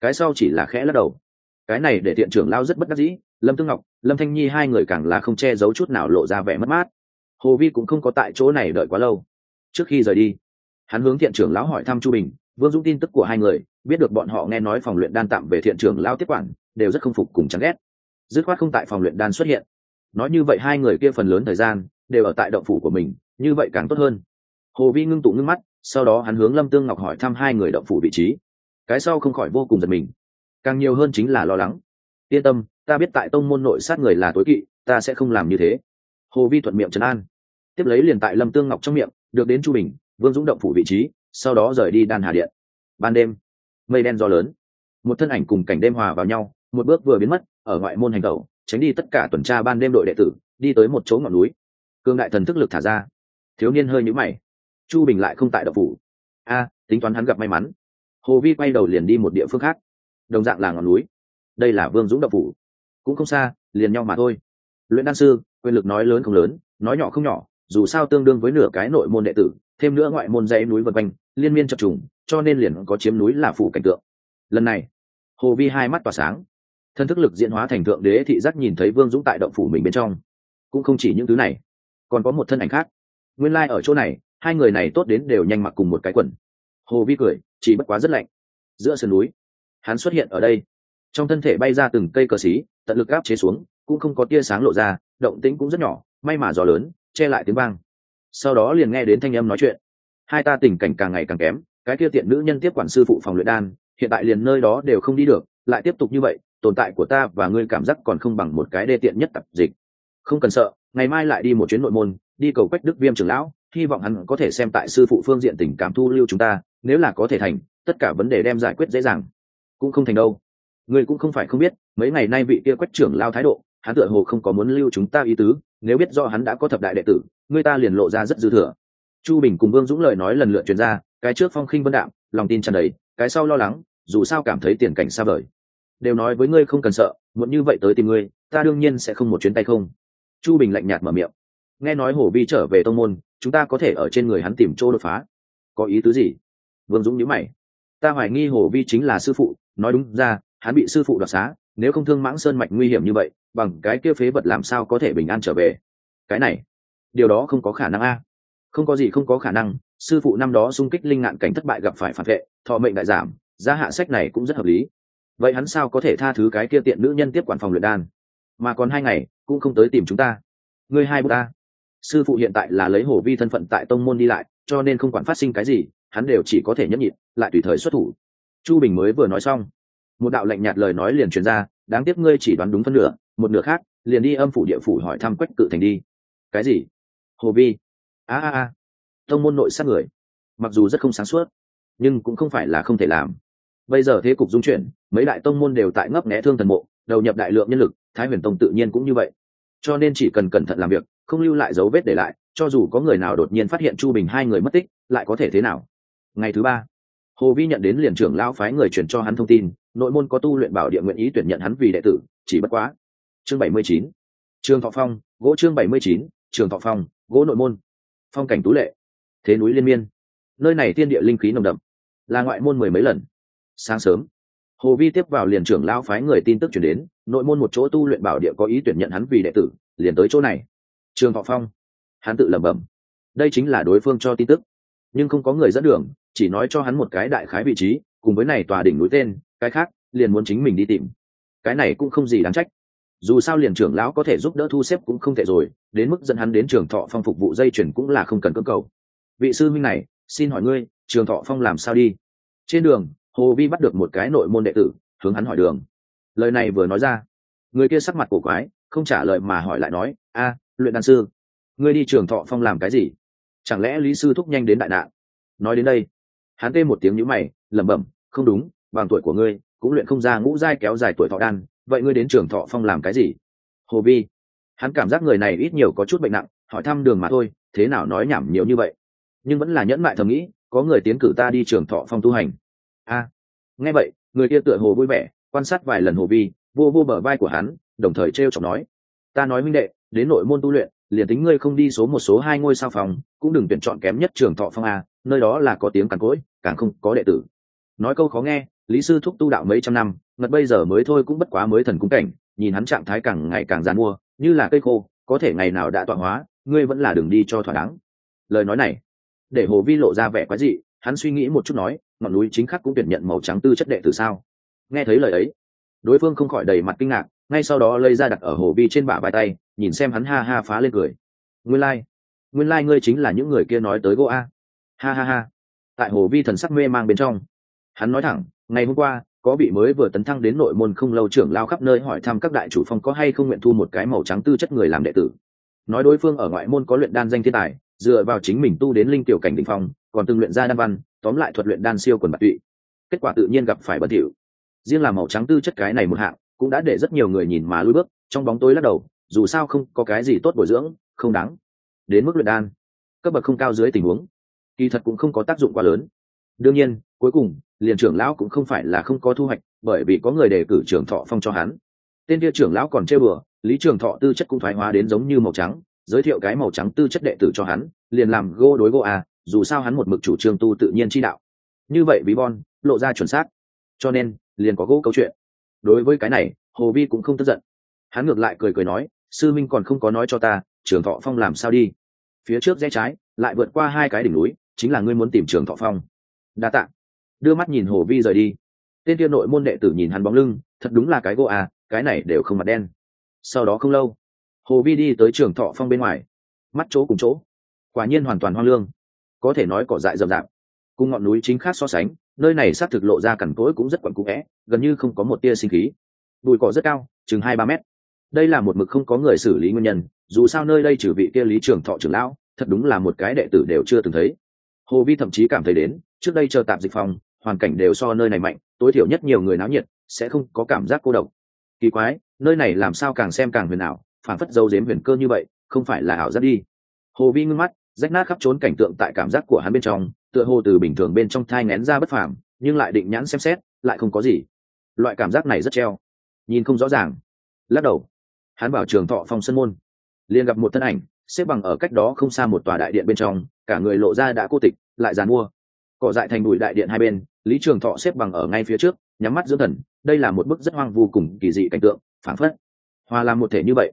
Cái sau chỉ là khẽ lắc đầu. Cái này để thiện trưởng lão rất bất đắc dĩ lâm tương ngọc, lâm thanh nhi hai người càng là không che giấu chút nào lộ ra vẻ mất mát. Hồ vi cũng không có tại chỗ này đợi quá lâu. Trước khi rời đi, hắn hướng thiện trưởng lão hỏi thăm chu bình, vương dũng tin tức của hai người, biết được bọn họ nghe nói phòng luyện đan tạm về thiện trưởng lão tiếp quản, đều rất không phục cùng chán ghét. Dứt khoát không tại phòng luyện đan xuất hiện. Nói như vậy hai người kia phần lớn thời gian đều ở tại động phủ của mình, như vậy càng tốt hơn. Hồ vi ngưng tụ ngưng mắt, sau đó hắn hướng lâm tương ngọc hỏi thăm hai người động phủ vị trí. Cái sau không khỏi vô cùng giật mình. Càng nhiều hơn chính là lo lắng yên tâm, ta biết tại tông môn nội sát người là tối kỵ, ta sẽ không làm như thế. Hồ vi thuận miệng trấn an. Tiếp lấy liền tại lâm tương ngọc trong miệng, được đến chu bình, vương dũng động phủ vị trí, sau đó rời đi đan hà điện. Ban đêm, mây đen do lớn. Một thân ảnh cùng cảnh đêm hòa vào nhau, một bước vừa biến mất, ở ngoại môn hành tẩu, tránh đi tất cả tuần tra ban đêm đội đệ tử, đi tới một chỗ ngọn núi. Cương đại thần thức lực thả ra. Thiếu niên hơi nhũ mày. Chu bình lại không tại đậu phủ. A, tính toán hắn gặp may mắn. Hồ vi quay đầu liền đi một địa phương khác. Đồng dạng là ngọn núi đây là vương dũng đậu phủ. Cũng không xa, liền nhau mà thôi. Luyện đan sư, quyền lực nói lớn không lớn, nói nhỏ không nhỏ, dù sao tương đương với nửa cái nội môn đệ tử, thêm nữa ngoại môn dãy núi vân quanh, liên miên chập trùng, cho nên liền có chiếm núi là phủ cảnh tượng. Lần này, hồ vi hai mắt tỏa sáng. Thân thức lực diễn hóa thành thượng đế thị giác nhìn thấy vương dũng tại động phủ mình bên trong. Cũng không chỉ những thứ này, còn có một thân ảnh khác. Nguyên lai、like、ở chỗ này, hai người này tốt đến đều nhanh mặc cùng một cái quần. Hồ vi cười, chỉ bất quá rất lạnh. Giữa sườn núi, hắn xuất hiện ở đây trong thân thể bay ra từng cây cờ xí, tận lực gáp chế xuống, cũng không có tia sáng lộ ra, động tĩnh cũng rất nhỏ, may mà gió lớn, che lại tiếng vang. Sau đó liền nghe đến thanh âm nói chuyện. Hai ta tình cảnh càng ngày càng kém, cái kia tiện nữ nhân tiếp quản sư phụ phòng luyện đan, hiện tại liền nơi đó đều không đi được, lại tiếp tục như vậy, tồn tại của ta và ngươi cảm giác còn không bằng một cái đê tiện nhất tập dịch. Không cần sợ, ngày mai lại đi một chuyến nội môn, đi cầu quách đức viêm trưởng lão, hy vọng hắn có thể xem tại sư phụ phương diện tình cảm thu lưu chúng ta, nếu là có thể thành, tất cả vấn đề đem giải quyết dễ dàng. Cũng không thành đâu ngươi cũng không phải không biết, mấy ngày nay vị kia quách trưởng lao thái độ, hắn tựa hồ không có muốn lưu chúng ta ý tứ, nếu biết do hắn đã có thập đại đệ tử người ta liền lộ ra rất dư thừa. Chu bình cùng vương dũng lời nói lần lượt truyền ra, cái trước phong khinh vân đạm, lòng tin tràn đầy, cái sau lo lắng, dù sao cảm thấy tiền cảnh xa vời. Đều nói với ngươi không cần sợ, muốn như vậy tới tìm ngươi, ta đương nhiên sẽ không một chuyến tay không. Chu bình lạnh nhạt mở miệng. Nghe nói hổ vi trở về tông môn, chúng ta có thể ở trên người hắn tìm chỗ đột phá. Có ý tứ gì? Vương dũng nhíu mày. Ta hoài nghi hổ vi chính là sư phụ, nói đúng ra hắn bị sư phụ đoạt xá, nếu không thương mãng sơn mạch nguy hiểm như vậy, bằng cái kia phế vật làm sao có thể bình an trở về? Cái này, điều đó không có khả năng a. Không có gì không có khả năng, sư phụ năm đó xung kích linh ngạn cảnh thất bại gặp phải phản vệ, thọ mệnh đại giảm giá hạ sách này cũng rất hợp lý. Vậy hắn sao có thể tha thứ cái kia tiện nữ nhân tiếp quản phòng luyện đan? Mà còn hai ngày, cũng không tới tìm chúng ta. Ngươi hai bút ta. Sư phụ hiện tại là lấy hổ vi thân phận tại tông môn đi lại, cho nên không quản phát sinh cái gì, hắn đều chỉ có thể nhẫn nhịn, lại tùy thời xuất thủ. Chu bình mới vừa nói xong một đạo lạnh nhạt lời nói liền truyền ra, đáng tiếc ngươi chỉ đoán đúng phân nửa, một nửa khác, liền đi âm phủ địa phủ hỏi thăm quách cự thành đi. Cái gì? Hồ vi. A a a. Tông môn nội sát người. Mặc dù rất không sáng suốt, nhưng cũng không phải là không thể làm. Bây giờ thế cục dung chuyển, mấy đại tông môn đều tại ngấp nghé thương thần mộ, đầu nhập đại lượng nhân lực, thái huyền tông tự nhiên cũng như vậy. Cho nên chỉ cần cẩn thận làm việc, không lưu lại dấu vết để lại, cho dù có người nào đột nhiên phát hiện chu bình hai người mất tích, lại có thể thế nào? Ngày thứ ba, hồ vi nhận đến liền trưởng lão phái người chuyển cho hắn thông tin nội môn có tu luyện bảo địa nguyện ý tuyển nhận hắn vì đệ tử, chỉ bất quá. Chương bảy mươi chín. Trường thọ phong, gỗ chương bảy mươi chín, trường thọ phong, gỗ nội môn. Phong cảnh tú lệ. Thế núi liên miên. Nơi này thiên địa linh khí nồng đậm. Là ngoại môn mười mấy lần. Sáng sớm, hồ vi tiếp vào liền trưởng lão phái người tin tức chuyển đến, nội môn một chỗ tu luyện bảo địa có ý tuyển nhận hắn vì đệ tử, liền tới chỗ này. Trường thọ phong, hắn tự lẩm bẩm. Đây chính là đối phương cho tin tức. Nhưng không có người dẫn đường, chỉ nói cho hắn một cái đại khái vị trí, cùng với này tòa đỉnh núi tên cái khác, liền muốn chính mình đi tìm. Cái này cũng không gì đáng trách. Dù sao liền trưởng lão có thể giúp đỡ thu xếp cũng không thể rồi, đến mức dẫn hắn đến trường thọ phong phục vụ dây chuyển cũng là không cần cơ cầu. Vị sư minh này, xin hỏi ngươi, trường thọ phong làm sao đi? Trên đường, hồ vi bắt được một cái nội môn đệ tử, hướng hắn hỏi đường. Lời này vừa nói ra, người kia sắc mặt cổ quái, không trả lời mà hỏi lại nói, a, luyện đan sư, ngươi đi trường thọ phong làm cái gì? Chẳng lẽ lý sư thúc nhanh đến đại nạn? Nói đến đây, hắn tê một tiếng nhữ mày, lẩm bẩm, không đúng bằng tuổi của ngươi, cũng luyện không ra ngũ giai kéo dài tuổi thọ đan, vậy ngươi đến trường thọ phong làm cái gì? Hồ vi hắn cảm giác người này ít nhiều có chút bệnh nặng, hỏi thăm đường mà thôi, thế nào nói nhảm nhiều như vậy? Nhưng vẫn là nhẫn mại thầm nghĩ, có người tiến cử ta đi trường thọ phong tu hành. A. Nghe vậy, người kia tựa hồ vui vẻ, quan sát vài lần hồ vi vô vô bờ vai của hắn, đồng thời t r e o chọc nói, ta nói minh đệ, đến nội môn tu luyện, liền tính ngươi không đi số một, số hai ngôi sao phòng, cũng đừng tuyển chọn kém nhất trường thọ phong a, nơi đó là có tiếng càn cỗi, càng không có đệ tử. Nói câu khó nghe lý sư thúc tu đạo mấy trăm năm, ngật bây giờ mới thôi cũng bất quá mới thần cung cảnh, nhìn hắn trạng thái càng ngày càng dàn mua, như là cây khô, có thể ngày nào đã tọa hóa, ngươi vẫn là đường đi cho thỏa đáng. Lời nói này, để hồ vi lộ ra vẻ quái dị, hắn suy nghĩ một chút nói, ngọn núi chính khắc cũng tuyển nhận màu trắng tư chất đệ từ sao? Nghe thấy lời ấy, đối phương không khỏi đầy mặt kinh ngạc, ngay sau đó lây ra đặt ở hồ vi trên bả vai tay, nhìn xem hắn ha ha phá lên cười. Nguyên lai、like. nguyên lai、like、ngươi chính là những người kia nói tới gỗ a ha ha ha. Tại hồ vi thần sắc mê mang bên trong, hắn nói thẳng ngày hôm qua, có vị mới vừa tấn thăng đến nội môn không lâu trưởng lao khắp nơi hỏi thăm các đại chủ phong có hay không nguyện thu một cái màu trắng tư chất người làm đệ tử. Nói đối phương ở ngoại môn có luyện đan danh thiên tài, dựa vào chính mình tu đến linh tiểu cảnh định phong, còn từng luyện ra đan văn, tóm lại thuật luyện đan siêu quần bạc tụy. Kết quả tự nhiên gặp phải bất thỉu riêng là màu trắng tư chất cái này một hạng, cũng đã để rất nhiều người nhìn mà lui bước, trong bóng tối lắc đầu, dù sao không có cái gì tốt bồi dưỡng, không đáng. Đến mức luyện đan, cấp bậc không cao dưới tình huống, kỳ thật cũng không có tác dụng quá lớn. Đương nhiên cuối cùng, liền trưởng lão cũng không phải là không có thu hoạch, bởi vì có người đề cử trưởng thọ phong cho hắn. Tên kia trưởng lão còn chê bừa lý trường thọ tư chất cũng thoái hóa đến giống như màu trắng, giới thiệu cái màu trắng tư chất đệ tử cho hắn, liền làm gô đối gô à dù sao hắn một mực chủ trương tu tự nhiên chi đạo. Như vậy bí bon, lộ ra chuẩn xác. Cho nên, liền có gỗ câu chuyện. Đối với cái này, hồ vi cũng không tức giận. Hắn ngược lại cười cười nói, sư minh còn không có nói cho ta trường thọ phong làm sao đi? Phía trước rẽ trái, lại vượt qua hai cái đỉnh núi, chính là ngươi muốn tìm trường thọ phong. Đa tạng đưa mắt nhìn hồ vi rời đi. Tên tiên nội môn đệ tử nhìn hắn bóng lưng, thật đúng là cái gỗ à cái này đều không mặt đen. Sau đó không lâu, hồ vi đi tới trường thọ phong bên ngoài. Mắt chỗ cùng chỗ. Quả nhiên hoàn toàn hoang lương. Có thể nói cỏ dại rậm rạp. Cùng ngọn núi chính khác so sánh, nơi này xác thực lộ ra cằn cỗi cũng rất quẩn cũ vẽ, gần như không có một tia sinh khí. Bụi cỏ rất cao, chừng hai ba mét. Đây là một mực không có người xử lý nguyên nhân, dù sao nơi đây trừ vị kia lý trường thọ trưởng lão, thật đúng là một cái đệ tử đều chưa từng thấy. Hồ vi thậm chí cảm thấy đến, trước đây chờ tạm dịch phòng hoàn cảnh đều so nơi này mạnh, tối thiểu nhất nhiều người náo nhiệt, sẽ không có cảm giác cô độc. Kỳ quái, nơi này làm sao càng xem càng huyền ảo phản phất dấu dếm huyền cơ như vậy, không phải là ảo giác đi. Hồ vi ngưng mắt, rách nát khắp trốn cảnh tượng tại cảm giác của hắn bên trong, tựa hồ từ bình thường bên trong thai ngén ra bất phàm, nhưng lại định nhãn xem xét, lại không có gì. Loại cảm giác này rất treo. Nhìn không rõ ràng. Lắc đầu. Hắn bảo trường thọ phong sân môn. Liền gặp một thân ảnh, xếp bằng ở cách đó không xa một tòa đại điện bên trong, cả người lộ ra đã cô tịch, lại dàn mua. Cỏ dại thành bụi đại điện hai bên lý trường thọ xếp bằng ở ngay phía trước, nhắm mắt dưỡng thần, đây là một bức rất hoang vô cùng kỳ dị cảnh tượng phản phất. Hòa làm một thể như vậy.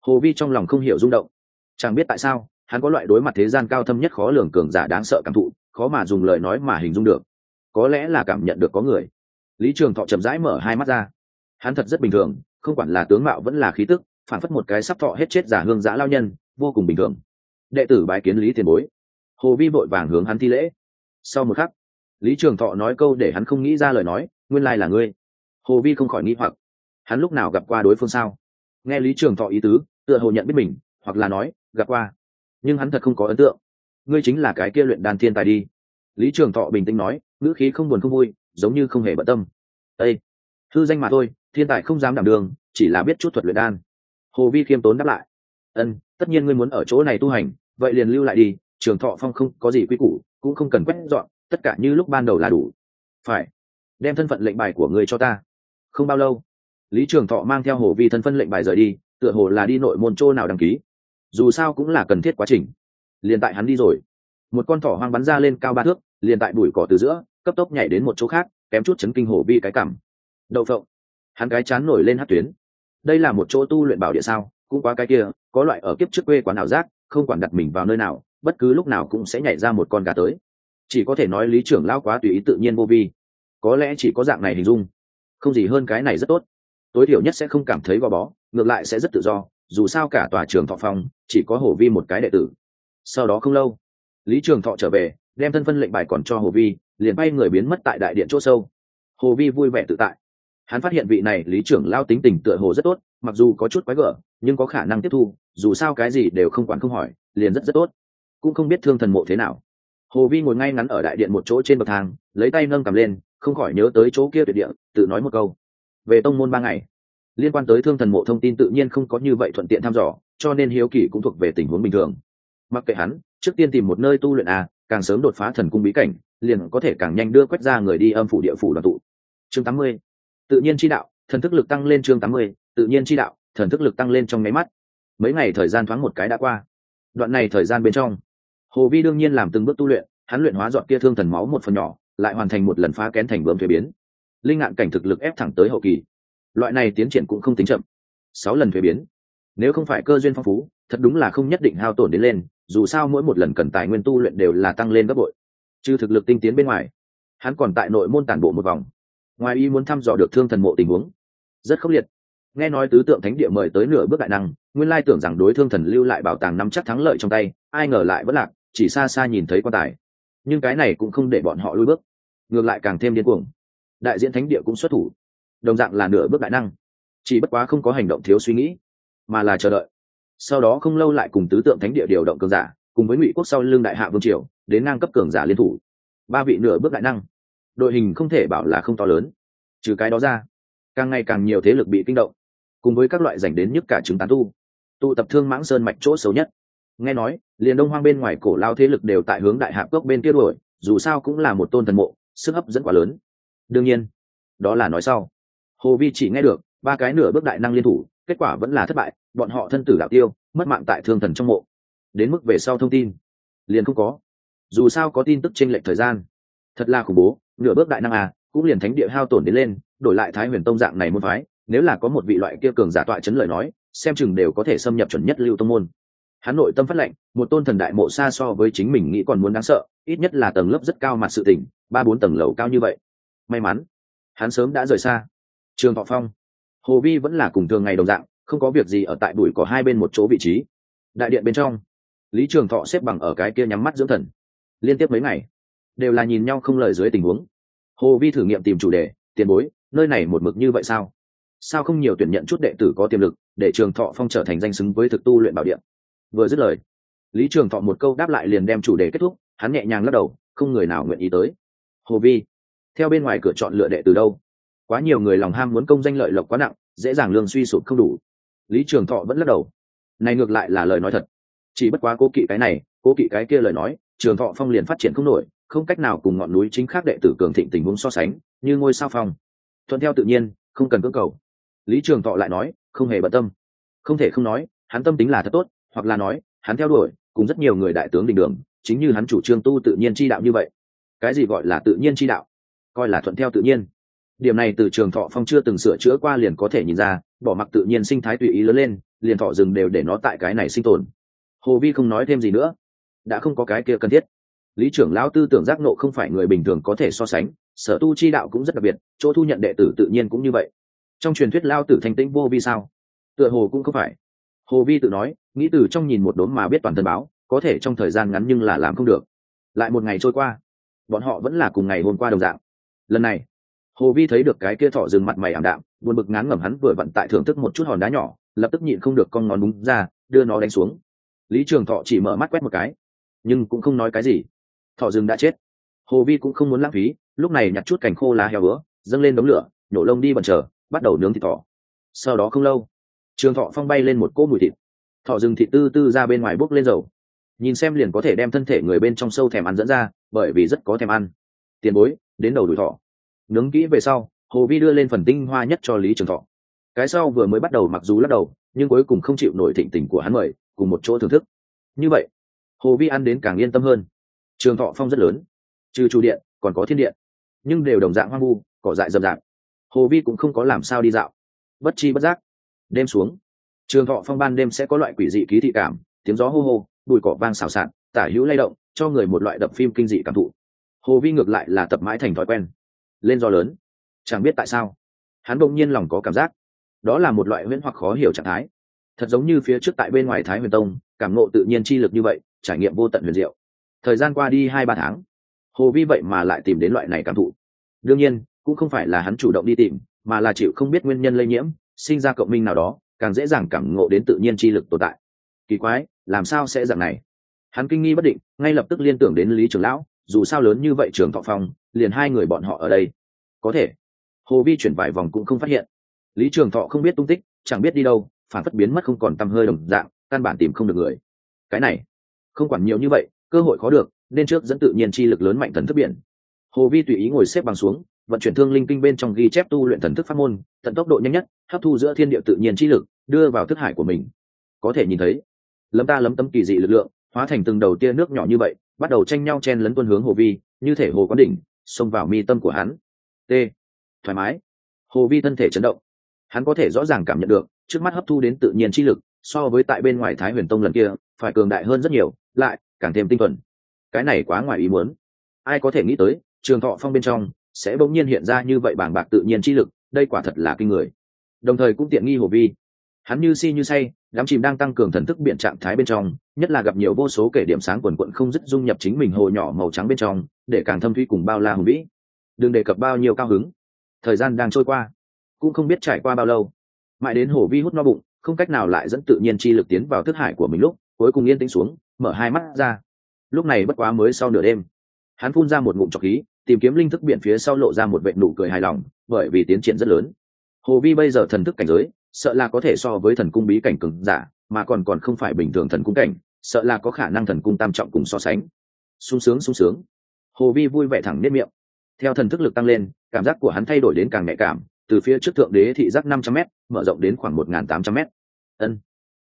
Hồ vi trong lòng không hiểu rung động. Chẳng biết tại sao, hắn có loại đối mặt thế gian cao thâm nhất khó lường cường giả đáng sợ cảm thụ, khó mà dùng lời nói mà hình dung được. Có lẽ là cảm nhận được có người. Lý trường thọ chậm rãi mở hai mắt ra. Hắn thật rất bình thường, không quản là tướng mạo vẫn là khí tức phản phất một cái sắp thọ hết chết giả hương giã lao nhân, vô cùng bình thường. Đệ tử bái kiến lý tiền bối. Hồ vi vội vàng hướng hắn thi lễ. Sau một khắc lý trường thọ nói câu để hắn không nghĩ ra lời nói, nguyên lai là ngươi. Hồ vi không khỏi nghĩ hoặc. Hắn lúc nào gặp qua đối phương sao? Nghe lý trường thọ ý tứ, tựa hồ nhận biết mình, hoặc là nói, gặp qua. Nhưng hắn thật không có ấn tượng. Ngươi chính là cái kia luyện đan thiên tài đi. Lý trường thọ bình tĩnh nói, ngữ khí không buồn không vui, giống như không hề bận tâm. Ây thư danh mà thôi, thiên tài không dám đảm đường, chỉ là biết chút thuật luyện đan. Hồ vi khiêm tốn đáp lại. Ân, tất nhiên ngươi muốn ở chỗ này tu hành, vậy liền lưu lại đi, trường thọ phong không có gì quy củ, cũng không cần quét dọn tất cả như lúc ban đầu là đủ. Phải. Đem thân phận lệnh bài của ngươi cho ta. Không bao lâu, lý trường thọ mang theo hồ vi thân phân lệnh bài rời đi, tựa hồ là đi nội môn chỗ nào đăng ký. Dù sao cũng là cần thiết quá trình. Liền tại hắn đi rồi, một con thỏ hoang bắn ra lên cao ba thước, liền tại bụi cỏ từ giữa, cấp tốc nhảy đến một chỗ khác, kém chút chấn kinh hồ vi cái cảm. Đậu phộng. Hắn cái chán nổi lên hát tuyến. Đây là một chỗ tu luyện bảo địa sao, cũng quá cái kia, có loại ở kiếp trước quê quán ảo giác, không quản đặt mình vào nơi nào, bất cứ lúc nào cũng sẽ nhảy ra một con gà tới chỉ có thể nói lý trưởng lao quá tùy ý tự nhiên vô vi. Có lẽ chỉ có dạng này hình dung. Không gì hơn cái này rất tốt. Tối thiểu nhất sẽ không cảm thấy gò bó, ngược lại sẽ rất tự do, dù sao cả tòa trường thọ phong chỉ có hồ vi một cái đệ tử. Sau đó không lâu, lý trường thọ trở về, đem thân phân lệnh bài còn cho hồ vi, liền bay người biến mất tại đại điện chỗ sâu. Hồ vi vui vẻ tự tại. Hắn phát hiện vị này lý trưởng lao tính tình tựa hồ rất tốt, mặc dù có chút quái gở, nhưng có khả năng tiếp thu, dù sao cái gì đều không quản không hỏi, liền rất rất tốt. Cũng không biết thương thần mộ thế nào hồ vi ngồi ngay ngắn ở đại điện một chỗ trên bậc thang, lấy tay nâng cầm lên, không khỏi nhớ tới chỗ kia tuyệt địa, tự nói một câu. Về tông môn ba ngày, liên quan tới thương thần mộ thông tin tự nhiên không có như vậy thuận tiện thăm dò, cho nên hiếu kỳ cũng thuộc về tình huống bình thường. Mặc kệ hắn, trước tiên tìm một nơi tu luyện à càng sớm đột phá thần cung bí cảnh, liền có thể càng nhanh đưa quét ra người đi âm phủ địa phủ đoàn tụ. Chương tám mươi, tự nhiên chi đạo, thần thức lực tăng lên chương tám mươi, tự nhiên chi đạo, thần thức lực tăng lên trong nháy mắt. Mấy ngày thời gian thoáng một cái đã qua. Đoạn này thời gian bên trong hồ vi đương nhiên làm từng bước tu luyện, hắn luyện hóa dọn kia thương thần máu một phần nhỏ, lại hoàn thành một lần phá kén thành bướm thuế biến. Linh ngạn cảnh thực lực ép thẳng tới hậu kỳ. Loại này tiến triển cũng không tính chậm. Sáu lần thuế biến. Nếu không phải cơ duyên phong phú, thật đúng là không nhất định hao tổn đến lên, dù sao mỗi một lần cần tài nguyên tu luyện đều là tăng lên gấp bội. Trừ thực lực tinh tiến bên ngoài, hắn còn tại nội môn tản bộ một vòng. Ngoài ý muốn thăm dò được thương thần mộ tình huống. Rất khốc liệt. Nghe nói tứ tượng thánh địa mời tới nửa bước đại năng, nguyên lai tưởng rằng đối thương thần lưu lại bảo tàng nắm chắc thắng lợi trong tay, ai ngờ lại vẫn lạc chỉ xa xa nhìn thấy quan tài. Nhưng cái này cũng không để bọn họ lui bước, ngược lại càng thêm điên cuồng. Đại diện thánh địa cũng xuất thủ, đồng dạng là nửa bước đại năng. Chỉ bất quá không có hành động thiếu suy nghĩ, mà là chờ đợi. Sau đó không lâu lại cùng tứ tượng thánh địa điều động cường giả, cùng với ngụy quốc sau lưng đại hạ vương triều, đến ngang cấp cường giả liên thủ. Ba vị nửa bước đại năng, đội hình không thể bảo là không to lớn. Trừ cái đó ra, càng ngày càng nhiều thế lực bị kinh động, cùng với các loại dành đến nhất cả chứng tán tu. Tụ tập thương mãng sơn mạch chỗ xấu nhất nghe nói, liền đông hoang bên ngoài cổ lao thế lực đều tại hướng đại hạp cốc bên kia đuổi, dù sao cũng là một tôn thần mộ, sức hấp dẫn quá lớn. Đương nhiên, đó là nói sau. Hồ vi chỉ nghe được, ba cái nửa bước đại năng liên thủ, kết quả vẫn là thất bại, bọn họ thân tử đạo tiêu, mất mạng tại thương thần trong mộ. Đến mức về sau thông tin, liền không có. Dù sao có tin tức t r ê n lệch thời gian. Thật là khủng bố, nửa bước đại năng à cũng liền thánh địa hao tổn đến lên, đổi lại thái huyền tông dạng này môn phái, nếu là có một vị loại kia cường giả tọa chấn lời nói, xem chừng đều có thể xâm nhập chuẩn nhất lưu tông môn hắn nội tâm phát lệnh một tôn thần đại mộ xa so với chính mình nghĩ còn muốn đáng sợ, ít nhất là tầng lớp rất cao mặt sự tỉnh ba bốn tầng lầu cao như vậy. May mắn, hắn sớm đã rời xa. Trường thọ phong, hồ vi vẫn là cùng thường ngày đồng dạng, không có việc gì ở tại bụi có hai bên một chỗ vị trí. Đại điện bên trong, lý trường thọ xếp bằng ở cái kia nhắm mắt dưỡng thần. Liên tiếp mấy ngày, đều là nhìn nhau không lời dưới tình huống. Hồ vi thử nghiệm tìm chủ đề, tiền bối, nơi này một mực như vậy sao? Sao không nhiều tuyển nhận chút đệ tử có tiềm lực để trường thọ phong trở thành danh xứng với thực tu luyện bảo điện vừa dứt lời, lý trường thọ một câu đáp lại liền đem chủ đề kết thúc, hắn nhẹ nhàng lắc đầu, không người nào nguyện ý tới. Hồ vi, theo bên ngoài cửa chọn lựa đệ từ đâu? Quá nhiều người lòng ham muốn công danh lợi lộc quá nặng, dễ dàng lương suy sụp không đủ. Lý trường thọ vẫn lắc đầu. Này ngược lại là lời nói thật. Chỉ bất quá cố kỵ cái này, cố kỵ cái kia lời nói, trường thọ phong liền phát triển không nổi, không cách nào cùng ngọn núi chính khác đệ tử cường thịnh tình huống so sánh, như ngôi sao phong. Thuận theo tự nhiên, không cần cưỡng cầu. Lý trường thọ lại nói, không hề bận tâm. Không thể không nói, hắn tâm tính là thật tốt hoặc là nói, hắn theo đuổi, cùng rất nhiều người đại tướng đình đường, chính như hắn chủ trương tu tự nhiên chi đạo như vậy. Cái gì gọi là tự nhiên chi đạo? Coi là thuận theo tự nhiên. Điểm này từ trường thọ phong chưa từng sửa chữa qua liền có thể nhìn ra, bỏ mặc tự nhiên sinh thái tùy ý lớn lên, liền thọ rừng đều để nó tại cái này sinh tồn. Hồ vi không nói thêm gì nữa. Đã không có cái kia cần thiết. Lý trưởng lão tư tưởng giác nộ không phải người bình thường có thể so sánh, sở tu chi đạo cũng rất đặc biệt, chỗ thu nhận đệ tử tự nhiên cũng như vậy. Trong truyền thuyết lao tử thanh tĩnh vô vi sao? Tựa hồ cũng không phải. Hồ vi tự nói nghĩ từ trong nhìn một đốm mà biết toàn thân báo, có thể trong thời gian ngắn nhưng là làm không được. Lại một ngày trôi qua, bọn họ vẫn là cùng ngày hôm qua đồng dạng. Lần này, hồ vi thấy được cái kia thọ rừng mặt mày ảm đạm, buồn bực ngán ngẩm hắn vừa vận tại thưởng thức một chút hòn đá nhỏ, lập tức nhịn không được con ngón đúng ra, đưa nó đánh xuống. Lý trường thọ chỉ mở mắt quét một cái, nhưng cũng không nói cái gì. Thọ rừng đã chết. Hồ vi cũng không muốn lãng phí, lúc này nhặt chút cành khô lá heo bữa dâng lên đống lửa, nhổ lông đi bần chờ, bắt đầu nướng thịt thỏ. Sau đó không lâu, trường thọ phong bay lên một cỗ mùi thịt thọ rừng thịt tư tư ra bên ngoài bốc lên dầu. Nhìn xem liền có thể đem thân thể người bên trong sâu thèm ăn dẫn ra, bởi vì rất có thèm ăn. Tiền bối, đến đầu đùi thọ. Nướng kỹ về sau, hồ vi đưa lên phần tinh hoa nhất cho lý trường thọ. Cái sau vừa mới bắt đầu mặc dù lắc đầu, nhưng cuối cùng không chịu nổi thịnh tình của hắn mời, cùng một chỗ thưởng thức. Như vậy, hồ vi ăn đến càng yên tâm hơn. Trường thọ phong rất lớn. Trừ chủ điện, còn có thiên điện. Nhưng đều đồng dạng hoang vu, cỏ dại rậm rạp. Hồ vi cũng không có làm sao đi dạo. Bất chi bất giác, đêm xuống trường thọ phong ban đêm sẽ có loại quỷ dị ký thị cảm, tiếng gió hô hô, bụi cỏ vang xào xạc, tả hữu lay động, cho người một loại đập phim kinh dị cảm thụ. Hồ vi ngược lại là tập mãi thành thói quen. Lên do lớn. Chẳng biết tại sao, hắn bỗng nhiên lòng có cảm giác. Đó là một loại huyễn hoặc khó hiểu trạng thái. Thật giống như phía trước tại bên ngoài thái huyền tông, cảm ngộ tự nhiên chi lực như vậy, trải nghiệm vô tận huyền diệu. Thời gian qua đi hai ba tháng, hồ vi vậy mà lại tìm đến loại này cảm thụ. Đương nhiên, cũng không phải là hắn chủ động đi tìm, mà là chịu không biết nguyên nhân lây nhiễm, sinh ra cộng minh nào đó càng dễ dàng cảm ngộ đến tự nhiên chi lực tồn tại. Kỳ quái, làm sao sẽ dạng này? Hắn kinh nghi bất định, ngay lập tức liên tưởng đến lý trường lão, dù sao lớn như vậy trường thọ phong, liền hai người bọn họ ở đây. Có thể, hồ vi chuyển vài vòng cũng không phát hiện. Lý trường thọ không biết tung tích, chẳng biết đi đâu, phản phất biến mất không còn t hơi đồng dạng, căn bản tìm không được người. Cái này, không quản nhiều như vậy, cơ hội khó được, nên trước dẫn tự nhiên chi lực lớn mạnh thần thức biển. Hồ vi tùy ý ngồi xếp bằng xuống vận chuyển thương linh kinh bên trong ghi chép tu luyện thần thức pháp môn, tận tốc độ nhanh nhất, hấp thu giữa thiên địa tự nhiên chi lực, đưa vào thức hải của mình. Có thể nhìn thấy, lấm ta lấm tấm kỳ dị lực lượng, hóa thành từng đầu tia nước nhỏ như vậy, bắt đầu tranh nhau chen lấn tuân hướng hồ vi, như thể hồ có đỉnh, xông vào mi tâm của hắn. T. Thoải mái. Hồ vi thân thể chấn động. Hắn có thể rõ ràng cảm nhận được, trước mắt hấp thu đến tự nhiên chi lực, so với tại bên ngoài thái huyền tông lần kia, phải cường đại hơn rất nhiều, lại càng thêm tinh thuần. Cái này quá ngoài ý muốn. Ai có thể nghĩ tới, trường thọ phong bên trong sẽ bỗng nhiên hiện ra như vậy bàng bạc tự nhiên chi lực, đây quả thật là kinh người. Đồng thời cũng tiện nghi hồ vi. Hắn như si như say, đám chìm đang tăng cường thần thức biện trạng thái bên trong, nhất là gặp nhiều vô số kể điểm sáng quần quận không dứt dung nhập chính mình hồ nhỏ màu trắng bên trong, để càng thâm thuy cùng bao la hùng vĩ. Đừng đề cập bao nhiêu cao hứng. Thời gian đang trôi qua, cũng không biết trải qua bao lâu. Mãi đến hồ vi hút no bụng, không cách nào lại dẫn tự nhiên chi lực tiến vào thức hải của mình lúc, cuối cùng yên tĩnh xuống, mở hai mắt ra. Lúc này bất quá mới sau nửa đêm, hắn phun ra một ngụm trọc khí tìm kiếm linh thức biển phía sau lộ ra một vệ nụ cười hài lòng, bởi vì tiến triển rất lớn. Hồ vi bây giờ thần thức cảnh giới, sợ là có thể so với thần cung bí cảnh cứng giả, mà còn còn không phải bình thường thần cung cảnh, sợ là có khả năng thần cung tam trọng cùng so sánh. Sung sướng sung sướng. Hồ vi vui vẻ thẳng nếp miệng. Theo thần thức lực tăng lên, cảm giác của hắn thay đổi đến càng nhạy cảm, từ phía trước thượng đế thị giác năm trăm m mở rộng đến khoảng một n tám trăm m ân.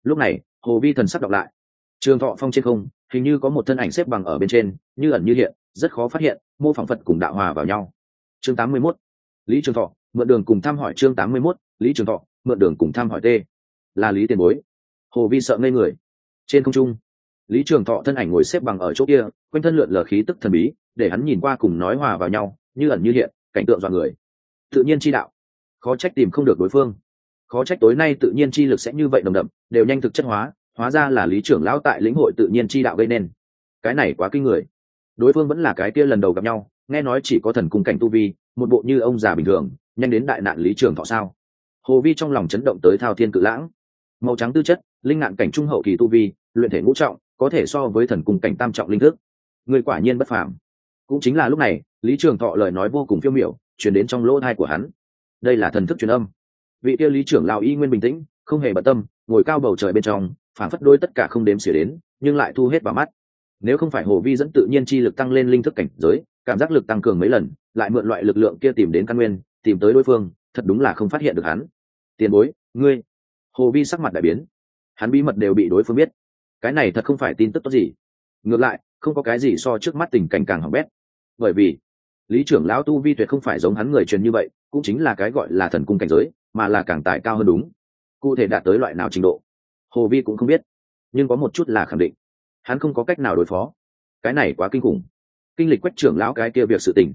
Lúc này, hồ vi thần sắc đọc lại. Trường thọ phong trên không, hình như có một thân ảnh xếp bằng ở bên trên, như ẩn như hiện, rất khó phát hiện mô phỏng phật cùng đạo hòa vào nhau. Chương 81. lý trường thọ mượn đường cùng thăm hỏi chương 81, lý trường thọ mượn đường cùng thăm hỏi t. Là lý tiền bối. Hồ vi sợ ngây người. Trên không trung lý trường thọ thân ảnh ngồi xếp bằng ở chỗ kia quanh thân lượn lờ khí tức thần bí để hắn nhìn qua cùng nói hòa vào nhau như ẩn như hiện cảnh tượng dọa người. Tự nhiên chi đạo. Khó trách tìm không được đối phương. Khó trách tối nay tự nhiên chi lực sẽ như vậy nồng đậm đều nhanh thực chất hóa hóa ra là lý trưởng lão tại lĩnh hội tự nhiên chi đạo gây nên. Cái này quá kinh người đối phương vẫn là cái kia lần đầu gặp nhau, nghe nói chỉ có thần cung cảnh tu vi, một bộ như ông già bình thường, nhanh đến đại nạn lý trường thọ sao? Hồ vi trong lòng chấn động tới thao thiên cự lãng. Màu trắng tư chất, linh ngạn cảnh trung hậu kỳ tu vi, luyện thể ngũ trọng, có thể so với thần cung cảnh tam trọng linh thức. Người quả nhiên bất phàm. Cũng chính là lúc này, lý trường thọ lời nói vô cùng phiêu miểu chuyển đến trong lỗ thai của hắn. Đây là thần thức truyền âm. Vị kia lý trưởng Lào y nguyên bình tĩnh, không hề bận tâm, ngồi cao bầu trời bên trong phản phất đôi tất cả không đếm xỉa đến, nhưng lại thu hết vào mắt nếu không phải hồ vi dẫn tự nhiên chi lực tăng lên linh thức cảnh giới, cảm giác lực tăng cường mấy lần, lại mượn loại lực lượng kia tìm đến căn nguyên, tìm tới đối phương, thật đúng là không phát hiện được hắn. Tiền bối, ngươi. Hồ vi sắc mặt đại biến. Hắn bí mật đều bị đối phương biết. Cái này thật không phải tin tức tốt gì. Ngược lại, không có cái gì so trước mắt tình cảnh càng hỏng bét. Bởi vì, lý trưởng lão tu vi tuyệt không phải giống hắn người truyền như vậy, cũng chính là cái gọi là thần cung cảnh giới, mà là càng tài cao hơn đúng. Cụ thể đạt tới loại nào trình độ, hồ vi cũng không biết, nhưng có một chút là khẳng định hắn không có cách nào đối phó. Cái này quá kinh khủng. Kinh lịch quách trưởng lão cái kia việc sự tình.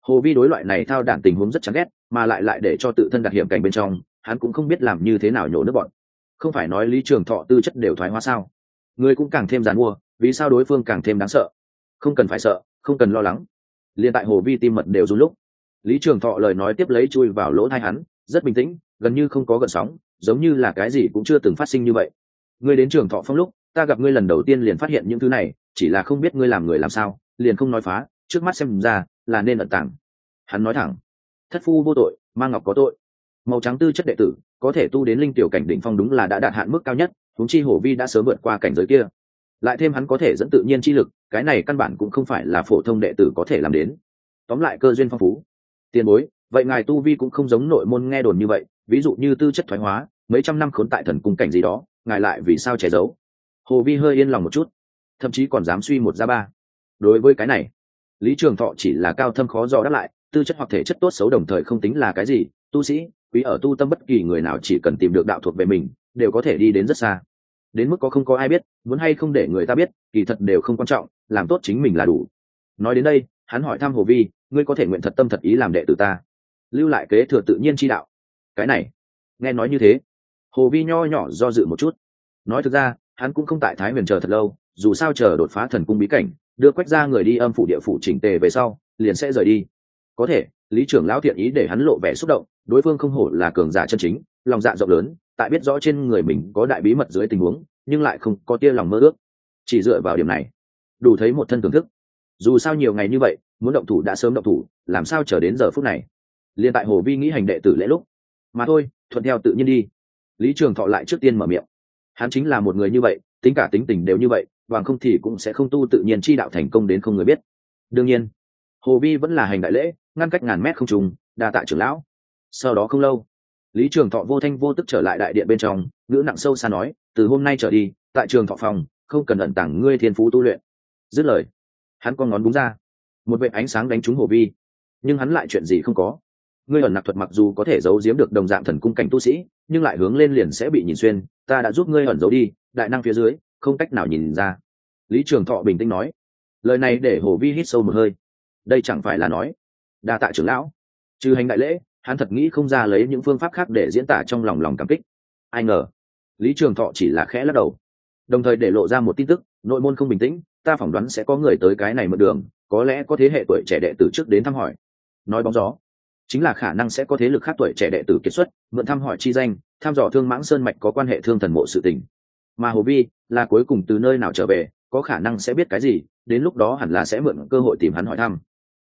Hồ vi đối loại này thao đản tình huống rất chán ghét, mà lại lại để cho tự thân đặt hiểm cảnh bên trong, hắn cũng không biết làm như thế nào nhổ nước bọn. Không phải nói lý trường thọ tư chất đều thoái hóa sao? Người cũng càng thêm giàn mua, vì sao đối phương càng thêm đáng sợ? Không cần phải sợ, không cần lo lắng. Liền tại hồ vi tim mật đều run lúc, lý trường thọ lời nói tiếp lấy chui vào lỗ thai hắn, rất bình tĩnh, gần như không có gợn sóng, giống như là cái gì cũng chưa từng phát sinh như vậy. Ngươi đến trường thọ phong lúc ta gặp ngươi lần đầu tiên liền phát hiện những thứ này, chỉ là không biết ngươi làm người làm sao, liền không nói phá, trước mắt xem ra, là nên ẩn tàng. Hắn nói thẳng. Thất phu vô tội, ma ngọc có tội. Màu trắng tư chất đệ tử, có thể tu đến linh tiểu cảnh đỉnh phong đúng là đã đạt hạn mức cao nhất, huống chi hổ vi đã sớm vượt qua cảnh giới kia. Lại thêm hắn có thể dẫn tự nhiên chi lực, cái này căn bản cũng không phải là phổ thông đệ tử có thể làm đến. Tóm lại cơ duyên phong phú. Tiền bối, vậy ngài tu vi cũng không giống nội môn nghe đồn như vậy, ví dụ như tư chất thoái hóa, mấy trăm năm khốn tại thần cung cảnh gì đó, ngài lại vì sao che giấu? Hồ vi hơi yên lòng một chút, thậm chí còn dám suy một ra ba. Đối với cái này, lý trường thọ chỉ là cao thâm khó dò đáp lại, tư chất hoặc thể chất tốt xấu đồng thời không tính là cái gì, tu sĩ, quý ở tu tâm bất kỳ người nào chỉ cần tìm được đạo thuộc về mình, đều có thể đi đến rất xa. Đến mức có không có ai biết, muốn hay không để người ta biết, kỳ thật đều không quan trọng, làm tốt chính mình là đủ. Nói đến đây, hắn hỏi thăm hồ vi, ngươi có thể nguyện thật tâm thật ý làm đệ tử ta? Lưu lại kế thừa tự nhiên chi đạo. Cái này, nghe nói như thế, hồ vi nho nhỏ do dự một chút. Nói thực ra hắn cũng không tại thái huyền chờ thật lâu, dù sao chờ đột phá thần cung bí cảnh, đưa quách ra người đi âm phủ địa phủ chỉnh tề về sau, liền sẽ rời đi. Có thể, lý trưởng lão thiện ý để hắn lộ vẻ xúc động, đối phương không hổ là cường giả chân chính, lòng dạ rộng lớn, tại biết rõ trên người mình có đại bí mật dưới tình huống, nhưng lại không có tia lòng mơ ước. Chỉ dựa vào điểm này, đủ thấy một thân thưởng thức. Dù sao nhiều ngày như vậy, muốn động thủ đã sớm động thủ, làm sao chờ đến giờ phút này? Liền tại hồ vi nghĩ hành đệ tử lễ lúc. Mà thôi, thuận theo tự nhiên đi. Lý trường thọ lại trước tiên mở miệng hắn chính là một người như vậy, tính cả tính tình đều như vậy, bằng không thì cũng sẽ không tu tự nhiên chi đạo thành công đến không người biết. Đương nhiên, hồ vi vẫn là hành đại lễ, ngăn cách ngàn mét không trùng đa tạ trưởng lão. Sau đó không lâu, lý trường thọ vô thanh vô tức trở lại đại điện bên trong, ngữ nặng sâu xa nói, từ hôm nay trở đi, tại trường thọ phòng, không cần ẩn tàng ngươi thiên phú tu luyện. Dứt lời, hắn con ngón búng ra, một vệ ánh sáng đánh trúng hồ vi, nhưng hắn lại chuyện gì không có ngươi ẩn nặc thuật mặc dù có thể giấu giếm được đồng dạng thần cung cảnh tu sĩ, nhưng lại hướng lên liền sẽ bị nhìn xuyên, ta đã giúp ngươi ẩn giấu đi, đại năng phía dưới, không cách nào nhìn ra. Lý trường thọ bình tĩnh nói. Lời này để hồ vi hít sâu một hơi. Đây chẳng phải là nói, đa tạ trưởng lão. Trừ hành đại lễ, hắn thật nghĩ không ra lấy những phương pháp khác để diễn tả trong lòng lòng cảm kích. Ai ngờ, lý trường thọ chỉ là khẽ lắc đầu. Đồng thời để lộ ra một tin tức, nội môn không bình tĩnh, ta phỏng đoán sẽ có người tới cái này mượn đường, có lẽ có thế hệ tuổi trẻ đệ tử trước đến thăm hỏi. Nói bóng gió chính là khả năng sẽ có thế lực khác tuổi trẻ đệ tử kiệt xuất, mượn thăm hỏi chi danh, thăm dò thương mãng sơn mạch có quan hệ thương thần mộ sự tình. Mà hồ vi là cuối cùng từ nơi nào trở về, có khả năng sẽ biết cái gì, đến lúc đó hẳn là sẽ mượn cơ hội tìm hắn hỏi thăm.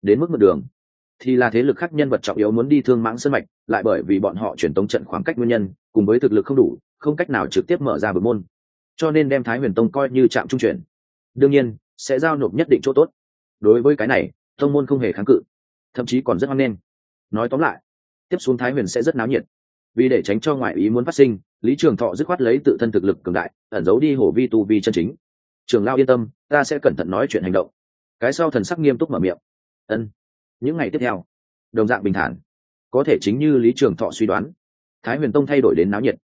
Đến mức mượn đường, thì là thế lực khác nhân vật trọng yếu muốn đi thương mãng sơn mạch, lại bởi vì bọn họ truyền tống trận khoảng cách nguyên nhân, cùng với thực lực không đủ, không cách nào trực tiếp mở ra bờ môn. Cho nên đem thái huyền tông coi như trạm trung chuyển. Đương nhiên, sẽ giao nộp nhất định chỗ tốt. Đối với cái này, tông môn không hề kháng cự, thậm chí còn rất hoan nghênh nói tóm lại, tiếp xuống thái huyền sẽ rất náo nhiệt. Vì để tránh cho ngoại ý muốn phát sinh, lý trường thọ dứt khoát lấy tự thân thực lực cường đại, ẩn giấu đi hổ vi tu vi chân chính. Trường lao yên tâm, ta sẽ cẩn thận nói chuyện hành động. Cái sau thần sắc nghiêm túc mở miệng. Ân, những ngày tiếp theo. Đồng dạng bình thản. Có thể chính như lý trường thọ suy đoán, thái huyền tông thay đổi đến náo nhiệt.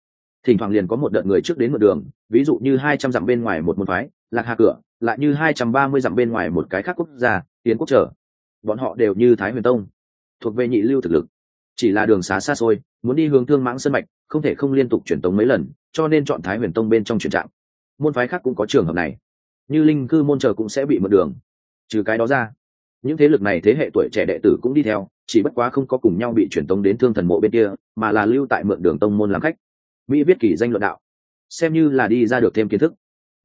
Thỉnh thoảng liền có một đợt người trước đến một đường, ví dụ như hai trăm dặm bên ngoài một môn phái, lạc hà cửa, lại như hai trăm ba mươi dặm bên ngoài một cái khác quốc gia tiến quốc trở bọn họ đều như thái huyền tông thuộc về nhị lưu thực lực. Chỉ là đường xá xa xôi, muốn đi hướng thương mãng sân mạch, không thể không liên tục chuyển tống mấy lần, cho nên chọn thái huyền tông bên trong truyền trạm. Môn phái khác cũng có trường hợp này. Như linh cư môn chờ cũng sẽ bị mượn đường. Trừ cái đó ra, những thế lực này thế hệ tuổi trẻ đệ tử cũng đi theo, chỉ bất quá không có cùng nhau bị chuyển tống đến thương thần mộ bên kia, mà là lưu tại mượn đường tông môn làm khách. Mỹ viết kỷ danh luận đạo. Xem như là đi ra được thêm kiến thức.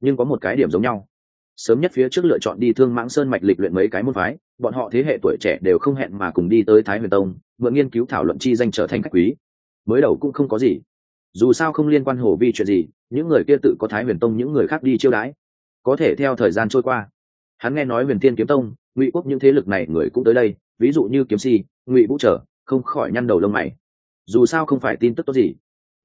Nhưng có một cái điểm giống nhau sớm nhất phía trước lựa chọn đi thương mãng sơn mạch lịch luyện mấy cái môn phái, bọn họ thế hệ tuổi trẻ đều không hẹn mà cùng đi tới thái huyền tông, mượn nghiên cứu thảo luận chi danh trở thành khách quý. Mới đầu cũng không có gì. Dù sao không liên quan hồ vi chuyện gì, những người kia tự có thái huyền tông những người khác đi chiêu đãi. Có thể theo thời gian trôi qua, hắn nghe nói huyền thiên kiếm tông, ngụy quốc những thế lực này người cũng tới đây, ví dụ như kiếm si, ngụy vũ trở, không khỏi nhăn đầu lông mày. Dù sao không phải tin tức tốt gì.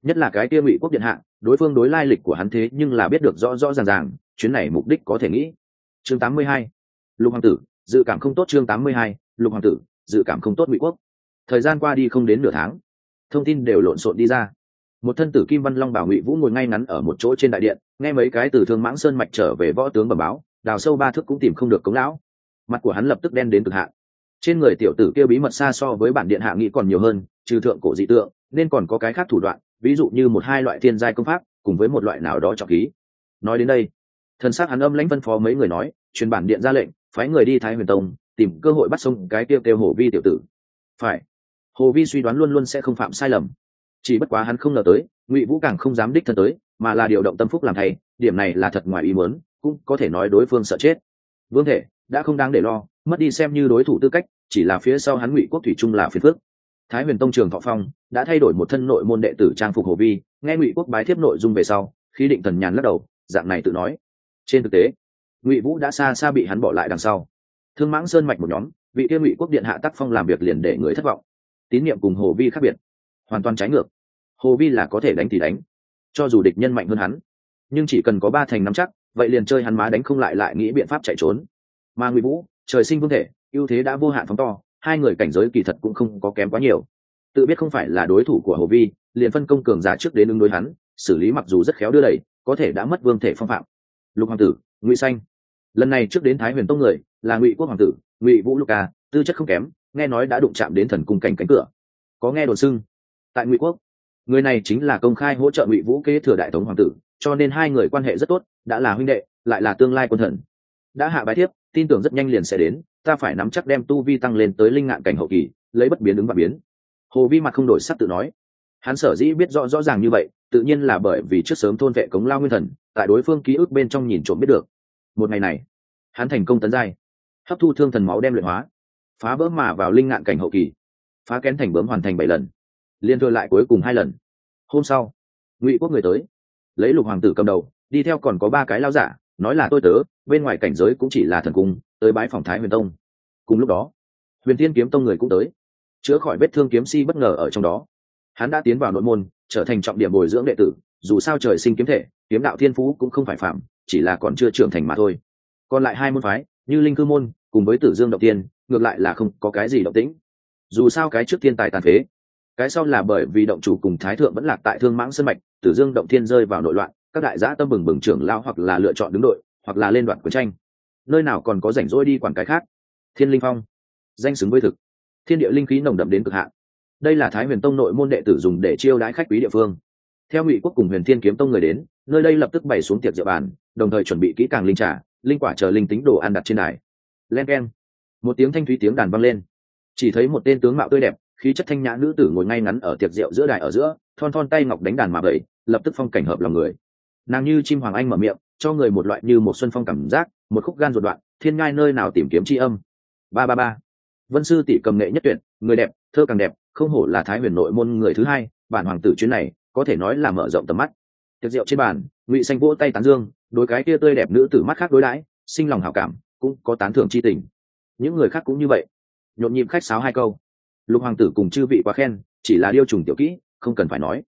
Nhất là cái kia ngụy quốc điện hạ, đối phương đối lai lịch của hắn thế nhưng là biết được rõ rõ ràng ràng chuyến này mục đích có thể nghĩ chương 82. lục hoàng tử, dự cảm không tốt chương 82. lục hoàng tử, dự cảm không tốt ngụy quốc thời gian qua đi không đến nửa tháng, thông tin đều lộn xộn đi ra một thân tử kim văn long bảo ngụy vũ ngồi ngay ngắn ở một chỗ trên đại điện, nghe mấy cái từ thương mãng sơn mạch trở về võ tướng bẩm báo, đào sâu ba thước cũng tìm không được cống lão mặt của hắn lập tức đen đến cực hạn trên người tiểu tử kêu bí mật xa so với bản điện hạ nghĩ còn nhiều hơn, trừ thượng cổ dị tượng, nên còn có cái khác thủ đoạn, ví dụ như một hai loại thiên giai công pháp, cùng với một loại nào đó trọng khí nói đến đây thần s á c hắn âm lãnh phân phó mấy người nói, truyền bản điện ra lệnh, phái người đi thái huyền tông, tìm cơ hội bắt sông cái tiêu kêu hồ vi tiểu tử. Phải. Hồ vi suy đoán luôn luôn sẽ không phạm sai lầm. Chỉ bất quá hắn không ngờ tới, ngụy vũ càng không dám đích thân tới, mà là điều động tâm phúc làm thầy, điểm này là thật ngoài ý muốn, cũng có thể nói đối phương sợ chết. Vương thể, đã không đáng để lo, mất đi xem như đối thủ tư cách, chỉ là phía sau hắn ngụy quốc thủy trung là phiền phước thái huyền tông trường thọ phong, đã thay đổi một thân nội môn đệ tử trang phục hồ vi, nghe ngụy quốc bái thiếp nội dung về sau khi định thần nhàn lắc đầu, dạng này tự nói trên thực tế, ngụy vũ đã xa xa bị hắn bỏ lại đằng sau. Thương mãng sơn mạch một nhóm, vị kia ngụy quốc điện hạ tác phong làm việc liền để người thất vọng. Tín nhiệm cùng hồ vi khác biệt, hoàn toàn trái ngược. Hồ vi là có thể đánh thì đánh, cho dù địch nhân mạnh hơn hắn, nhưng chỉ cần có ba thành nắm chắc, vậy liền chơi hắn má đánh không lại lại nghĩ biện pháp chạy trốn. Mà ngụy vũ, trời sinh vương thể, ưu thế đã vô hạn phóng to, hai người cảnh giới kỳ thật cũng không có kém quá nhiều. Tự biết không phải là đối thủ của hồ vi, liền phân công cường giả trước đến ứng đối hắn, xử lý mặc dù rất khéo đưa đẩy, có thể đã mất vương thể phong phạm lục hoàng tử, ngụy xanh lần này trước đến thái huyền tông người, là ngụy quốc hoàng tử, ngụy vũ lục ca, tư chất không kém, nghe nói đã đụng chạm đến thần cung cảnh cánh cửa. Có nghe đồn xưng? Tại ngụy quốc, người này chính là công khai hỗ trợ ngụy vũ kế thừa đại thống hoàng tử, cho nên hai người quan hệ rất tốt, đã là huynh đệ, lại là tương lai quân thần. Đã hạ bài thiếp, tin tưởng rất nhanh liền sẽ đến, ta phải nắm chắc đem tu vi tăng lên tới linh ngạn cảnh hậu kỳ, lấy bất biến ứng và biến. Hồ vi mặt không đổi sắc tự nói. Hắn sở dĩ biết rõ rõ ràng như vậy, tự nhiên là bởi vì trước sớm thôn vệ cống lao nguyên thần tại đối phương ký ức bên trong nhìn trộm biết được. Một ngày này, hắn thành công tấn giai, hấp thu thương thần máu đem luyện hóa, phá vỡ mà vào linh ngạn cảnh hậu kỳ, phá kén thành bướm hoàn thành bảy lần, liên thừa lại cuối cùng hai lần. Hôm sau, ngụy quốc người tới, lấy lục hoàng tử cầm đầu, đi theo còn có ba cái lao giả, nói là tôi tớ, bên ngoài cảnh giới cũng chỉ là thần cung, tới bái phòng thái huyền tông. Cùng lúc đó, huyền thiên kiếm tông người cũng tới, chữa khỏi vết thương kiếm si bất ngờ ở trong đó. Hắn đã tiến vào nội môn, trở thành trọng điểm bồi dưỡng đệ tử dù sao trời sinh kiếm thể, kiếm đạo thiên phú cũng không phải phạm chỉ là còn chưa trưởng thành mà thôi. Còn lại hai môn phái, như linh cư môn cùng với tử dương động tiên, ngược lại là không có cái gì động tĩnh. Dù sao cái trước thiên tài tàn phế, cái sau là bởi vì động chủ cùng thái thượng vẫn lạc tại thương mãng sân mạch, tử dương động thiên rơi vào nội loạn, các đại giã tâm bừng bừng trưởng lao hoặc là lựa chọn đứng đội, hoặc là lên đoạn quyền tranh. Nơi nào còn có rảnh rỗi đi quản cái khác? Thiên linh phong, danh xứng với thực. Thiên địa linh khí nồng đậm đến cực hạn. Đây là thái huyền tông nội môn đệ tử dùng để chiêu đãi khách quý địa phương theo ngụy quốc cùng huyền thiên kiếm tông người đến, nơi đây lập tức bày xuống tiệc rượu bàn, đồng thời chuẩn bị kỹ càng linh trà, linh quả chờ linh tính đồ ăn đặt trên đài. Len k e n một tiếng thanh thúy tiếng đàn vang lên. Chỉ thấy một tên tướng mạo tươi đẹp, khí chất thanh nhã nữ tử ngồi ngay ngắn ở tiệc rượu giữa đài ở giữa, thon thon tay ngọc đánh đàn mà vậy lập tức phong cảnh hợp lòng người. Nàng như chim hoàng anh mở miệng, cho người một loại như một xuân phong cảm giác, một khúc gan ruột đoạn, thiên ngai nơi nào tìm kiếm tri âm. Ba ba ba. Vân sư tỷ cầm nghệ nhất tuyệt, người đẹp, thơ càng đẹp, không hổ là thái huyền nội môn người thứ hai, bản hoàng tử chuyến này có thể nói là mở rộng tầm mắt. Tiệc rượu trên bàn, ngụy xanh vỗ tay tán dương đôi cái kia tươi đẹp nữ tử mắt khác đối đãi, sinh lòng hảo cảm, cũng có tán thưởng c h i tình. Những người khác cũng như vậy. Nhộn nhịp khách sáo hai câu. Lục hoàng tử cùng chư vị quá khen, chỉ là điêu trùng tiểu kỹ, không cần phải nói.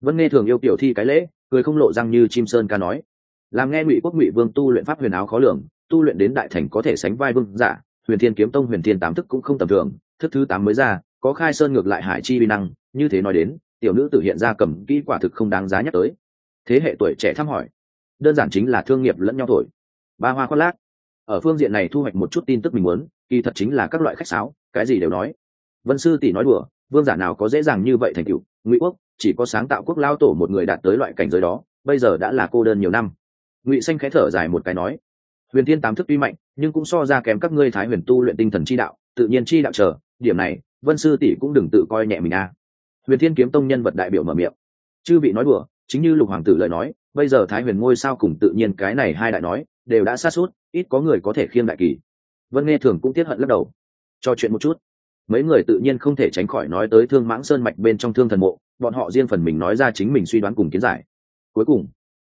Vẫn nghe thường yêu tiểu thi cái lễ, cười không lộ răng như chim sơn ca nói. Làm nghe ngụy quốc ngụy vương tu luyện pháp huyền áo khó lường, tu luyện đến đại thành có thể sánh vai vương giả, huyền thiên kiếm tông, huyền thiên tám thức cũng không tầm thường, thức thứ tám mới ra, có khai sơn ngược lại hải chi vi năng, như thế nói đến tiểu nữ tử hiện ra cầm kỹ quả thực không đáng giá nhắc tới. Thế hệ tuổi trẻ thăm hỏi, đơn giản chính là thương nghiệp lẫn nhau thổi. Ba hoa khoác lác. Ở phương diện này thu hoạch một chút tin tức mình muốn, kỳ thật chính là các loại khách sáo, cái gì đều nói. Vân sư tỷ nói đùa, vương giả nào có dễ dàng như vậy thành cựu ngụy quốc chỉ có sáng tạo quốc lao tổ một người đạt tới loại cảnh giới đó, bây giờ đã là cô đơn nhiều năm. Ngụy xanh khẽ thở dài một cái nói, huyền thiên tám thức tuy mạnh, nhưng cũng so ra kém các ngươi thái huyền tu luyện tinh thần chi đạo, tự nhiên chi đạo chờ, điểm này, vân sư tỷ cũng đừng tự coi nhẹ mình a huyền thiên kiếm tông nhân vật đại biểu mở miệng. Chư vị nói đùa, chính như lục hoàng tử lời nói, bây giờ thái huyền ngôi sao cùng tự nhiên cái này hai đại nói, đều đã sát suốt, ít có người có thể khiêng đại kỳ. Vân nghe thường cũng tiết hận lắc đầu. Cho chuyện một chút. Mấy người tự nhiên không thể tránh khỏi nói tới thương mãng sơn mạch bên trong thương thần mộ, bọn họ riêng phần mình nói ra chính mình suy đoán cùng kiến giải. Cuối cùng,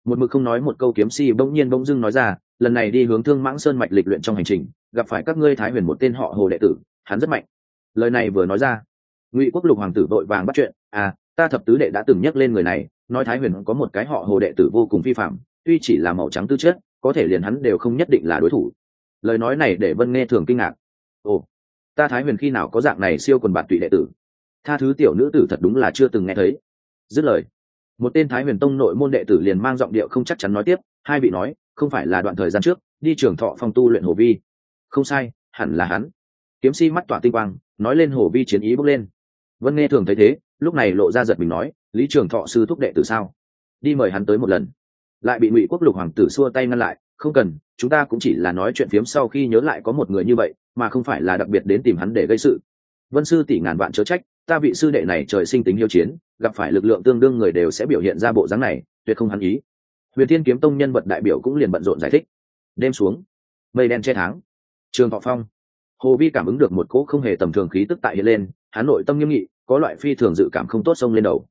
một mực không nói một câu kiếm si bỗng nhiên bỗng dưng nói ra, lần này đi hướng thương mãng sơn mạch lịch luyện trong hành trình, gặp phải các ngươi thái huyền một tên họ hồ đệ tử, hắn rất mạnh. Lời này vừa nói ra ngụy quốc lục hoàng tử vội vàng bắt chuyện à ta thập tứ đệ đã từng nhắc lên người này, nói thái huyền có một cái họ hồ đệ tử vô cùng vi phạm tuy chỉ là màu trắng tư chất, có thể liền hắn đều không nhất định là đối thủ. Lời nói này để vân nghe thường kinh ngạc. Ồ, ta thái huyền khi nào có dạng này siêu quần bạn tụy đệ tử? Tha thứ tiểu nữ tử thật đúng là chưa từng nghe thấy. Dứt lời, một tên thái huyền tông nội môn đệ tử liền mang giọng điệu không chắc chắn nói tiếp, hai vị nói, không phải là đoạn thời gian trước, đi trường thọ phong tu luyện hồ vi. Không sai, hẳn là hắn. Kiếm si mắt tỏa tinh quang, nói lên hồ vi chiến ý bốc lên vân nghe thường thấy thế, lúc này lộ ra giật mình nói, lý trường thọ sư thúc đệ tử sao? Đi mời hắn tới một lần. Lại bị ngụy quốc lục hoàng tử xua tay ngăn lại, không cần, chúng ta cũng chỉ là nói chuyện phiếm sau khi nhớ lại có một người như vậy, mà không phải là đặc biệt đến tìm hắn để gây sự. Vân sư tỷ ngàn vạn chớ trách, ta vị sư đệ này trời sinh tính hiếu chiến, gặp phải lực lượng tương đương người đều sẽ biểu hiện ra bộ dáng này, tuyệt không hắn ý. Huyền thiên kiếm tông nhân vật đại biểu cũng liền bận rộn giải thích. Đêm xuống, mây đen che tháng. Trường thọ phong hồ vi cảm ứng được một cỗ không hề tầm thường khí tức tại hiện lên, hắn nội tâm nghiêm nghị, có loại phi thường dự cảm không tốt xông lên đầu.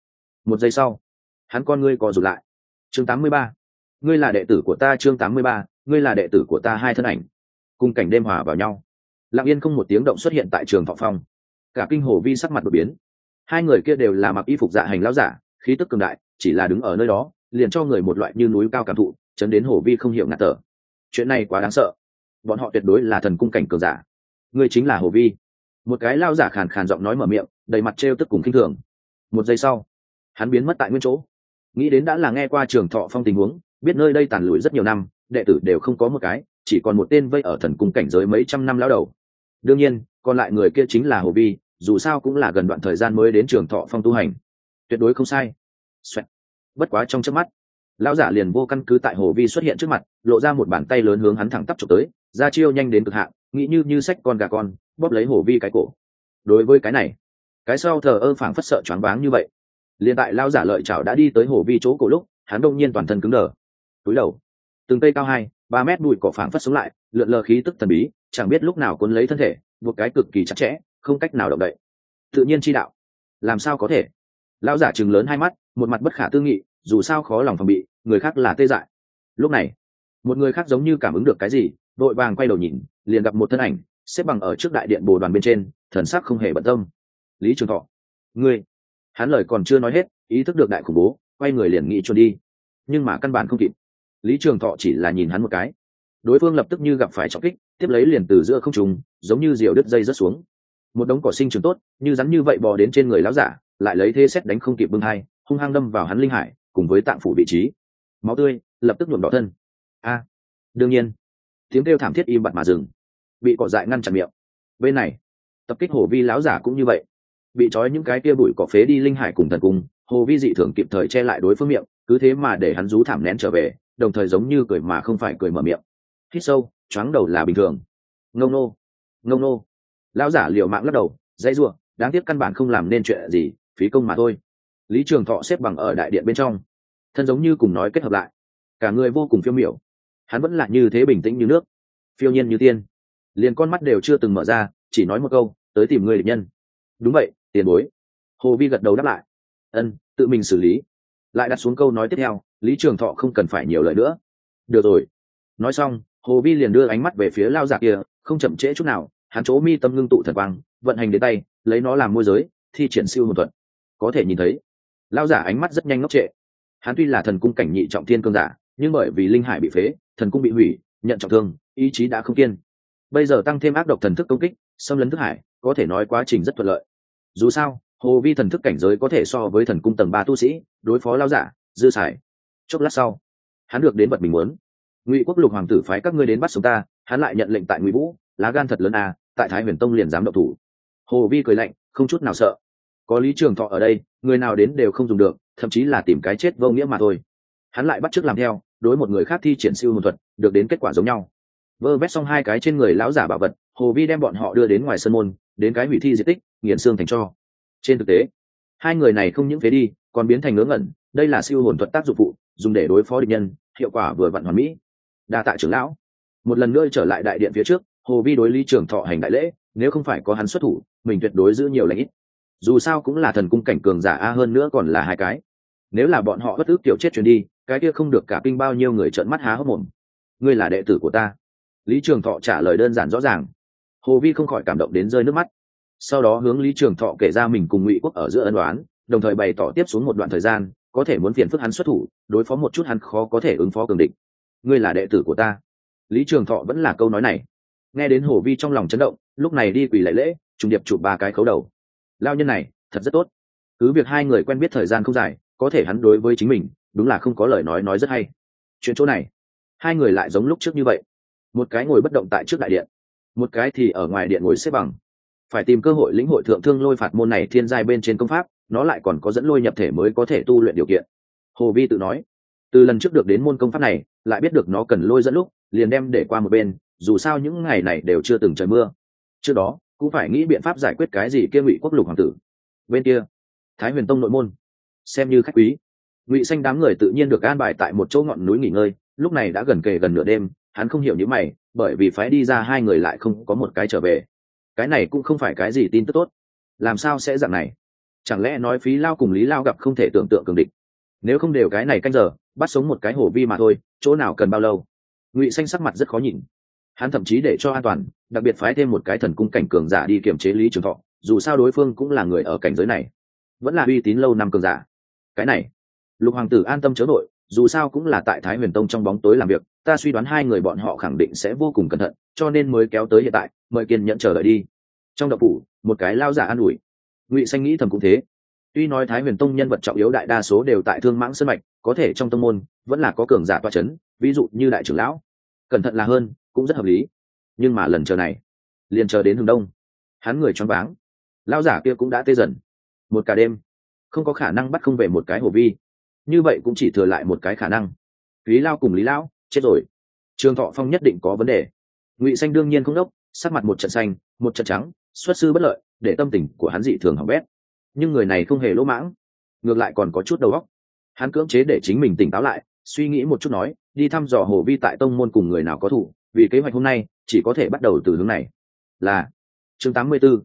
Một giây sau, hắn con ngươi co rụt lại. Chương tám mươi ba, ngươi là đệ tử của ta, chương tám mươi ba, ngươi là đệ tử của ta, hai thân ảnh. Cùng cảnh đêm hòa vào nhau. Lặng yên không một tiếng động xuất hiện tại trường thọ phong. Cả kinh hồ vi sắc mặt đột biến. Hai người kia đều là mặc y phục dạ hành lão giả, khí tức cường đại, chỉ là đứng ở nơi đó, liền cho người một loại như núi cao cảm thụ, chấn đến hồ vi không hiểu ngạt tở chuyện này quá đáng sợ. Bọn họ tuyệt đối là thần cung cảnh cường giả ngươi chính là hồ vi. Một cái lao giả khàn khàn giọng nói mở miệng, đầy mặt trêu tức cùng khinh thường. Một giây sau, hắn biến mất tại nguyên chỗ. Nghĩ đến đã là nghe qua trường thọ phong tình huống, biết nơi đây tàn lùi rất nhiều năm, đệ tử đều không có một cái, chỉ còn một tên vây ở thần cung cảnh giới mấy trăm năm lao đầu. Đương nhiên, còn lại người kia chính là hồ vi, dù sao cũng là gần đoạn thời gian mới đến trường thọ phong tu hành. Tuyệt đối không sai. Bất quá trong chớp mắt, lão giả liền vô căn cứ tại hồ vi xuất hiện trước mặt, lộ ra một bàn tay lớn hướng hắn thẳng tắp trộm tới, ra chiêu nhanh đến cực hạn nghĩ như như sách con gà con, bóp lấy hồ vi cái cổ. Đối với cái này, cái sau thờ ơ phảng phất sợ choáng váng như vậy. Liền tại lao giả lợi chảo đã đi tới hồ vi chỗ cổ lúc, hắn đông nhiên toàn thân cứng đờ. Túi đầu, từng cây cao hai, ba mét bụi cỏ phảng phất xuống lại, lượn lờ khí tức thần bí, chẳng biết lúc nào cuốn lấy thân thể một cái cực kỳ chặt chẽ, không cách nào động đậy. Tự nhiên chi đạo, làm sao có thể? Lão giả chừng lớn hai mắt, một mặt bất khả tư nghị, dù sao khó lòng phòng bị, người khác là tê dại. Lúc này, một người khác giống như cảm ứng được cái gì vội vàng quay đầu nhìn liền gặp một thân ảnh, xếp bằng ở trước đại điện bồ đoàn bên trên, thần sắc không hề bận tâm. Lý trường thọ, ngươi, hắn lời còn chưa nói hết, ý thức được đại khủng bố, quay người liền nghĩ trốn đi. Nhưng mà căn bản không kịp. Lý trường thọ chỉ là nhìn hắn một cái. Đối phương lập tức như gặp phải trọng kích, tiếp lấy liền từ giữa không trùng giống như diều đứt dây rớt xuống. Một đống cỏ sinh trường tốt, như rắn như vậy bò đến trên người láo giả, lại lấy thế xét đánh không kịp bưng hai, hung hăng đâm vào hắn linh hải, cùng với tạng phủ vị trí. Máu tươi lập tức nhuộm đỏ thân. A, đương nhiên. Tiếng kêu thảm thiết im bặt mà dừng bị cỏ dại ngăn chặn miệng. Bên này, tập kích hồ vi láo giả cũng như vậy. Bị trói những cái kia bụi cỏ phế đi linh hải cùng thần cung, hồ vi dị thường kịp thời che lại đối phương miệng, cứ thế mà để hắn rú thảm nén trở về, đồng thời giống như cười mà không phải cười mở miệng. Hít sâu, choáng đầu là bình thường. Ngông nô ngông nô. Lão giả liệu mạng lắc đầu, dãy ruộng đáng tiếc căn bản không làm nên chuyện gì, phí công mà thôi. Lý trường thọ xếp bằng ở đại điện bên trong. Thân giống như cùng nói kết hợp lại. Cả người vô cùng phiêu miểu. Hắn vẫn là như thế bình tĩnh như nước. Phiêu nhiên như tiên liền con mắt đều chưa từng mở ra, chỉ nói một câu, tới tìm người địch nhân. Đúng vậy, tiền bối. Hồ vi gật đầu đáp lại. Ân, tự mình xử lý. Lại đặt xuống câu nói tiếp theo, lý trường thọ không cần phải nhiều lời nữa. Được rồi. Nói xong, hồ vi liền đưa ánh mắt về phía lao giả kia, không chậm trễ chút nào, hắn chỗ mi tâm ngưng tụ thần quang, vận hành đến tay, lấy nó làm môi giới, thi triển siêu một thuật. Có thể nhìn thấy, lao giả ánh mắt rất nhanh ngốc trệ. Hắn tuy là thần cung cảnh nhị trọng thiên cương giả, nhưng bởi vì linh hải bị phế, thần cung bị hủy, nhận trọng thương, ý chí đã không kiên bây giờ tăng thêm ác độc thần thức công kích, xâm lấn thức hải, có thể nói quá trình rất thuận lợi. Dù sao, hồ vi thần thức cảnh giới có thể so với thần cung tầng ba tu sĩ, đối phó lao giả, dư sải. chốc lát sau, hắn được đến bật mình muốn. Ngụy quốc lục hoàng tử phái các ngươi đến bắt sống ta, hắn lại nhận lệnh tại ngụy vũ, lá gan thật lớn à tại thái huyền tông liền dám động thủ. Hồ vi cười lạnh, không chút nào sợ. Có lý trường thọ ở đây, người nào đến đều không dùng được, thậm chí là tìm cái chết vô nghĩa mà thôi. Hắn lại bắt t r ư ớ c làm theo, đối một người khác thi triển siêu một thuật, được đến kết quả giống nhau vơ vét xong hai cái trên người lão giả bảo vật, hồ vi đem bọn họ đưa đến ngoài sân môn, đến cái hủy thi di tích, nghiền xương thành cho. Trên thực tế, hai người này không những phế đi, còn biến thành ngớ ngẩn, đây là siêu hồn thuật tác dụng phụ, dùng để đối phó địch nhân, hiệu quả vừa vặn hoàn mỹ. Đa tạ trưởng lão. Một lần nữa trở lại đại điện phía trước, hồ vi đối lý trưởng thọ hành đại lễ, nếu không phải có hắn xuất thủ, mình tuyệt đối giữ nhiều lãnh ít. Dù sao cũng là thần cung cảnh cường giả a hơn nữa còn là hai cái. Nếu là bọn họ bất ước tiểu chết chuyển đi, cái kia không được cả kinh bao nhiêu người trợn mắt há hốc mồm. Ngươi là đệ tử của ta lý trường thọ trả lời đơn giản rõ ràng. Hồ vi không khỏi cảm động đến rơi nước mắt. Sau đó hướng lý trường thọ kể ra mình cùng ngụy quốc ở giữa ân đoán đồng thời bày tỏ tiếp xuống một đoạn thời gian, có thể muốn phiền phức hắn xuất thủ, đối phó một chút hắn khó có thể ứng phó cường định ngươi là đệ tử của ta. Lý trường thọ vẫn là câu nói này. Nghe đến hồ vi trong lòng chấn động, lúc này đi quỳ lệ lễ, trùng điệp chụp ba cái khấu đầu. Lao nhân này, thật rất tốt. Cứ việc hai người quen biết thời gian không dài, có thể hắn đối với chính mình, đúng là không có lời nói nói rất hay. Chuyện chỗ này, hai người lại giống lúc trước như vậy một cái ngồi bất động tại trước đại điện, một cái thì ở ngoài điện ngồi xếp bằng. Phải tìm cơ hội lĩnh hội thượng thương lôi phạt môn này thiên giai bên trên công pháp, nó lại còn có dẫn lôi nhập thể mới có thể tu luyện điều kiện. Hồ vi tự nói, từ lần trước được đến môn công pháp này, lại biết được nó cần lôi dẫn lúc, liền đem để qua một bên, dù sao những ngày này đều chưa từng trời mưa. Trước đó, cũng phải nghĩ biện pháp giải quyết cái gì kia ngụy quốc lục hoàng tử. Bên kia, thái huyền tông nội môn. Xem như khách quý. Ngụy xanh đám người tự nhiên được an bài tại một chỗ ngọn núi nghỉ ngơi, lúc này đã gần kề gần nửa đêm hắn không hiểu những mày, bởi vì phái đi ra hai người lại không có một cái trở về. Cái này cũng không phải cái gì tin tức tốt. Làm sao sẽ dạng này? Chẳng lẽ nói phí lao cùng lý lao gặp không thể tưởng tượng cường địch? Nếu không đều cái này canh giờ, bắt sống một cái hổ vi mà thôi, chỗ nào cần bao lâu? Ngụy xanh sắc mặt rất khó nhìn. Hắn thậm chí để cho an toàn, đặc biệt phái thêm một cái thần cung cảnh cường giả đi kiểm chế lý trường thọ, dù sao đối phương cũng là người ở cảnh giới này. Vẫn là uy tín lâu năm cường giả. Cái này, lục hoàng tử an tâm chớ đội dù sao cũng là tại thái huyền tông trong bóng tối làm việc, ta suy đoán hai người bọn họ khẳng định sẽ vô cùng cẩn thận, cho nên mới kéo tới hiện tại, mời kiên nhẫn chờ đợi đi. Trong đậu phủ, một cái lao giả an ủi. Ngụy xanh nghĩ thầm cũng thế. Tuy nói thái huyền tông nhân vật trọng yếu đại đa số đều tại thương mãng sân mạch, có thể trong tông môn, vẫn là có cường giả toa c h ấ n ví dụ như đại trưởng lão. Cẩn thận là hơn, cũng rất hợp lý. Nhưng mà lần chờ này, liền chờ đến hướng đông. Hắn người choáng váng. Lao giả kia cũng đã tê dần. Một cả đêm, không có khả năng bắt không về một cái hồ vi như vậy cũng chỉ thừa lại một cái khả năng. Lý lao cùng lý lão, chết rồi. Trường thọ phong nhất định có vấn đề. Ngụy xanh đương nhiên không đốc, sắc mặt một trận xanh, một trận trắng, xuất sư bất lợi, để tâm tình của hắn dị thường hỏng bét. Nhưng người này không hề lỗ mãng, ngược lại còn có chút đầu óc. Hắn cưỡng chế để chính mình tỉnh táo lại, suy nghĩ một chút nói, đi thăm dò hồ vi tại tông môn cùng người nào có thủ, vì kế hoạch hôm nay, chỉ có thể bắt đầu từ hướng này. Là, chương 84.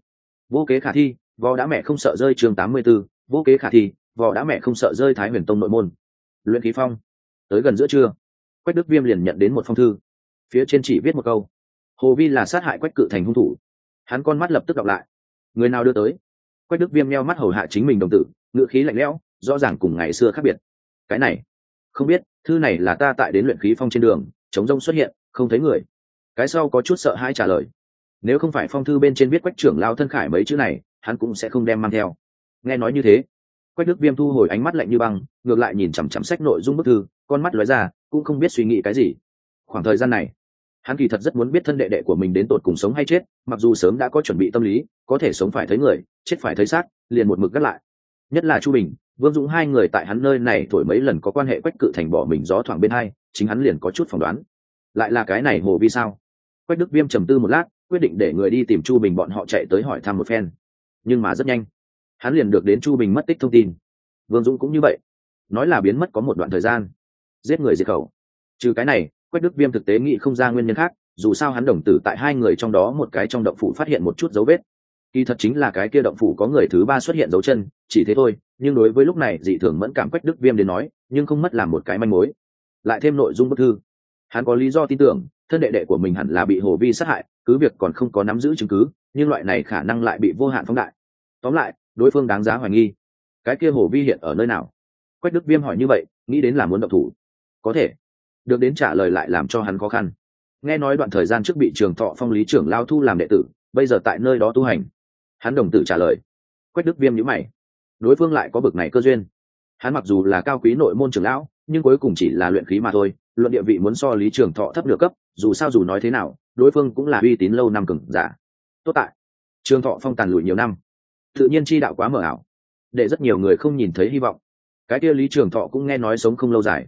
vô kế khả thi, võ đã mẹ không sợ rơi chương 84. vô kế khả thi vò đã mẹ không sợ rơi thái huyền tông nội môn. Luyện khí phong. Tới gần giữa trưa, quách đức viêm liền nhận đến một phong thư. Phía trên chỉ viết một câu. Hồ vi là sát hại quách cự thành hung thủ. Hắn con mắt lập tức đọc lại. Người nào đưa tới? Quách đức viêm neo mắt hầu hạ chính mình đồng tử ngựa khí lạnh lẽo, rõ ràng cùng ngày xưa khác biệt. Cái này, không biết, thư này là ta tại đến luyện khí phong trên đường, chống rông xuất hiện, không thấy người. Cái sau có chút sợ hãi trả lời. Nếu không phải phong thư bên trên viết quách trưởng lao thân khải mấy chữ này, hắn cũng sẽ không đem mang theo. Nghe nói như thế quách đức viêm thu hồi ánh mắt lạnh như băng, ngược lại nhìn chằm chằm sách nội dung bức thư, con mắt lóe ra, cũng không biết suy nghĩ cái gì. Khoảng thời gian này, hắn kỳ thật rất muốn biết thân đệ đệ của mình đến tột cùng sống hay chết, mặc dù sớm đã có chuẩn bị tâm lý, có thể sống phải thấy người, chết phải thấy xác, liền một mực gắt lại. Nhất là chu bình, vương dũng hai người tại hắn nơi này thổi mấy lần có quan hệ quách cự thành bỏ mình gió thoảng bên hai, chính hắn liền có chút phỏng đoán. Lại là cái này hồ vi sao? Quách đức viêm trầm tư một lát, quyết định để người đi tìm chu bình bọn họ chạy tới hỏi thăm một phen. Nhưng mà rất nhanh hắn liền được đến chu bình mất tích thông tin. Vương dũng cũng như vậy. Nói là biến mất có một đoạn thời gian. Giết người diệt khẩu. Trừ cái này, quách đức viêm thực tế nghĩ không ra nguyên nhân khác, dù sao hắn đồng tử tại hai người trong đó một cái trong động phủ phát hiện một chút dấu vết. Kỳ thật chính là cái kia động phủ có người thứ ba xuất hiện dấu chân, chỉ thế thôi, nhưng đối với lúc này dị thường mẫn cảm quách đức viêm đến nói, nhưng không mất làm một cái manh mối. Lại thêm nội dung bức thư. Hắn có lý do tin tưởng, thân đệ đệ của mình hẳn là bị hồ vi sát hại, cứ việc còn không có nắm giữ chứng cứ, nhưng loại này khả năng lại bị vô hạn phóng đại. Tóm lại đối phương đáng giá hoài nghi. Cái kia hồ vi hiện ở nơi nào? Quách đức viêm hỏi như vậy, nghĩ đến là muốn động thủ. Có thể. Được đến trả lời lại làm cho hắn khó khăn. Nghe nói đoạn thời gian trước bị trường thọ phong lý trưởng lao thu làm đệ tử, bây giờ tại nơi đó tu hành. Hắn đồng tử trả lời. Quách đức viêm nhữ mày. Đối phương lại có bực này cơ duyên. Hắn mặc dù là cao quý nội môn trưởng lão, nhưng cuối cùng chỉ là luyện khí mà thôi, luận địa vị muốn so lý trường thọ thấp được cấp, dù sao dù nói thế nào, đối phương cũng là uy tín lâu năm cừng giả. Tốt tại. Trường thọ phong tàn lụi nhiều năm tự nhiên chi đạo quá mờ ảo, để rất nhiều người không nhìn thấy hy vọng. Cái kia lý trường thọ cũng nghe nói sống không lâu dài.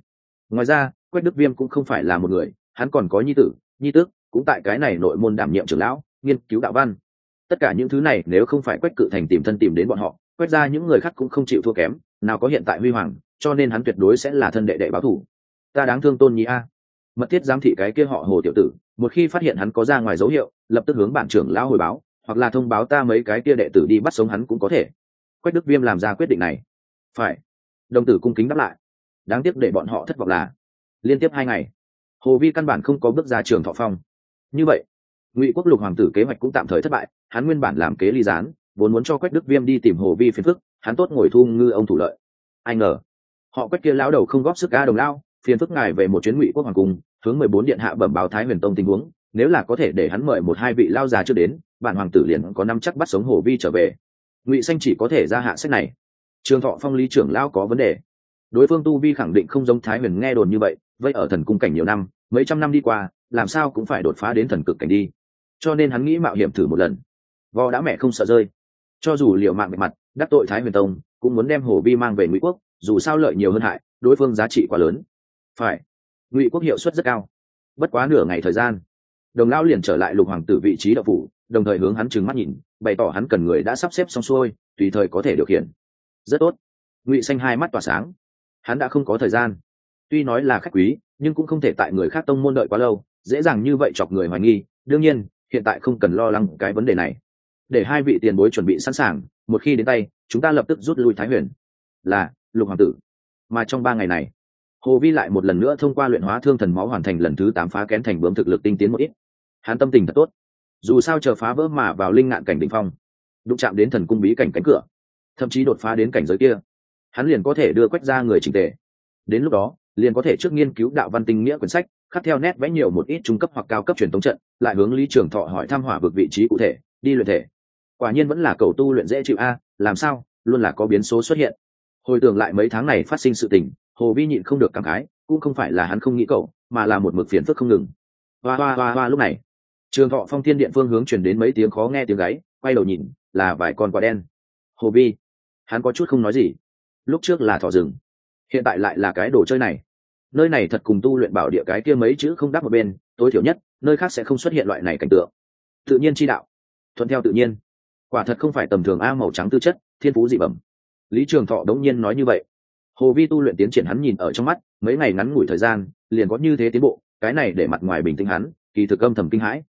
Ngoài ra, quách đức viêm cũng không phải là một người, hắn còn có nhi tử, nhi tước, cũng tại cái này nội môn đảm nhiệm trưởng lão, nghiên cứu đạo văn. Tất cả những thứ này nếu không phải quách cự thành tìm thân tìm đến bọn họ quét ra những người khác cũng không chịu thua kém, nào có hiện tại huy hoàng, cho nên hắn tuyệt đối sẽ là thân đệ đệ báo thủ. Ta đáng thương tôn nhi a. Mật thiết giám thị cái kia họ hồ tiểu tử, một khi phát hiện hắn có ra ngoài dấu hiệu, lập tức hướng bản trưởng lão hồi báo hoặc là thông báo ta mấy cái kia đệ tử đi bắt sống hắn cũng có thể. Quách đức viêm làm ra quyết định này. Phải. Đồng tử cung kính đáp lại. Đáng tiếc để bọn họ thất vọng là, liên tiếp hai ngày, hồ vi căn bản không có bước ra trường thọ phong. Như vậy, ngụy quốc lục hoàng tử kế hoạch cũng tạm thời thất bại, hắn nguyên bản làm kế ly gián, vốn muốn cho quách đức viêm đi tìm hồ vi phiền phức, hắn tốt ngồi thu ngư ông thủ lợi. Ai ngờ, họ quách kia lão đầu không góp sức ca đồng lao, phiền phức ngài về một chuyến ngụy quốc hoàng cung, hướng mười bốn điện hạ bẩm báo thái huyền tông tình huống, nếu là có thể để hắn mời một hai vị lao già chưa đến bản hoàng tử liền có năm chắc bắt sống hồ vi trở về. Ngụy xanh chỉ có thể ra hạ sách này. Trường thọ phong lý trưởng lao có vấn đề. Đối phương tu vi khẳng định không giống thái huyền nghe đồn như vậy vậy ở thần cung cảnh nhiều năm, mấy trăm năm đi qua, làm sao cũng phải đột phá đến thần cực cảnh đi. Cho nên hắn nghĩ mạo hiểm thử một lần. Vò đã mẹ không sợ rơi. Cho dù liệu mạng bề mặt, đắc tội thái huyền tông, cũng muốn đem hồ vi mang về ngụy quốc, dù sao lợi nhiều hơn hại, đối phương giá trị quá lớn. Phải. Ngụy quốc hiệu suất rất cao. Bất quá nửa ngày thời gian, đồng lao liền trở lại lục hoàng tử vị trí đậu phủ đồng thời hướng hắn trừng mắt nhìn, bày tỏ hắn cần người đã sắp xếp xong xuôi, tùy thời có thể điều khiển. Rất tốt. Ngụy xanh hai mắt tỏa sáng. Hắn đã không có thời gian. Tuy nói là khách quý, nhưng cũng không thể tại người khác tông môn đợi quá lâu, dễ dàng như vậy chọc người hoài nghi. Đương nhiên, hiện tại không cần lo lắng cái vấn đề này. Để hai vị tiền bối chuẩn bị sẵn sàng, một khi đến tay, chúng ta lập tức rút lui thái huyền. Là, lục hoàng tử. Mà trong ba ngày này, hồ vi lại một lần nữa thông qua luyện hóa thương thần máu hoàn thành lần thứ tám phá kén thành bướm thực lực tinh tiến một ít. Hắn tâm tình thật tốt dù sao chờ phá vỡ mà vào linh ngạn cảnh đ ỉ n h phong, đụng chạm đến thần cung bí cảnh cánh cửa, thậm chí đột phá đến cảnh giới kia, hắn liền có thể đưa quách ra người trình tề. Đến lúc đó, liền có thể trước nghiên cứu đạo văn tinh nghĩa quyển sách, khắc theo nét vẽ nhiều một ít trung cấp hoặc cao cấp truyền thống trận, lại hướng lý trường thọ hỏi thăm hỏa vực vị trí cụ thể, đi luyện thể. Quả nhiên vẫn là cầu tu luyện dễ chịu a, làm sao, luôn là có biến số xuất hiện. Hồi tưởng lại mấy tháng này phát sinh sự tình, hồ vi nhịn không được cảm khái, cũng không phải là hắn không nghĩ cậu, mà là một mực phiền phức không ngừng. Hoa hoa hoa hoa lúc này trường thọ phong thiên điện phương hướng chuyển đến mấy tiếng khó nghe tiếng gáy, quay đầu nhìn, là vài con quả đen. Hồ bi, hắn có chút không nói gì. Lúc trước là thỏ rừng, hiện tại lại là cái đồ chơi này. Nơi này thật cùng tu luyện bảo địa cái kia mấy chữ không đáp một bên, tối thiểu nhất, nơi khác sẽ không xuất hiện loại này cảnh tượng. Tự nhiên chi đạo, thuận theo tự nhiên. Quả thật không phải tầm thường a màu trắng tư chất, thiên phú dị bẩm. Lý trường thọ đống nhiên nói như vậy. Hồ vi tu luyện tiến triển hắn nhìn ở trong mắt, mấy ngày ngắn ngủi thời gian, liền có như thế tiến bộ, cái này để mặt ngoài bình tĩnh hắn, kỳ thực âm thầm kinh hãi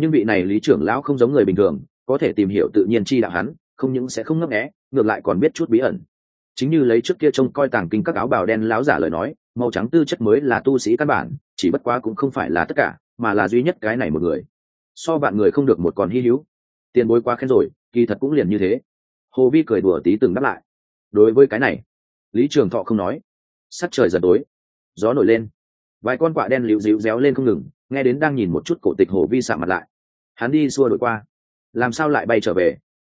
nhưng vị này lý trưởng lão không giống người bình thường, có thể tìm hiểu tự nhiên chi đạo hắn, không những sẽ không ngấp nghé, ngược lại còn biết chút bí ẩn. Chính như lấy trước kia trông coi tàng kinh các áo bào đen láo giả lời nói, màu trắng tư chất mới là tu sĩ căn bản, chỉ bất quá cũng không phải là tất cả, mà là duy nhất cái này một người. So bạn người không được một còn hy hữu. Tiền bối quá khen rồi, kỳ thật cũng liền như thế. Hồ vi cười đùa tí từng đáp lại. Đối với cái này, lý trường thọ không nói. Sắc trời dần tối. Gió nổi lên vài con quạ đen liễu dịu réo lên không ngừng, nghe đến đang nhìn một chút cổ tịch hồ vi sạ mặt lại. Hắn đi xua đổi qua. Làm sao lại bay trở về?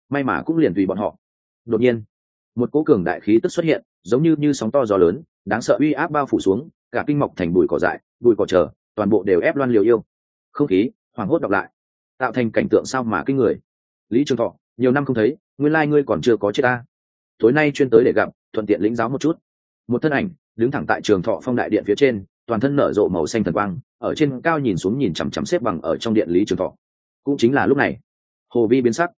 May mà cũng liền tùy bọn họ. Đột nhiên, một cỗ cường đại khí tức xuất hiện, giống như như sóng to gió lớn, đáng sợ uy áp bao phủ xuống, cả kinh mọc thành bụi cỏ dại, bụi cỏ chờ toàn bộ đều ép loan liều yêu. Không khí, hoảng hốt đọc lại, tạo thành cảnh tượng sao mà kinh người. Lý trường thọ, nhiều năm không thấy, nguyên lai ngươi còn chưa có chết ta. Tối nay chuyên tới để gặp, thuận tiện lĩnh giáo một chút. Một thân ảnh, đứng thẳng tại trường thọ phong đại điện phía trên toàn thân nở rộ màu xanh thần quang, ở trên cao nhìn xuống nhìn chằm chằm xếp bằng ở trong điện lý trường thọ. Cũng chính là lúc này. Hồ vi biến sắc.